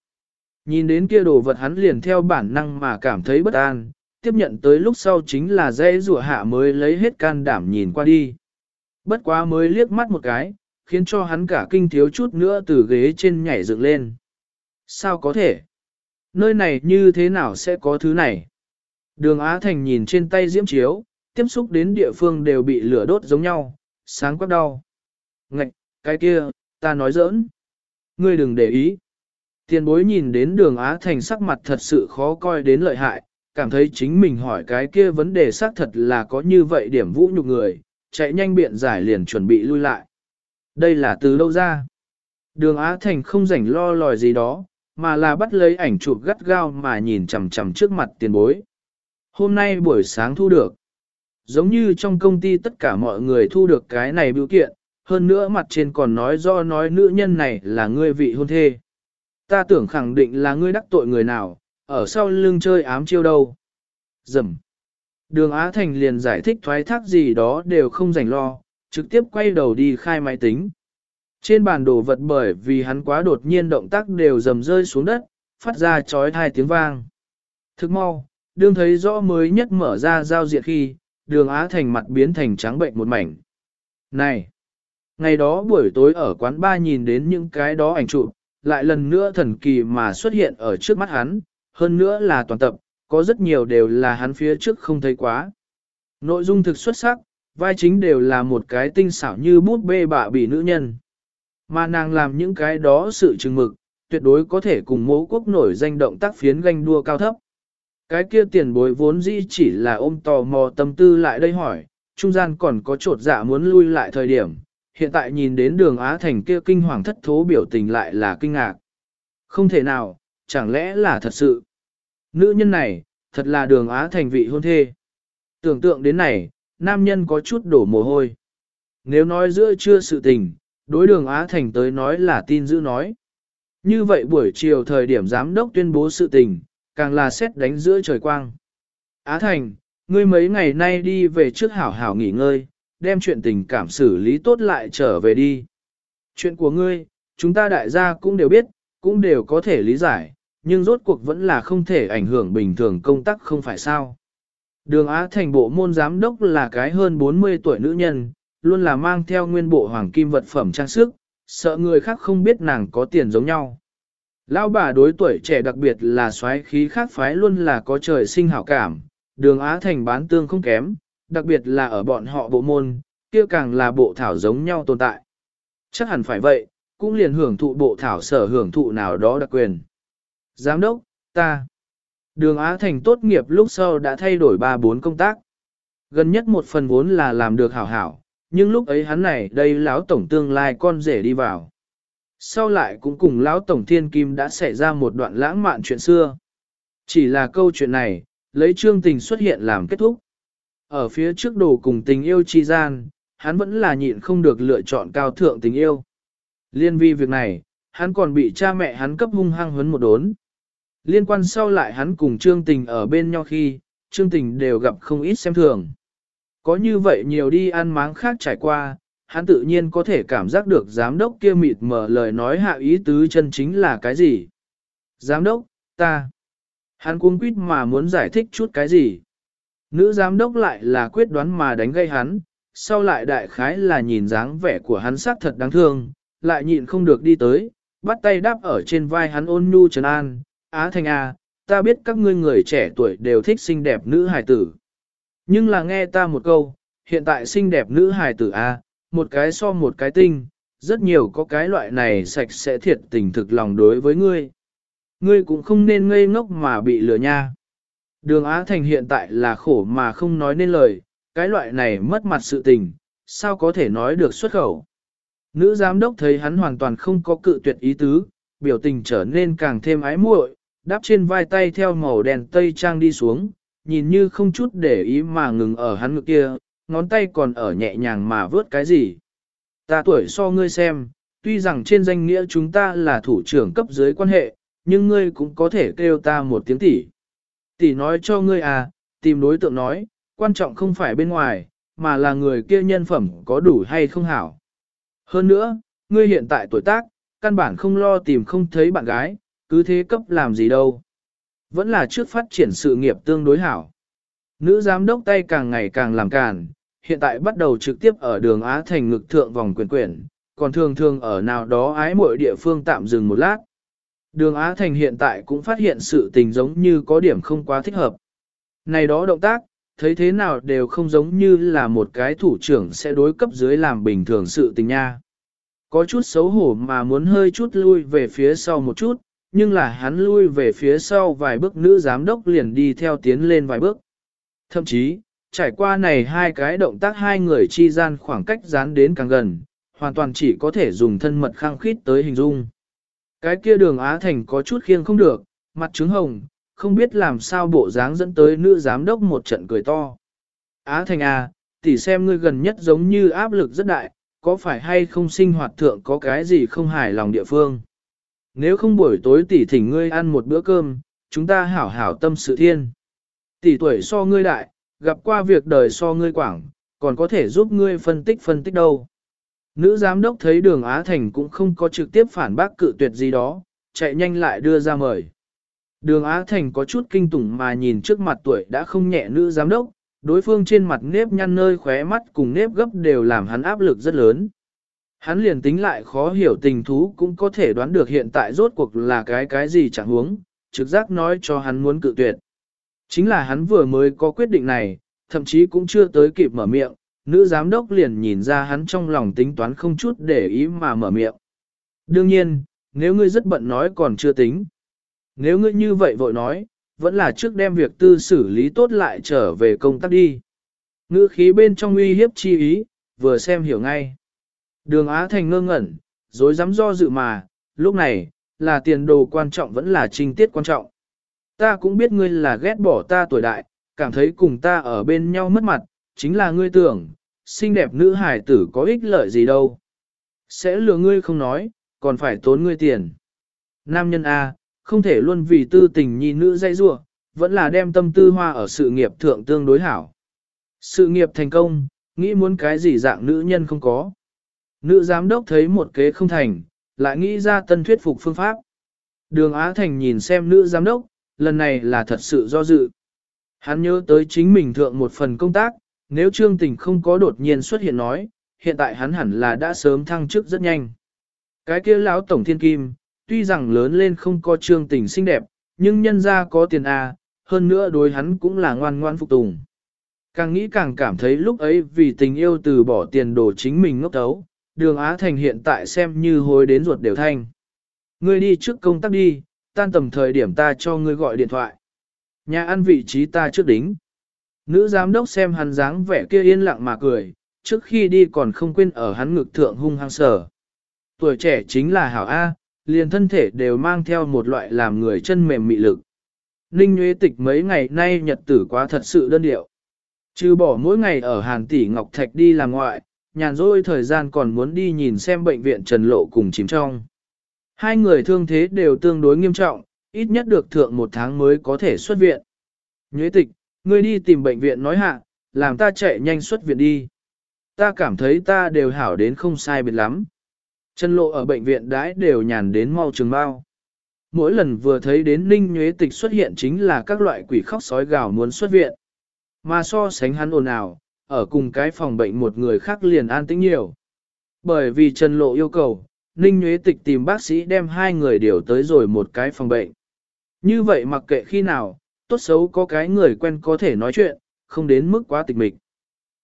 Nhìn đến kia đồ vật hắn liền theo bản năng mà cảm thấy bất an, tiếp nhận tới lúc sau chính là dây rùa hạ mới lấy hết can đảm nhìn qua đi. Bất quá mới liếc mắt một cái, khiến cho hắn cả kinh thiếu chút nữa từ ghế trên nhảy dựng lên. Sao có thể? Nơi này như thế nào sẽ có thứ này? Đường Á Thành nhìn trên tay diễm chiếu, tiếp xúc đến địa phương đều bị lửa đốt giống nhau, sáng quắc đau. Ngạch, cái kia, ta nói giỡn. Ngươi đừng để ý. Tiền bối nhìn đến đường Á Thành sắc mặt thật sự khó coi đến lợi hại, cảm thấy chính mình hỏi cái kia vấn đề xác thật là có như vậy điểm vũ nhục người, chạy nhanh biện giải liền chuẩn bị lui lại. Đây là từ đâu ra? Đường Á Thành không rảnh lo lòi gì đó, mà là bắt lấy ảnh chụp gắt gao mà nhìn chằm chằm trước mặt tiền bối. Hôm nay buổi sáng thu được. Giống như trong công ty tất cả mọi người thu được cái này biểu kiện, hơn nữa mặt trên còn nói do nói nữ nhân này là ngươi vị hôn thê. Ta tưởng khẳng định là ngươi đắc tội người nào, ở sau lưng chơi ám chiêu đâu. Dầm. Đường Á Thành liền giải thích thoái thác gì đó đều không rảnh lo, trực tiếp quay đầu đi khai máy tính. Trên bàn đồ vật bởi vì hắn quá đột nhiên động tác đều dầm rơi xuống đất, phát ra chói hai tiếng vang. Thức mau, đương thấy rõ mới nhất mở ra giao diện khi, đường Á Thành mặt biến thành trắng bệnh một mảnh. Này! Ngày đó buổi tối ở quán ba nhìn đến những cái đó ảnh chụp, lại lần nữa thần kỳ mà xuất hiện ở trước mắt hắn, hơn nữa là toàn tập, có rất nhiều đều là hắn phía trước không thấy quá. Nội dung thực xuất sắc, vai chính đều là một cái tinh xảo như bút bê bạ bị nữ nhân. Mà nàng làm những cái đó sự chừng mực, tuyệt đối có thể cùng mẫu quốc nổi danh động tác phiến ganh đua cao thấp. Cái kia tiền bối vốn dĩ chỉ là ôm tò mò tâm tư lại đây hỏi, trung gian còn có trột dạ muốn lui lại thời điểm, hiện tại nhìn đến đường Á Thành kia kinh hoàng thất thố biểu tình lại là kinh ngạc. Không thể nào, chẳng lẽ là thật sự. Nữ nhân này, thật là đường Á Thành vị hôn thê. Tưởng tượng đến này, nam nhân có chút đổ mồ hôi. Nếu nói giữa chưa sự tình, đối đường Á Thành tới nói là tin giữ nói. Như vậy buổi chiều thời điểm giám đốc tuyên bố sự tình, càng là xét đánh giữa trời quang. Á Thành, ngươi mấy ngày nay đi về trước hảo hảo nghỉ ngơi, đem chuyện tình cảm xử lý tốt lại trở về đi. Chuyện của ngươi, chúng ta đại gia cũng đều biết, cũng đều có thể lý giải, nhưng rốt cuộc vẫn là không thể ảnh hưởng bình thường công tác không phải sao. Đường Á Thành bộ môn giám đốc là cái hơn 40 tuổi nữ nhân, luôn là mang theo nguyên bộ hoàng kim vật phẩm trang sức, sợ người khác không biết nàng có tiền giống nhau. Lão bà đối tuổi trẻ đặc biệt là xoáy khí khác phái luôn là có trời sinh hảo cảm, đường Á Thành bán tương không kém, đặc biệt là ở bọn họ bộ môn, kia càng là bộ thảo giống nhau tồn tại. Chắc hẳn phải vậy, cũng liền hưởng thụ bộ thảo sở hưởng thụ nào đó đặc quyền. Giám đốc, ta. Đường Á Thành tốt nghiệp lúc sau đã thay đổi 3-4 công tác. Gần nhất một phần vốn là làm được hảo hảo, nhưng lúc ấy hắn này đây lão tổng tương lai con rể đi vào. Sau lại cũng cùng lão tổng thiên kim đã xảy ra một đoạn lãng mạn chuyện xưa. Chỉ là câu chuyện này, lấy trương tình xuất hiện làm kết thúc. Ở phía trước đồ cùng tình yêu chi gian, hắn vẫn là nhịn không được lựa chọn cao thượng tình yêu. Liên vi việc này, hắn còn bị cha mẹ hắn cấp hung hăng huấn một đốn. Liên quan sau lại hắn cùng Trương Tình ở bên nhau khi, Trương Tình đều gặp không ít xem thường. Có như vậy nhiều đi ăn máng khác trải qua, hắn tự nhiên có thể cảm giác được giám đốc kia mịt mở lời nói hạ ý tứ chân chính là cái gì. Giám đốc, ta. Hắn cuống quýt mà muốn giải thích chút cái gì. Nữ giám đốc lại là quyết đoán mà đánh gây hắn, sau lại đại khái là nhìn dáng vẻ của hắn sắc thật đáng thương, lại nhịn không được đi tới, bắt tay đáp ở trên vai hắn ôn nhu trấn an, Á Thanh A, à, ta biết các ngươi người trẻ tuổi đều thích xinh đẹp nữ hài tử. Nhưng là nghe ta một câu, hiện tại xinh đẹp nữ hài tử A, một cái so một cái tinh, rất nhiều có cái loại này sạch sẽ thiệt tình thực lòng đối với ngươi. Ngươi cũng không nên ngây ngốc mà bị lừa nha. Đường Á Thành hiện tại là khổ mà không nói nên lời, cái loại này mất mặt sự tình, sao có thể nói được xuất khẩu. Nữ giám đốc thấy hắn hoàn toàn không có cự tuyệt ý tứ, biểu tình trở nên càng thêm ái muội, đáp trên vai tay theo màu đèn tây trang đi xuống, nhìn như không chút để ý mà ngừng ở hắn ngực kia, ngón tay còn ở nhẹ nhàng mà vớt cái gì. Ta tuổi so ngươi xem, tuy rằng trên danh nghĩa chúng ta là thủ trưởng cấp dưới quan hệ, nhưng ngươi cũng có thể kêu ta một tiếng tỷ. Tỷ nói cho ngươi à, tìm đối tượng nói, quan trọng không phải bên ngoài, mà là người kia nhân phẩm có đủ hay không hảo. Hơn nữa, ngươi hiện tại tuổi tác, căn bản không lo tìm không thấy bạn gái, cứ thế cấp làm gì đâu. Vẫn là trước phát triển sự nghiệp tương đối hảo. Nữ giám đốc tay càng ngày càng làm càn, hiện tại bắt đầu trực tiếp ở đường Á Thành ngực thượng vòng quyền quyển, còn thường thường ở nào đó ái mỗi địa phương tạm dừng một lát. Đường Á Thành hiện tại cũng phát hiện sự tình giống như có điểm không quá thích hợp. Này đó động tác, thấy thế nào đều không giống như là một cái thủ trưởng sẽ đối cấp dưới làm bình thường sự tình nha. Có chút xấu hổ mà muốn hơi chút lui về phía sau một chút, nhưng là hắn lui về phía sau vài bước nữ giám đốc liền đi theo tiến lên vài bước. Thậm chí, trải qua này hai cái động tác hai người chi gian khoảng cách dán đến càng gần, hoàn toàn chỉ có thể dùng thân mật khăng khít tới hình dung. Cái kia đường Á Thành có chút khiêng không được, mặt trứng hồng, không biết làm sao bộ dáng dẫn tới nữ giám đốc một trận cười to. Á Thành à, tỷ xem ngươi gần nhất giống như áp lực rất đại, có phải hay không sinh hoạt thượng có cái gì không hài lòng địa phương? Nếu không buổi tối tỷ thỉnh ngươi ăn một bữa cơm, chúng ta hảo hảo tâm sự thiên. Tỷ tuổi so ngươi đại, gặp qua việc đời so ngươi quảng, còn có thể giúp ngươi phân tích phân tích đâu. Nữ giám đốc thấy đường Á Thành cũng không có trực tiếp phản bác cự tuyệt gì đó, chạy nhanh lại đưa ra mời. Đường Á Thành có chút kinh tủng mà nhìn trước mặt tuổi đã không nhẹ nữ giám đốc, đối phương trên mặt nếp nhăn nơi khóe mắt cùng nếp gấp đều làm hắn áp lực rất lớn. Hắn liền tính lại khó hiểu tình thú cũng có thể đoán được hiện tại rốt cuộc là cái cái gì chẳng huống, trực giác nói cho hắn muốn cự tuyệt. Chính là hắn vừa mới có quyết định này, thậm chí cũng chưa tới kịp mở miệng, nữ giám đốc liền nhìn ra hắn trong lòng tính toán không chút để ý mà mở miệng. Đương nhiên, nếu ngươi rất bận nói còn chưa tính. Nếu ngươi như vậy vội nói, vẫn là trước đem việc tư xử lý tốt lại trở về công tác đi. Ngữ khí bên trong uy hiếp chi ý, vừa xem hiểu ngay. Đường Á Thành ngơ ngẩn, dối dám do dự mà, lúc này, là tiền đồ quan trọng vẫn là trinh tiết quan trọng. Ta cũng biết ngươi là ghét bỏ ta tuổi đại, cảm thấy cùng ta ở bên nhau mất mặt, chính là ngươi tưởng, xinh đẹp nữ hải tử có ích lợi gì đâu. Sẽ lừa ngươi không nói, còn phải tốn ngươi tiền. Nam nhân A, không thể luôn vì tư tình nhi nữ dây rua, vẫn là đem tâm tư hoa ở sự nghiệp thượng tương đối hảo. Sự nghiệp thành công, nghĩ muốn cái gì dạng nữ nhân không có. Nữ giám đốc thấy một kế không thành, lại nghĩ ra tân thuyết phục phương pháp. Đường Á Thành nhìn xem nữ giám đốc, lần này là thật sự do dự. Hắn nhớ tới chính mình thượng một phần công tác, nếu Trương Tình không có đột nhiên xuất hiện nói, hiện tại hắn hẳn là đã sớm thăng chức rất nhanh. Cái kia lão tổng thiên kim, tuy rằng lớn lên không có Trương Tình xinh đẹp, nhưng nhân ra có tiền A, hơn nữa đối hắn cũng là ngoan ngoan phục tùng. Càng nghĩ càng cảm thấy lúc ấy vì tình yêu từ bỏ tiền đồ chính mình ngốc tấu, đường Á Thành hiện tại xem như hối đến ruột đều thanh. Ngươi đi trước công tác đi, tan tầm thời điểm ta cho ngươi gọi điện thoại. Nhà ăn vị trí ta trước đính. Nữ giám đốc xem hắn dáng vẻ kia yên lặng mà cười, trước khi đi còn không quên ở hắn ngực thượng hung hăng sở. Tuổi trẻ chính là hảo A, liền thân thể đều mang theo một loại làm người chân mềm mị lực. Ninh Nguyễn Tịch mấy ngày nay nhật tử quá thật sự đơn điệu. Trừ bỏ mỗi ngày ở Hàn Tỷ Ngọc Thạch đi làm ngoại, nhàn rỗi thời gian còn muốn đi nhìn xem bệnh viện Trần Lộ cùng chìm trong. Hai người thương thế đều tương đối nghiêm trọng, ít nhất được thượng một tháng mới có thể xuất viện. Nhuế tịch, ngươi đi tìm bệnh viện nói hạ, làm ta chạy nhanh xuất viện đi. Ta cảm thấy ta đều hảo đến không sai biệt lắm. Trần Lộ ở bệnh viện đãi đều nhàn đến mau trường bao. Mỗi lần vừa thấy đến Ninh Nhuế Tịch xuất hiện chính là các loại quỷ khóc sói gào muốn xuất viện. Mà so sánh hắn ồn ào, ở cùng cái phòng bệnh một người khác liền an tĩnh nhiều. Bởi vì Trần Lộ yêu cầu, Ninh Nguyễn Tịch tìm bác sĩ đem hai người điều tới rồi một cái phòng bệnh. Như vậy mặc kệ khi nào, tốt xấu có cái người quen có thể nói chuyện, không đến mức quá tịch mịch.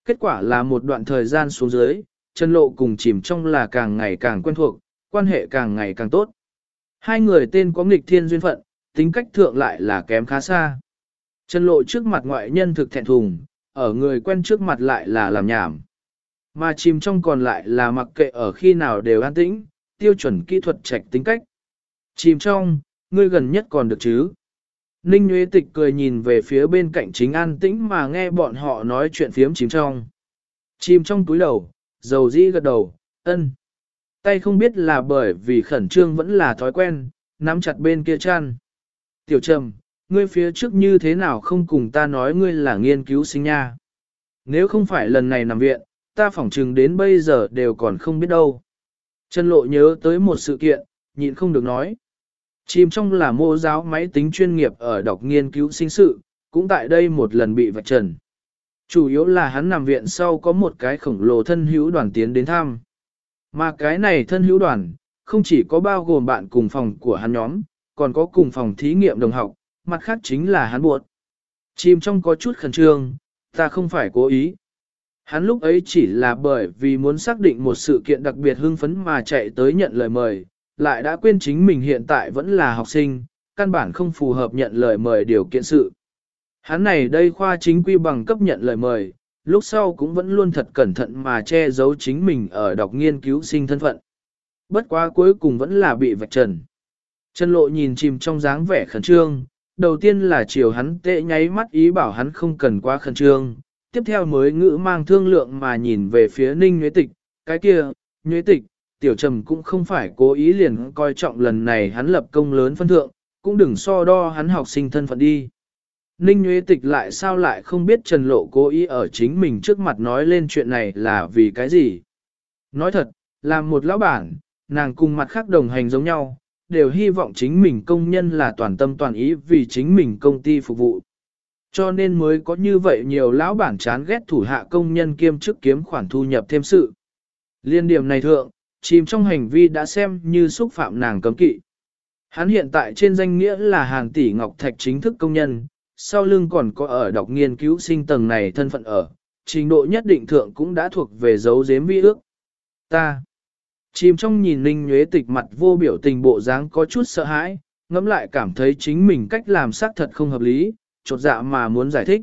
Kết quả là một đoạn thời gian xuống dưới, Trần Lộ cùng chìm trong là càng ngày càng quen thuộc, quan hệ càng ngày càng tốt. Hai người tên có nghịch thiên duyên phận, tính cách thượng lại là kém khá xa. Trần Lộ trước mặt ngoại nhân thực thẹn thùng, ở người quen trước mặt lại là làm nhảm. Mà chìm trong còn lại là mặc kệ ở khi nào đều an tĩnh, tiêu chuẩn kỹ thuật trạch tính cách. Chìm trong, ngươi gần nhất còn được chứ? Ninh Nguyễn Tịch cười nhìn về phía bên cạnh chính an tĩnh mà nghe bọn họ nói chuyện phiếm chìm trong. Chìm trong túi đầu, dầu dĩ gật đầu, ân. Tay không biết là bởi vì khẩn trương vẫn là thói quen, nắm chặt bên kia chăn. Tiểu trầm, ngươi phía trước như thế nào không cùng ta nói ngươi là nghiên cứu sinh nha. Nếu không phải lần này nằm viện, ta phỏng chừng đến bây giờ đều còn không biết đâu. Trần Lộ nhớ tới một sự kiện, nhịn không được nói. Chìm trong là mô giáo máy tính chuyên nghiệp ở đọc nghiên cứu sinh sự, cũng tại đây một lần bị vạch trần. Chủ yếu là hắn nằm viện sau có một cái khổng lồ thân hữu đoàn tiến đến thăm. Mà cái này thân hữu đoàn, không chỉ có bao gồm bạn cùng phòng của hắn nhóm, còn có cùng phòng thí nghiệm đồng học, mặt khác chính là hắn buộc. Chìm trong có chút khẩn trương, ta không phải cố ý. Hắn lúc ấy chỉ là bởi vì muốn xác định một sự kiện đặc biệt hưng phấn mà chạy tới nhận lời mời, lại đã quên chính mình hiện tại vẫn là học sinh, căn bản không phù hợp nhận lời mời điều kiện sự. Hắn này đây khoa chính quy bằng cấp nhận lời mời, lúc sau cũng vẫn luôn thật cẩn thận mà che giấu chính mình ở đọc nghiên cứu sinh thân phận. Bất quá cuối cùng vẫn là bị vạch trần. Trần lộ nhìn chìm trong dáng vẻ khẩn trương, đầu tiên là chiều hắn tệ nháy mắt ý bảo hắn không cần quá khẩn trương, tiếp theo mới ngữ mang thương lượng mà nhìn về phía ninh nhuế tịch, cái kia, nhuế tịch, tiểu trầm cũng không phải cố ý liền coi trọng lần này hắn lập công lớn phân thượng, cũng đừng so đo hắn học sinh thân phận đi. Ninh Nguyễn Tịch lại sao lại không biết Trần Lộ cố ý ở chính mình trước mặt nói lên chuyện này là vì cái gì? Nói thật, làm một lão bản, nàng cùng mặt khác đồng hành giống nhau, đều hy vọng chính mình công nhân là toàn tâm toàn ý vì chính mình công ty phục vụ. Cho nên mới có như vậy nhiều lão bản chán ghét thủ hạ công nhân kiêm chức kiếm khoản thu nhập thêm sự. Liên điểm này thượng, chìm trong hành vi đã xem như xúc phạm nàng cấm kỵ. Hắn hiện tại trên danh nghĩa là hàng tỷ ngọc thạch chính thức công nhân, sau lưng còn có ở đọc nghiên cứu sinh tầng này thân phận ở, trình độ nhất định thượng cũng đã thuộc về dấu giếm vi ước. Ta, chìm trong nhìn Ninh Nhuế Tịch mặt vô biểu tình bộ dáng có chút sợ hãi, ngẫm lại cảm thấy chính mình cách làm xác thật không hợp lý, chột dạ mà muốn giải thích.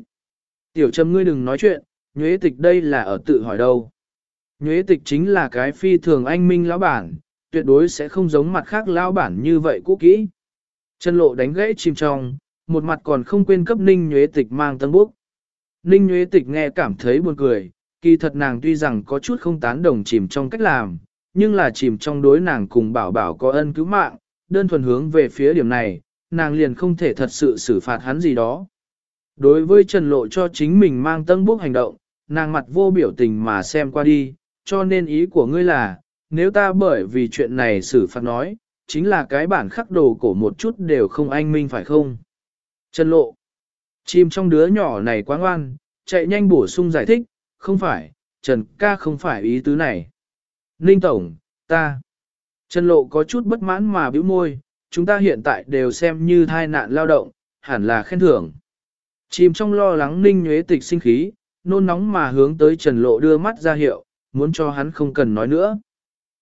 Tiểu Trâm ngươi đừng nói chuyện, Nhuế Tịch đây là ở tự hỏi đâu. Nhuế Tịch chính là cái phi thường anh minh lão bản, tuyệt đối sẽ không giống mặt khác lão bản như vậy cũ kỹ. Chân lộ đánh gãy chìm trong, một mặt còn không quên cấp Ninh Nhuế Tịch mang tân búc. Ninh Nhuế Tịch nghe cảm thấy buồn cười, kỳ thật nàng tuy rằng có chút không tán đồng chìm trong cách làm, nhưng là chìm trong đối nàng cùng bảo bảo có ân cứu mạng, đơn thuần hướng về phía điểm này, nàng liền không thể thật sự xử phạt hắn gì đó. Đối với Trần Lộ cho chính mình mang tân bốc hành động, nàng mặt vô biểu tình mà xem qua đi, cho nên ý của ngươi là, nếu ta bởi vì chuyện này xử phạt nói, chính là cái bản khắc đồ cổ một chút đều không anh minh phải không? Trần Lộ, chim trong đứa nhỏ này quá ngoan, chạy nhanh bổ sung giải thích, không phải, Trần ca không phải ý tứ này. Ninh Tổng, ta. Trần Lộ có chút bất mãn mà bĩu môi, chúng ta hiện tại đều xem như thai nạn lao động, hẳn là khen thưởng. Chìm trong lo lắng Ninh Nhuế Tịch sinh khí, nôn nóng mà hướng tới Trần Lộ đưa mắt ra hiệu, muốn cho hắn không cần nói nữa.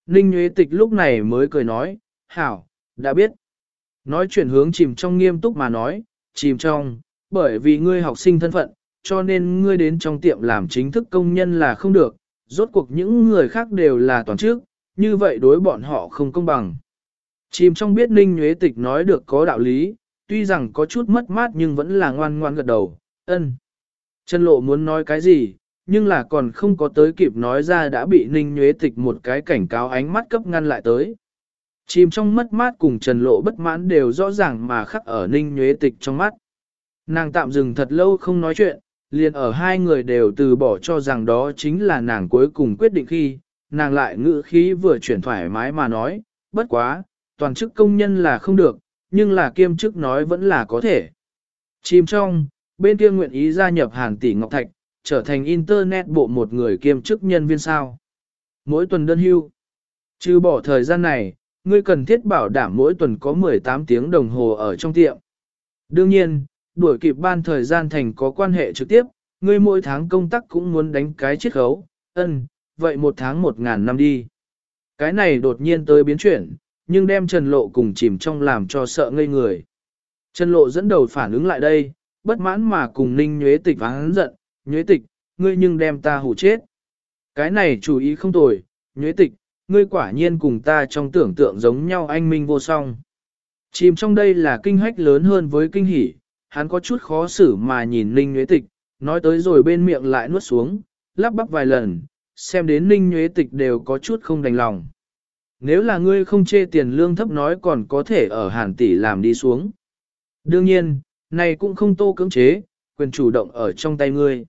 Ninh Nhuế Tịch lúc này mới cười nói, hảo, đã biết. Nói chuyển hướng chìm trong nghiêm túc mà nói, chìm trong, bởi vì ngươi học sinh thân phận, cho nên ngươi đến trong tiệm làm chính thức công nhân là không được, rốt cuộc những người khác đều là toàn trước, như vậy đối bọn họ không công bằng. Chìm trong biết Ninh Nhuế Tịch nói được có đạo lý, tuy rằng có chút mất mát nhưng vẫn là ngoan ngoan gật đầu, ân. Trần Lộ muốn nói cái gì, nhưng là còn không có tới kịp nói ra đã bị Ninh Nhuế Tịch một cái cảnh cáo ánh mắt cấp ngăn lại tới. Chìm trong mất mát cùng Trần Lộ bất mãn đều rõ ràng mà khắc ở Ninh Nhuế Tịch trong mắt. Nàng tạm dừng thật lâu không nói chuyện, liền ở hai người đều từ bỏ cho rằng đó chính là nàng cuối cùng quyết định khi, nàng lại ngữ khí vừa chuyển thoải mái mà nói, bất quá, toàn chức công nhân là không được, nhưng là kiêm chức nói vẫn là có thể. Chìm trong, bên kia nguyện ý gia nhập hàng Tỷ Ngọc Thạch, trở thành Internet bộ một người kiêm chức nhân viên sao. Mỗi tuần đơn hưu. Trừ bỏ thời gian này, ngươi cần thiết bảo đảm mỗi tuần có 18 tiếng đồng hồ ở trong tiệm. Đương nhiên, đuổi kịp ban thời gian thành có quan hệ trực tiếp, ngươi mỗi tháng công tác cũng muốn đánh cái chiết khấu, ân, vậy một tháng một ngàn năm đi. Cái này đột nhiên tới biến chuyển, nhưng đem Trần Lộ cùng chìm trong làm cho sợ ngây người. Trần Lộ dẫn đầu phản ứng lại đây, bất mãn mà cùng Ninh Nhuế Tịch và hắn giận, Nhuế Tịch, ngươi nhưng đem ta hủ chết. Cái này chủ ý không tồi, Nhuế Tịch, ngươi quả nhiên cùng ta trong tưởng tượng giống nhau anh minh vô song. Chìm trong đây là kinh hách lớn hơn với kinh hỉ, hắn có chút khó xử mà nhìn Ninh Nhuế Tịch, nói tới rồi bên miệng lại nuốt xuống, lắp bắp vài lần, xem đến Ninh Nhuế Tịch đều có chút không đành lòng. Nếu là ngươi không chê tiền lương thấp nói còn có thể ở hàn tỷ làm đi xuống. Đương nhiên, này cũng không tô cưỡng chế, quyền chủ động ở trong tay ngươi.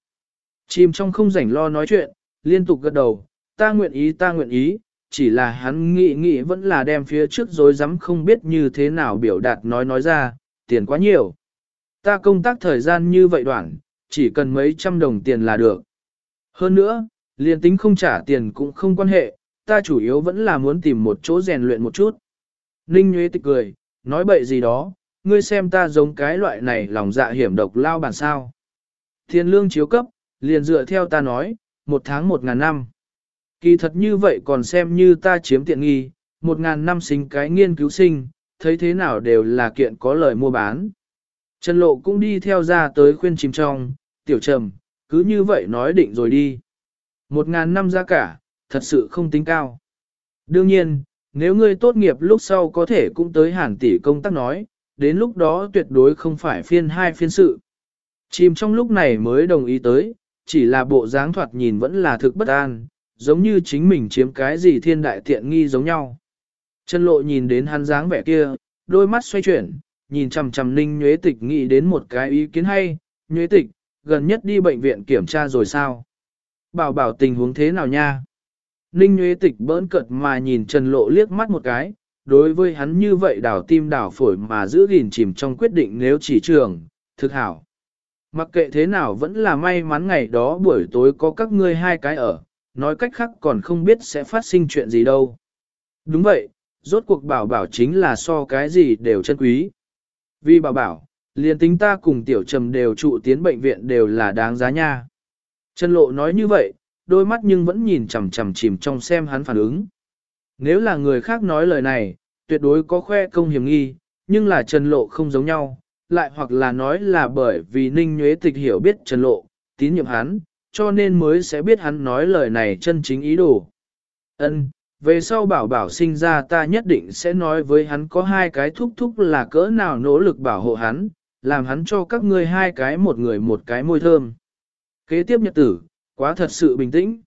Chìm trong không rảnh lo nói chuyện, liên tục gật đầu, ta nguyện ý ta nguyện ý, chỉ là hắn nghĩ nghĩ vẫn là đem phía trước dối rắm không biết như thế nào biểu đạt nói nói ra, tiền quá nhiều. Ta công tác thời gian như vậy đoạn, chỉ cần mấy trăm đồng tiền là được. Hơn nữa, liền tính không trả tiền cũng không quan hệ, ta chủ yếu vẫn là muốn tìm một chỗ rèn luyện một chút. Ninh Nguyễn Tịch cười, nói bậy gì đó, ngươi xem ta giống cái loại này lòng dạ hiểm độc lao bản sao. Thiên lương chiếu cấp, liền dựa theo ta nói, một tháng một ngàn năm. Kỳ thật như vậy còn xem như ta chiếm tiện nghi, một ngàn năm sinh cái nghiên cứu sinh, thấy thế nào đều là kiện có lời mua bán. Trần Lộ cũng đi theo ra tới khuyên chìm trong, tiểu trầm, cứ như vậy nói định rồi đi. Một ngàn năm ra cả, thật sự không tính cao. Đương nhiên, nếu ngươi tốt nghiệp lúc sau có thể cũng tới hàn tỷ công tác nói, đến lúc đó tuyệt đối không phải phiên hai phiên sự. Chìm trong lúc này mới đồng ý tới, chỉ là bộ dáng thoạt nhìn vẫn là thực bất an, giống như chính mình chiếm cái gì thiên đại tiện nghi giống nhau. Trần lộ nhìn đến hắn dáng vẻ kia, đôi mắt xoay chuyển, nhìn chằm chằm ninh nhuế tịch nghĩ đến một cái ý kiến hay, nhuế tịch, gần nhất đi bệnh viện kiểm tra rồi sao? Bảo bảo tình huống thế nào nha? Ninh nhuế Tịch bỡn cợt mà nhìn Trần Lộ liếc mắt một cái, đối với hắn như vậy đảo tim đảo phổi mà giữ gìn chìm trong quyết định nếu chỉ trường, thực hảo. Mặc kệ thế nào vẫn là may mắn ngày đó buổi tối có các ngươi hai cái ở, nói cách khác còn không biết sẽ phát sinh chuyện gì đâu. Đúng vậy, rốt cuộc bảo bảo chính là so cái gì đều chân quý. Vì bảo bảo, liền tính ta cùng tiểu trầm đều trụ tiến bệnh viện đều là đáng giá nha. Trần Lộ nói như vậy, đôi mắt nhưng vẫn nhìn chằm chằm chìm trong xem hắn phản ứng. Nếu là người khác nói lời này, tuyệt đối có khoe công hiểm nghi, nhưng là Trần Lộ không giống nhau, lại hoặc là nói là bởi vì Ninh Nhuế Tịch hiểu biết Trần Lộ, tín nhiệm hắn, cho nên mới sẽ biết hắn nói lời này chân chính ý đồ. Ân, về sau bảo bảo sinh ra ta nhất định sẽ nói với hắn có hai cái thúc thúc là cỡ nào nỗ lực bảo hộ hắn, làm hắn cho các ngươi hai cái một người một cái môi thơm. Kế tiếp nhật tử, Quá thật sự bình tĩnh.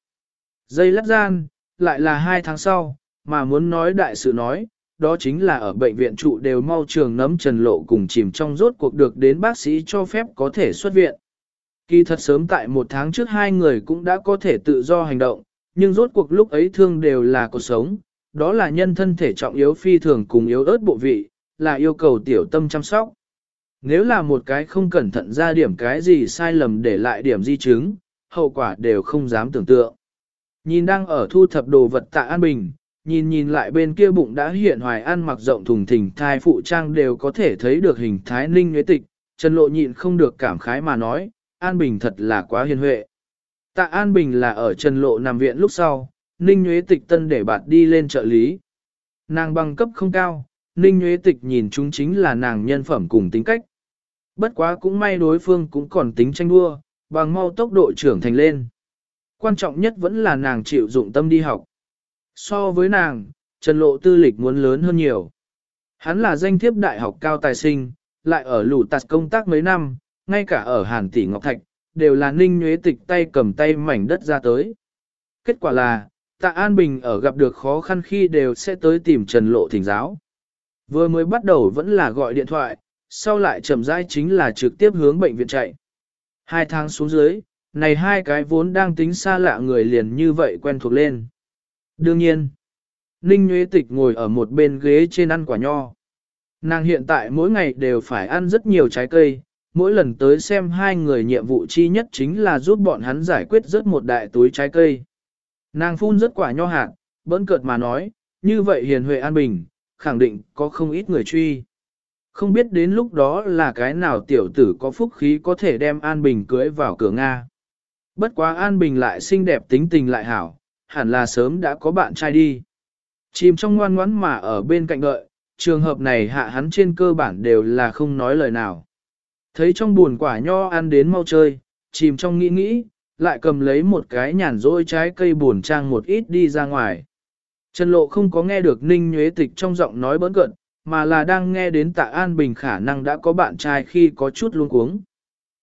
Dây lắc gian, lại là hai tháng sau, mà muốn nói đại sự nói, đó chính là ở bệnh viện trụ đều mau trường nấm trần lộ cùng chìm trong rốt cuộc được đến bác sĩ cho phép có thể xuất viện. Kỳ thật sớm tại một tháng trước hai người cũng đã có thể tự do hành động, nhưng rốt cuộc lúc ấy thương đều là cuộc sống, đó là nhân thân thể trọng yếu phi thường cùng yếu ớt bộ vị, là yêu cầu tiểu tâm chăm sóc. Nếu là một cái không cẩn thận ra điểm cái gì sai lầm để lại điểm di chứng, hậu quả đều không dám tưởng tượng. Nhìn đang ở thu thập đồ vật tạ An Bình, nhìn nhìn lại bên kia bụng đã hiện hoài ăn mặc rộng thùng thình thai phụ trang đều có thể thấy được hình thái ninh nguyễn tịch, Trần Lộ nhịn không được cảm khái mà nói, An Bình thật là quá hiền huệ. Tạ An Bình là ở Trần Lộ nằm viện lúc sau, Ninh Nguyễn Tịch tân để bạt đi lên trợ lý. Nàng bằng cấp không cao, Ninh Nguyễn Tịch nhìn chúng chính là nàng nhân phẩm cùng tính cách. Bất quá cũng may đối phương cũng còn tính tranh đua, bằng mau tốc độ trưởng thành lên. Quan trọng nhất vẫn là nàng chịu dụng tâm đi học. So với nàng, Trần Lộ tư lịch muốn lớn hơn nhiều. Hắn là danh thiếp đại học cao tài sinh, lại ở lũ tạt công tác mấy năm, ngay cả ở Hàn Tỷ Ngọc Thạch, đều là ninh nhuế tịch tay cầm tay mảnh đất ra tới. Kết quả là, tạ An Bình ở gặp được khó khăn khi đều sẽ tới tìm Trần Lộ thỉnh giáo. Vừa mới bắt đầu vẫn là gọi điện thoại, sau lại chậm rãi chính là trực tiếp hướng bệnh viện chạy. Hai tháng xuống dưới, này hai cái vốn đang tính xa lạ người liền như vậy quen thuộc lên. Đương nhiên, Ninh Nguyễn Tịch ngồi ở một bên ghế trên ăn quả nho. Nàng hiện tại mỗi ngày đều phải ăn rất nhiều trái cây, mỗi lần tới xem hai người nhiệm vụ chi nhất chính là giúp bọn hắn giải quyết rớt một đại túi trái cây. Nàng phun rất quả nho hạt, bỡn cợt mà nói, như vậy hiền huệ an bình, khẳng định có không ít người truy. Không biết đến lúc đó là cái nào tiểu tử có phúc khí có thể đem An Bình cưới vào cửa Nga. Bất quá An Bình lại xinh đẹp tính tình lại hảo, hẳn là sớm đã có bạn trai đi. Chìm trong ngoan ngoãn mà ở bên cạnh đợi, trường hợp này hạ hắn trên cơ bản đều là không nói lời nào. Thấy trong buồn quả nho ăn đến mau chơi, chìm trong nghĩ nghĩ, lại cầm lấy một cái nhàn rỗi trái cây buồn trang một ít đi ra ngoài. Trần Lộ không có nghe được Ninh Nhuế Tịch trong giọng nói bỡn cận, mà là đang nghe đến Tạ An Bình khả năng đã có bạn trai khi có chút luống cuống.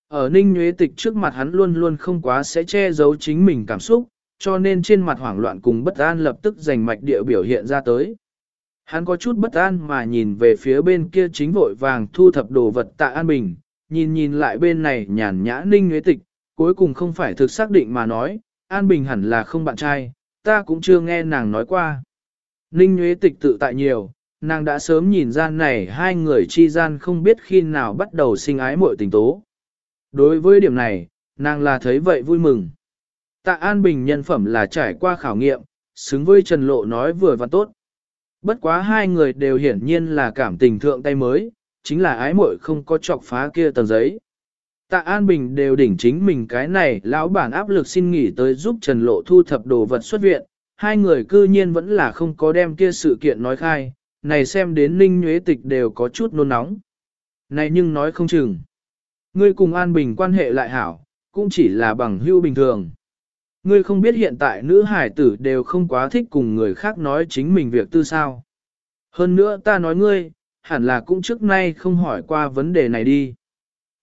Ở Ninh Nhuế Tịch trước mặt hắn luôn luôn không quá sẽ che giấu chính mình cảm xúc, cho nên trên mặt hoảng loạn cùng bất an lập tức giành mạch địa biểu hiện ra tới. Hắn có chút bất an mà nhìn về phía bên kia chính vội vàng thu thập đồ vật Tạ An Bình, nhìn nhìn lại bên này nhàn nhã Ninh nguyễn Tịch, cuối cùng không phải thực xác định mà nói, An Bình hẳn là không bạn trai, ta cũng chưa nghe nàng nói qua. Ninh Nguyễn Tịch tự tại nhiều, nàng đã sớm nhìn ra này hai người chi gian không biết khi nào bắt đầu sinh ái muội tình tố. Đối với điểm này, nàng là thấy vậy vui mừng. Tạ An Bình nhân phẩm là trải qua khảo nghiệm, xứng với Trần Lộ nói vừa và tốt. Bất quá hai người đều hiển nhiên là cảm tình thượng tay mới, chính là ái muội không có chọc phá kia tầng giấy. Tạ An Bình đều đỉnh chính mình cái này, lão bản áp lực xin nghỉ tới giúp Trần Lộ thu thập đồ vật xuất viện, hai người cư nhiên vẫn là không có đem kia sự kiện nói khai, này xem đến Ninh Nhuế Tịch đều có chút nôn nóng. Này nhưng nói không chừng. Ngươi cùng An Bình quan hệ lại hảo, cũng chỉ là bằng hữu bình thường. Ngươi không biết hiện tại nữ hải tử đều không quá thích cùng người khác nói chính mình việc tư sao. Hơn nữa ta nói ngươi, hẳn là cũng trước nay không hỏi qua vấn đề này đi.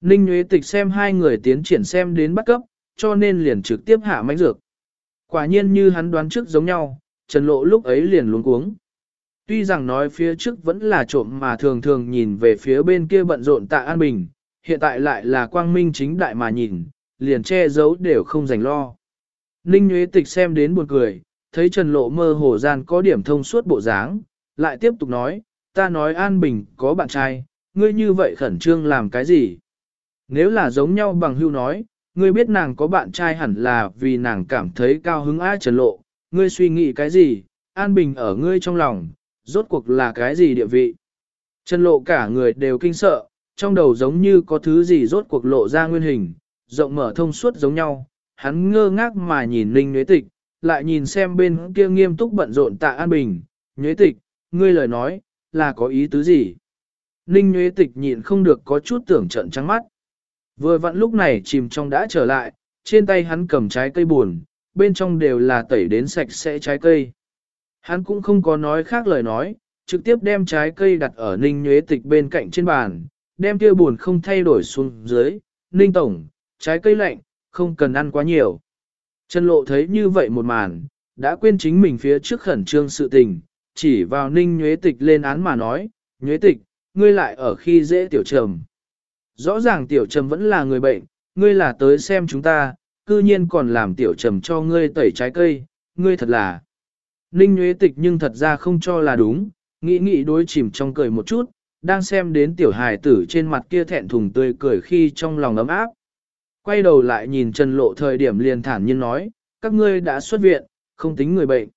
Ninh Nguyễn Tịch xem hai người tiến triển xem đến bắt cấp, cho nên liền trực tiếp hạ mánh dược. Quả nhiên như hắn đoán trước giống nhau, Trần Lộ lúc ấy liền luống cuống. Tuy rằng nói phía trước vẫn là trộm mà thường thường nhìn về phía bên kia bận rộn tạ an bình, hiện tại lại là quang minh chính đại mà nhìn, liền che giấu đều không dành lo. Ninh Nguyễn Tịch xem đến buồn cười, thấy Trần Lộ mơ hồ gian có điểm thông suốt bộ dáng, lại tiếp tục nói, ta nói An Bình có bạn trai, ngươi như vậy khẩn trương làm cái gì? Nếu là giống nhau bằng hưu nói, ngươi biết nàng có bạn trai hẳn là vì nàng cảm thấy cao hứng á trần lộ, ngươi suy nghĩ cái gì, an bình ở ngươi trong lòng, rốt cuộc là cái gì địa vị. Trần lộ cả người đều kinh sợ, trong đầu giống như có thứ gì rốt cuộc lộ ra nguyên hình, rộng mở thông suốt giống nhau, hắn ngơ ngác mà nhìn Ninh Nguyễn Tịch, lại nhìn xem bên kia nghiêm túc bận rộn tạ An Bình, Nguyễn Tịch, ngươi lời nói, là có ý tứ gì? Ninh Nguyễn Tịch nhịn không được có chút tưởng trận trắng mắt. Vừa vặn lúc này chìm trong đã trở lại, trên tay hắn cầm trái cây buồn, bên trong đều là tẩy đến sạch sẽ trái cây. Hắn cũng không có nói khác lời nói, trực tiếp đem trái cây đặt ở ninh Nguyễn tịch bên cạnh trên bàn, đem kia buồn không thay đổi xuống dưới, ninh tổng, trái cây lạnh, không cần ăn quá nhiều. Trần lộ thấy như vậy một màn, đã quên chính mình phía trước khẩn trương sự tình, chỉ vào ninh nhuế tịch lên án mà nói, nhuế tịch, ngươi lại ở khi dễ tiểu trầm. Rõ ràng tiểu trầm vẫn là người bệnh, ngươi là tới xem chúng ta, cư nhiên còn làm tiểu trầm cho ngươi tẩy trái cây, ngươi thật là. Ninh nhuế tịch nhưng thật ra không cho là đúng, nghĩ nghĩ đối chìm trong cười một chút, đang xem đến tiểu hài tử trên mặt kia thẹn thùng tươi cười khi trong lòng ấm áp. Quay đầu lại nhìn Trần Lộ thời điểm liền thản nhiên nói, các ngươi đã xuất viện, không tính người bệnh.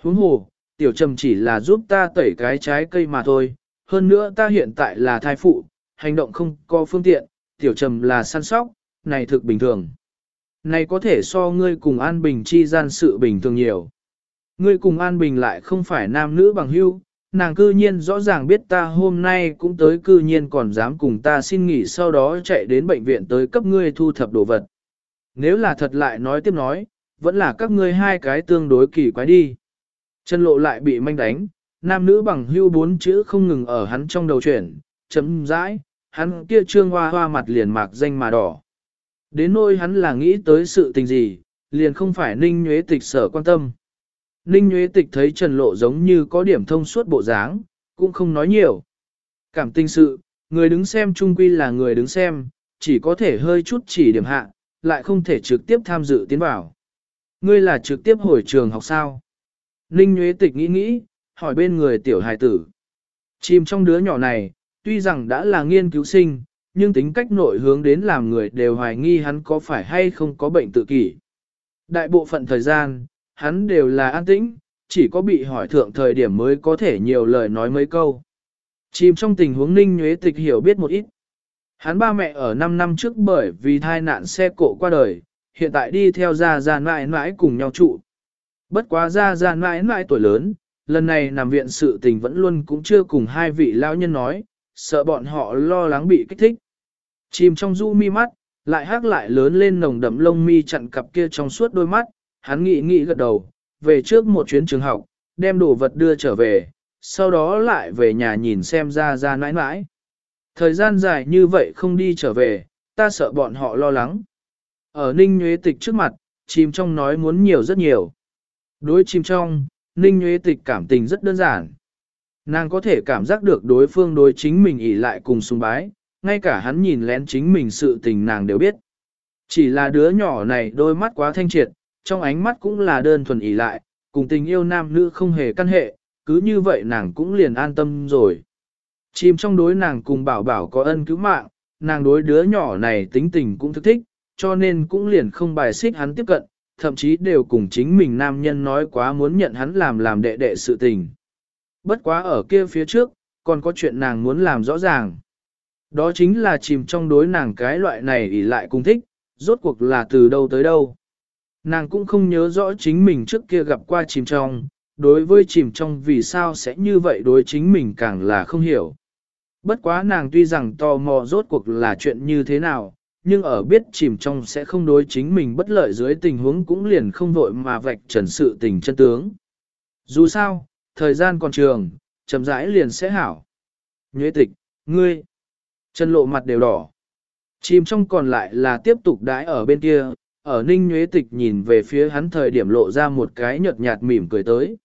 Huống hồ, tiểu trầm chỉ là giúp ta tẩy cái trái cây mà thôi, hơn nữa ta hiện tại là thai phụ, hành động không có phương tiện, tiểu trầm là săn sóc, này thực bình thường. Này có thể so ngươi cùng An Bình chi gian sự bình thường nhiều. Ngươi cùng An Bình lại không phải nam nữ bằng hữu, nàng cư nhiên rõ ràng biết ta hôm nay cũng tới cư nhiên còn dám cùng ta xin nghỉ sau đó chạy đến bệnh viện tới cấp ngươi thu thập đồ vật. Nếu là thật lại nói tiếp nói, vẫn là các ngươi hai cái tương đối kỳ quái đi. Chân lộ lại bị manh đánh, nam nữ bằng hưu bốn chữ không ngừng ở hắn trong đầu chuyển, chấm dãi, hắn kia trương hoa hoa mặt liền mạc danh mà đỏ. Đến nỗi hắn là nghĩ tới sự tình gì, liền không phải ninh nhuế tịch sở quan tâm. Ninh nhuế tịch thấy trần lộ giống như có điểm thông suốt bộ dáng, cũng không nói nhiều. Cảm tình sự, người đứng xem trung quy là người đứng xem, chỉ có thể hơi chút chỉ điểm hạ, lại không thể trực tiếp tham dự tiến vào. Ngươi là trực tiếp hồi trường học sao? Ninh Nguyễn Tịch nghĩ nghĩ, hỏi bên người tiểu hài tử. Chìm trong đứa nhỏ này, tuy rằng đã là nghiên cứu sinh, nhưng tính cách nội hướng đến làm người đều hoài nghi hắn có phải hay không có bệnh tự kỷ. Đại bộ phận thời gian, hắn đều là an tĩnh, chỉ có bị hỏi thượng thời điểm mới có thể nhiều lời nói mấy câu. Chìm trong tình huống ninh Nguyễn tịch hiểu biết một ít. Hắn ba mẹ ở 5 năm trước bởi vì thai nạn xe cộ qua đời, hiện tại đi theo gia gia mãi mãi cùng nhau trụ. Bất quá gia gia mãi mãi tuổi lớn, lần này nằm viện sự tình vẫn luôn cũng chưa cùng hai vị lão nhân nói, sợ bọn họ lo lắng bị kích thích. Chìm trong du mi mắt, lại hát lại lớn lên nồng đậm lông mi chặn cặp kia trong suốt đôi mắt, hắn nghĩ nghĩ gật đầu, về trước một chuyến trường học, đem đồ vật đưa trở về, sau đó lại về nhà nhìn xem ra ra nãi nãi. Thời gian dài như vậy không đi trở về, ta sợ bọn họ lo lắng. Ở Ninh Nhuế Tịch trước mặt, chìm trong nói muốn nhiều rất nhiều. Đối chìm trong, Ninh Nguyễn Tịch cảm tình rất đơn giản. Nàng có thể cảm giác được đối phương đối chính mình ỉ lại cùng sùng bái, ngay cả hắn nhìn lén chính mình sự tình nàng đều biết. Chỉ là đứa nhỏ này đôi mắt quá thanh triệt, trong ánh mắt cũng là đơn thuần ỉ lại, cùng tình yêu nam nữ không hề căn hệ, cứ như vậy nàng cũng liền an tâm rồi. Chìm trong đối nàng cùng bảo bảo có ân cứu mạng, nàng đối đứa nhỏ này tính tình cũng thức thích, cho nên cũng liền không bài xích hắn tiếp cận, thậm chí đều cùng chính mình nam nhân nói quá muốn nhận hắn làm làm đệ đệ sự tình. Bất quá ở kia phía trước, còn có chuyện nàng muốn làm rõ ràng. Đó chính là chìm trong đối nàng cái loại này ỉ lại cùng thích, rốt cuộc là từ đâu tới đâu. Nàng cũng không nhớ rõ chính mình trước kia gặp qua chìm trong, đối với chìm trong vì sao sẽ như vậy đối chính mình càng là không hiểu. Bất quá nàng tuy rằng tò mò rốt cuộc là chuyện như thế nào, nhưng ở biết chìm trong sẽ không đối chính mình bất lợi dưới tình huống cũng liền không vội mà vạch trần sự tình chân tướng. Dù sao, thời gian còn trường, chậm rãi liền sẽ hảo. Nhuế tịch, ngươi, chân lộ mặt đều đỏ. Chìm trong còn lại là tiếp tục đãi ở bên kia, ở ninh nhuế tịch nhìn về phía hắn thời điểm lộ ra một cái nhợt nhạt mỉm cười tới.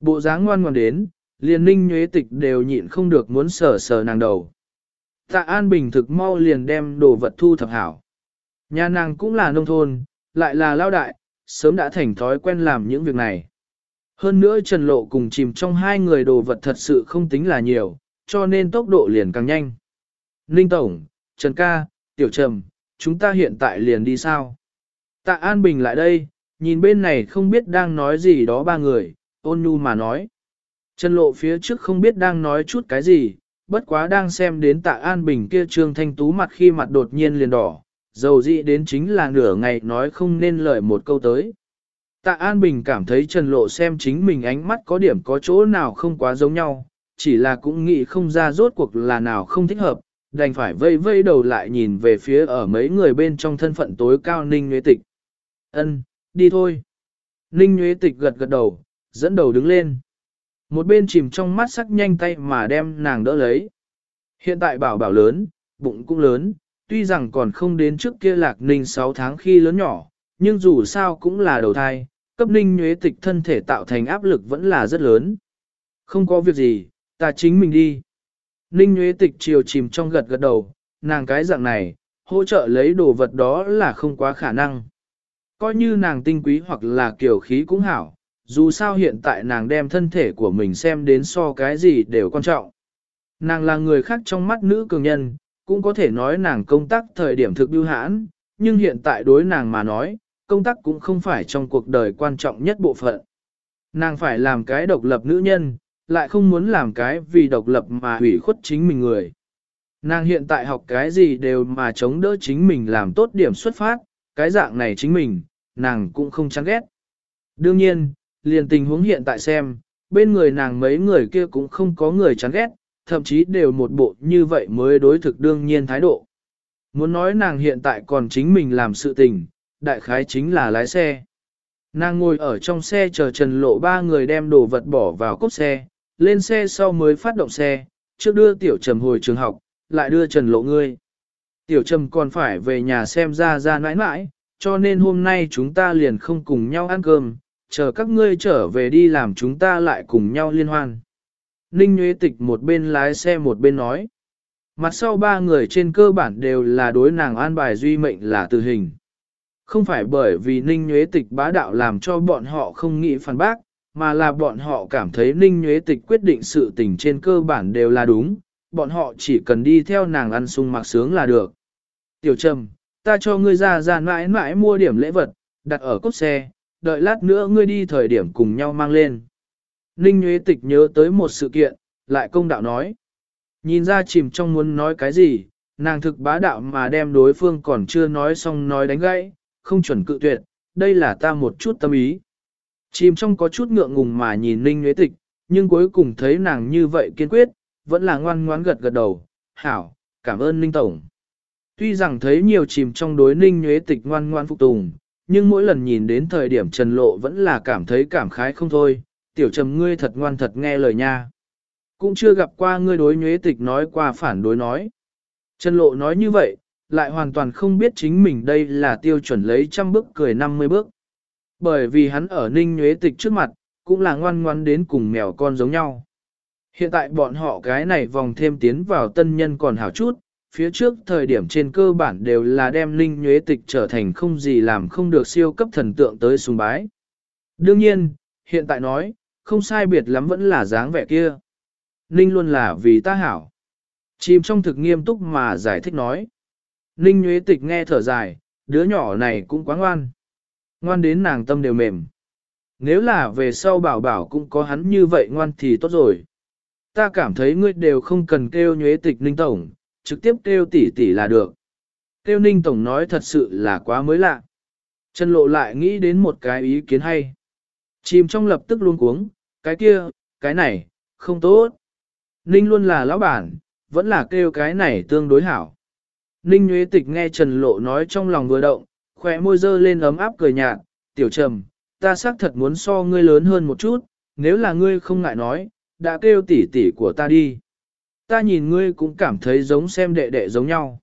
Bộ dáng ngoan ngoan đến, liền ninh nhuế tịch đều nhịn không được muốn sờ sờ nàng đầu. Tạ An Bình thực mau liền đem đồ vật thu thập hảo. Nhà nàng cũng là nông thôn, lại là lao đại, sớm đã thành thói quen làm những việc này. Hơn nữa Trần Lộ cùng chìm trong hai người đồ vật thật sự không tính là nhiều, cho nên tốc độ liền càng nhanh. Ninh Tổng, Trần Ca, Tiểu Trầm, chúng ta hiện tại liền đi sao? Tạ An Bình lại đây, nhìn bên này không biết đang nói gì đó ba người, ôn nhu mà nói. Trần Lộ phía trước không biết đang nói chút cái gì, bất quá đang xem đến tạ An Bình kia trương thanh tú mặt khi mặt đột nhiên liền đỏ, dầu dị đến chính là nửa ngày nói không nên lời một câu tới. Tạ An Bình cảm thấy Trần Lộ xem chính mình ánh mắt có điểm có chỗ nào không quá giống nhau, chỉ là cũng nghĩ không ra rốt cuộc là nào không thích hợp, đành phải vây vây đầu lại nhìn về phía ở mấy người bên trong thân phận tối cao Ninh Nguyễn Tịch. Ân, đi thôi. Ninh Nguyễn Tịch gật gật đầu, dẫn đầu đứng lên. Một bên chìm trong mắt sắc nhanh tay mà đem nàng đỡ lấy. Hiện tại bảo bảo lớn, bụng cũng lớn, tuy rằng còn không đến trước kia lạc ninh 6 tháng khi lớn nhỏ, nhưng dù sao cũng là đầu thai, cấp ninh nhuế tịch thân thể tạo thành áp lực vẫn là rất lớn. Không có việc gì, ta chính mình đi. Ninh nhuế Tịch chiều chìm trong gật gật đầu, nàng cái dạng này, hỗ trợ lấy đồ vật đó là không quá khả năng. Coi như nàng tinh quý hoặc là kiểu khí cũng hảo, dù sao hiện tại nàng đem thân thể của mình xem đến so cái gì đều quan trọng. Nàng là người khác trong mắt nữ cường nhân, cũng có thể nói nàng công tác thời điểm thực biêu hãn, nhưng hiện tại đối nàng mà nói, công tác cũng không phải trong cuộc đời quan trọng nhất bộ phận. Nàng phải làm cái độc lập nữ nhân, lại không muốn làm cái vì độc lập mà hủy khuất chính mình người. Nàng hiện tại học cái gì đều mà chống đỡ chính mình làm tốt điểm xuất phát, cái dạng này chính mình, nàng cũng không chán ghét. Đương nhiên, liền tình huống hiện tại xem, bên người nàng mấy người kia cũng không có người chán ghét, thậm chí đều một bộ như vậy mới đối thực đương nhiên thái độ. Muốn nói nàng hiện tại còn chính mình làm sự tình, đại khái chính là lái xe. Nàng ngồi ở trong xe chờ trần lộ ba người đem đồ vật bỏ vào cốt xe, lên xe sau mới phát động xe, trước đưa tiểu trầm hồi trường học, lại đưa trần lộ ngươi. Tiểu trầm còn phải về nhà xem ra ra nãi nãi, cho nên hôm nay chúng ta liền không cùng nhau ăn cơm, chờ các ngươi trở về đi làm chúng ta lại cùng nhau liên hoan. Ninh Nguyễn Tịch một bên lái xe một bên nói. Mặt sau ba người trên cơ bản đều là đối nàng an bài duy mệnh là tử hình. Không phải bởi vì Ninh Nguyễn Tịch bá đạo làm cho bọn họ không nghĩ phản bác, mà là bọn họ cảm thấy Ninh Nguyễn Tịch quyết định sự tình trên cơ bản đều là đúng, bọn họ chỉ cần đi theo nàng ăn sung mặc sướng là được. Tiểu Trầm, ta cho ngươi ra ra mãi mãi mua điểm lễ vật, đặt ở cốt xe, đợi lát nữa ngươi đi thời điểm cùng nhau mang lên. Ninh Nguyễn Tịch nhớ tới một sự kiện, lại công đạo nói. Nhìn ra chìm trong muốn nói cái gì, nàng thực bá đạo mà đem đối phương còn chưa nói xong nói đánh gãy, không chuẩn cự tuyệt, đây là ta một chút tâm ý. Chìm trong có chút ngượng ngùng mà nhìn Ninh Nguyễn Tịch, nhưng cuối cùng thấy nàng như vậy kiên quyết, vẫn là ngoan ngoãn gật gật đầu, hảo, cảm ơn Ninh Tổng. Tuy rằng thấy nhiều chìm trong đối Ninh Nguyễn Tịch ngoan ngoan phục tùng, nhưng mỗi lần nhìn đến thời điểm Trần Lộ vẫn là cảm thấy cảm khái không thôi, tiểu trầm ngươi thật ngoan thật nghe lời nha. Cũng chưa gặp qua ngươi đối nhuế tịch nói qua phản đối nói. Trần Lộ nói như vậy, lại hoàn toàn không biết chính mình đây là tiêu chuẩn lấy trăm bước cười 50 bước. Bởi vì hắn ở ninh nhuế tịch trước mặt, cũng là ngoan ngoan đến cùng mèo con giống nhau. Hiện tại bọn họ cái này vòng thêm tiến vào tân nhân còn hảo chút, phía trước thời điểm trên cơ bản đều là đem linh nhuế tịch trở thành không gì làm không được siêu cấp thần tượng tới sùng bái. Đương nhiên, hiện tại nói, không sai biệt lắm vẫn là dáng vẻ kia. Ninh luôn là vì ta hảo. Chìm trong thực nghiêm túc mà giải thích nói. Ninh nhuế Tịch nghe thở dài, đứa nhỏ này cũng quá ngoan. Ngoan đến nàng tâm đều mềm. Nếu là về sau bảo bảo cũng có hắn như vậy ngoan thì tốt rồi. Ta cảm thấy ngươi đều không cần kêu nhuế Tịch Ninh Tổng, trực tiếp kêu tỷ tỷ là được. Kêu Ninh Tổng nói thật sự là quá mới lạ. Trần Lộ lại nghĩ đến một cái ý kiến hay. Chìm trong lập tức luôn cuống, cái kia, cái này, không tốt. Ninh luôn là lão bản, vẫn là kêu cái này tương đối hảo. Ninh Nguyễn Tịch nghe Trần Lộ nói trong lòng vừa động, khỏe môi dơ lên ấm áp cười nhạt, tiểu trầm, ta xác thật muốn so ngươi lớn hơn một chút, nếu là ngươi không ngại nói, đã kêu tỷ tỷ của ta đi. Ta nhìn ngươi cũng cảm thấy giống xem đệ đệ giống nhau.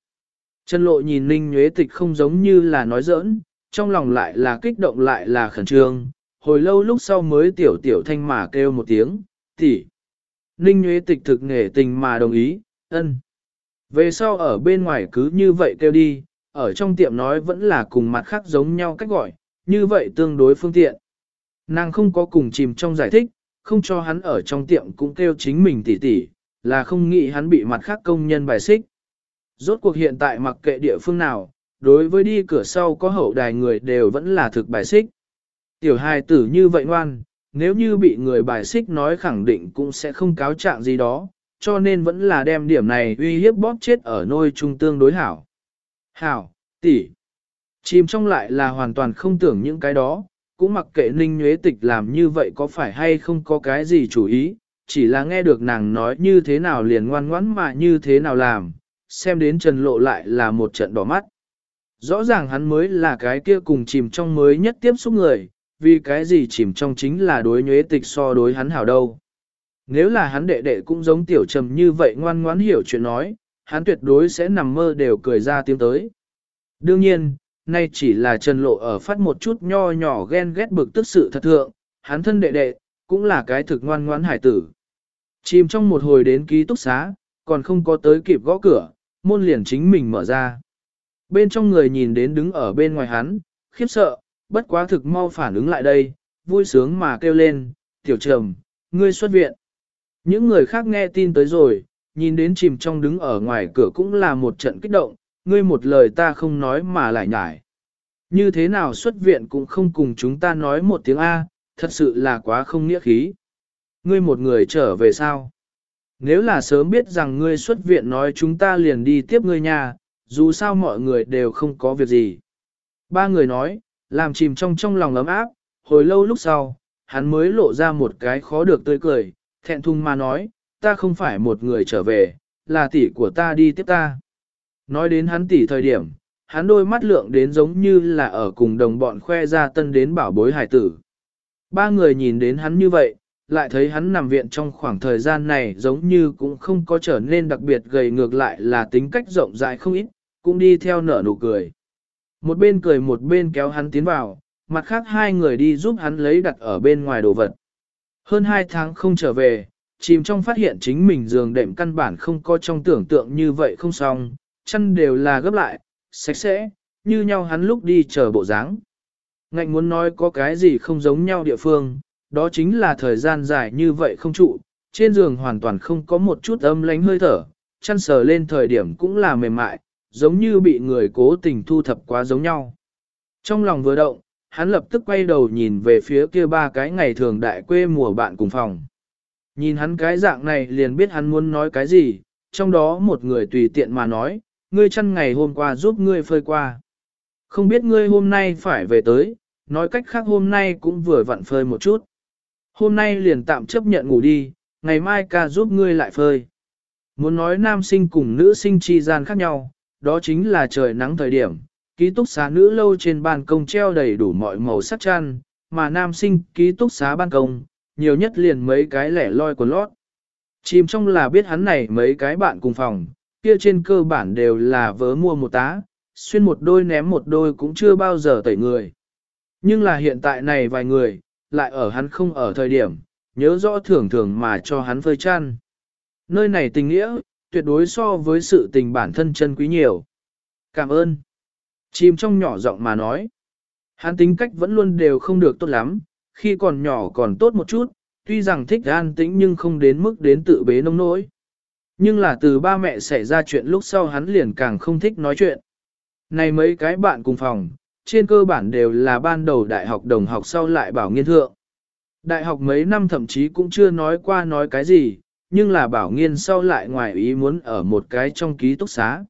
Trần Lộ nhìn Ninh Nguyễn Tịch không giống như là nói giỡn, trong lòng lại là kích động lại là khẩn trương, hồi lâu lúc sau mới tiểu tiểu thanh mà kêu một tiếng, tỷ. Ninh Nguyễn Tịch thực nghề tình mà đồng ý, ân. Về sau ở bên ngoài cứ như vậy kêu đi, ở trong tiệm nói vẫn là cùng mặt khác giống nhau cách gọi, như vậy tương đối phương tiện. Nàng không có cùng chìm trong giải thích, không cho hắn ở trong tiệm cũng kêu chính mình tỷ tỷ là không nghĩ hắn bị mặt khác công nhân bài xích. Rốt cuộc hiện tại mặc kệ địa phương nào, đối với đi cửa sau có hậu đài người đều vẫn là thực bài xích. Tiểu hài tử như vậy ngoan, nếu như bị người bài xích nói khẳng định cũng sẽ không cáo trạng gì đó, cho nên vẫn là đem điểm này uy hiếp bóp chết ở nôi trung tương đối hảo. Hảo, tỷ. Chìm trong lại là hoàn toàn không tưởng những cái đó, cũng mặc kệ ninh nhuế tịch làm như vậy có phải hay không có cái gì chủ ý, chỉ là nghe được nàng nói như thế nào liền ngoan ngoãn mà như thế nào làm, xem đến trần lộ lại là một trận đỏ mắt. Rõ ràng hắn mới là cái kia cùng chìm trong mới nhất tiếp xúc người, vì cái gì chìm trong chính là đối nhuế tịch so đối hắn hảo đâu. Nếu là hắn đệ đệ cũng giống tiểu trầm như vậy ngoan ngoãn hiểu chuyện nói, hắn tuyệt đối sẽ nằm mơ đều cười ra tiếng tới. Đương nhiên, nay chỉ là trần lộ ở phát một chút nho nhỏ ghen ghét bực tức sự thật thượng, hắn thân đệ đệ, cũng là cái thực ngoan ngoãn hải tử. Chìm trong một hồi đến ký túc xá, còn không có tới kịp gõ cửa, môn liền chính mình mở ra. Bên trong người nhìn đến đứng ở bên ngoài hắn, khiếp sợ, bất quá thực mau phản ứng lại đây, vui sướng mà kêu lên, tiểu trầm, ngươi xuất viện. Những người khác nghe tin tới rồi, nhìn đến chìm trong đứng ở ngoài cửa cũng là một trận kích động, ngươi một lời ta không nói mà lại nhải. Như thế nào xuất viện cũng không cùng chúng ta nói một tiếng A, thật sự là quá không nghĩa khí. Ngươi một người trở về sao? Nếu là sớm biết rằng ngươi xuất viện nói chúng ta liền đi tiếp ngươi nhà, dù sao mọi người đều không có việc gì. Ba người nói, làm chìm trong trong lòng ấm áp, hồi lâu lúc sau, hắn mới lộ ra một cái khó được tươi cười, thẹn thùng mà nói, ta không phải một người trở về, là tỷ của ta đi tiếp ta. Nói đến hắn tỷ thời điểm, hắn đôi mắt lượng đến giống như là ở cùng đồng bọn khoe ra tân đến bảo bối hải tử. Ba người nhìn đến hắn như vậy, lại thấy hắn nằm viện trong khoảng thời gian này giống như cũng không có trở nên đặc biệt gầy ngược lại là tính cách rộng rãi không ít, cũng đi theo nở nụ cười. Một bên cười một bên kéo hắn tiến vào, mặt khác hai người đi giúp hắn lấy đặt ở bên ngoài đồ vật. Hơn hai tháng không trở về, chìm trong phát hiện chính mình giường đệm căn bản không có trong tưởng tượng như vậy không xong, chân đều là gấp lại, sạch sẽ, như nhau hắn lúc đi chờ bộ dáng. Ngạnh muốn nói có cái gì không giống nhau địa phương, đó chính là thời gian dài như vậy không trụ, trên giường hoàn toàn không có một chút âm lánh hơi thở, chăn sờ lên thời điểm cũng là mềm mại, giống như bị người cố tình thu thập quá giống nhau. Trong lòng vừa động, hắn lập tức quay đầu nhìn về phía kia ba cái ngày thường đại quê mùa bạn cùng phòng. Nhìn hắn cái dạng này liền biết hắn muốn nói cái gì, trong đó một người tùy tiện mà nói, ngươi chăn ngày hôm qua giúp ngươi phơi qua. Không biết ngươi hôm nay phải về tới, nói cách khác hôm nay cũng vừa vặn phơi một chút. Hôm nay liền tạm chấp nhận ngủ đi, ngày mai ca giúp ngươi lại phơi. Muốn nói nam sinh cùng nữ sinh chi gian khác nhau, đó chính là trời nắng thời điểm, ký túc xá nữ lâu trên ban công treo đầy đủ mọi màu sắc chăn, mà nam sinh ký túc xá ban công, nhiều nhất liền mấy cái lẻ loi của lót. Chìm trong là biết hắn này mấy cái bạn cùng phòng, kia trên cơ bản đều là vớ mua một tá, xuyên một đôi ném một đôi cũng chưa bao giờ tẩy người. Nhưng là hiện tại này vài người, lại ở hắn không ở thời điểm, nhớ rõ thường thường mà cho hắn phơi chăn. Nơi này tình nghĩa, tuyệt đối so với sự tình bản thân chân quý nhiều. Cảm ơn. Chìm trong nhỏ giọng mà nói. Hắn tính cách vẫn luôn đều không được tốt lắm, khi còn nhỏ còn tốt một chút, tuy rằng thích an tĩnh nhưng không đến mức đến tự bế nông nỗi. Nhưng là từ ba mẹ xảy ra chuyện lúc sau hắn liền càng không thích nói chuyện. Này mấy cái bạn cùng phòng, trên cơ bản đều là ban đầu đại học đồng học sau lại bảo nghiên thượng. Đại học mấy năm thậm chí cũng chưa nói qua nói cái gì, nhưng là bảo nghiên sau lại ngoài ý muốn ở một cái trong ký túc xá.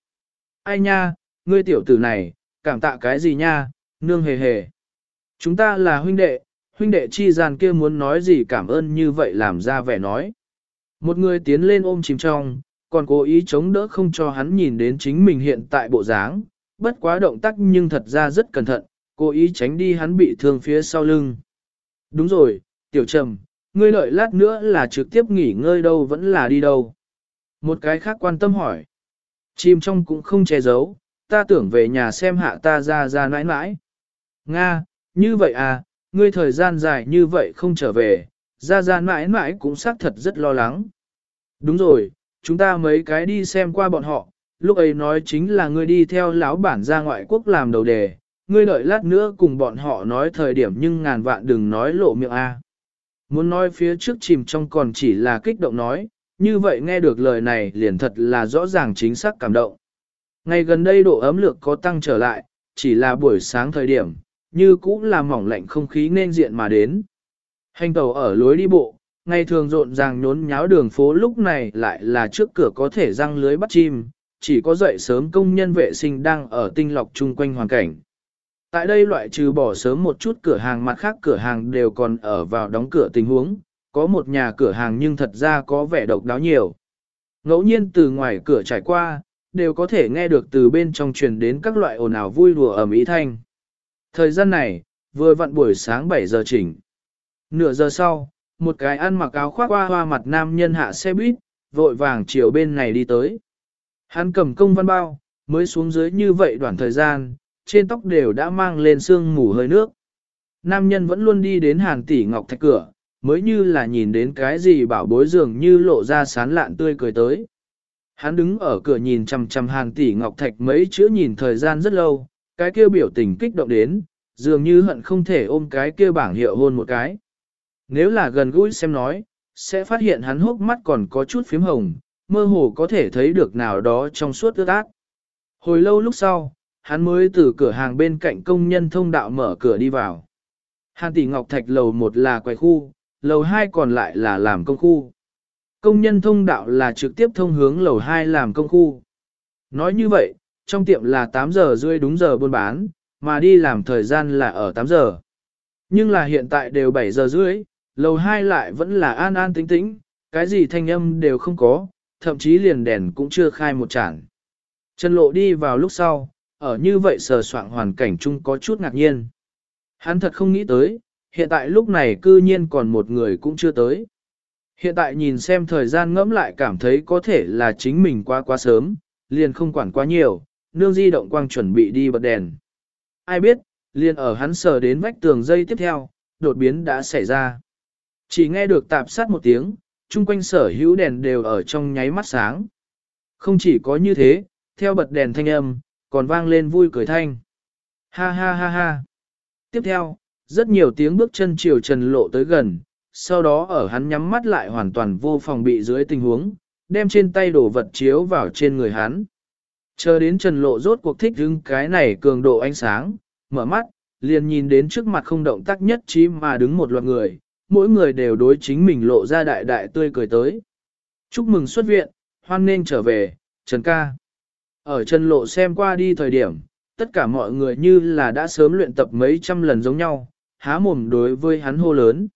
Ai nha, ngươi tiểu tử này, cảm tạ cái gì nha, nương hề hề. Chúng ta là huynh đệ, huynh đệ chi gian kia muốn nói gì cảm ơn như vậy làm ra vẻ nói. Một người tiến lên ôm chìm trong, còn cố ý chống đỡ không cho hắn nhìn đến chính mình hiện tại bộ dáng, bất quá động tác nhưng thật ra rất cẩn thận, cố ý tránh đi hắn bị thương phía sau lưng. Đúng rồi, tiểu trầm, ngươi lợi lát nữa là trực tiếp nghỉ ngơi đâu vẫn là đi đâu. Một cái khác quan tâm hỏi. Chim trong cũng không che giấu, ta tưởng về nhà xem hạ ta ra ra nãi nãi. Nga, như vậy à, ngươi thời gian dài như vậy không trở về, ra ra nãi nãi cũng xác thật rất lo lắng. Đúng rồi, chúng ta mấy cái đi xem qua bọn họ, lúc ấy nói chính là ngươi đi theo lão bản ra ngoại quốc làm đầu đề, ngươi đợi lát nữa cùng bọn họ nói thời điểm nhưng ngàn vạn đừng nói lộ miệng a. Muốn nói phía trước chìm trong còn chỉ là kích động nói, như vậy nghe được lời này liền thật là rõ ràng chính xác cảm động. Ngày gần đây độ ấm lượng có tăng trở lại, chỉ là buổi sáng thời điểm, như cũng là mỏng lạnh không khí nên diện mà đến. Hành tàu ở lối đi bộ, ngày thường rộn ràng nhốn nháo đường phố lúc này lại là trước cửa có thể răng lưới bắt chim, chỉ có dậy sớm công nhân vệ sinh đang ở tinh lọc chung quanh hoàn cảnh. Tại đây loại trừ bỏ sớm một chút cửa hàng mặt khác cửa hàng đều còn ở vào đóng cửa tình huống, có một nhà cửa hàng nhưng thật ra có vẻ độc đáo nhiều. Ngẫu nhiên từ ngoài cửa trải qua, đều có thể nghe được từ bên trong truyền đến các loại ồn ào vui đùa ở Mỹ Thanh. Thời gian này, vừa vặn buổi sáng 7 giờ chỉnh. Nửa giờ sau, một cái ăn mặc áo khoác qua hoa mặt nam nhân hạ xe buýt, vội vàng chiều bên này đi tới. Hắn cầm công văn bao, mới xuống dưới như vậy đoạn thời gian, trên tóc đều đã mang lên sương mù hơi nước. Nam nhân vẫn luôn đi đến hàn tỷ ngọc thạch cửa, mới như là nhìn đến cái gì bảo bối dường như lộ ra sán lạn tươi cười tới. Hắn đứng ở cửa nhìn chằm chằm hàn tỷ ngọc thạch mấy chữ nhìn thời gian rất lâu, cái kia biểu tình kích động đến, dường như hận không thể ôm cái kia bảng hiệu hôn một cái. Nếu là gần gũi xem nói, sẽ phát hiện hắn hốc mắt còn có chút phím hồng, mơ hồ có thể thấy được nào đó trong suốt ướt át. Hồi lâu lúc sau, hắn mới từ cửa hàng bên cạnh công nhân thông đạo mở cửa đi vào. Hàn tỷ ngọc thạch lầu một là quầy khu, lầu hai còn lại là làm công khu. Công nhân thông đạo là trực tiếp thông hướng lầu hai làm công khu. Nói như vậy, trong tiệm là 8 giờ rưỡi đúng giờ buôn bán, mà đi làm thời gian là ở 8 giờ. Nhưng là hiện tại đều 7 giờ rưỡi, lầu 2 lại vẫn là an an tĩnh tĩnh, cái gì thanh âm đều không có, thậm chí liền đèn cũng chưa khai một chản. Trần lộ đi vào lúc sau, ở như vậy sờ soạn hoàn cảnh chung có chút ngạc nhiên. Hắn thật không nghĩ tới, hiện tại lúc này cư nhiên còn một người cũng chưa tới. Hiện tại nhìn xem thời gian ngẫm lại cảm thấy có thể là chính mình quá quá sớm, liền không quản quá nhiều, nương di động quang chuẩn bị đi bật đèn. Ai biết, liền ở hắn sờ đến vách tường dây tiếp theo, đột biến đã xảy ra. Chỉ nghe được tạp sát một tiếng, chung quanh sở hữu đèn đều ở trong nháy mắt sáng. Không chỉ có như thế, theo bật đèn thanh âm, còn vang lên vui cười thanh. Ha ha ha ha. Tiếp theo, rất nhiều tiếng bước chân chiều trần lộ tới gần, sau đó ở hắn nhắm mắt lại hoàn toàn vô phòng bị dưới tình huống, đem trên tay đổ vật chiếu vào trên người hắn. Chờ đến trần lộ rốt cuộc thích hứng cái này cường độ ánh sáng, mở mắt, liền nhìn đến trước mặt không động tác nhất trí mà đứng một loạt người, mỗi người đều đối chính mình lộ ra đại đại tươi cười tới. Chúc mừng xuất viện, hoan nên trở về, Trần ca. Ở Trần lộ xem qua đi thời điểm, tất cả mọi người như là đã sớm luyện tập mấy trăm lần giống nhau, há mồm đối với hắn hô lớn.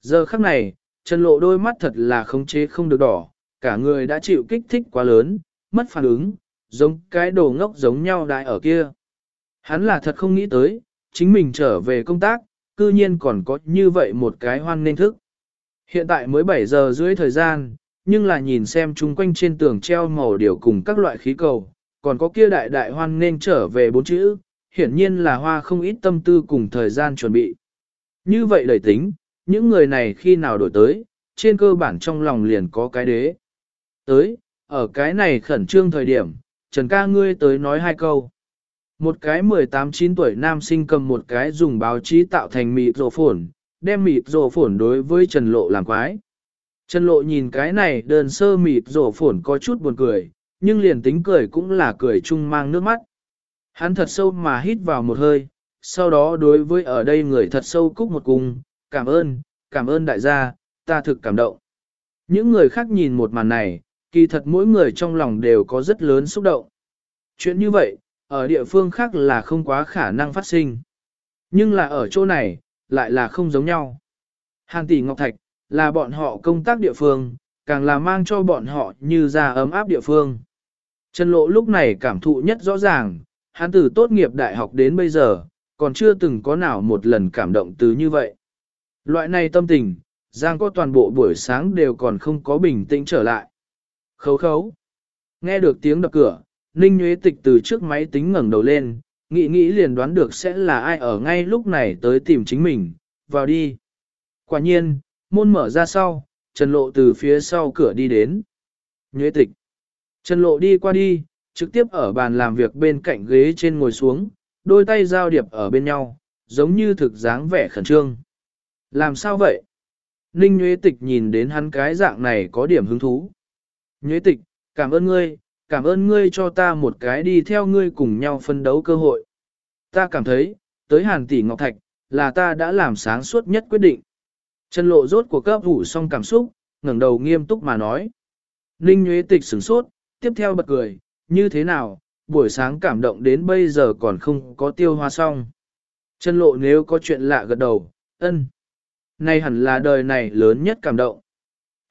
Giờ khắc này, Trần lộ đôi mắt thật là không chế không được đỏ, cả người đã chịu kích thích quá lớn, mất phản ứng, giống cái đồ ngốc giống nhau đại ở kia. Hắn là thật không nghĩ tới, chính mình trở về công tác, cư nhiên còn có như vậy một cái hoan nên thức. Hiện tại mới 7 giờ dưới thời gian, nhưng là nhìn xem chung quanh trên tường treo màu điều cùng các loại khí cầu, còn có kia đại đại hoan nên trở về bốn chữ, hiển nhiên là hoa không ít tâm tư cùng thời gian chuẩn bị. Như vậy lời tính, những người này khi nào đổi tới, trên cơ bản trong lòng liền có cái đế. Tới, ở cái này khẩn trương thời điểm, Trần ca ngươi tới nói hai câu. Một cái 18-9 tuổi nam sinh cầm một cái dùng báo chí tạo thành mịt rổ phổn, đem mịt rổ phổn đối với Trần Lộ làm quái. Trần Lộ nhìn cái này đơn sơ mịt rổ phổn có chút buồn cười, nhưng liền tính cười cũng là cười chung mang nước mắt. Hắn thật sâu mà hít vào một hơi, sau đó đối với ở đây người thật sâu cúc một cung, cảm ơn, cảm ơn đại gia, ta thực cảm động. Những người khác nhìn một màn này, kỳ thật mỗi người trong lòng đều có rất lớn xúc động. Chuyện như vậy, ở địa phương khác là không quá khả năng phát sinh. Nhưng là ở chỗ này, lại là không giống nhau. Hàn tỷ Ngọc Thạch, là bọn họ công tác địa phương, càng là mang cho bọn họ như ra ấm áp địa phương. Trần Lộ lúc này cảm thụ nhất rõ ràng, hắn từ tốt nghiệp đại học đến bây giờ, còn chưa từng có nào một lần cảm động từ như vậy. Loại này tâm tình, Giang có toàn bộ buổi sáng đều còn không có bình tĩnh trở lại. Khấu khấu. Nghe được tiếng đập cửa, Ninh Nguyễn Tịch từ trước máy tính ngẩng đầu lên, nghĩ nghĩ liền đoán được sẽ là ai ở ngay lúc này tới tìm chính mình, vào đi. Quả nhiên, môn mở ra sau, Trần Lộ từ phía sau cửa đi đến. Nguyễn Tịch. Trần Lộ đi qua đi, trực tiếp ở bàn làm việc bên cạnh ghế trên ngồi xuống, đôi tay giao điệp ở bên nhau, giống như thực dáng vẻ khẩn trương. Làm sao vậy? Ninh Nguyễn Tịch nhìn đến hắn cái dạng này có điểm hứng thú. Nguyễn tịch, cảm ơn ngươi, cảm ơn ngươi cho ta một cái đi theo ngươi cùng nhau phân đấu cơ hội. Ta cảm thấy, tới hàn tỷ ngọc thạch, là ta đã làm sáng suốt nhất quyết định. Trần lộ rốt của cấp vũ xong cảm xúc, ngẩng đầu nghiêm túc mà nói. Ninh Nguyễn Tịch sửng sốt, tiếp theo bật cười, như thế nào, buổi sáng cảm động đến bây giờ còn không có tiêu hoa xong. Trần lộ nếu có chuyện lạ gật đầu, ân. nay hẳn là đời này lớn nhất cảm động.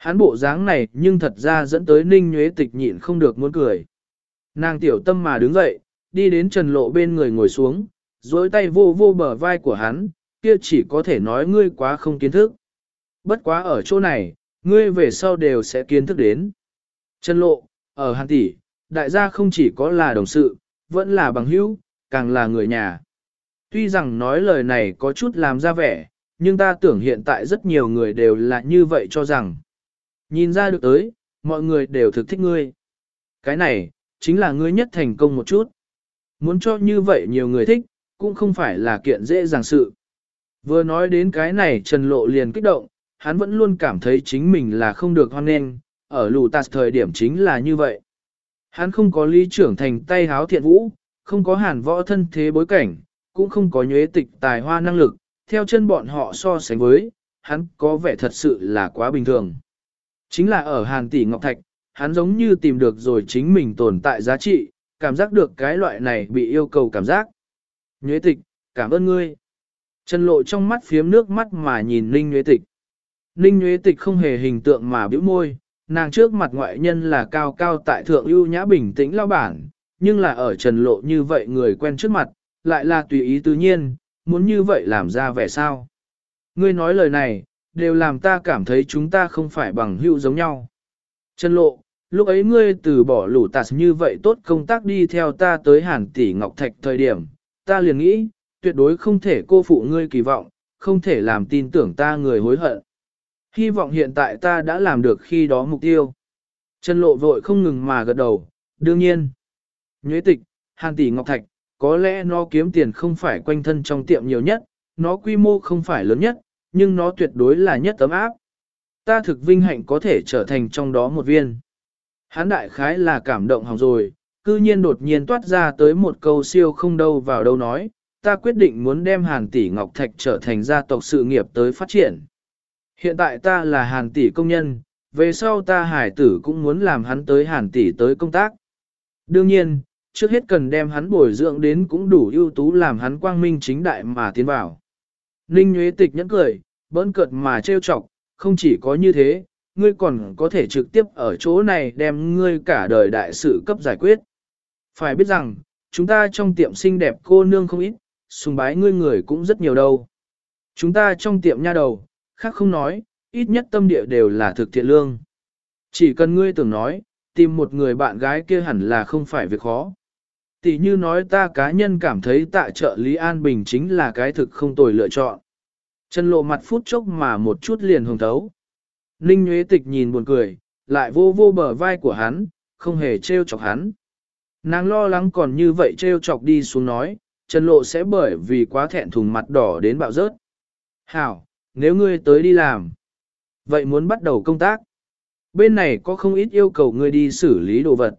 Hắn bộ dáng này nhưng thật ra dẫn tới ninh nhuế tịch nhịn không được muốn cười. Nàng tiểu tâm mà đứng dậy, đi đến trần lộ bên người ngồi xuống, dối tay vô vô bờ vai của hắn, kia chỉ có thể nói ngươi quá không kiến thức. Bất quá ở chỗ này, ngươi về sau đều sẽ kiến thức đến. Trần lộ, ở hàn tỷ, đại gia không chỉ có là đồng sự, vẫn là bằng hữu, càng là người nhà. Tuy rằng nói lời này có chút làm ra vẻ, nhưng ta tưởng hiện tại rất nhiều người đều là như vậy cho rằng. Nhìn ra được tới, mọi người đều thực thích ngươi. Cái này, chính là ngươi nhất thành công một chút. Muốn cho như vậy nhiều người thích, cũng không phải là kiện dễ dàng sự. Vừa nói đến cái này Trần Lộ liền kích động, hắn vẫn luôn cảm thấy chính mình là không được hoan nghênh, ở lù tạt thời điểm chính là như vậy. Hắn không có lý trưởng thành tay háo thiện vũ, không có hàn võ thân thế bối cảnh, cũng không có nhuế tịch tài hoa năng lực, theo chân bọn họ so sánh với, hắn có vẻ thật sự là quá bình thường. Chính là ở hàn tỷ ngọc thạch, hắn giống như tìm được rồi chính mình tồn tại giá trị, cảm giác được cái loại này bị yêu cầu cảm giác. Nhuế tịch, cảm ơn ngươi. Trần lộ trong mắt phiếm nước mắt mà nhìn Ninh Nhuế tịch. Ninh Nhuế tịch không hề hình tượng mà bĩu môi, nàng trước mặt ngoại nhân là cao cao tại thượng ưu nhã bình tĩnh lao bản, nhưng là ở trần lộ như vậy người quen trước mặt, lại là tùy ý tự nhiên, muốn như vậy làm ra vẻ sao. Ngươi nói lời này, đều làm ta cảm thấy chúng ta không phải bằng hữu giống nhau. Trần lộ, lúc ấy ngươi từ bỏ lũ tạt như vậy tốt công tác đi theo ta tới hàn tỷ ngọc thạch thời điểm, ta liền nghĩ, tuyệt đối không thể cô phụ ngươi kỳ vọng, không thể làm tin tưởng ta người hối hận. Hy vọng hiện tại ta đã làm được khi đó mục tiêu. Trần lộ vội không ngừng mà gật đầu, đương nhiên. Nhuế tịch, Hàn tỷ ngọc thạch, có lẽ nó kiếm tiền không phải quanh thân trong tiệm nhiều nhất, nó quy mô không phải lớn nhất, nhưng nó tuyệt đối là nhất tấm áp. Ta thực vinh hạnh có thể trở thành trong đó một viên. Hán đại khái là cảm động hỏng rồi, cư nhiên đột nhiên toát ra tới một câu siêu không đâu vào đâu nói, ta quyết định muốn đem hàn tỷ ngọc thạch trở thành gia tộc sự nghiệp tới phát triển. Hiện tại ta là hàn tỷ công nhân, về sau ta hải tử cũng muốn làm hắn tới hàn tỷ tới công tác. Đương nhiên, trước hết cần đem hắn bồi dưỡng đến cũng đủ ưu tú làm hắn quang minh chính đại mà tiến vào. Ninh Nguyễn Tịch nhẫn cười, bỡn cợt mà trêu chọc, không chỉ có như thế, ngươi còn có thể trực tiếp ở chỗ này đem ngươi cả đời đại sự cấp giải quyết. Phải biết rằng, chúng ta trong tiệm xinh đẹp cô nương không ít, sùng bái ngươi người cũng rất nhiều đâu. Chúng ta trong tiệm nha đầu, khác không nói, ít nhất tâm địa đều là thực thiện lương. Chỉ cần ngươi tưởng nói, tìm một người bạn gái kia hẳn là không phải việc khó. Tỷ như nói ta cá nhân cảm thấy tại chợ Lý An Bình chính là cái thực không tồi lựa chọn. Chân lộ mặt phút chốc mà một chút liền hồng thấu. Ninh Nguyễn Tịch nhìn buồn cười, lại vô vô bờ vai của hắn, không hề trêu chọc hắn. Nàng lo lắng còn như vậy trêu chọc đi xuống nói, Trần Lộ sẽ bởi vì quá thẹn thùng mặt đỏ đến bạo rớt. Hảo, nếu ngươi tới đi làm, vậy muốn bắt đầu công tác. Bên này có không ít yêu cầu ngươi đi xử lý đồ vật.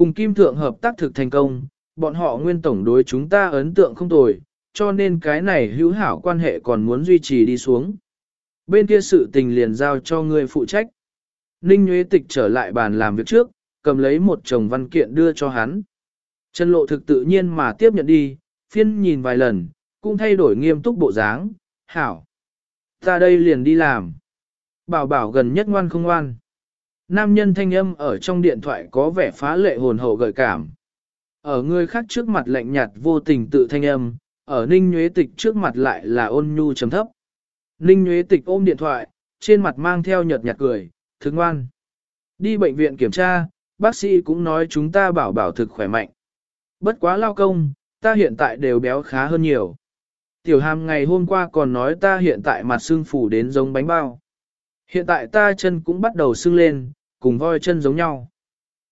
Cùng Kim Thượng hợp tác thực thành công, bọn họ nguyên tổng đối chúng ta ấn tượng không tồi, cho nên cái này hữu hảo quan hệ còn muốn duy trì đi xuống. Bên kia sự tình liền giao cho ngươi phụ trách. Ninh Nguyễn Tịch trở lại bàn làm việc trước, cầm lấy một chồng văn kiện đưa cho hắn. Trần lộ thực tự nhiên mà tiếp nhận đi, phiên nhìn vài lần, cũng thay đổi nghiêm túc bộ dáng, hảo. Ta đây liền đi làm. Bảo bảo gần nhất ngoan không ngoan. Nam nhân thanh âm ở trong điện thoại có vẻ phá lệ hồn hậu gợi cảm. Ở người khác trước mặt lạnh nhạt vô tình tự thanh âm, ở Ninh Nhuế Tịch trước mặt lại là ôn nhu chấm thấp. Ninh Nhuế Tịch ôm điện thoại, trên mặt mang theo nhợt nhạt cười, thức ngoan. Đi bệnh viện kiểm tra, bác sĩ cũng nói chúng ta bảo bảo thực khỏe mạnh. Bất quá lao công, ta hiện tại đều béo khá hơn nhiều. Tiểu hàm ngày hôm qua còn nói ta hiện tại mặt xương phủ đến giống bánh bao. Hiện tại ta chân cũng bắt đầu sưng lên, cùng voi chân giống nhau.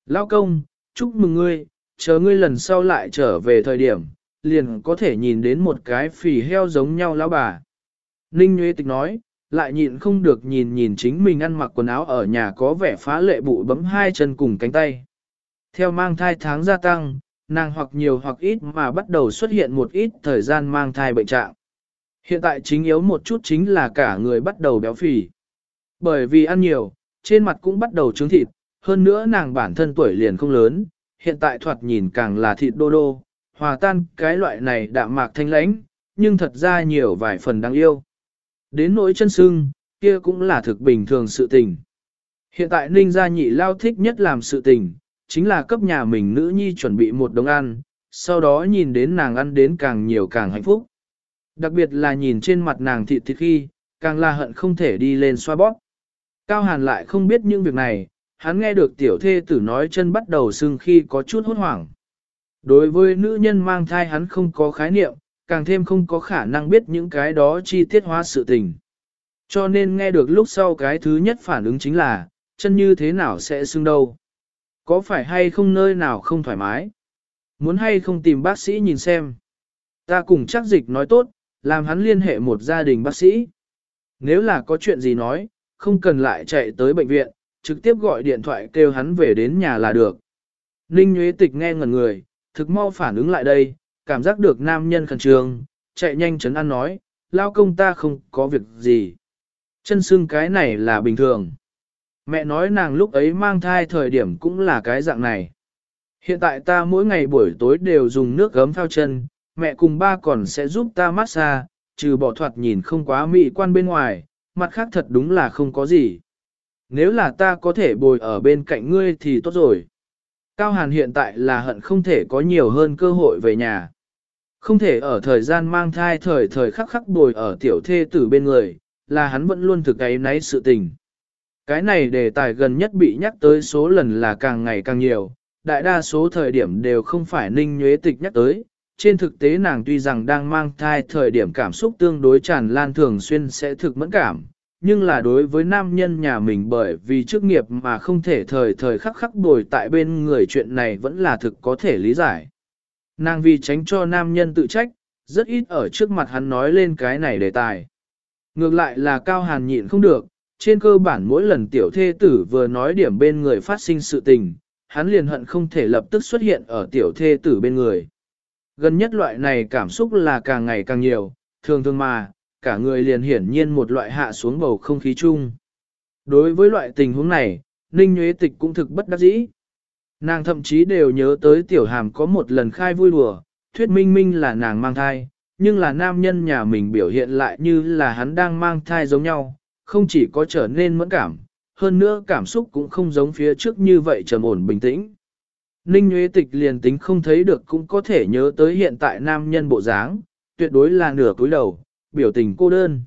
Lao công, chúc mừng ngươi, chờ ngươi lần sau lại trở về thời điểm, liền có thể nhìn đến một cái phì heo giống nhau lão bà. Ninh Nguyễn Tịch nói, lại nhịn không được nhìn nhìn chính mình ăn mặc quần áo ở nhà có vẻ phá lệ bụi bấm hai chân cùng cánh tay. Theo mang thai tháng gia tăng, nàng hoặc nhiều hoặc ít mà bắt đầu xuất hiện một ít thời gian mang thai bệnh trạng. Hiện tại chính yếu một chút chính là cả người bắt đầu béo phì. Bởi vì ăn nhiều, trên mặt cũng bắt đầu trướng thịt, hơn nữa nàng bản thân tuổi liền không lớn, hiện tại thoạt nhìn càng là thịt đô đô, hòa tan cái loại này đạm mạc thanh lãnh, nhưng thật ra nhiều vài phần đáng yêu. Đến nỗi chân sưng, kia cũng là thực bình thường sự tình. Hiện tại Ninh Gia Nhị Lao thích nhất làm sự tình, chính là cấp nhà mình nữ nhi chuẩn bị một đống ăn, sau đó nhìn đến nàng ăn đến càng nhiều càng hạnh phúc. Đặc biệt là nhìn trên mặt nàng thịt thịt khi, càng là hận không thể đi lên xoa bóp. Cao Hàn lại không biết những việc này, hắn nghe được tiểu thê tử nói chân bắt đầu sưng khi có chút hốt hoảng. Đối với nữ nhân mang thai hắn không có khái niệm, càng thêm không có khả năng biết những cái đó chi tiết hóa sự tình. Cho nên nghe được lúc sau cái thứ nhất phản ứng chính là, chân như thế nào sẽ sưng đâu. Có phải hay không nơi nào không thoải mái? Muốn hay không tìm bác sĩ nhìn xem. Ta cùng chắc dịch nói tốt, làm hắn liên hệ một gia đình bác sĩ. Nếu là có chuyện gì nói, không cần lại chạy tới bệnh viện, trực tiếp gọi điện thoại kêu hắn về đến nhà là được. Ninh Nguyễn Tịch nghe ngẩn người, thực mau phản ứng lại đây, cảm giác được nam nhân khẩn trương, chạy nhanh chấn an nói, lao công ta không có việc gì. Chân xương cái này là bình thường. Mẹ nói nàng lúc ấy mang thai thời điểm cũng là cái dạng này. Hiện tại ta mỗi ngày buổi tối đều dùng nước gấm phao chân, mẹ cùng ba còn sẽ giúp ta massage, trừ bỏ thoạt nhìn không quá mỹ quan bên ngoài, mặt khác thật đúng là không có gì. Nếu là ta có thể bồi ở bên cạnh ngươi thì tốt rồi. Cao Hàn hiện tại là hận không thể có nhiều hơn cơ hội về nhà. Không thể ở thời gian mang thai thời thời khắc khắc bồi ở tiểu thê tử bên người, là hắn vẫn luôn thực ấy nấy sự tình. Cái này đề tài gần nhất bị nhắc tới số lần là càng ngày càng nhiều, đại đa số thời điểm đều không phải ninh nhuế tịch nhắc tới. Trên thực tế nàng tuy rằng đang mang thai thời điểm cảm xúc tương đối tràn lan thường xuyên sẽ thực mẫn cảm, nhưng là đối với nam nhân nhà mình bởi vì chức nghiệp mà không thể thời thời khắc khắc bồi tại bên người chuyện này vẫn là thực có thể lý giải. Nàng vì tránh cho nam nhân tự trách, rất ít ở trước mặt hắn nói lên cái này đề tài. Ngược lại là cao hàn nhịn không được, trên cơ bản mỗi lần tiểu thê tử vừa nói điểm bên người phát sinh sự tình, hắn liền hận không thể lập tức xuất hiện ở tiểu thê tử bên người. Gần nhất loại này cảm xúc là càng ngày càng nhiều, thường thường mà, cả người liền hiển nhiên một loại hạ xuống bầu không khí chung. Đối với loại tình huống này, Ninh Nguyễn Tịch cũng thực bất đắc dĩ. Nàng thậm chí đều nhớ tới tiểu hàm có một lần khai vui đùa, thuyết minh minh là nàng mang thai, nhưng là nam nhân nhà mình biểu hiện lại như là hắn đang mang thai giống nhau, không chỉ có trở nên mẫn cảm, hơn nữa cảm xúc cũng không giống phía trước như vậy trầm ổn bình tĩnh. Ninh Nguyễn Tịch liền tính không thấy được cũng có thể nhớ tới hiện tại nam nhân bộ dáng, tuyệt đối là nửa cúi đầu, biểu tình cô đơn.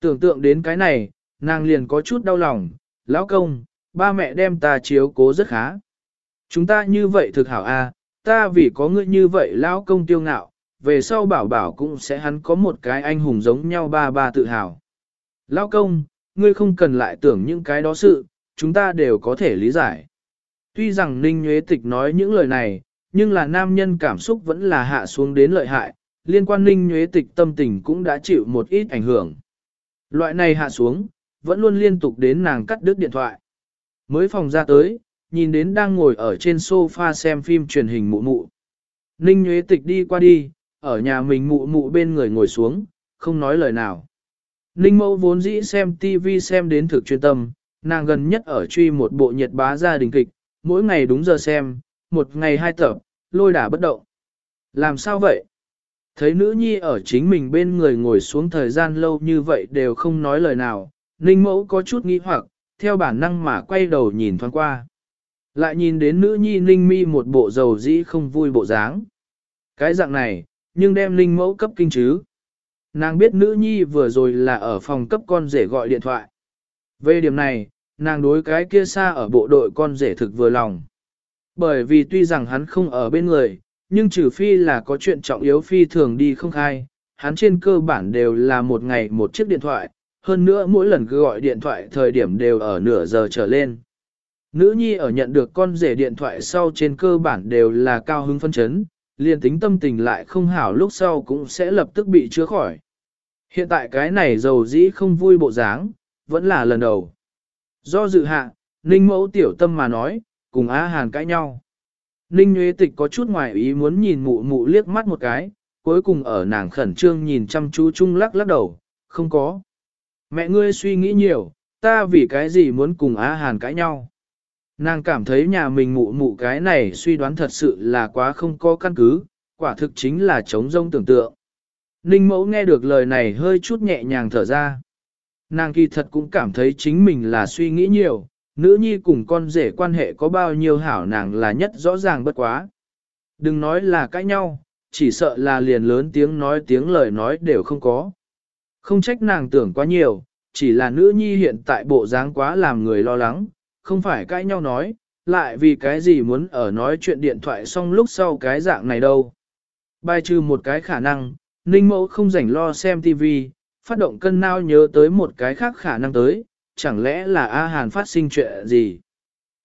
Tưởng tượng đến cái này, nàng liền có chút đau lòng, lão công, ba mẹ đem ta chiếu cố rất khá. Chúng ta như vậy thực hảo a, à, ta vì có ngươi như vậy lão công tiêu ngạo, về sau bảo bảo cũng sẽ hắn có một cái anh hùng giống nhau ba ba tự hào. Lão công, ngươi không cần lại tưởng những cái đó sự, chúng ta đều có thể lý giải. Tuy rằng Ninh Nguyễn Tịch nói những lời này, nhưng là nam nhân cảm xúc vẫn là hạ xuống đến lợi hại, liên quan Ninh Nguyễn Tịch tâm tình cũng đã chịu một ít ảnh hưởng. Loại này hạ xuống, vẫn luôn liên tục đến nàng cắt đứt điện thoại. Mới phòng ra tới, nhìn đến đang ngồi ở trên sofa xem phim truyền hình mụ mụ. Ninh Nguyễn Tịch đi qua đi, ở nhà mình mụ mụ bên người ngồi xuống, không nói lời nào. Ninh mẫu vốn dĩ xem TV xem đến thực chuyên tâm, nàng gần nhất ở truy một bộ nhiệt bá gia đình kịch, mỗi ngày đúng giờ xem, một ngày hai tập, lôi đả bất động. Làm sao vậy? Thấy nữ nhi ở chính mình bên người ngồi xuống thời gian lâu như vậy đều không nói lời nào, ninh mẫu có chút nghi hoặc, theo bản năng mà quay đầu nhìn thoáng qua. Lại nhìn đến nữ nhi ninh mi một bộ dầu dĩ không vui bộ dáng. Cái dạng này, nhưng đem ninh mẫu cấp kinh chứ. Nàng biết nữ nhi vừa rồi là ở phòng cấp con rể gọi điện thoại. Về điểm này, nàng đối cái kia xa ở bộ đội con rể thực vừa lòng. Bởi vì tuy rằng hắn không ở bên người, nhưng trừ phi là có chuyện trọng yếu phi thường đi không khai, hắn trên cơ bản đều là một ngày một chiếc điện thoại, hơn nữa mỗi lần cứ gọi điện thoại thời điểm đều ở nửa giờ trở lên. Nữ nhi ở nhận được con rể điện thoại sau trên cơ bản đều là cao hứng phân chấn, liền tính tâm tình lại không hảo lúc sau cũng sẽ lập tức bị chữa khỏi. Hiện tại cái này dầu dĩ không vui bộ dáng, vẫn là lần đầu. Do dự hạ, Ninh mẫu tiểu tâm mà nói, cùng Á Hàn cãi nhau. Ninh Nguyễn Tịch có chút ngoài ý muốn nhìn mụ mụ liếc mắt một cái, cuối cùng ở nàng khẩn trương nhìn chăm chú chung lắc lắc đầu, không có. Mẹ ngươi suy nghĩ nhiều, ta vì cái gì muốn cùng Á Hàn cãi nhau. Nàng cảm thấy nhà mình mụ mụ cái này suy đoán thật sự là quá không có căn cứ, quả thực chính là chống rông tưởng tượng. Ninh mẫu nghe được lời này hơi chút nhẹ nhàng thở ra. Nàng kỳ thật cũng cảm thấy chính mình là suy nghĩ nhiều, nữ nhi cùng con rể quan hệ có bao nhiêu hảo nàng là nhất rõ ràng bất quá. Đừng nói là cãi nhau, chỉ sợ là liền lớn tiếng nói tiếng lời nói đều không có. Không trách nàng tưởng quá nhiều, chỉ là nữ nhi hiện tại bộ dáng quá làm người lo lắng, không phải cãi nhau nói, lại vì cái gì muốn ở nói chuyện điện thoại xong lúc sau cái dạng này đâu. Bài trừ một cái khả năng, Ninh mẫu không rảnh lo xem TV, phát động cân nao nhớ tới một cái khác khả năng tới, chẳng lẽ là A Hàn phát sinh chuyện gì.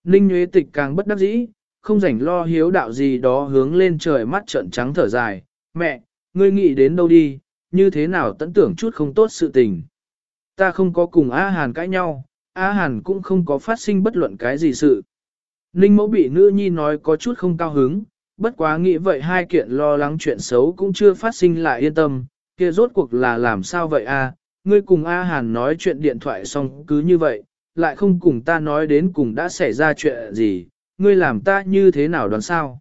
Ninh Nguyễn Tịch càng bất đắc dĩ, không rảnh lo hiếu đạo gì đó hướng lên trời mắt trợn trắng thở dài, mẹ, ngươi nghĩ đến đâu đi, như thế nào tận tưởng chút không tốt sự tình. Ta không có cùng A Hàn cãi nhau, A Hàn cũng không có phát sinh bất luận cái gì sự. Ninh mẫu bị nữ nhi nói có chút không cao hứng, bất quá nghĩ vậy hai kiện lo lắng chuyện xấu cũng chưa phát sinh lại yên tâm, kia rốt cuộc là làm sao vậy a? ngươi cùng A Hàn nói chuyện điện thoại xong cứ như vậy, lại không cùng ta nói đến cùng đã xảy ra chuyện gì, ngươi làm ta như thế nào đoán sao?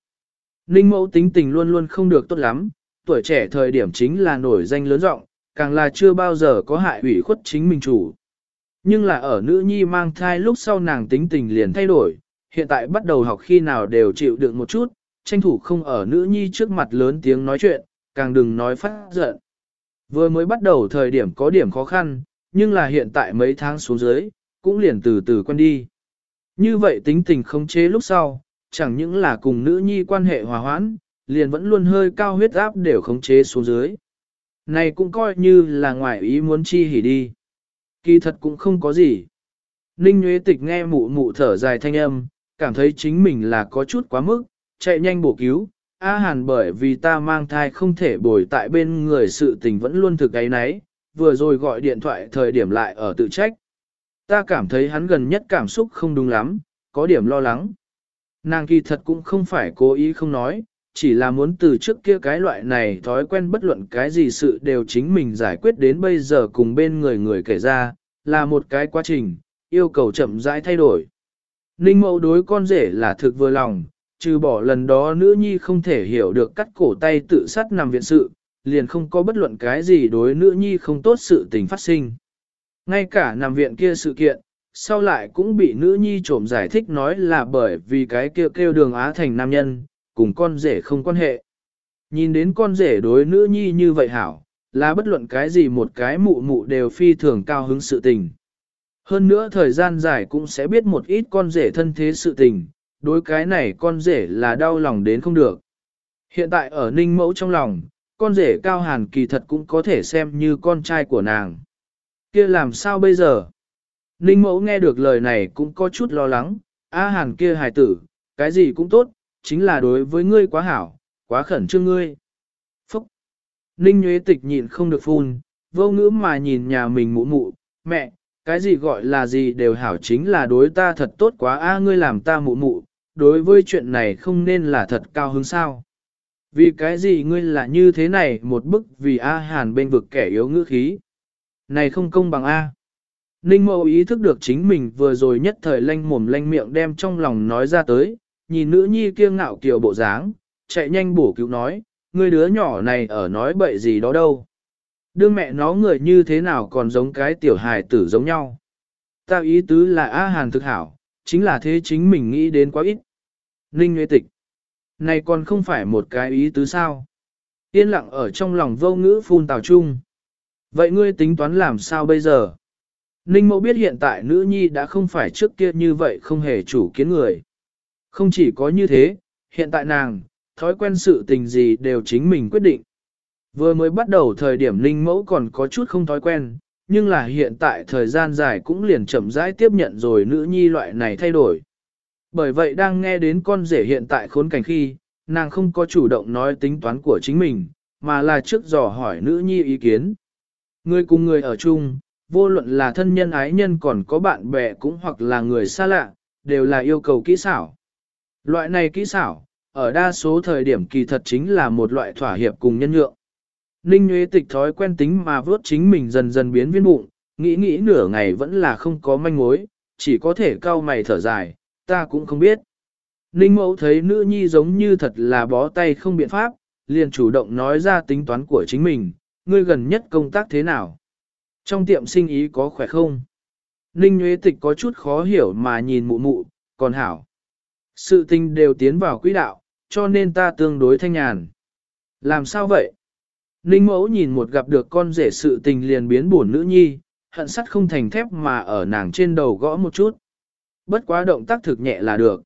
Ninh mẫu tính tình luôn luôn không được tốt lắm, tuổi trẻ thời điểm chính là nổi danh lớn rộng, càng là chưa bao giờ có hại ủy khuất chính mình chủ. Nhưng là ở nữ nhi mang thai lúc sau nàng tính tình liền thay đổi, hiện tại bắt đầu học khi nào đều chịu đựng một chút, tranh thủ không ở nữ nhi trước mặt lớn tiếng nói chuyện, càng đừng nói phát giận. Vừa mới bắt đầu thời điểm có điểm khó khăn, nhưng là hiện tại mấy tháng xuống dưới, cũng liền từ từ quen đi. Như vậy tính tình không chế lúc sau, chẳng những là cùng nữ nhi quan hệ hòa hoãn, liền vẫn luôn hơi cao huyết áp đều khống chế xuống dưới. Này cũng coi như là ngoại ý muốn chi hỉ đi. Kỳ thật cũng không có gì. Ninh Nguyễn Tịch nghe mụ mụ thở dài thanh âm, cảm thấy chính mình là có chút quá mức, chạy nhanh bổ cứu. A Hàn bởi vì ta mang thai không thể bồi tại bên người sự tình vẫn luôn thực ấy nấy, vừa rồi gọi điện thoại thời điểm lại ở tự trách. Ta cảm thấy hắn gần nhất cảm xúc không đúng lắm, có điểm lo lắng. Nàng kỳ thật cũng không phải cố ý không nói, chỉ là muốn từ trước kia cái loại này thói quen bất luận cái gì sự đều chính mình giải quyết đến bây giờ cùng bên người người kể ra, là một cái quá trình, yêu cầu chậm rãi thay đổi. Ninh mẫu đối con rể là thực vừa lòng, trừ bỏ lần đó nữ nhi không thể hiểu được cắt cổ tay tự sát nằm viện sự, liền không có bất luận cái gì đối nữ nhi không tốt sự tình phát sinh. Ngay cả nằm viện kia sự kiện, sau lại cũng bị nữ nhi trộm giải thích nói là bởi vì cái kia kêu, kêu đường Á thành nam nhân, cùng con rể không quan hệ. Nhìn đến con rể đối nữ nhi như vậy hảo, là bất luận cái gì một cái mụ mụ đều phi thường cao hứng sự tình. Hơn nữa thời gian dài cũng sẽ biết một ít con rể thân thế sự tình, đối cái này con rể là đau lòng đến không được. Hiện tại ở ninh mẫu trong lòng, con rể cao hàn kỳ thật cũng có thể xem như con trai của nàng. kia làm sao bây giờ? Ninh mẫu nghe được lời này cũng có chút lo lắng, A hàn kia hài tử, cái gì cũng tốt, chính là đối với ngươi quá hảo, quá khẩn trương ngươi. Phúc! Ninh nhuế Tịch nhịn không được phun, vô ngữ mà nhìn nhà mình mụ mụ, mẹ, cái gì gọi là gì đều hảo chính là đối ta thật tốt quá a ngươi làm ta mụ mụ, đối với chuyện này không nên là thật cao hứng sao. Vì cái gì ngươi là như thế này một bức vì A Hàn bên vực kẻ yếu ngữ khí. Này không công bằng A. Ninh mộ ý thức được chính mình vừa rồi nhất thời lanh mồm lanh miệng đem trong lòng nói ra tới, nhìn nữ nhi kia ngạo kiều bộ dáng, chạy nhanh bổ cứu nói, ngươi đứa nhỏ này ở nói bậy gì đó đâu. Đương mẹ nó người như thế nào còn giống cái tiểu hài tử giống nhau. tao ý tứ là A Hàn thực hảo, chính là thế chính mình nghĩ đến quá ít. Ninh Nguyễn Tịch. Này còn không phải một cái ý tứ sao. Yên lặng ở trong lòng vô ngữ phun tào chung. Vậy ngươi tính toán làm sao bây giờ? Ninh Mẫu biết hiện tại nữ nhi đã không phải trước kia như vậy không hề chủ kiến người. Không chỉ có như thế, hiện tại nàng, thói quen sự tình gì đều chính mình quyết định. Vừa mới bắt đầu thời điểm Ninh Mẫu còn có chút không thói quen, nhưng là hiện tại thời gian dài cũng liền chậm rãi tiếp nhận rồi nữ nhi loại này thay đổi. Bởi vậy đang nghe đến con rể hiện tại khốn cảnh khi, nàng không có chủ động nói tính toán của chính mình, mà là trước dò hỏi nữ nhi ý kiến. Người cùng người ở chung, vô luận là thân nhân ái nhân còn có bạn bè cũng hoặc là người xa lạ, đều là yêu cầu kỹ xảo. Loại này kỹ xảo, ở đa số thời điểm kỳ thật chính là một loại thỏa hiệp cùng nhân nhượng. Ninh Nguyễn Tịch thói quen tính mà vớt chính mình dần dần biến viên bụng, nghĩ nghĩ nửa ngày vẫn là không có manh mối, chỉ có thể cau mày thở dài, ta cũng không biết. Ninh Mẫu thấy nữ nhi giống như thật là bó tay không biện pháp, liền chủ động nói ra tính toán của chính mình, ngươi gần nhất công tác thế nào? Trong tiệm sinh ý có khỏe không? Ninh Nguyễn Tịch có chút khó hiểu mà nhìn mụ mụ, còn hảo. Sự tình đều tiến vào quỹ đạo, cho nên ta tương đối thanh nhàn. Làm sao vậy? Ninh mẫu nhìn một gặp được con rể sự tình liền biến buồn nữ nhi, hận sắt không thành thép mà ở nàng trên đầu gõ một chút. Bất quá động tác thực nhẹ là được.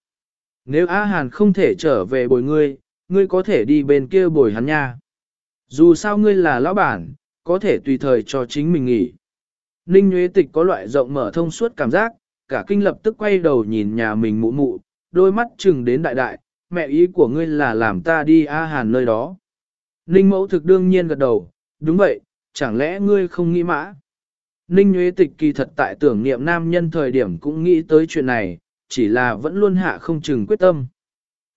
Nếu A Hàn không thể trở về bồi ngươi, ngươi có thể đi bên kia bồi hắn nha. Dù sao ngươi là lão bản, có thể tùy thời cho chính mình nghỉ. Ninh Nguyễn Tịch có loại rộng mở thông suốt cảm giác, cả kinh lập tức quay đầu nhìn nhà mình mụ mụ, đôi mắt chừng đến đại đại, mẹ ý của ngươi là làm ta đi A Hàn nơi đó. Ninh mẫu thực đương nhiên gật đầu, đúng vậy, chẳng lẽ ngươi không nghĩ mã? Ninh Nguyễn Tịch kỳ thật tại tưởng niệm nam nhân thời điểm cũng nghĩ tới chuyện này, chỉ là vẫn luôn hạ không chừng quyết tâm.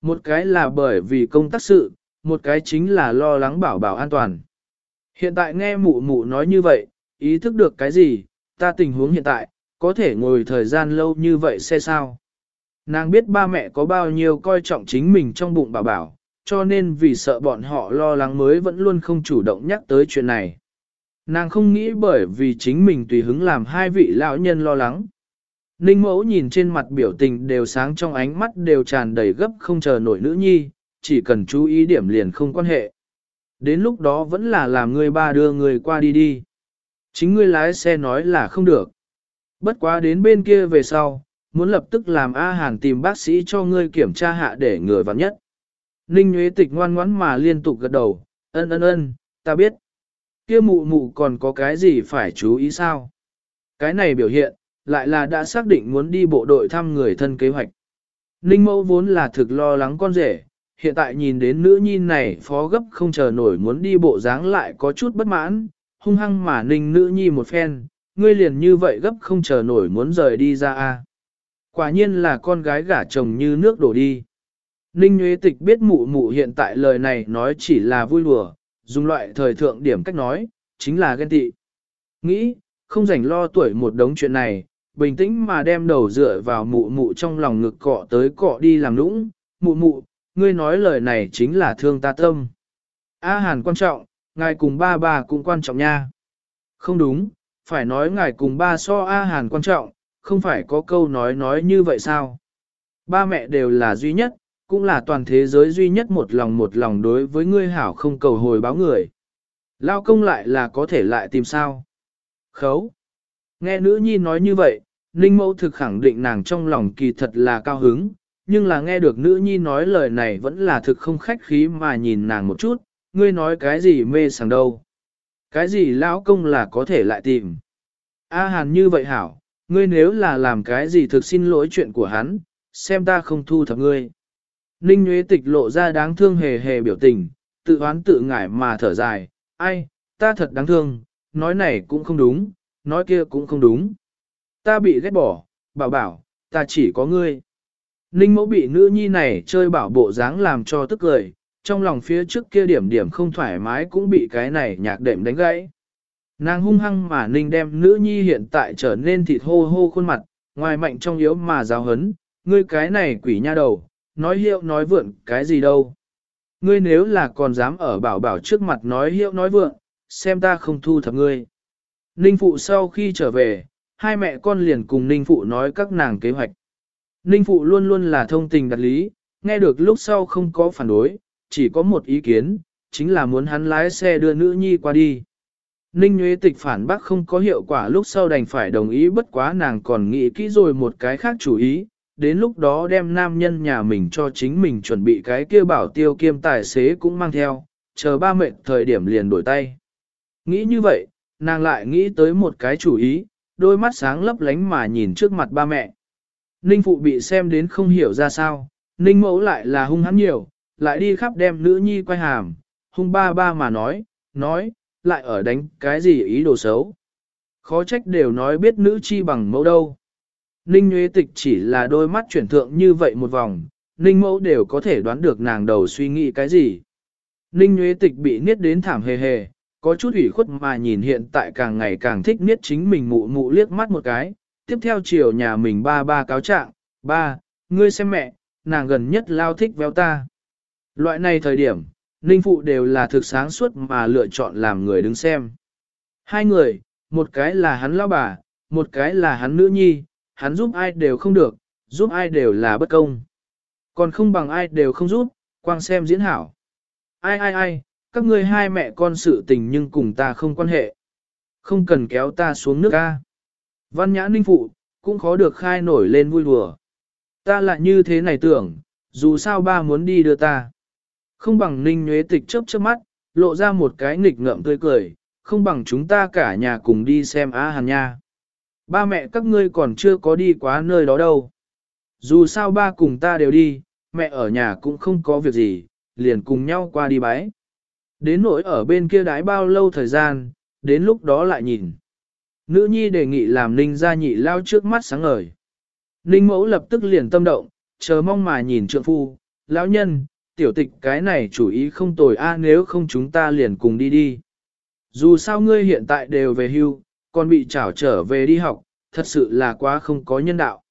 Một cái là bởi vì công tác sự, một cái chính là lo lắng bảo bảo an toàn. Hiện tại nghe mụ mụ nói như vậy, ý thức được cái gì, ta tình huống hiện tại, có thể ngồi thời gian lâu như vậy sẽ sao? Nàng biết ba mẹ có bao nhiêu coi trọng chính mình trong bụng bảo bảo, cho nên vì sợ bọn họ lo lắng mới vẫn luôn không chủ động nhắc tới chuyện này. Nàng không nghĩ bởi vì chính mình tùy hứng làm hai vị lão nhân lo lắng. Ninh mẫu nhìn trên mặt biểu tình đều sáng trong ánh mắt đều tràn đầy gấp không chờ nổi nữ nhi, chỉ cần chú ý điểm liền không quan hệ. Đến lúc đó vẫn là làm người ba đưa người qua đi đi. Chính ngươi lái xe nói là không được. Bất quá đến bên kia về sau, muốn lập tức làm A Hàn tìm bác sĩ cho ngươi kiểm tra hạ để người vặn nhất. Ninh Nguyễn Tịch ngoan ngoãn mà liên tục gật đầu, ân ân ân, ta biết. Kia mụ mụ còn có cái gì phải chú ý sao? Cái này biểu hiện, lại là đã xác định muốn đi bộ đội thăm người thân kế hoạch. Ninh mẫu vốn là thực lo lắng con rể, hiện tại nhìn đến nữ nhi này phó gấp không chờ nổi muốn đi bộ dáng lại có chút bất mãn, hung hăng mà ninh nữ nhi một phen, ngươi liền như vậy gấp không chờ nổi muốn rời đi ra a. Quả nhiên là con gái gả chồng như nước đổ đi. Ninh Nguyễn Tịch biết mụ mụ hiện tại lời này nói chỉ là vui lùa, dùng loại thời thượng điểm cách nói, chính là ghen tị. Nghĩ, không rảnh lo tuổi một đống chuyện này, bình tĩnh mà đem đầu dựa vào mụ mụ trong lòng ngực cọ tới cọ đi làm nũng, mụ mụ, ngươi nói lời này chính là thương ta tâm. A Hàn quan trọng, ngài cùng ba bà cũng quan trọng nha. Không đúng, phải nói ngài cùng ba so A Hàn quan trọng, không phải có câu nói nói như vậy sao? Ba mẹ đều là duy nhất, cũng là toàn thế giới duy nhất một lòng một lòng đối với ngươi hảo không cầu hồi báo người. Lao công lại là có thể lại tìm sao? Khấu. Nghe nữ nhi nói như vậy, Ninh mẫu thực khẳng định nàng trong lòng kỳ thật là cao hứng, nhưng là nghe được nữ nhi nói lời này vẫn là thực không khách khí mà nhìn nàng một chút, ngươi nói cái gì mê sảng đâu. Cái gì lão công là có thể lại tìm. A hàn như vậy hảo, ngươi nếu là làm cái gì thực xin lỗi chuyện của hắn, xem ta không thu thập ngươi. Ninh Nguyễn Tịch lộ ra đáng thương hề hề biểu tình, tự oán tự ngại mà thở dài, ai, ta thật đáng thương, nói này cũng không đúng, nói kia cũng không đúng. Ta bị ghét bỏ, bảo bảo, ta chỉ có ngươi. Ninh mẫu bị nữ nhi này chơi bảo bộ dáng làm cho tức cười, trong lòng phía trước kia điểm điểm không thoải mái cũng bị cái này nhạc đệm đánh gãy. Nàng hung hăng mà Ninh đem nữ nhi hiện tại trở nên thịt hô hô khuôn mặt, ngoài mạnh trong yếu mà giáo hấn, ngươi cái này quỷ nha đầu, nói hiệu nói vượn cái gì đâu. Ngươi nếu là còn dám ở bảo bảo trước mặt nói hiệu nói vượn, xem ta không thu thập ngươi. Ninh phụ sau khi trở về, hai mẹ con liền cùng Ninh phụ nói các nàng kế hoạch. Ninh phụ luôn luôn là thông tình đặt lý, nghe được lúc sau không có phản đối, chỉ có một ý kiến, chính là muốn hắn lái xe đưa nữ nhi qua đi. Ninh Nguyễn Tịch phản bác không có hiệu quả lúc sau đành phải đồng ý bất quá nàng còn nghĩ kỹ rồi một cái khác chủ ý, đến lúc đó đem nam nhân nhà mình cho chính mình chuẩn bị cái kia bảo tiêu kiêm tài xế cũng mang theo, chờ ba mệnh thời điểm liền đổi tay. Nghĩ như vậy, nàng lại nghĩ tới một cái chủ ý, đôi mắt sáng lấp lánh mà nhìn trước mặt ba mẹ. Ninh phụ bị xem đến không hiểu ra sao, Ninh mẫu lại là hung hắn nhiều, lại đi khắp đem nữ nhi quay hàm, hung ba ba mà nói, nói, lại ở đánh cái gì ý đồ xấu. Khó trách đều nói biết nữ chi bằng mẫu đâu. Ninh Nguyễn Tịch chỉ là đôi mắt chuyển thượng như vậy một vòng, Ninh mẫu đều có thể đoán được nàng đầu suy nghĩ cái gì. Ninh Nguyễn Tịch bị niết đến thảm hề hề, có chút ủy khuất mà nhìn hiện tại càng ngày càng thích niết chính mình mụ mụ liếc mắt một cái, tiếp theo chiều nhà mình ba ba cáo trạng, ba, ngươi xem mẹ, nàng gần nhất lao thích véo ta. Loại này thời điểm, Ninh Phụ đều là thực sáng suốt mà lựa chọn làm người đứng xem. Hai người, một cái là hắn lao bà, một cái là hắn nữ nhi, hắn giúp ai đều không được, giúp ai đều là bất công. Còn không bằng ai đều không giúp, quang xem diễn hảo. Ai ai ai, các ngươi hai mẹ con sự tình nhưng cùng ta không quan hệ. Không cần kéo ta xuống nước ca. Văn nhã ninh phụ, cũng khó được khai nổi lên vui đùa. Ta lại như thế này tưởng, dù sao ba muốn đi đưa ta. Không bằng ninh nhuế tịch chớp chớp mắt, lộ ra một cái nghịch ngợm tươi cười, không bằng chúng ta cả nhà cùng đi xem Á Hàn nha. Ba mẹ các ngươi còn chưa có đi quá nơi đó đâu. Dù sao ba cùng ta đều đi, mẹ ở nhà cũng không có việc gì, liền cùng nhau qua đi bái. Đến nỗi ở bên kia đái bao lâu thời gian, đến lúc đó lại nhìn. Nữ nhi đề nghị làm ninh gia nhị lao trước mắt sáng ngời. Ninh mẫu lập tức liền tâm động, chờ mong mà nhìn trượng phu, lão nhân, tiểu tịch cái này chủ ý không tồi a nếu không chúng ta liền cùng đi đi. Dù sao ngươi hiện tại đều về hưu, còn bị trảo trở về đi học, thật sự là quá không có nhân đạo.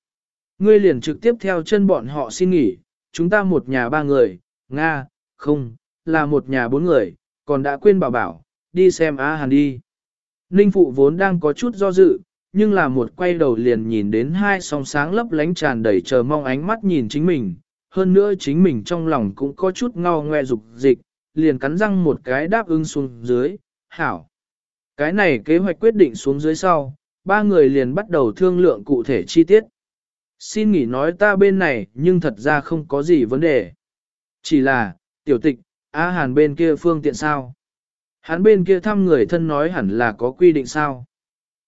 Ngươi liền trực tiếp theo chân bọn họ xin nghỉ, chúng ta một nhà ba người, Nga, không, là một nhà bốn người, còn đã quên bảo bảo, đi xem Á Hàn đi. Ninh Phụ vốn đang có chút do dự, nhưng là một quay đầu liền nhìn đến hai song sáng lấp lánh tràn đầy chờ mong ánh mắt nhìn chính mình, hơn nữa chính mình trong lòng cũng có chút ngao ngoe dục dịch, liền cắn răng một cái đáp ứng xuống dưới, hảo. Cái này kế hoạch quyết định xuống dưới sau, ba người liền bắt đầu thương lượng cụ thể chi tiết. Xin nghỉ nói ta bên này nhưng thật ra không có gì vấn đề. Chỉ là, tiểu tịch, Á Hàn bên kia phương tiện sao? Hắn bên kia thăm người thân nói hẳn là có quy định sao?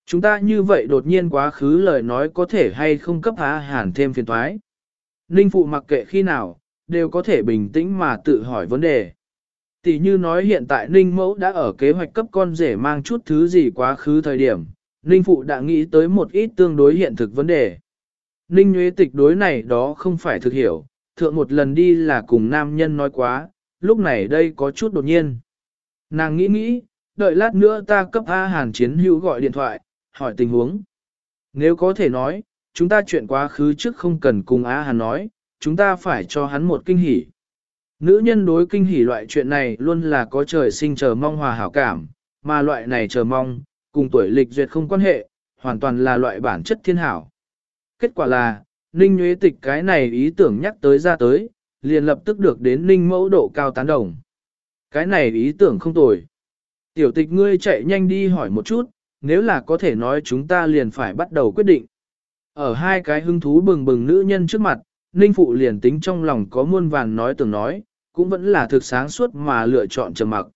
Chúng ta như vậy đột nhiên quá khứ lời nói có thể hay không cấp Á Hàn thêm phiền toái. Ninh Phụ mặc kệ khi nào, đều có thể bình tĩnh mà tự hỏi vấn đề. Tỷ như nói hiện tại Ninh Mẫu đã ở kế hoạch cấp con rể mang chút thứ gì quá khứ thời điểm, Ninh Phụ đã nghĩ tới một ít tương đối hiện thực vấn đề. Ninh Nguyễn Tịch đối này đó không phải thực hiểu, thượng một lần đi là cùng nam nhân nói quá, lúc này đây có chút đột nhiên. Nàng nghĩ nghĩ, đợi lát nữa ta cấp A Hàn Chiến hữu gọi điện thoại, hỏi tình huống. Nếu có thể nói, chúng ta chuyện quá khứ trước không cần cùng A Hàn nói, chúng ta phải cho hắn một kinh hỉ. Nữ nhân đối kinh hỉ loại chuyện này luôn là có trời sinh chờ mong hòa hảo cảm, mà loại này chờ mong, cùng tuổi lịch duyệt không quan hệ, hoàn toàn là loại bản chất thiên hảo. Kết quả là, Ninh Nguyễn Tịch cái này ý tưởng nhắc tới ra tới, liền lập tức được đến Ninh mẫu độ cao tán đồng. Cái này ý tưởng không tồi. Tiểu tịch ngươi chạy nhanh đi hỏi một chút, nếu là có thể nói chúng ta liền phải bắt đầu quyết định. Ở hai cái hứng thú bừng bừng nữ nhân trước mặt, Ninh Phụ liền tính trong lòng có muôn vàn nói từng nói, cũng vẫn là thực sáng suốt mà lựa chọn trầm mặc.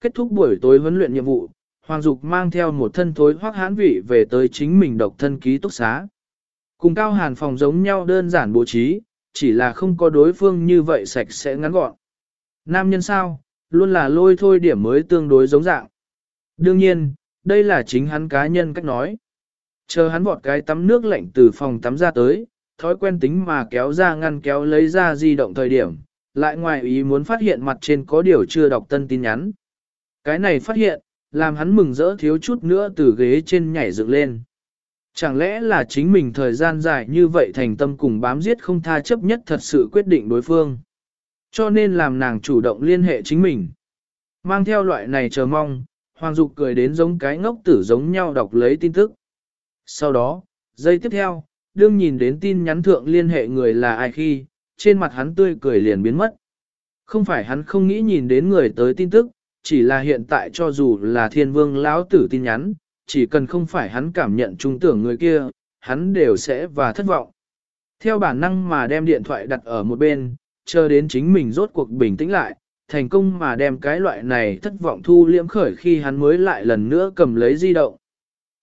Kết thúc buổi tối huấn luyện nhiệm vụ, Hoàng Dục mang theo một thân thối hoác hãn vị về tới chính mình độc thân ký túc xá. Cùng cao hàn phòng giống nhau đơn giản bố trí, chỉ là không có đối phương như vậy sạch sẽ ngắn gọn. Nam nhân sao, luôn là lôi thôi điểm mới tương đối giống dạng. Đương nhiên, đây là chính hắn cá nhân cách nói. Chờ hắn vọt cái tắm nước lạnh từ phòng tắm ra tới, thói quen tính mà kéo ra ngăn kéo lấy ra di động thời điểm, lại ngoài ý muốn phát hiện mặt trên có điều chưa đọc tân tin nhắn. Cái này phát hiện, làm hắn mừng rỡ thiếu chút nữa từ ghế trên nhảy dựng lên. Chẳng lẽ là chính mình thời gian dài như vậy thành tâm cùng bám giết không tha chấp nhất thật sự quyết định đối phương. Cho nên làm nàng chủ động liên hệ chính mình. Mang theo loại này chờ mong, Hoàng Dục cười đến giống cái ngốc tử giống nhau đọc lấy tin tức. Sau đó, giây tiếp theo, đương nhìn đến tin nhắn thượng liên hệ người là ai khi, trên mặt hắn tươi cười liền biến mất. Không phải hắn không nghĩ nhìn đến người tới tin tức, chỉ là hiện tại cho dù là thiên vương lão tử tin nhắn, chỉ cần không phải hắn cảm nhận trung tưởng người kia, hắn đều sẽ và thất vọng. Theo bản năng mà đem điện thoại đặt ở một bên, chờ đến chính mình rốt cuộc bình tĩnh lại, thành công mà đem cái loại này thất vọng thu liễm khởi khi hắn mới lại lần nữa cầm lấy di động.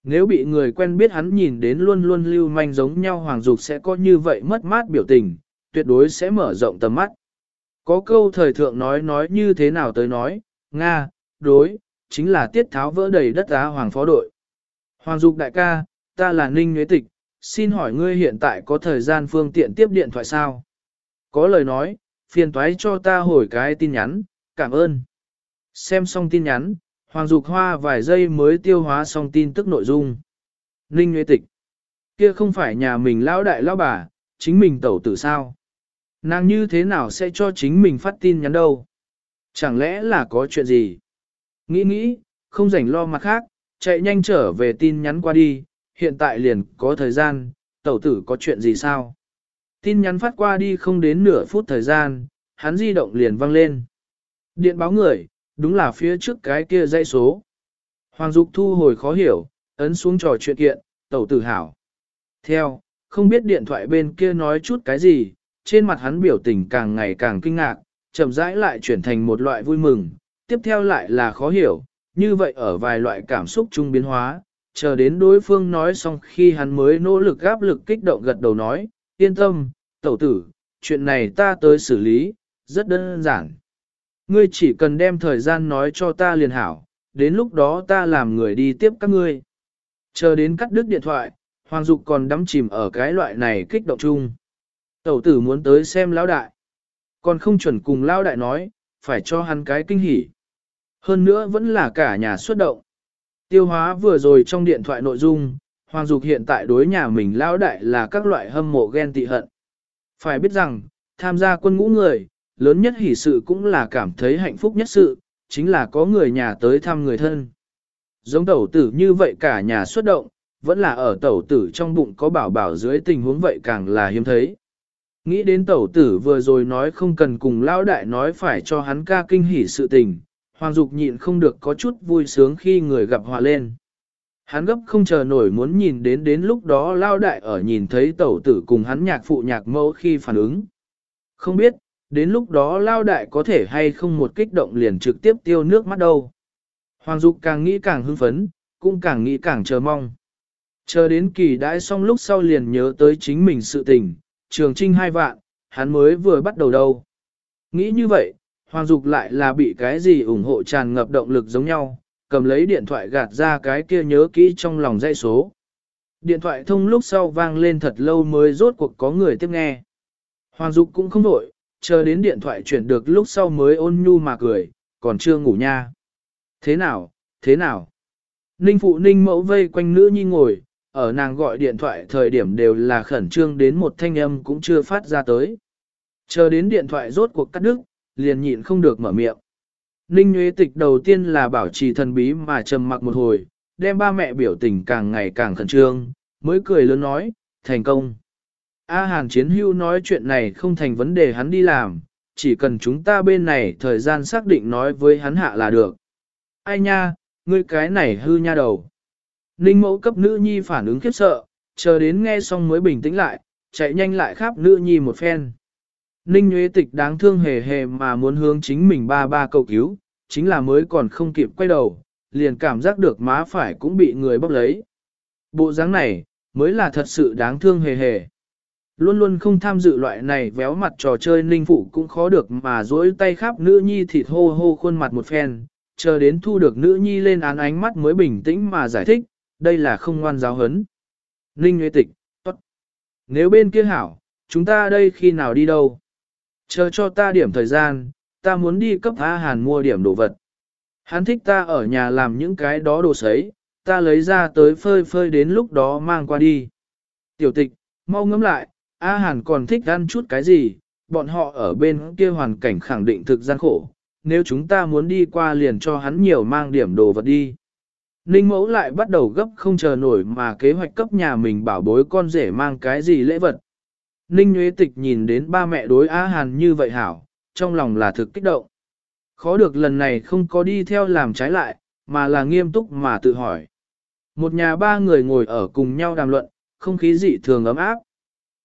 Nếu bị người quen biết hắn nhìn đến luôn luôn lưu manh giống nhau Hoàng Dục sẽ có như vậy mất mát biểu tình, tuyệt đối sẽ mở rộng tầm mắt. Có câu thời thượng nói nói như thế nào tới nói, Nga, đối, chính là tiết tháo vỡ đầy đất á Hoàng Phó đội. Hoàng Dục đại ca, ta là Ninh Nguyễn Tịch, xin hỏi ngươi hiện tại có thời gian phương tiện tiếp điện thoại sao? Có lời nói, phiền toái cho ta hồi cái tin nhắn, cảm ơn. Xem xong tin nhắn, Hoàng Dục Hoa vài giây mới tiêu hóa xong tin tức nội dung. Ninh Nguyễn Tịch. Kia không phải nhà mình lão đại lão bà, chính mình tẩu tử sao? Nàng như thế nào sẽ cho chính mình phát tin nhắn đâu? Chẳng lẽ là có chuyện gì? Nghĩ nghĩ, không rảnh lo mặt khác, chạy nhanh trở về tin nhắn qua đi, hiện tại liền có thời gian, tẩu tử có chuyện gì sao? Tin nhắn phát qua đi không đến nửa phút thời gian, hắn di động liền vang lên. Điện báo người, đúng là phía trước cái kia dãy số. Hoàng Dục thu hồi khó hiểu, ấn xuống trò chuyện kiện, tẩu tử hảo. Theo, không biết điện thoại bên kia nói chút cái gì, trên mặt hắn biểu tình càng ngày càng kinh ngạc, chậm rãi lại chuyển thành một loại vui mừng, tiếp theo lại là khó hiểu, như vậy ở vài loại cảm xúc chung biến hóa, chờ đến đối phương nói xong khi hắn mới nỗ lực gáp lực kích động gật đầu nói, yên tâm, tẩu tử, chuyện này ta tới xử lý, rất đơn giản. Ngươi chỉ cần đem thời gian nói cho ta liền hảo, đến lúc đó ta làm người đi tiếp các ngươi. Chờ đến cắt đứt điện thoại, Hoàng Dục còn đắm chìm ở cái loại này kích động chung. Tẩu tử muốn tới xem lão đại. Còn không chuẩn cùng lão đại nói, phải cho hắn cái kinh hỉ. Hơn nữa vẫn là cả nhà xuất động. Tiêu hóa vừa rồi trong điện thoại nội dung, Hoàng Dục hiện tại đối nhà mình lão đại là các loại hâm mộ ghen tị hận. Phải biết rằng, tham gia quân ngũ người, lớn nhất hỷ sự cũng là cảm thấy hạnh phúc nhất sự, chính là có người nhà tới thăm người thân. Giống tẩu tử như vậy cả nhà xuất động, vẫn là ở tẩu tử trong bụng có bảo bảo dưới tình huống vậy càng là hiếm thấy. Nghĩ đến tẩu tử vừa rồi nói không cần cùng lão đại nói phải cho hắn ca kinh hỉ sự tình, Hoàng Dục nhịn không được có chút vui sướng khi người gặp hòa lên. Hắn gấp không chờ nổi muốn nhìn đến đến lúc đó lao đại ở nhìn thấy tẩu tử cùng hắn nhạc phụ nhạc mẫu khi phản ứng. Không biết, đến lúc đó lao đại có thể hay không một kích động liền trực tiếp tiêu nước mắt đâu. Hoàng Dục càng nghĩ càng hưng phấn, cũng càng nghĩ càng chờ mong. Chờ đến kỳ đãi xong lúc sau liền nhớ tới chính mình sự tình, trường trinh hai vạn, hắn mới vừa bắt đầu đâu. Nghĩ như vậy, Hoàng Dục lại là bị cái gì ủng hộ tràn ngập động lực giống nhau, cầm lấy điện thoại gạt ra cái kia nhớ kỹ trong lòng dây số. Điện thoại thông lúc sau vang lên thật lâu mới rốt cuộc có người tiếp nghe. Hoàng Dục cũng không đổi, chờ đến điện thoại chuyển được lúc sau mới ôn nhu mà cười, còn chưa ngủ nha. Thế nào, thế nào? Ninh phụ ninh mẫu vây quanh nữ nhi ngồi, ở nàng gọi điện thoại thời điểm đều là khẩn trương đến một thanh âm cũng chưa phát ra tới. Chờ đến điện thoại rốt cuộc cắt đứt, liền nhịn không được mở miệng. Ninh Nguyễn Tịch đầu tiên là bảo trì thần bí mà trầm mặc một hồi, đem ba mẹ biểu tình càng ngày càng khẩn trương, mới cười lớn nói, thành công. A Hàn Chiến Hưu nói chuyện này không thành vấn đề hắn đi làm, chỉ cần chúng ta bên này thời gian xác định nói với hắn hạ là được. Ai nha, ngươi cái này hư nha đầu. Ninh mẫu cấp nữ nhi phản ứng khiếp sợ, chờ đến nghe xong mới bình tĩnh lại, chạy nhanh lại khắp nữ nhi một phen. Ninh nhuế Tịch đáng thương hề hề mà muốn hướng chính mình ba ba cầu cứu, chính là mới còn không kịp quay đầu, liền cảm giác được má phải cũng bị người bóc lấy. Bộ dáng này, mới là thật sự đáng thương hề hề. Luôn luôn không tham dự loại này véo mặt trò chơi ninh phụ cũng khó được mà dối tay khắp nữ nhi thịt hô hô khuôn mặt một phen, chờ đến thu được nữ nhi lên án ánh mắt mới bình tĩnh mà giải thích, đây là không ngoan giáo hấn. Ninh Nguyễn Tịch, tốt. Nếu bên kia hảo, chúng ta đây khi nào đi đâu? Chờ cho ta điểm thời gian, ta muốn đi cấp A Hàn mua điểm đồ vật. Hắn thích ta ở nhà làm những cái đó đồ sấy, ta lấy ra tới phơi phơi đến lúc đó mang qua đi. Tiểu tịch, mau ngẫm lại, A Hàn còn thích ăn chút cái gì, bọn họ ở bên kia hoàn cảnh khẳng định thực gian khổ, nếu chúng ta muốn đi qua liền cho hắn nhiều mang điểm đồ vật đi. Ninh mẫu lại bắt đầu gấp không chờ nổi mà kế hoạch cấp nhà mình bảo bối con rể mang cái gì lễ vật. Ninh Nguyễn Tịch nhìn đến ba mẹ đối Á Hàn như vậy hảo, trong lòng là thực kích động. Khó được lần này không có đi theo làm trái lại, mà là nghiêm túc mà tự hỏi. Một nhà ba người ngồi ở cùng nhau đàm luận, không khí dị thường ấm áp.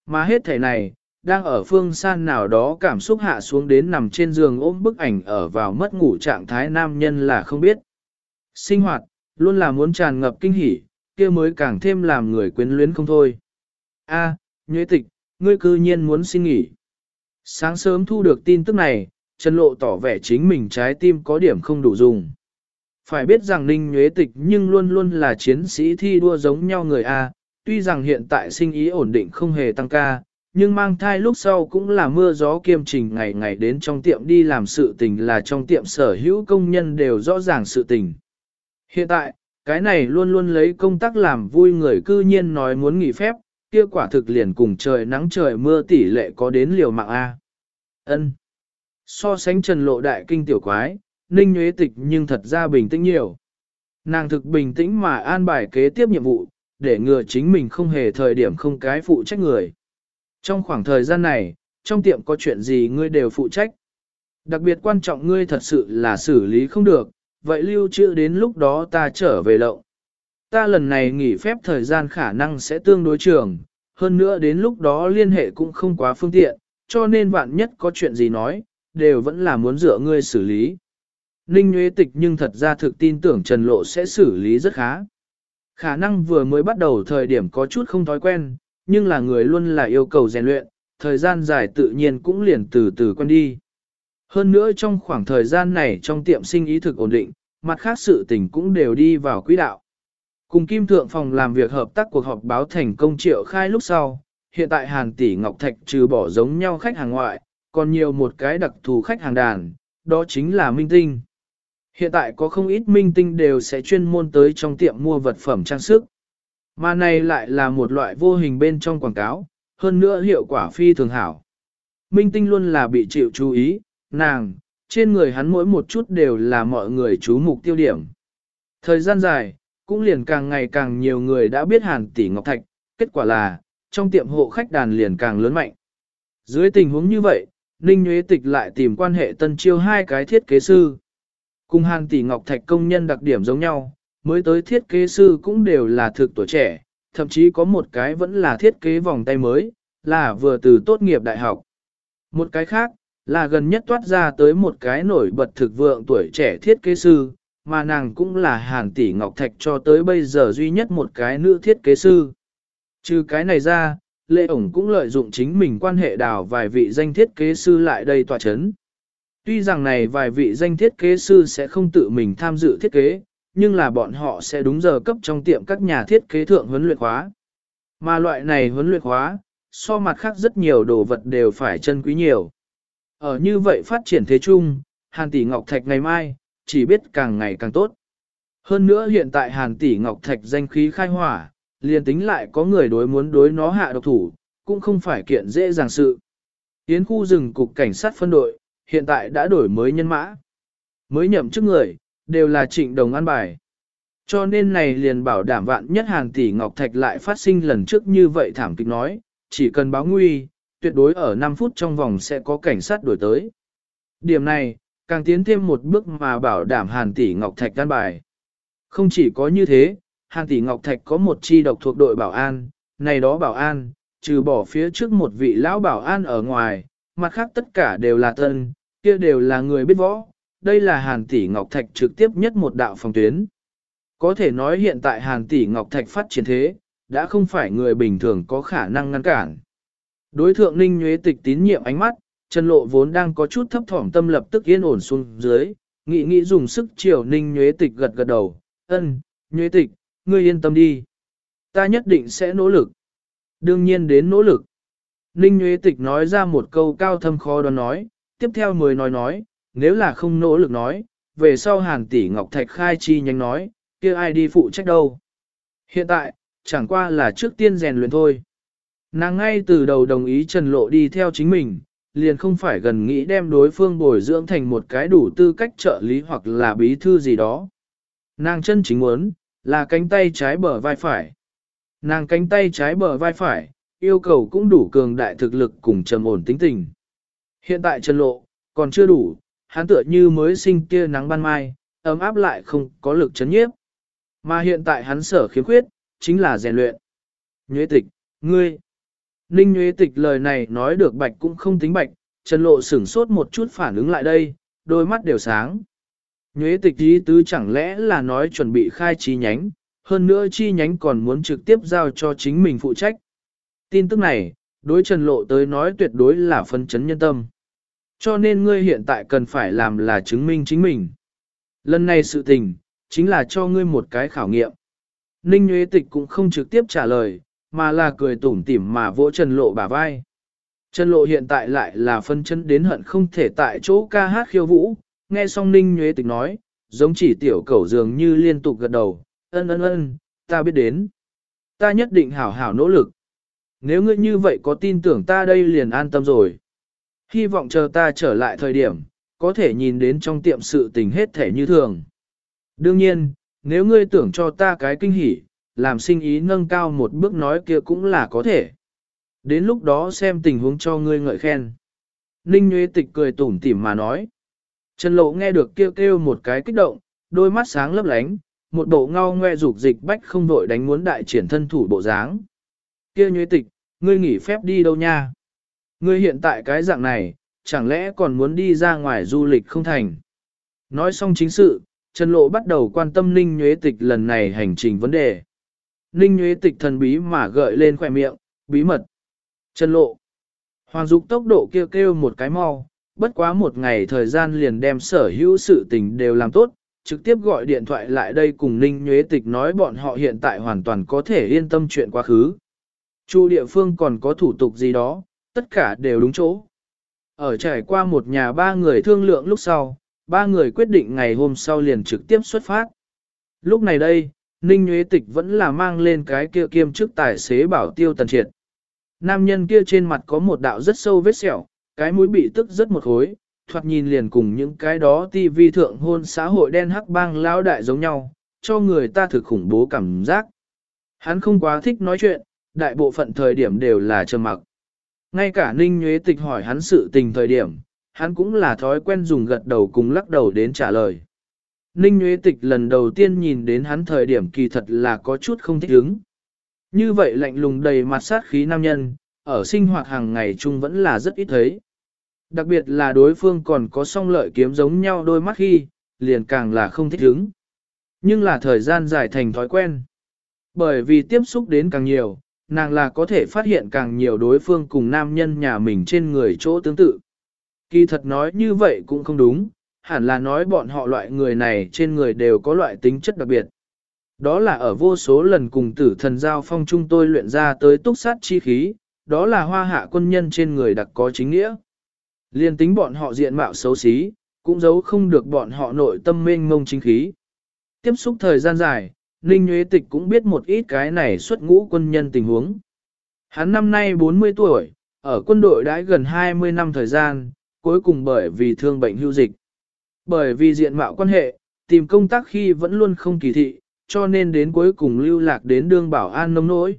Mà hết thể này, đang ở phương san nào đó cảm xúc hạ xuống đến nằm trên giường ôm bức ảnh ở vào mất ngủ trạng thái nam nhân là không biết. Sinh hoạt, luôn là muốn tràn ngập kinh hỉ, kia mới càng thêm làm người quyến luyến không thôi. A, à, nhuế tịch, ngươi cư nhiên muốn xin nghỉ. Sáng sớm thu được tin tức này, Trần Lộ tỏ vẻ chính mình trái tim có điểm không đủ dùng. Phải biết rằng Ninh Nhuế Tịch nhưng luôn luôn là chiến sĩ thi đua giống nhau người A, tuy rằng hiện tại sinh ý ổn định không hề tăng ca, nhưng mang thai lúc sau cũng là mưa gió kiêm trình ngày ngày đến trong tiệm đi làm sự tình là trong tiệm sở hữu công nhân đều rõ ràng sự tình. Hiện tại, cái này luôn luôn lấy công tác làm vui người cư nhiên nói muốn nghỉ phép, kia quả thực liền cùng trời nắng trời mưa tỷ lệ có đến liều mạng A. ân So sánh trần lộ đại kinh tiểu quái, ninh nhuế tịch nhưng thật ra bình tĩnh nhiều. Nàng thực bình tĩnh mà an bài kế tiếp nhiệm vụ, để ngừa chính mình không hề thời điểm không cái phụ trách người. Trong khoảng thời gian này, trong tiệm có chuyện gì ngươi đều phụ trách. Đặc biệt quan trọng ngươi thật sự là xử lý không được, vậy lưu trữ đến lúc đó ta trở về lậu. Ta lần này nghỉ phép thời gian khả năng sẽ tương đối trường, hơn nữa đến lúc đó liên hệ cũng không quá phương tiện, cho nên vạn nhất có chuyện gì nói, đều vẫn là muốn dựa ngươi xử lý. Ninh Nguyễn Tịch nhưng thật ra thực tin tưởng Trần Lộ sẽ xử lý rất khá. Khả năng vừa mới bắt đầu thời điểm có chút không thói quen, nhưng là người luôn là yêu cầu rèn luyện, thời gian dài tự nhiên cũng liền từ từ quen đi. Hơn nữa trong khoảng thời gian này trong tiệm sinh ý thực ổn định, mặt khác sự tình cũng đều đi vào quỹ đạo. Cùng Kim Thượng Phòng làm việc hợp tác cuộc họp báo thành công triệu khai lúc sau, hiện tại Hàn Tỷ Ngọc Thạch trừ bỏ giống nhau khách hàng ngoại, còn nhiều một cái đặc thù khách hàng đàn, đó chính là Minh Tinh. Hiện tại có không ít Minh Tinh đều sẽ chuyên môn tới trong tiệm mua vật phẩm trang sức. Mà này lại là một loại vô hình bên trong quảng cáo, hơn nữa hiệu quả phi thường hảo. Minh Tinh luôn là bị chịu chú ý, nàng, trên người hắn mỗi một chút đều là mọi người chú mục tiêu điểm. Thời gian dài, cũng liền càng ngày càng nhiều người đã biết Hàn Tỷ Ngọc Thạch, kết quả là, trong tiệm hộ khách đàn liền càng lớn mạnh. Dưới tình huống như vậy, Ninh Nguyễn Tịch lại tìm quan hệ tân chiêu hai cái thiết kế sư. Cùng Hàn Tỷ Ngọc Thạch công nhân đặc điểm giống nhau, mới tới thiết kế sư cũng đều là thực tuổi trẻ, thậm chí có một cái vẫn là thiết kế vòng tay mới, là vừa từ tốt nghiệp đại học. Một cái khác, là gần nhất toát ra tới một cái nổi bật thực vượng tuổi trẻ thiết kế sư, mà nàng cũng là Hàn Tỷ Ngọc Thạch cho tới bây giờ duy nhất một cái nữ thiết kế sư. Trừ cái này ra, Lệ ổng cũng lợi dụng chính mình quan hệ đào vài vị danh thiết kế sư lại đây tòa chấn. Tuy rằng này vài vị danh thiết kế sư sẽ không tự mình tham dự thiết kế, nhưng là bọn họ sẽ đúng giờ cấp trong tiệm các nhà thiết kế thượng huấn luyện khóa. Mà loại này huấn luyện khóa, so mặt khác rất nhiều đồ vật đều phải chân quý nhiều. Ở như vậy phát triển thế chung, Hàn Tỷ Ngọc Thạch ngày mai, chỉ biết càng ngày càng tốt. Hơn nữa hiện tại Hàn Tỷ Ngọc Thạch danh khí khai hỏa, liền tính lại có người đối muốn đối nó hạ độc thủ, cũng không phải kiện dễ dàng sự. Yến khu rừng cục cảnh sát phân đội, hiện tại đã đổi mới nhân mã. Mới nhậm chức người, đều là trịnh đồng an bài. Cho nên này liền bảo đảm vạn nhất hàng tỷ Ngọc Thạch lại phát sinh lần trước như vậy thảm kịch nói, chỉ cần báo nguy, tuyệt đối ở 5 phút trong vòng sẽ có cảnh sát đuổi tới. Điểm này, càng tiến thêm một bước mà bảo đảm hàn tỷ Ngọc Thạch đan bài. Không chỉ có như thế, hàn tỷ Ngọc Thạch có một chi độc thuộc đội bảo an, này đó bảo an, trừ bỏ phía trước một vị lão bảo an ở ngoài, mặt khác tất cả đều là tân, kia đều là người biết võ, đây là Hàn Tỷ Ngọc Thạch trực tiếp nhất một đạo phòng tuyến. Có thể nói hiện tại Hàn Tỷ Ngọc Thạch phát triển thế, đã không phải người bình thường có khả năng ngăn cản. Đối thượng Ninh Nhuế Tịch tín nhiệm ánh mắt, Trần Lộ vốn đang có chút thấp thỏm tâm lập tức yên ổn xuống dưới, nghĩ nghĩ dùng sức chiều Ninh Nhuế Tịch gật gật đầu, ân, Nhuế Tịch, ngươi yên tâm đi. Ta nhất định sẽ nỗ lực. Đương nhiên đến nỗ lực. Ninh Nhuế Tịch nói ra một câu cao thâm khó đoán nói, tiếp theo mới nói nói, nếu là không nỗ lực nói, về sau hàng tỷ Ngọc Thạch khai chi nhanh nói, kia ai đi phụ trách đâu. Hiện tại, chẳng qua là trước tiên rèn luyện thôi. Nàng ngay từ đầu đồng ý Trần Lộ đi theo chính mình, liền không phải gần nghĩ đem đối phương bồi dưỡng thành một cái đủ tư cách trợ lý hoặc là bí thư gì đó. Nàng chân chính muốn, là cánh tay trái bờ vai phải. Nàng cánh tay trái bờ vai phải, yêu cầu cũng đủ cường đại thực lực cùng trầm ổn tính tình. Hiện tại Trần Lộ, còn chưa đủ, hắn tựa như mới sinh kia nắng ban mai, ấm áp lại không có lực chấn nhiếp. Mà hiện tại hắn sở khiếm khuyết, chính là rèn luyện. Nhuế tịch, ngươi. Ninh Nguyễn tịch lời này nói được bạch cũng không tính bạch, Trần Lộ sửng sốt một chút phản ứng lại đây, đôi mắt đều sáng. Nguyễn tịch ý tứ chẳng lẽ là nói chuẩn bị khai chi nhánh, hơn nữa chi nhánh còn muốn trực tiếp giao cho chính mình phụ trách. Tin tức này, đối Trần Lộ tới nói tuyệt đối là phân chấn nhân tâm. Cho nên ngươi hiện tại cần phải làm là chứng minh chính mình. Lần này sự tình, chính là cho ngươi một cái khảo nghiệm. Ninh Nguyễn Tịch cũng không trực tiếp trả lời, mà là cười tủm tỉm mà vỗ Trần Lộ bả vai. Trần Lộ hiện tại lại là phân chân đến hận không thể tại chỗ ca hát khiêu vũ, nghe xong Ninh Nguyễn Tịch nói, giống chỉ tiểu cẩu dường như liên tục gật đầu, ân ân ân, ta biết đến. Ta nhất định hảo hảo nỗ lực. Nếu ngươi như vậy có tin tưởng ta đây liền an tâm rồi. Hy vọng chờ ta trở lại thời điểm, có thể nhìn đến trong tiệm sự tình hết thể như thường. Đương nhiên, nếu ngươi tưởng cho ta cái kinh hỉ, làm sinh ý nâng cao một bước nói kia cũng là có thể. Đến lúc đó xem tình huống cho ngươi ngợi khen. Ninh Nguyễn Tịch cười tủm tỉm mà nói. Trần Lộ nghe được kêu kêu một cái kích động, đôi mắt sáng lấp lánh, một bộ ngao ngoe dục dịch bách không đội đánh muốn đại triển thân thủ bộ dáng. Kia Nguyễn Tịch, ngươi nghỉ phép đi đâu nha? Ngươi hiện tại cái dạng này, chẳng lẽ còn muốn đi ra ngoài du lịch không thành? Nói xong chính sự, Trần Lộ bắt đầu quan tâm Ninh Nguyễn Tịch lần này hành trình vấn đề. Ninh Nguyễn Tịch thần bí mà gợi lên khỏe miệng, bí mật. Trần Lộ. Hoàng Dục tốc độ kêu kêu một cái mau, bất quá một ngày thời gian liền đem sở hữu sự tình đều làm tốt, trực tiếp gọi điện thoại lại đây cùng Ninh Nhuế Tịch nói bọn họ hiện tại hoàn toàn có thể yên tâm chuyện quá khứ. Chu địa phương còn có thủ tục gì đó, tất cả đều đúng chỗ. Ở trải qua một nhà ba người thương lượng lúc sau, ba người quyết định ngày hôm sau liền trực tiếp xuất phát. Lúc này đây, Ninh Nguyễn Tịch vẫn là mang lên cái kia kiêm chức tài xế bảo tiêu tần triệt. Nam nhân kia trên mặt có một đạo rất sâu vết sẹo, cái mũi bị tức rất một khối, thoạt nhìn liền cùng những cái đó tivi thượng hôn xã hội đen hắc bang lão đại giống nhau, cho người ta thực khủng bố cảm giác. Hắn không quá thích nói chuyện, đại bộ phận thời điểm đều là trầm mặc. Ngay cả Ninh Nguyễn Tịch hỏi hắn sự tình thời điểm, hắn cũng là thói quen dùng gật đầu cùng lắc đầu đến trả lời. Ninh Nguyễn Tịch lần đầu tiên nhìn đến hắn thời điểm kỳ thật là có chút không thích ứng. Như vậy lạnh lùng đầy mặt sát khí nam nhân, ở sinh hoạt hàng ngày chung vẫn là rất ít thấy. Đặc biệt là đối phương còn có song lợi kiếm giống nhau đôi mắt khi, liền càng là không thích ứng. Nhưng là thời gian dài thành thói quen. Bởi vì tiếp xúc đến càng nhiều, nàng là có thể phát hiện càng nhiều đối phương cùng nam nhân nhà mình trên người chỗ tương tự. Kỳ thật nói như vậy cũng không đúng, hẳn là nói bọn họ loại người này trên người đều có loại tính chất đặc biệt. Đó là ở vô số lần cùng tử thần giao phong chung tôi luyện ra tới túc sát chi khí, đó là hoa hạ quân nhân trên người đặc có chính nghĩa. Liên tính bọn họ diện mạo xấu xí, cũng giấu không được bọn họ nội tâm mênh mông chính khí. Tiếp xúc thời gian dài, Ninh Nguyễn Tịch cũng biết một ít cái này xuất ngũ quân nhân tình huống. Hắn năm nay 40 tuổi, ở quân đội đã gần 20 năm thời gian, cuối cùng bởi vì thương bệnh hưu dịch. Bởi vì diện mạo quan hệ, tìm công tác khi vẫn luôn không kỳ thị, cho nên đến cuối cùng lưu lạc đến đương bảo an nông nỗi.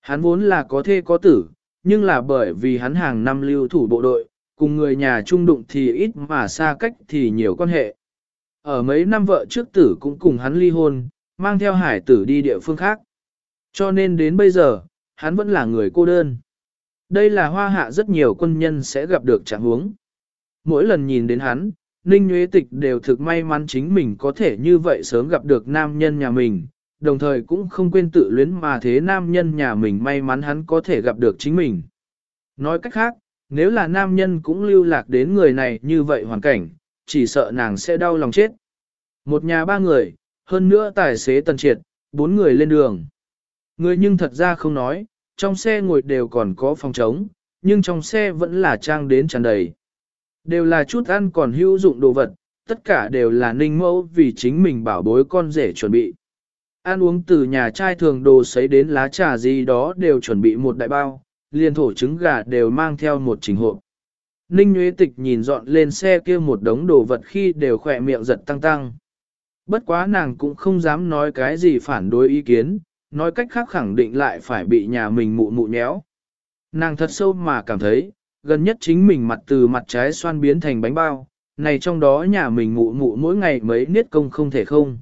Hắn vốn là có thê có tử, nhưng là bởi vì hắn hàng năm lưu thủ bộ đội, cùng người nhà trung đụng thì ít mà xa cách thì nhiều quan hệ. Ở mấy năm vợ trước tử cũng cùng hắn ly hôn, mang theo hải tử đi địa phương khác. Cho nên đến bây giờ, hắn vẫn là người cô đơn. Đây là hoa hạ rất nhiều quân nhân sẽ gặp được trạng huống. Mỗi lần nhìn đến hắn, Ninh Nguyễn Tịch đều thực may mắn chính mình có thể như vậy sớm gặp được nam nhân nhà mình, đồng thời cũng không quên tự luyến mà thế nam nhân nhà mình may mắn hắn có thể gặp được chính mình. Nói cách khác, nếu là nam nhân cũng lưu lạc đến người này như vậy hoàn cảnh, chỉ sợ nàng sẽ đau lòng chết. Một nhà ba người, hơn nữa tài xế tần triệt, bốn người lên đường. Người nhưng thật ra không nói, trong xe ngồi đều còn có phòng trống, nhưng trong xe vẫn là trang đến tràn đầy. Đều là chút ăn còn hữu dụng đồ vật, tất cả đều là ninh mẫu vì chính mình bảo bối con rể chuẩn bị. Ăn uống từ nhà trai thường đồ sấy đến lá trà gì đó đều chuẩn bị một đại bao, liền thổ trứng gà đều mang theo một trình hộp. Ninh Nguyễn Tịch nhìn dọn lên xe kia một đống đồ vật khi đều khỏe miệng giật tăng tăng. Bất quá nàng cũng không dám nói cái gì phản đối ý kiến, nói cách khác khẳng định lại phải bị nhà mình mụ mụ nhéo. Nàng thật sâu mà cảm thấy, gần nhất chính mình mặt từ mặt trái xoan biến thành bánh bao, này trong đó nhà mình mụ mụ mỗi ngày mấy niết công không thể không.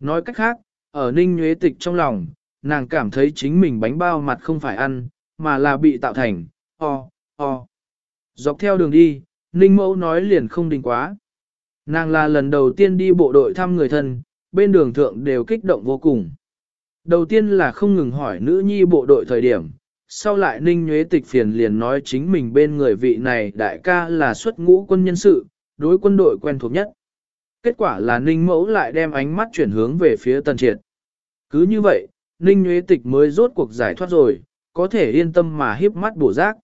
Nói cách khác, ở ninh nhuế tịch trong lòng, nàng cảm thấy chính mình bánh bao mặt không phải ăn, mà là bị tạo thành, o, o. Dọc theo đường đi, ninh mẫu nói liền không đình quá. Nàng là lần đầu tiên đi bộ đội thăm người thân, bên đường thượng đều kích động vô cùng. Đầu tiên là không ngừng hỏi nữ nhi bộ đội thời điểm, sau lại ninh nhuế tịch phiền liền nói chính mình bên người vị này đại ca là xuất ngũ quân nhân sự, đối quân đội quen thuộc nhất. Kết quả là ninh mẫu lại đem ánh mắt chuyển hướng về phía tần triệt. Cứ như vậy, ninh nhuế tịch mới rốt cuộc giải thoát rồi, có thể yên tâm mà hiếp mắt bổ giác.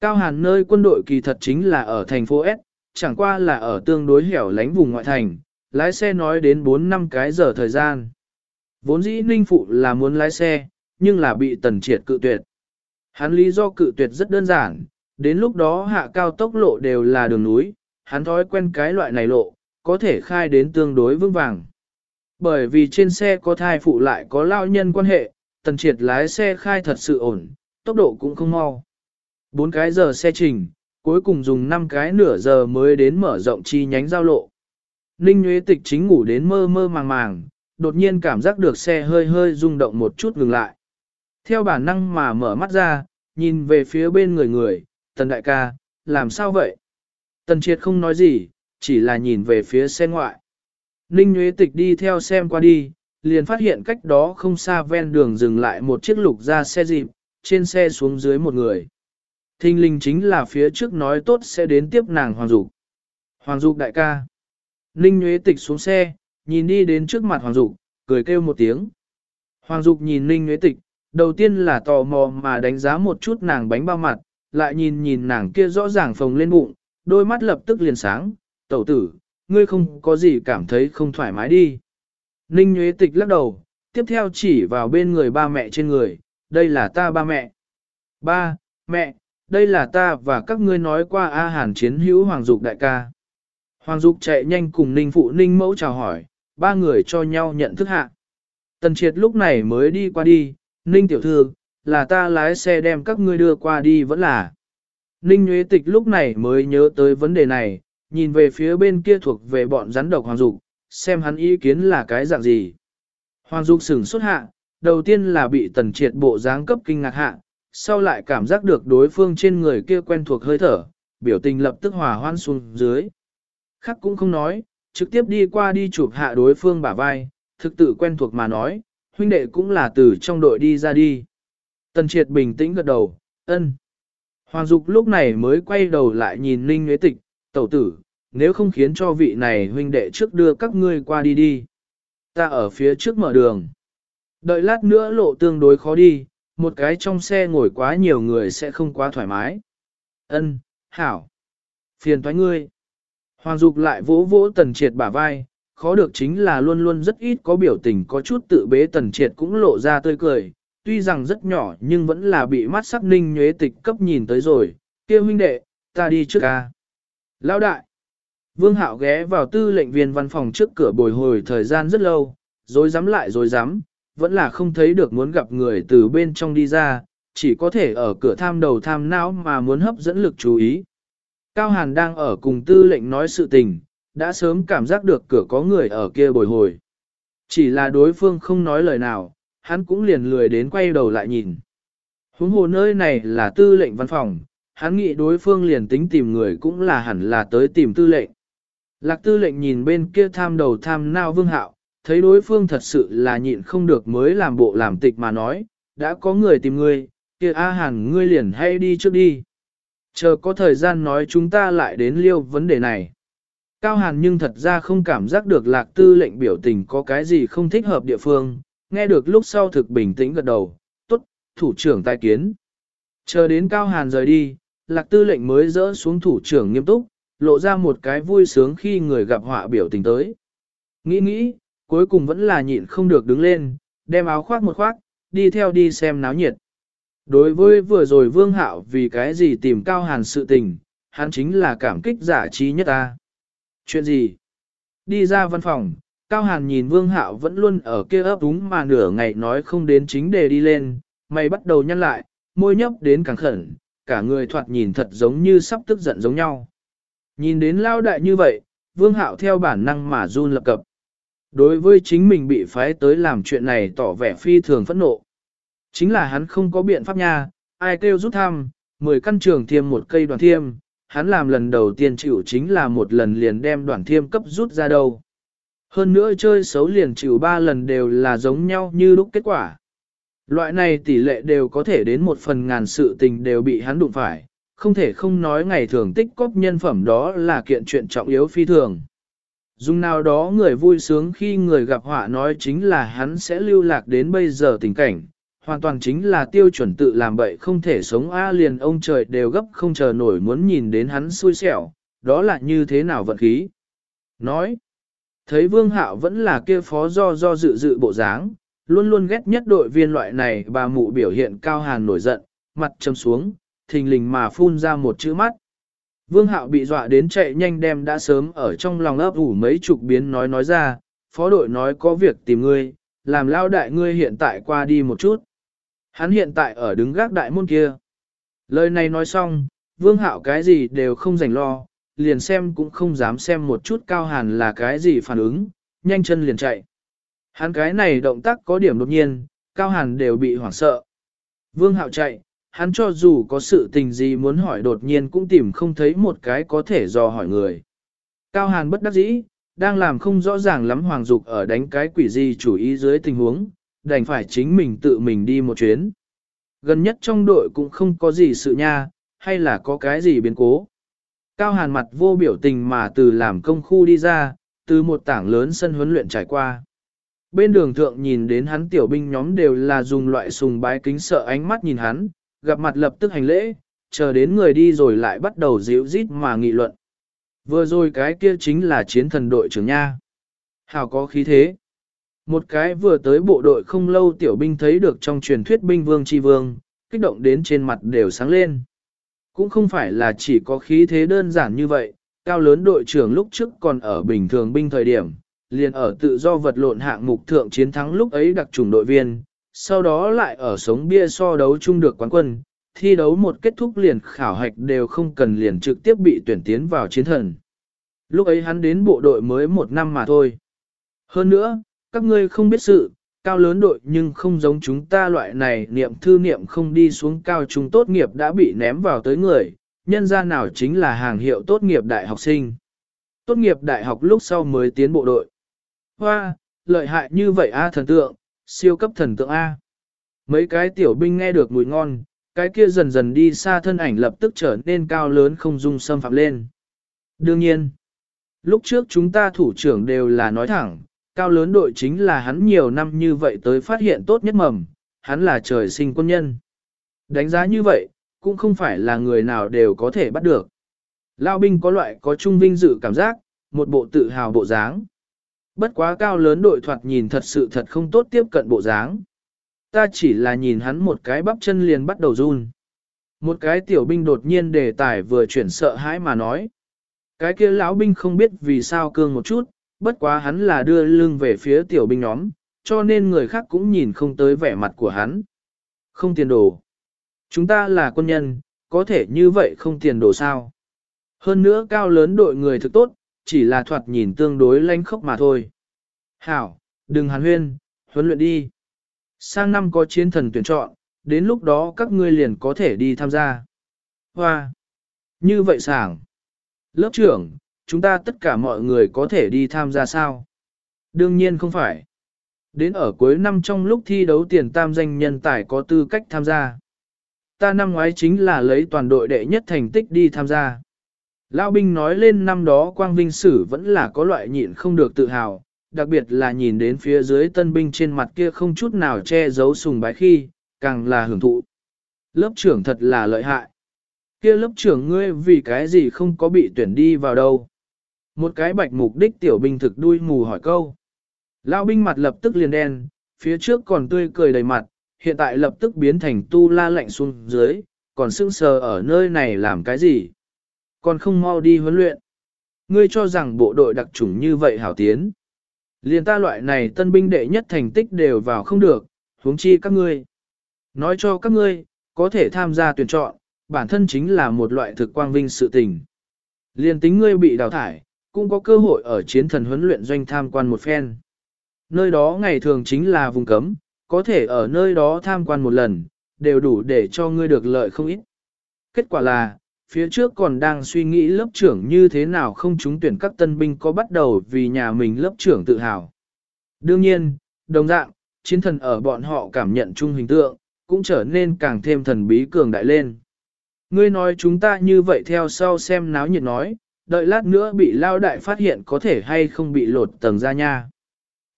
Cao hàn nơi quân đội kỳ thật chính là ở thành phố S, chẳng qua là ở tương đối hẻo lánh vùng ngoại thành, lái xe nói đến 4 năm cái giờ thời gian. Vốn dĩ ninh phụ là muốn lái xe, nhưng là bị tần triệt cự tuyệt. Hắn lý do cự tuyệt rất đơn giản, đến lúc đó hạ cao tốc lộ đều là đường núi, hắn thói quen cái loại này lộ, có thể khai đến tương đối vững vàng. Bởi vì trên xe có thai phụ lại có lao nhân quan hệ, tần triệt lái xe khai thật sự ổn, tốc độ cũng không mau. Bốn cái giờ xe trình, cuối cùng dùng 5 cái nửa giờ mới đến mở rộng chi nhánh giao lộ. Ninh Nguyễn Tịch chính ngủ đến mơ mơ màng màng, đột nhiên cảm giác được xe hơi hơi rung động một chút ngừng lại. Theo bản năng mà mở mắt ra, nhìn về phía bên người người, tần đại ca, làm sao vậy? Tần triệt không nói gì, chỉ là nhìn về phía xe ngoại. Ninh Nguyễn Tịch đi theo xem qua đi, liền phát hiện cách đó không xa ven đường dừng lại một chiếc lục ra xe dịp, trên xe xuống dưới một người. Thinh linh chính là phía trước nói tốt sẽ đến tiếp nàng Hoàng Dục. Hoàng Dục đại ca. Ninh Nguyễn Tịch xuống xe, nhìn đi đến trước mặt Hoàng Dục, cười kêu một tiếng. Hoàng Dục nhìn Ninh Nguyễn Tịch, đầu tiên là tò mò mà đánh giá một chút nàng bánh bao mặt, lại nhìn nhìn nàng kia rõ ràng phồng lên bụng, đôi mắt lập tức liền sáng, tẩu tử, ngươi không có gì cảm thấy không thoải mái đi. Ninh Nguyễn Tịch lắc đầu, tiếp theo chỉ vào bên người ba mẹ trên người, đây là ta ba mẹ. Ba, mẹ, đây là ta và các ngươi nói qua A Hàn chiến hữu Hoàng Dục đại ca. Hoàng Dục chạy nhanh cùng Ninh Phụ Ninh Mẫu chào hỏi, ba người cho nhau nhận thức hạ. Tần Triệt lúc này mới đi qua đi, Ninh Tiểu Thư, là ta lái xe đem các ngươi đưa qua đi vẫn là. Ninh Nguyễn Tịch lúc này mới nhớ tới vấn đề này, nhìn về phía bên kia thuộc về bọn rắn độc Hoàng Dục, xem hắn ý kiến là cái dạng gì. Hoàng Dục sửng xuất hạ, đầu tiên là bị tần triệt bộ dáng cấp kinh ngạc hạ, sau lại cảm giác được đối phương trên người kia quen thuộc hơi thở, biểu tình lập tức hòa hoan xuống dưới. Khắc cũng không nói, trực tiếp đi qua đi chụp hạ đối phương bả vai, thực tự quen thuộc mà nói, huynh đệ cũng là từ trong đội đi ra đi. Tần triệt bình tĩnh gật đầu, ân. Hoàng Dục lúc này mới quay đầu lại nhìn Ninh Nguyễn Tịch, tẩu tử, nếu không khiến cho vị này huynh đệ trước đưa các ngươi qua đi đi. Ta ở phía trước mở đường. Đợi lát nữa lộ tương đối khó đi, một cái trong xe ngồi quá nhiều người sẽ không quá thoải mái. Ân, hảo. Phiền thoái ngươi. Hoàng Dục lại vỗ vỗ tần triệt bả vai, khó được chính là luôn luôn rất ít có biểu tình có chút tự bế tần triệt cũng lộ ra tươi cười, tuy rằng rất nhỏ nhưng vẫn là bị mắt sắc ninh nhuế tịch cấp nhìn tới rồi, kia huynh đệ, ta đi trước ca. Lão đại, Vương Hạo ghé vào tư lệnh viên văn phòng trước cửa bồi hồi thời gian rất lâu, rồi dám lại rồi dám, vẫn là không thấy được muốn gặp người từ bên trong đi ra, chỉ có thể ở cửa tham đầu tham não mà muốn hấp dẫn lực chú ý. Cao Hàn đang ở cùng tư lệnh nói sự tình, đã sớm cảm giác được cửa có người ở kia bồi hồi. Chỉ là đối phương không nói lời nào, hắn cũng liền lười đến quay đầu lại nhìn. Huống hồ nơi này là tư lệnh văn phòng, hắn nghĩ đối phương liền tính tìm người cũng là hẳn là tới tìm tư lệnh. Lạc tư lệnh nhìn bên kia tham đầu tham nao vương hạo, thấy đối phương thật sự là nhịn không được mới làm bộ làm tịch mà nói, đã có người tìm ngươi, kia A Hàn ngươi liền hay đi trước đi. Chờ có thời gian nói chúng ta lại đến liêu vấn đề này. Cao Hàn nhưng thật ra không cảm giác được lạc tư lệnh biểu tình có cái gì không thích hợp địa phương, nghe được lúc sau thực bình tĩnh gật đầu, tốt, thủ trưởng tai kiến. Chờ đến Cao Hàn rời đi, lạc tư lệnh mới dỡ xuống thủ trưởng nghiêm túc, lộ ra một cái vui sướng khi người gặp họa biểu tình tới. Nghĩ nghĩ, cuối cùng vẫn là nhịn không được đứng lên, đem áo khoác một khoác, đi theo đi xem náo nhiệt. Đối với vừa rồi Vương Hạo vì cái gì tìm Cao Hàn sự tình, hắn chính là cảm kích giả trí nhất ta. Chuyện gì? Đi ra văn phòng, Cao Hàn nhìn Vương Hạo vẫn luôn ở kia ấp úng mà nửa ngày nói không đến chính đề đi lên, mày bắt đầu nhăn lại, môi nhấp đến càng khẩn, cả người thoạt nhìn thật giống như sắp tức giận giống nhau. Nhìn đến lao đại như vậy, Vương Hạo theo bản năng mà run lập cập. Đối với chính mình bị phái tới làm chuyện này tỏ vẻ phi thường phẫn nộ. Chính là hắn không có biện pháp nha, ai kêu rút thăm, 10 căn trường thiêm một cây đoàn thiêm, hắn làm lần đầu tiên chịu chính là một lần liền đem đoàn thiêm cấp rút ra đâu. Hơn nữa chơi xấu liền chịu ba lần đều là giống nhau như lúc kết quả. Loại này tỷ lệ đều có thể đến một phần ngàn sự tình đều bị hắn đụng phải, không thể không nói ngày thường tích cóp nhân phẩm đó là kiện chuyện trọng yếu phi thường. Dùng nào đó người vui sướng khi người gặp họa nói chính là hắn sẽ lưu lạc đến bây giờ tình cảnh, hoàn toàn chính là tiêu chuẩn tự làm bậy không thể sống a liền ông trời đều gấp không chờ nổi muốn nhìn đến hắn xui xẻo, đó là như thế nào vận khí. Nói, thấy vương hạo vẫn là kia phó do do dự dự bộ dáng, luôn luôn ghét nhất đội viên loại này bà mụ biểu hiện cao hàn nổi giận, mặt châm xuống, thình lình mà phun ra một chữ mắt. Vương hạo bị dọa đến chạy nhanh đem đã sớm ở trong lòng ấp ủ mấy chục biến nói nói ra, phó đội nói có việc tìm ngươi, làm lao đại ngươi hiện tại qua đi một chút. Hắn hiện tại ở đứng gác đại môn kia. Lời này nói xong, vương hạo cái gì đều không rảnh lo, liền xem cũng không dám xem một chút cao hàn là cái gì phản ứng, nhanh chân liền chạy. Hắn cái này động tác có điểm đột nhiên, cao hàn đều bị hoảng sợ. Vương hạo chạy, hắn cho dù có sự tình gì muốn hỏi đột nhiên cũng tìm không thấy một cái có thể dò hỏi người. Cao Hàn bất đắc dĩ, đang làm không rõ ràng lắm Hoàng Dục ở đánh cái quỷ gì chủ ý dưới tình huống, đành phải chính mình tự mình đi một chuyến. Gần nhất trong đội cũng không có gì sự nha, hay là có cái gì biến cố. Cao Hàn mặt vô biểu tình mà từ làm công khu đi ra, từ một tảng lớn sân huấn luyện trải qua. Bên đường thượng nhìn đến hắn tiểu binh nhóm đều là dùng loại sùng bái kính sợ ánh mắt nhìn hắn, gặp mặt lập tức hành lễ, chờ đến người đi rồi lại bắt đầu dịu rít mà nghị luận. Vừa rồi cái kia chính là chiến thần đội trưởng nha. Hào có khí thế. Một cái vừa tới bộ đội không lâu tiểu binh thấy được trong truyền thuyết binh vương chi vương, kích động đến trên mặt đều sáng lên. Cũng không phải là chỉ có khí thế đơn giản như vậy, cao lớn đội trưởng lúc trước còn ở bình thường binh thời điểm, liền ở tự do vật lộn hạng mục thượng chiến thắng lúc ấy đặc trùng đội viên, sau đó lại ở sống bia so đấu chung được quán quân, thi đấu một kết thúc liền khảo hạch đều không cần liền trực tiếp bị tuyển tiến vào chiến thần. Lúc ấy hắn đến bộ đội mới một năm mà thôi. Hơn nữa, các ngươi không biết sự, cao lớn đội nhưng không giống chúng ta loại này niệm thư niệm không đi xuống cao trung tốt nghiệp đã bị ném vào tới người, nhân ra nào chính là hàng hiệu tốt nghiệp đại học sinh. Tốt nghiệp đại học lúc sau mới tiến bộ đội. Hoa, lợi hại như vậy a thần tượng, siêu cấp thần tượng A. Mấy cái tiểu binh nghe được mùi ngon, cái kia dần dần đi xa thân ảnh lập tức trở nên cao lớn không dung xâm phạm lên. Đương nhiên, lúc trước chúng ta thủ trưởng đều là nói thẳng, cao lớn đội chính là hắn nhiều năm như vậy tới phát hiện tốt nhất mầm, hắn là trời sinh quân nhân. Đánh giá như vậy, cũng không phải là người nào đều có thể bắt được. Lao binh có loại có trung vinh dự cảm giác, một bộ tự hào bộ dáng. Bất quá cao lớn đội thoạt nhìn thật sự thật không tốt tiếp cận bộ dáng. Ta chỉ là nhìn hắn một cái bắp chân liền bắt đầu run. Một cái tiểu binh đột nhiên đề tài vừa chuyển sợ hãi mà nói. Cái kia lão binh không biết vì sao cương một chút, bất quá hắn là đưa lưng về phía tiểu binh nhóm, cho nên người khác cũng nhìn không tới vẻ mặt của hắn. Không tiền đồ. Chúng ta là quân nhân, có thể như vậy không tiền đồ sao. Hơn nữa cao lớn đội người thực tốt, chỉ là thoạt nhìn tương đối lanh khốc mà thôi. Hảo, đừng hàn huyên, huấn luyện đi. Sang năm có chiến thần tuyển chọn, đến lúc đó các ngươi liền có thể đi tham gia. Hoa! Như vậy sảng. Lớp trưởng, chúng ta tất cả mọi người có thể đi tham gia sao? Đương nhiên không phải. Đến ở cuối năm trong lúc thi đấu tiền tam danh nhân tài có tư cách tham gia. Ta năm ngoái chính là lấy toàn đội đệ nhất thành tích đi tham gia. Lão binh nói lên năm đó quang vinh sử vẫn là có loại nhịn không được tự hào, đặc biệt là nhìn đến phía dưới tân binh trên mặt kia không chút nào che giấu sùng bái khi, càng là hưởng thụ. Lớp trưởng thật là lợi hại. Kia lớp trưởng ngươi vì cái gì không có bị tuyển đi vào đâu. Một cái bạch mục đích tiểu binh thực đuôi mù hỏi câu. Lão binh mặt lập tức liền đen, phía trước còn tươi cười đầy mặt, hiện tại lập tức biến thành tu la lạnh xuống dưới, còn sững sờ ở nơi này làm cái gì? Còn không mau đi huấn luyện. Ngươi cho rằng bộ đội đặc chủng như vậy hảo tiến. liền ta loại này tân binh đệ nhất thành tích đều vào không được, huống chi các ngươi. Nói cho các ngươi, có thể tham gia tuyển chọn, bản thân chính là một loại thực quang vinh sự tình. liền tính ngươi bị đào thải, cũng có cơ hội ở chiến thần huấn luyện doanh tham quan một phen. Nơi đó ngày thường chính là vùng cấm, có thể ở nơi đó tham quan một lần, đều đủ để cho ngươi được lợi không ít. Kết quả là, phía trước còn đang suy nghĩ lớp trưởng như thế nào không trúng tuyển các tân binh có bắt đầu vì nhà mình lớp trưởng tự hào. Đương nhiên, đồng dạng, chiến thần ở bọn họ cảm nhận chung hình tượng, cũng trở nên càng thêm thần bí cường đại lên. Ngươi nói chúng ta như vậy theo sau xem náo nhiệt nói, đợi lát nữa bị lao đại phát hiện có thể hay không bị lột tầng ra nha.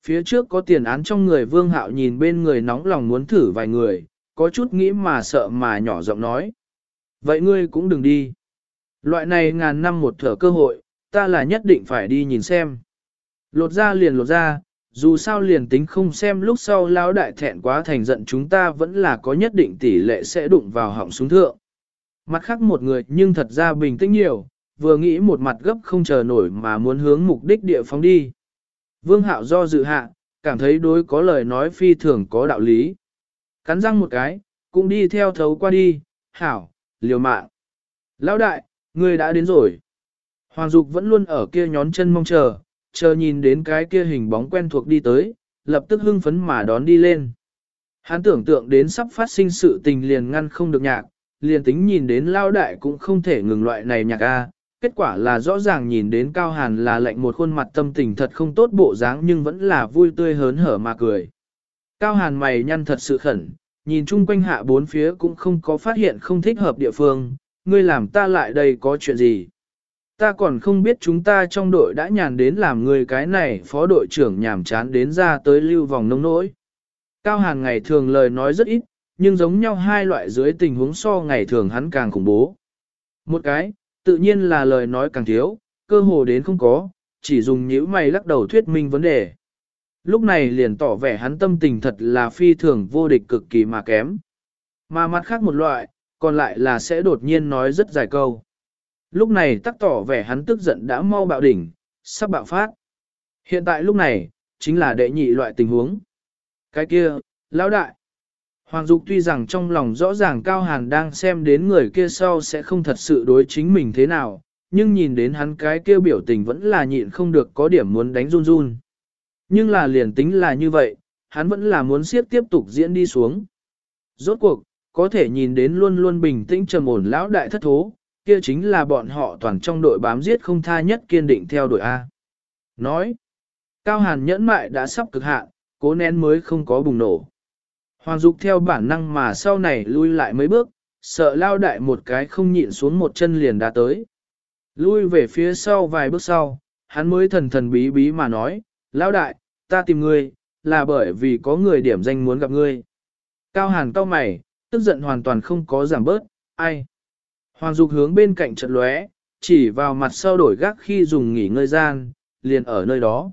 Phía trước có tiền án trong người vương hạo nhìn bên người nóng lòng muốn thử vài người, có chút nghĩ mà sợ mà nhỏ giọng nói. Vậy ngươi cũng đừng đi. Loại này ngàn năm một thở cơ hội, ta là nhất định phải đi nhìn xem. Lột ra liền lột ra, dù sao liền tính không xem lúc sau lão đại thẹn quá thành giận chúng ta vẫn là có nhất định tỷ lệ sẽ đụng vào họng súng thượng. Mặt khác một người nhưng thật ra bình tĩnh nhiều, vừa nghĩ một mặt gấp không chờ nổi mà muốn hướng mục đích địa phóng đi. Vương hạo do dự hạ, cảm thấy đối có lời nói phi thường có đạo lý. Cắn răng một cái, cũng đi theo thấu qua đi, hảo, liều mạng. Lão đại, ngươi đã đến rồi. Hoàng Dục vẫn luôn ở kia nhón chân mong chờ, chờ nhìn đến cái kia hình bóng quen thuộc đi tới, lập tức hưng phấn mà đón đi lên. Hắn tưởng tượng đến sắp phát sinh sự tình liền ngăn không được nhạc, liền tính nhìn đến lao đại cũng không thể ngừng loại này nhạc a, Kết quả là rõ ràng nhìn đến Cao Hàn là lệnh một khuôn mặt tâm tình thật không tốt bộ dáng nhưng vẫn là vui tươi hớn hở mà cười. Cao Hàn mày nhăn thật sự khẩn, nhìn chung quanh hạ bốn phía cũng không có phát hiện không thích hợp địa phương, ngươi làm ta lại đây có chuyện gì. Ta còn không biết chúng ta trong đội đã nhàn đến làm người cái này phó đội trưởng nhàm chán đến ra tới lưu vòng nông nỗi. Cao Hàn ngày thường lời nói rất ít, nhưng giống nhau hai loại dưới tình huống so ngày thường hắn càng khủng bố. Một cái, tự nhiên là lời nói càng thiếu, cơ hồ đến không có, chỉ dùng nhíu mày lắc đầu thuyết minh vấn đề. Lúc này liền tỏ vẻ hắn tâm tình thật là phi thường vô địch cực kỳ mà kém. Mà mặt khác một loại, còn lại là sẽ đột nhiên nói rất dài câu. Lúc này tắc tỏ vẻ hắn tức giận đã mau bạo đỉnh, sắp bạo phát. Hiện tại lúc này, chính là đệ nhị loại tình huống. Cái kia, lão đại. Hoàng Dục tuy rằng trong lòng rõ ràng Cao Hàn đang xem đến người kia sau sẽ không thật sự đối chính mình thế nào, nhưng nhìn đến hắn cái kia biểu tình vẫn là nhịn không được có điểm muốn đánh run run. Nhưng là liền tính là như vậy, hắn vẫn là muốn siết tiếp tục diễn đi xuống. Rốt cuộc, có thể nhìn đến luôn luôn bình tĩnh trầm ổn lão đại thất thố, kia chính là bọn họ toàn trong đội bám giết không tha nhất kiên định theo đội A. Nói, Cao Hàn nhẫn mại đã sắp cực hạn, cố nén mới không có bùng nổ. Hoàng Dục theo bản năng mà sau này lui lại mấy bước, sợ lao đại một cái không nhịn xuống một chân liền đã tới. Lui về phía sau vài bước sau, hắn mới thần thần bí bí mà nói, lao đại, ta tìm ngươi, là bởi vì có người điểm danh muốn gặp ngươi. Cao hàn cao mày, tức giận hoàn toàn không có giảm bớt, ai. Hoàng Dục hướng bên cạnh trận lóe, chỉ vào mặt sau đổi gác khi dùng nghỉ ngơi gian, liền ở nơi đó.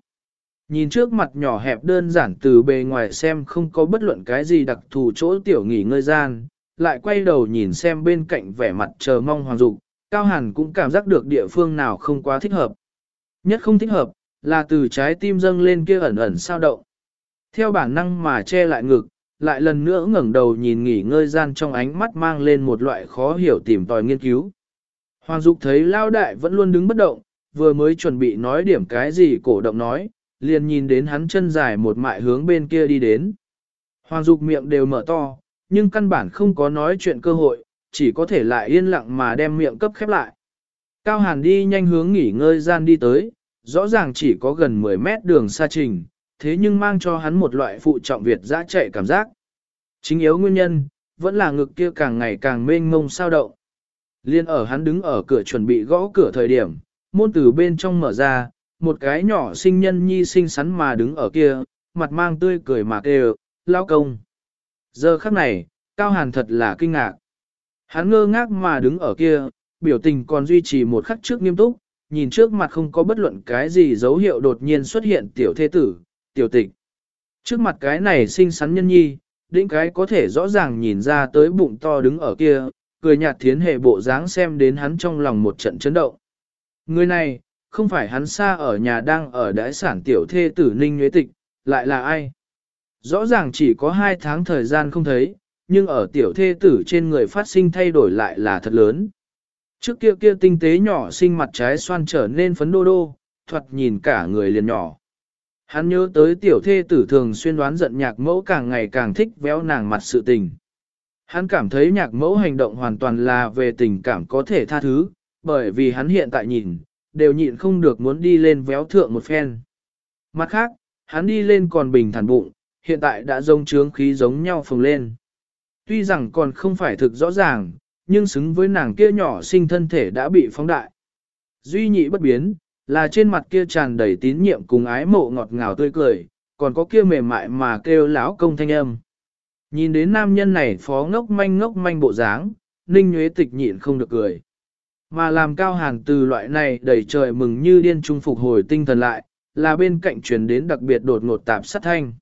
Nhìn trước mặt nhỏ hẹp đơn giản từ bề ngoài xem không có bất luận cái gì đặc thù chỗ tiểu nghỉ ngơi gian, lại quay đầu nhìn xem bên cạnh vẻ mặt chờ mong Hoàng Dục, Cao Hàn cũng cảm giác được địa phương nào không quá thích hợp. Nhất không thích hợp, là từ trái tim dâng lên kia ẩn ẩn sao động. Theo bản năng mà che lại ngực, lại lần nữa ngẩng đầu nhìn nghỉ ngơi gian trong ánh mắt mang lên một loại khó hiểu tìm tòi nghiên cứu. Hoàng Dục thấy Lao Đại vẫn luôn đứng bất động, vừa mới chuẩn bị nói điểm cái gì cổ động nói, liền nhìn đến hắn chân dài một mại hướng bên kia đi đến. Hoàng Dục miệng đều mở to, nhưng căn bản không có nói chuyện cơ hội, chỉ có thể lại yên lặng mà đem miệng cấp khép lại. Cao Hàn đi nhanh hướng nghỉ ngơi gian đi tới, rõ ràng chỉ có gần 10 mét đường xa trình, thế nhưng mang cho hắn một loại phụ trọng Việt dã chạy cảm giác. Chính yếu nguyên nhân, vẫn là ngực kia càng ngày càng mênh mông sao động. Liên ở hắn đứng ở cửa chuẩn bị gõ cửa thời điểm, môn từ bên trong mở ra, một cái nhỏ sinh nhân nhi sinh sắn mà đứng ở kia, mặt mang tươi cười mà kêu, lao công. Giờ khắc này, Cao Hàn thật là kinh ngạc. Hắn ngơ ngác mà đứng ở kia, biểu tình còn duy trì một khắc trước nghiêm túc, nhìn trước mặt không có bất luận cái gì dấu hiệu đột nhiên xuất hiện tiểu thế tử, tiểu tịch. Trước mặt cái này sinh sắn nhân nhi, đỉnh cái có thể rõ ràng nhìn ra tới bụng to đứng ở kia, cười nhạt thiến hệ bộ dáng xem đến hắn trong lòng một trận chấn động. Người này, không phải hắn xa ở nhà đang ở đái sản tiểu thê tử ninh nhuế tịch, lại là ai? Rõ ràng chỉ có hai tháng thời gian không thấy, nhưng ở tiểu thê tử trên người phát sinh thay đổi lại là thật lớn. Trước kia kia tinh tế nhỏ sinh mặt trái xoan trở nên phấn đô đô, thuật nhìn cả người liền nhỏ. Hắn nhớ tới tiểu thê tử thường xuyên đoán giận nhạc mẫu càng ngày càng thích véo nàng mặt sự tình. Hắn cảm thấy nhạc mẫu hành động hoàn toàn là về tình cảm có thể tha thứ, bởi vì hắn hiện tại nhìn, đều nhịn không được muốn đi lên véo thượng một phen. Mặt khác, hắn đi lên còn bình thản bụng, hiện tại đã rông trướng khí giống nhau phồng lên. Tuy rằng còn không phải thực rõ ràng, nhưng xứng với nàng kia nhỏ sinh thân thể đã bị phóng đại. Duy nhị bất biến, là trên mặt kia tràn đầy tín nhiệm cùng ái mộ ngọt ngào tươi cười, còn có kia mềm mại mà kêu lão công thanh âm. Nhìn đến nam nhân này phó ngốc manh ngốc manh bộ dáng, ninh nhuế tịch nhịn không được cười. Mà làm cao hàn từ loại này đẩy trời mừng như điên trung phục hồi tinh thần lại, là bên cạnh truyền đến đặc biệt đột ngột tạp sát thanh.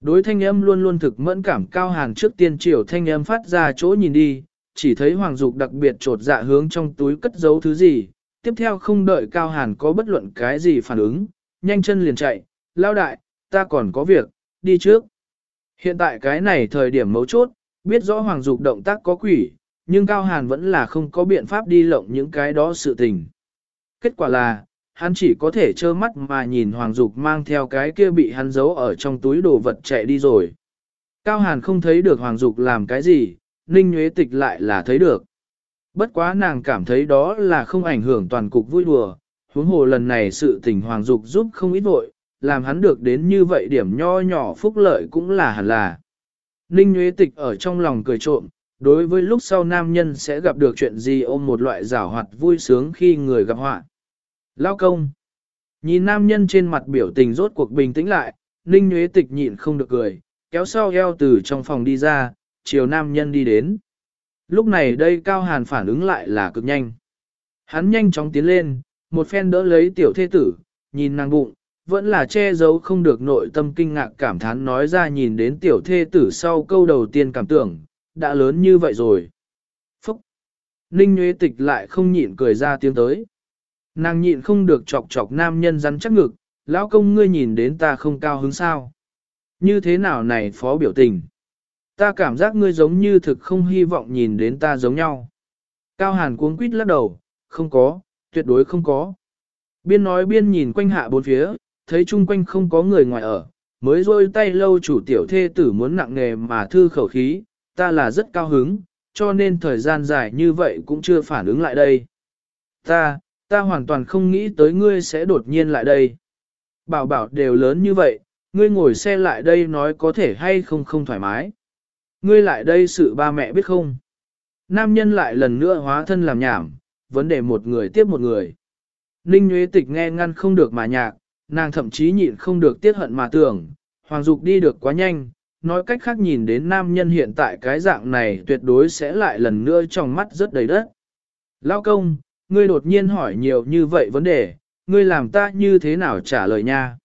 Đối thanh âm luôn luôn thực mẫn cảm cao hàn trước tiên triều thanh âm phát ra chỗ nhìn đi, chỉ thấy hoàng dục đặc biệt trột dạ hướng trong túi cất giấu thứ gì, tiếp theo không đợi cao hàn có bất luận cái gì phản ứng, nhanh chân liền chạy, lao đại, ta còn có việc, đi trước. Hiện tại cái này thời điểm mấu chốt, biết rõ hoàng dục động tác có quỷ, nhưng Cao Hàn vẫn là không có biện pháp đi lộng những cái đó sự tình. Kết quả là, hắn chỉ có thể trơ mắt mà nhìn Hoàng Dục mang theo cái kia bị hắn giấu ở trong túi đồ vật chạy đi rồi. Cao Hàn không thấy được Hoàng Dục làm cái gì, Ninh Nguyễn Tịch lại là thấy được. Bất quá nàng cảm thấy đó là không ảnh hưởng toàn cục vui đùa, huống hồ lần này sự tình hoàng dục giúp không ít vội, làm hắn được đến như vậy điểm nho nhỏ phúc lợi cũng là hẳn là. Ninh Nguyễn Tịch ở trong lòng cười trộm, đối với lúc sau nam nhân sẽ gặp được chuyện gì ôm một loại giảo hoạt vui sướng khi người gặp họa. Lao công. Nhìn nam nhân trên mặt biểu tình rốt cuộc bình tĩnh lại, Ninh Nguyễn Tịch nhịn không được cười, kéo sau eo từ trong phòng đi ra, chiều nam nhân đi đến. Lúc này đây Cao Hàn phản ứng lại là cực nhanh. Hắn nhanh chóng tiến lên, một phen đỡ lấy tiểu thê tử, nhìn nàng bụng, vẫn là che giấu không được nội tâm kinh ngạc cảm thán nói ra nhìn đến tiểu thê tử sau câu đầu tiên cảm tưởng, đã lớn như vậy rồi. Phúc! Ninh Nguyễn Tịch lại không nhịn cười ra tiếng tới. Nàng nhịn không được chọc chọc nam nhân rắn chắc ngực, lão công ngươi nhìn đến ta không cao hứng sao. Như thế nào này phó biểu tình? Ta cảm giác ngươi giống như thực không hy vọng nhìn đến ta giống nhau. Cao hàn cuống quýt lắc đầu, không có, tuyệt đối không có. Biên nói biên nhìn quanh hạ bốn phía, thấy chung quanh không có người ngoài ở, mới rôi tay lâu chủ tiểu thê tử muốn nặng nghề mà thư khẩu khí, ta là rất cao hứng, cho nên thời gian dài như vậy cũng chưa phản ứng lại đây. Ta, ta hoàn toàn không nghĩ tới ngươi sẽ đột nhiên lại đây. Bảo bảo đều lớn như vậy, ngươi ngồi xe lại đây nói có thể hay không không thoải mái. Ngươi lại đây sự ba mẹ biết không? Nam nhân lại lần nữa hóa thân làm nhảm, vấn đề một người tiếp một người. Ninh Nguyễn Tịch nghe ngăn không được mà nhạc, nàng thậm chí nhịn không được tiết hận mà tưởng, Hoàng Dục đi được quá nhanh, nói cách khác nhìn đến nam nhân hiện tại cái dạng này tuyệt đối sẽ lại lần nữa trong mắt rất đầy đất. Lao công, ngươi đột nhiên hỏi nhiều như vậy vấn đề, ngươi làm ta như thế nào trả lời nha?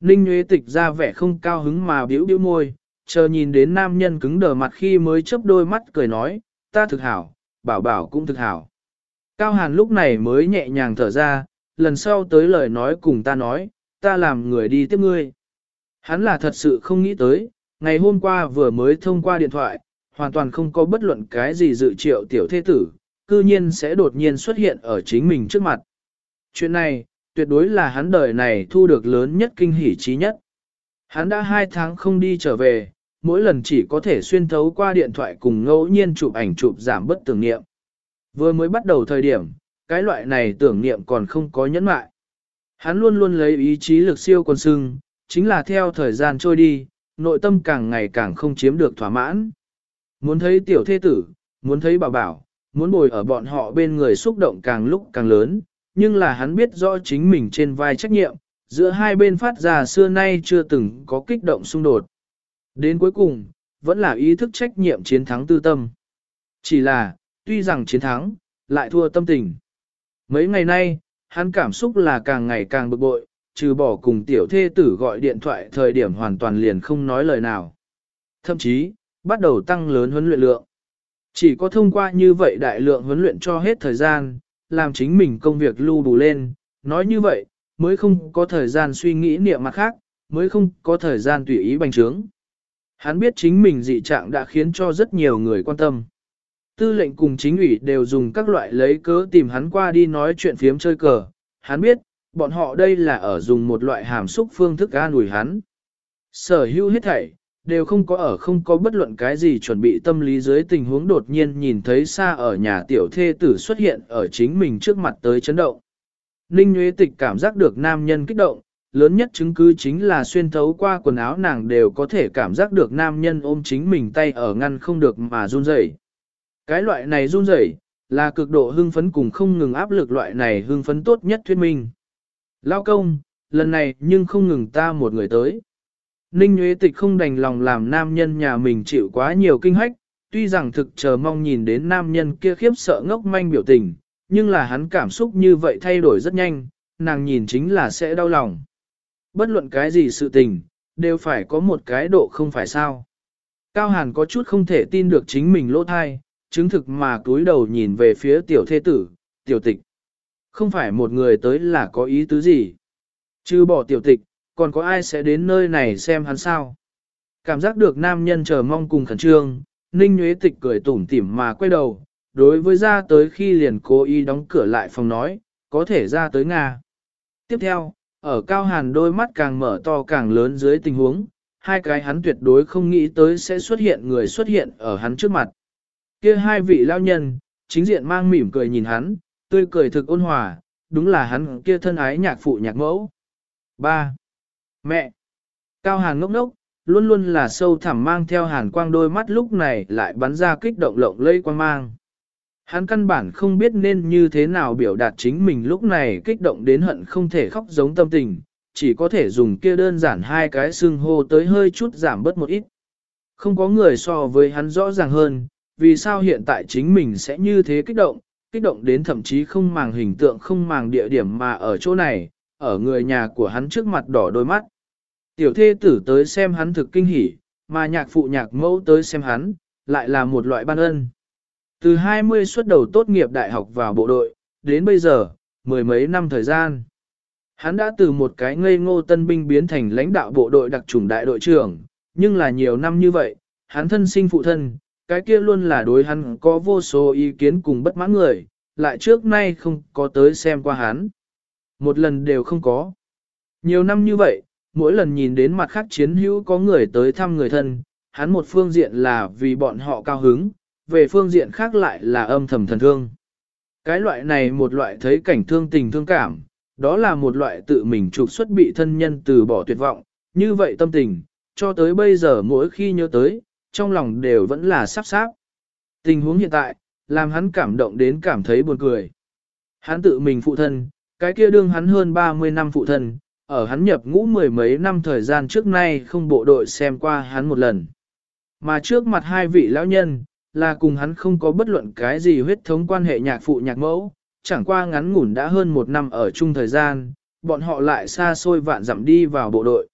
Ninh Nguyễn Tịch ra vẻ không cao hứng mà biểu biểu môi, chờ nhìn đến nam nhân cứng đờ mặt khi mới chớp đôi mắt cười nói, ta thực hảo, bảo bảo cũng thực hảo. Cao Hàn lúc này mới nhẹ nhàng thở ra, lần sau tới lời nói cùng ta nói, ta làm người đi tiếp ngươi. Hắn là thật sự không nghĩ tới, ngày hôm qua vừa mới thông qua điện thoại, hoàn toàn không có bất luận cái gì dự triệu tiểu thế tử, cư nhiên sẽ đột nhiên xuất hiện ở chính mình trước mặt. Chuyện này, tuyệt đối là hắn đời này thu được lớn nhất kinh hỉ trí nhất. Hắn đã hai tháng không đi trở về, mỗi lần chỉ có thể xuyên thấu qua điện thoại cùng ngẫu nhiên chụp ảnh chụp giảm bất tưởng niệm. Vừa mới bắt đầu thời điểm, cái loại này tưởng niệm còn không có nhẫn mại. Hắn luôn luôn lấy ý chí lực siêu quân sưng, chính là theo thời gian trôi đi, nội tâm càng ngày càng không chiếm được thỏa mãn. Muốn thấy tiểu thế tử, muốn thấy bảo bảo, muốn bồi ở bọn họ bên người xúc động càng lúc càng lớn, nhưng là hắn biết rõ chính mình trên vai trách nhiệm, giữa hai bên phát ra xưa nay chưa từng có kích động xung đột. Đến cuối cùng, vẫn là ý thức trách nhiệm chiến thắng tư tâm. Chỉ là, tuy rằng chiến thắng, lại thua tâm tình. Mấy ngày nay, hắn cảm xúc là càng ngày càng bực bội, trừ bỏ cùng tiểu thê tử gọi điện thoại thời điểm hoàn toàn liền không nói lời nào. Thậm chí, bắt đầu tăng lớn huấn luyện lượng. Chỉ có thông qua như vậy đại lượng huấn luyện cho hết thời gian, làm chính mình công việc lưu đủ lên, nói như vậy, mới không có thời gian suy nghĩ niệm mặt khác, mới không có thời gian tùy ý bành trướng. Hắn biết chính mình dị trạng đã khiến cho rất nhiều người quan tâm. Tư lệnh cùng chính ủy đều dùng các loại lấy cớ tìm hắn qua đi nói chuyện phiếm chơi cờ. Hắn biết, bọn họ đây là ở dùng một loại hàm xúc phương thức an ủi hắn. Sở hữu hết thảy, đều không có ở không có bất luận cái gì chuẩn bị tâm lý dưới tình huống đột nhiên nhìn thấy xa ở nhà tiểu thê tử xuất hiện ở chính mình trước mặt tới chấn động. Ninh Nguyễn Tịch cảm giác được nam nhân kích động, lớn nhất chứng cứ chính là xuyên thấu qua quần áo nàng đều có thể cảm giác được nam nhân ôm chính mình tay ở ngăn không được mà run rẩy. Cái loại này run rẩy là cực độ hưng phấn cùng không ngừng áp lực loại này hưng phấn tốt nhất thuyết minh. Lao công, lần này nhưng không ngừng ta một người tới. Ninh Nguyễn Tịch không đành lòng làm nam nhân nhà mình chịu quá nhiều kinh hách, tuy rằng thực chờ mong nhìn đến nam nhân kia khiếp sợ ngốc manh biểu tình, nhưng là hắn cảm xúc như vậy thay đổi rất nhanh, nàng nhìn chính là sẽ đau lòng. Bất luận cái gì sự tình, đều phải có một cái độ không phải sao. Cao Hàn có chút không thể tin được chính mình lỗ thai, chứng thực mà cúi đầu nhìn về phía tiểu thế tử, tiểu tịch. Không phải một người tới là có ý tứ gì. Chứ bỏ tiểu tịch, còn có ai sẽ đến nơi này xem hắn sao. Cảm giác được nam nhân chờ mong cùng khẩn trương, Ninh Nguyễn Tịch cười tủm tỉm mà quay đầu, đối với ra tới khi liền cố ý đóng cửa lại phòng nói, có thể ra tới Nga. Tiếp theo, ở Cao Hàn đôi mắt càng mở to càng lớn dưới tình huống, hai cái hắn tuyệt đối không nghĩ tới sẽ xuất hiện người xuất hiện ở hắn trước mặt. Kia hai vị lao nhân, chính diện mang mỉm cười nhìn hắn, tươi cười thực ôn hòa, đúng là hắn kia thân ái nhạc phụ nhạc mẫu. 3. Mẹ! Cao Hàn ngốc ngốc, luôn luôn là sâu thẳm mang theo hàn quang đôi mắt lúc này lại bắn ra kích động lộng lây quang mang. Hắn căn bản không biết nên như thế nào biểu đạt chính mình lúc này kích động đến hận không thể khóc giống tâm tình, chỉ có thể dùng kia đơn giản hai cái xương hô tới hơi chút giảm bớt một ít. Không có người so với hắn rõ ràng hơn, vì sao hiện tại chính mình sẽ như thế kích động, kích động đến thậm chí không màng hình tượng không màng địa điểm mà ở chỗ này, ở người nhà của hắn trước mặt đỏ đôi mắt. Tiểu thê tử tới xem hắn thực kinh hỉ, mà nhạc phụ nhạc mẫu tới xem hắn, lại là một loại ban ân. Từ 20 xuất đầu tốt nghiệp đại học vào bộ đội, đến bây giờ, mười mấy năm thời gian. Hắn đã từ một cái ngây ngô tân binh biến thành lãnh đạo bộ đội đặc trùng đại đội trưởng, nhưng là nhiều năm như vậy, hắn thân sinh phụ thân, cái kia luôn là đối hắn có vô số ý kiến cùng bất mãn người, lại trước nay không có tới xem qua hắn. Một lần đều không có. Nhiều năm như vậy, mỗi lần nhìn đến mặt khác chiến hữu có người tới thăm người thân, hắn một phương diện là vì bọn họ cao hứng, về phương diện khác lại là âm thầm thần thương. Cái loại này một loại thấy cảnh thương tình thương cảm, đó là một loại tự mình trục xuất bị thân nhân từ bỏ tuyệt vọng, như vậy tâm tình, cho tới bây giờ mỗi khi nhớ tới, trong lòng đều vẫn là sắp sáp. Tình huống hiện tại, làm hắn cảm động đến cảm thấy buồn cười. Hắn tự mình phụ thân, cái kia đương hắn hơn 30 năm phụ thân, ở hắn nhập ngũ mười mấy năm thời gian trước nay không bộ đội xem qua hắn một lần. Mà trước mặt hai vị lão nhân, là cùng hắn không có bất luận cái gì huyết thống quan hệ nhạc phụ nhạc mẫu, chẳng qua ngắn ngủn đã hơn một năm ở chung thời gian, bọn họ lại xa xôi vạn dặm đi vào bộ đội.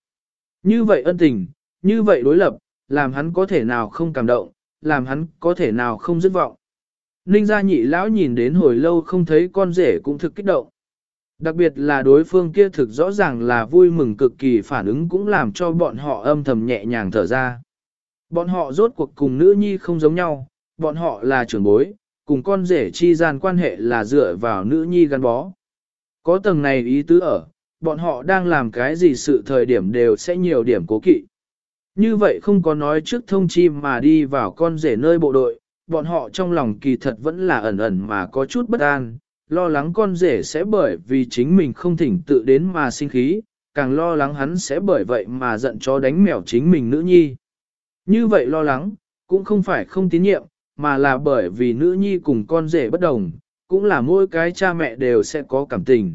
Như vậy ân tình, như vậy đối lập, làm hắn có thể nào không cảm động, làm hắn có thể nào không dứt vọng. Ninh gia nhị lão nhìn đến hồi lâu không thấy con rể cũng thực kích động. Đặc biệt là đối phương kia thực rõ ràng là vui mừng cực kỳ phản ứng cũng làm cho bọn họ âm thầm nhẹ nhàng thở ra. Bọn họ rốt cuộc cùng nữ nhi không giống nhau, bọn họ là trưởng bối, cùng con rể chi gian quan hệ là dựa vào nữ nhi gắn bó. Có tầng này ý tứ ở, bọn họ đang làm cái gì sự thời điểm đều sẽ nhiều điểm cố kỵ. Như vậy không có nói trước thông chi mà đi vào con rể nơi bộ đội, bọn họ trong lòng kỳ thật vẫn là ẩn ẩn mà có chút bất an, lo lắng con rể sẽ bởi vì chính mình không thỉnh tự đến mà sinh khí, càng lo lắng hắn sẽ bởi vậy mà giận cho đánh mèo chính mình nữ nhi. Như vậy lo lắng, cũng không phải không tín nhiệm, mà là bởi vì nữ nhi cùng con rể bất đồng, cũng là mỗi cái cha mẹ đều sẽ có cảm tình.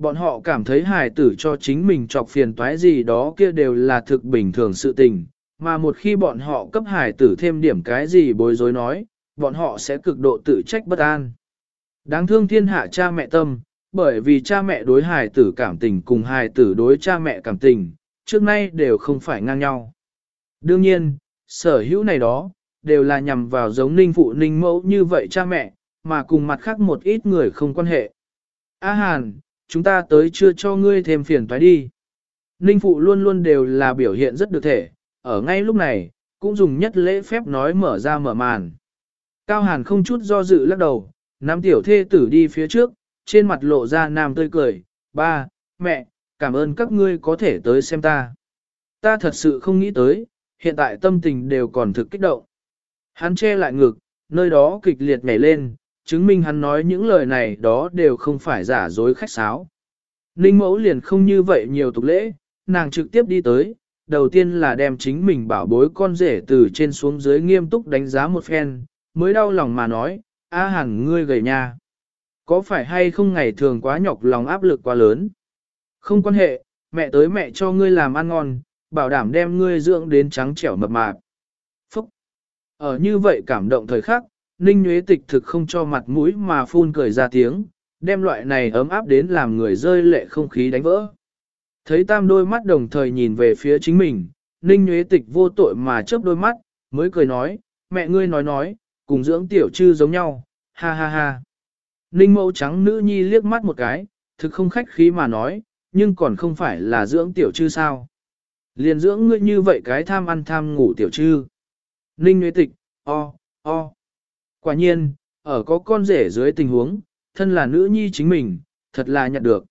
Bọn họ cảm thấy hài tử cho chính mình chọc phiền toái gì đó kia đều là thực bình thường sự tình, mà một khi bọn họ cấp hài tử thêm điểm cái gì bối rối nói, bọn họ sẽ cực độ tự trách bất an. Đáng thương thiên hạ cha mẹ tâm, bởi vì cha mẹ đối hài tử cảm tình cùng hài tử đối cha mẹ cảm tình, trước nay đều không phải ngang nhau. Đương nhiên, sở hữu này đó, đều là nhằm vào giống ninh phụ ninh mẫu như vậy cha mẹ, mà cùng mặt khác một ít người không quan hệ. A Hàn, chúng ta tới chưa cho ngươi thêm phiền toái đi. Ninh phụ luôn luôn đều là biểu hiện rất được thể, ở ngay lúc này, cũng dùng nhất lễ phép nói mở ra mở màn. Cao Hàn không chút do dự lắc đầu, nắm tiểu thê tử đi phía trước, trên mặt lộ ra nam tươi cười, ba, mẹ, cảm ơn các ngươi có thể tới xem ta. Ta thật sự không nghĩ tới, hiện tại tâm tình đều còn thực kích động. Hắn che lại ngực, nơi đó kịch liệt nhảy lên, chứng minh hắn nói những lời này đó đều không phải giả dối khách sáo. Ninh mẫu liền không như vậy nhiều tục lễ, nàng trực tiếp đi tới, đầu tiên là đem chính mình bảo bối con rể từ trên xuống dưới nghiêm túc đánh giá một phen, mới đau lòng mà nói, A hẳn ngươi gầy nha. Có phải hay không ngày thường quá nhọc lòng áp lực quá lớn? Không quan hệ, mẹ tới mẹ cho ngươi làm ăn ngon, bảo đảm đem ngươi dưỡng đến trắng trẻo mập mạp. Phúc! Ở như vậy cảm động thời khắc, Ninh Nguyễn Tịch thực không cho mặt mũi mà phun cười ra tiếng, đem loại này ấm áp đến làm người rơi lệ không khí đánh vỡ. Thấy tam đôi mắt đồng thời nhìn về phía chính mình, Ninh Nguyễn Tịch vô tội mà chớp đôi mắt, mới cười nói, mẹ ngươi nói nói, cùng dưỡng tiểu chư giống nhau, ha ha ha. Ninh mẫu trắng nữ nhi liếc mắt một cái, thực không khách khí mà nói, nhưng còn không phải là dưỡng tiểu chư sao. Liền dưỡng ngươi như vậy cái tham ăn tham ngủ tiểu chư. Ninh Nguyễn Tịch, o, o. Quả nhiên, ở có con rể dưới tình huống, thân là nữ nhi chính mình, thật là nhận được.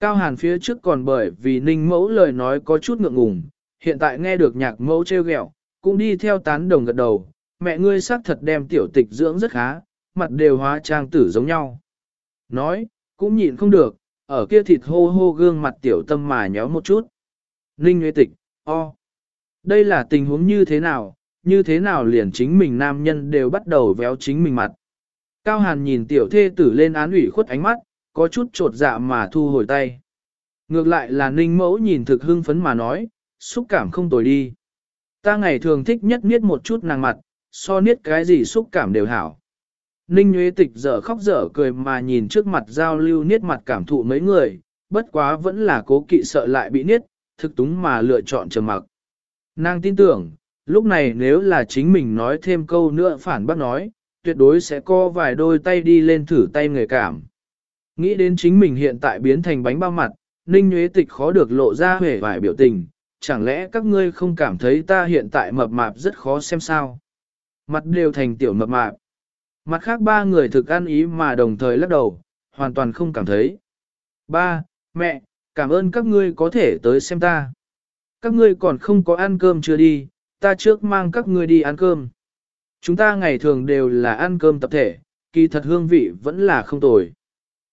Cao Hàn phía trước còn bởi vì Ninh mẫu lời nói có chút ngượng ngùng, hiện tại nghe được nhạc mẫu trêu ghẹo, cũng đi theo tán đồng gật đầu, mẹ ngươi xác thật đem tiểu tịch dưỡng rất khá, mặt đều hóa trang tử giống nhau. Nói, cũng nhịn không được, ở kia thịt hô hô gương mặt tiểu tâm mà nhéo một chút. Ninh Nguyễn Tịch, o. Đây là tình huống như thế nào, như thế nào liền chính mình nam nhân đều bắt đầu véo chính mình mặt. Cao Hàn nhìn tiểu thê tử lên án ủy khuất ánh mắt, có chút trột dạ mà thu hồi tay. Ngược lại là ninh mẫu nhìn thực hưng phấn mà nói, xúc cảm không tồi đi. Ta ngày thường thích nhất niết một chút nàng mặt, so niết cái gì xúc cảm đều hảo. Ninh Nguyễn Tịch dở khóc dở cười mà nhìn trước mặt giao lưu niết mặt cảm thụ mấy người, bất quá vẫn là cố kỵ sợ lại bị niết, thực túng mà lựa chọn trầm mặc. Nàng tin tưởng, lúc này nếu là chính mình nói thêm câu nữa phản bác nói, tuyệt đối sẽ co vài đôi tay đi lên thử tay người cảm. Nghĩ đến chính mình hiện tại biến thành bánh bao mặt, Ninh Nguyễn Tịch khó được lộ ra vẻ vài biểu tình, chẳng lẽ các ngươi không cảm thấy ta hiện tại mập mạp rất khó xem sao? Mặt đều thành tiểu mập mạp. Mặt khác ba người thực ăn ý mà đồng thời lắc đầu, hoàn toàn không cảm thấy. Ba, mẹ, cảm ơn các ngươi có thể tới xem ta. Các ngươi còn không có ăn cơm chưa đi, ta trước mang các ngươi đi ăn cơm. Chúng ta ngày thường đều là ăn cơm tập thể, kỳ thật hương vị vẫn là không tồi.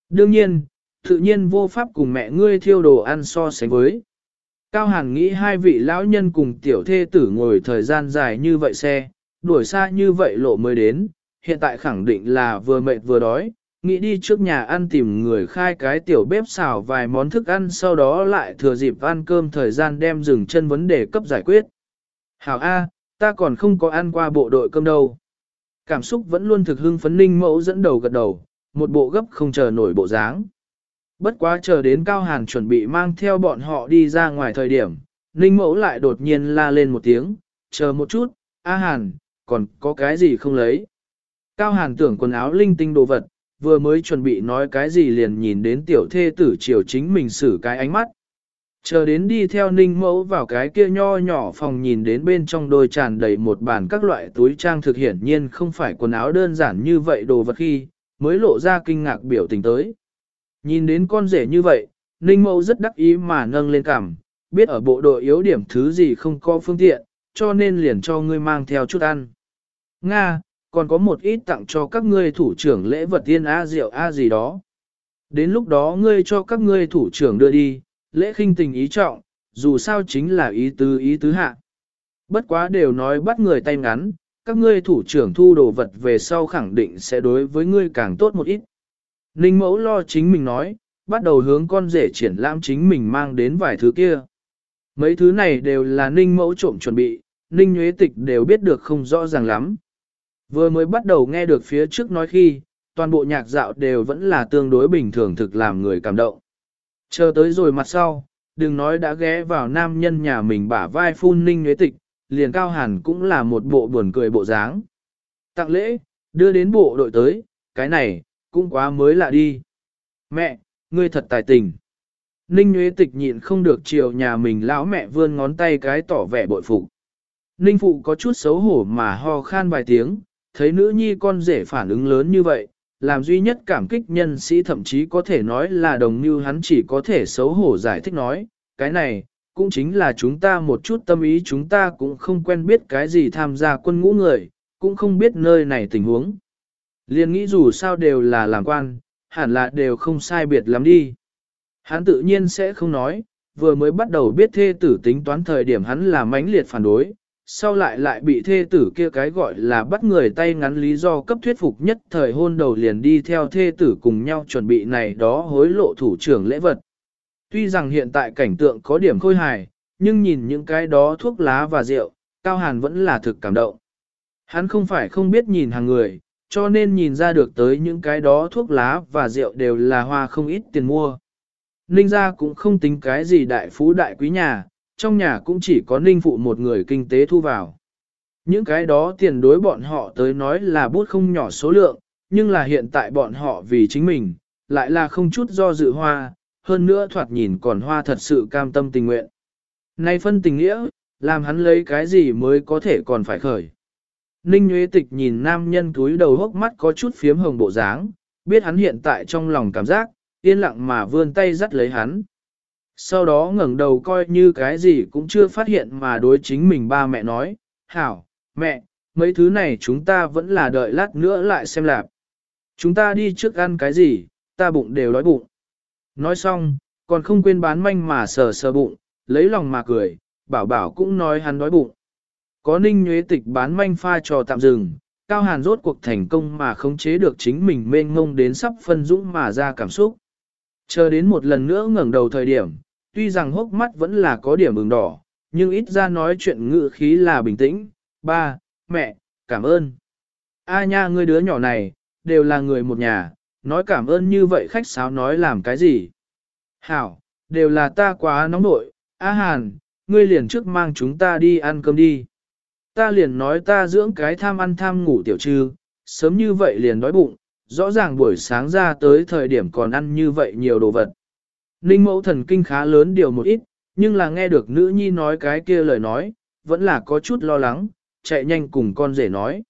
Đương nhiên, tự nhiên vô pháp cùng mẹ ngươi thiêu đồ ăn so sánh với. Cao Hàn nghĩ hai vị lão nhân cùng tiểu thê tử ngồi thời gian dài như vậy xe, đuổi xa như vậy lộ mới đến, hiện tại khẳng định là vừa mệt vừa đói, nghĩ đi trước nhà ăn tìm người khai cái tiểu bếp xào vài món thức ăn sau đó lại thừa dịp ăn cơm thời gian đem dừng chân vấn đề cấp giải quyết. Hảo A, ta còn không có ăn qua bộ đội cơm đâu. Cảm xúc vẫn luôn thực hưng phấn ninh mẫu dẫn đầu gật đầu, một bộ gấp không chờ nổi bộ dáng. Bất quá chờ đến Cao Hàn chuẩn bị mang theo bọn họ đi ra ngoài thời điểm, ninh mẫu lại đột nhiên la lên một tiếng, chờ một chút, A Hàn, còn có cái gì không lấy. Cao Hàn tưởng quần áo linh tinh đồ vật, vừa mới chuẩn bị nói cái gì liền nhìn đến tiểu thê tử chiều chính mình xử cái ánh mắt. Chờ đến đi theo ninh mẫu vào cái kia nho nhỏ phòng nhìn đến bên trong đôi tràn đầy một bàn các loại túi trang thực hiển nhiên không phải quần áo đơn giản như vậy đồ vật khi, mới lộ ra kinh ngạc biểu tình tới. Nhìn đến con rể như vậy, ninh mẫu rất đắc ý mà nâng lên cảm biết ở bộ đội yếu điểm thứ gì không có phương tiện, cho nên liền cho ngươi mang theo chút ăn. Nga, còn có một ít tặng cho các ngươi thủ trưởng lễ vật tiên A rượu A gì đó. Đến lúc đó ngươi cho các ngươi thủ trưởng đưa đi, lễ khinh tình ý trọng, dù sao chính là ý tứ ý tứ hạ. Bất quá đều nói bắt người tay ngắn, các ngươi thủ trưởng thu đồ vật về sau khẳng định sẽ đối với ngươi càng tốt một ít. Ninh mẫu lo chính mình nói, bắt đầu hướng con rể triển lãm chính mình mang đến vài thứ kia. Mấy thứ này đều là ninh mẫu trộm chuẩn bị, ninh nhuế tịch đều biết được không rõ ràng lắm. Vừa mới bắt đầu nghe được phía trước nói khi, toàn bộ nhạc dạo đều vẫn là tương đối bình thường thực làm người cảm động. Chờ tới rồi mặt sau, đừng nói đã ghé vào nam nhân nhà mình bả vai phun ninh nhuế tịch, liền cao hẳn cũng là một bộ buồn cười bộ dáng. Tặng lễ, đưa đến bộ đội tới, cái này, cũng quá mới lạ đi. Mẹ, ngươi thật tài tình. Ninh nhuế Tịch nhịn không được chiều nhà mình lão mẹ vươn ngón tay cái tỏ vẻ bội phục. Ninh Phụ có chút xấu hổ mà ho khan vài tiếng, thấy nữ nhi con rể phản ứng lớn như vậy, làm duy nhất cảm kích nhân sĩ thậm chí có thể nói là đồng như hắn chỉ có thể xấu hổ giải thích nói, cái này, cũng chính là chúng ta một chút tâm ý chúng ta cũng không quen biết cái gì tham gia quân ngũ người, cũng không biết nơi này tình huống. Liên nghĩ dù sao đều là làm quan, hẳn là đều không sai biệt lắm đi. Hắn tự nhiên sẽ không nói, vừa mới bắt đầu biết thê tử tính toán thời điểm hắn là mãnh liệt phản đối, sau lại lại bị thê tử kia cái gọi là bắt người tay ngắn lý do cấp thuyết phục nhất thời hôn đầu liền đi theo thê tử cùng nhau chuẩn bị này đó hối lộ thủ trưởng lễ vật. Tuy rằng hiện tại cảnh tượng có điểm khôi hài, nhưng nhìn những cái đó thuốc lá và rượu, Cao Hàn vẫn là thực cảm động. Hắn không phải không biết nhìn hàng người, cho nên nhìn ra được tới những cái đó thuốc lá và rượu đều là hoa không ít tiền mua. Ninh gia cũng không tính cái gì đại phú đại quý nhà, trong nhà cũng chỉ có ninh phụ một người kinh tế thu vào. Những cái đó tiền đối bọn họ tới nói là bút không nhỏ số lượng, nhưng là hiện tại bọn họ vì chính mình, lại là không chút do dự hoa, hơn nữa thoạt nhìn còn hoa thật sự cam tâm tình nguyện. Nay phân tình nghĩa, làm hắn lấy cái gì mới có thể còn phải khởi. Ninh Nguyễn Tịch nhìn nam nhân túi đầu hốc mắt có chút phiếm hồng bộ dáng, biết hắn hiện tại trong lòng cảm giác, yên lặng mà vươn tay dắt lấy hắn. Sau đó ngẩng đầu coi như cái gì cũng chưa phát hiện mà đối chính mình ba mẹ nói, hảo, mẹ, mấy thứ này chúng ta vẫn là đợi lát nữa lại xem lạp. Chúng ta đi trước ăn cái gì, ta bụng đều đói bụng. Nói xong, còn không quên bán manh mà sờ sờ bụng, lấy lòng mà cười, bảo bảo cũng nói hắn đói bụng. Có ninh nhuế tịch bán manh pha trò tạm dừng, Cao Hàn rốt cuộc thành công mà khống chế được chính mình mênh ngông đến sắp phân dũng mà ra cảm xúc. Chờ đến một lần nữa ngẩng đầu thời điểm, tuy rằng hốc mắt vẫn là có điểm ửng đỏ, nhưng ít ra nói chuyện ngự khí là bình tĩnh. Ba, mẹ, cảm ơn. A nha ngươi đứa nhỏ này, đều là người một nhà, nói cảm ơn như vậy khách sáo nói làm cái gì. Hảo, đều là ta quá nóng nội, A Hàn, ngươi liền trước mang chúng ta đi ăn cơm đi. Ta liền nói ta dưỡng cái tham ăn tham ngủ tiểu trư, sớm như vậy liền đói bụng, rõ ràng buổi sáng ra tới thời điểm còn ăn như vậy nhiều đồ vật. Ninh mẫu thần kinh khá lớn điều một ít, nhưng là nghe được nữ nhi nói cái kia lời nói, vẫn là có chút lo lắng, chạy nhanh cùng con rể nói.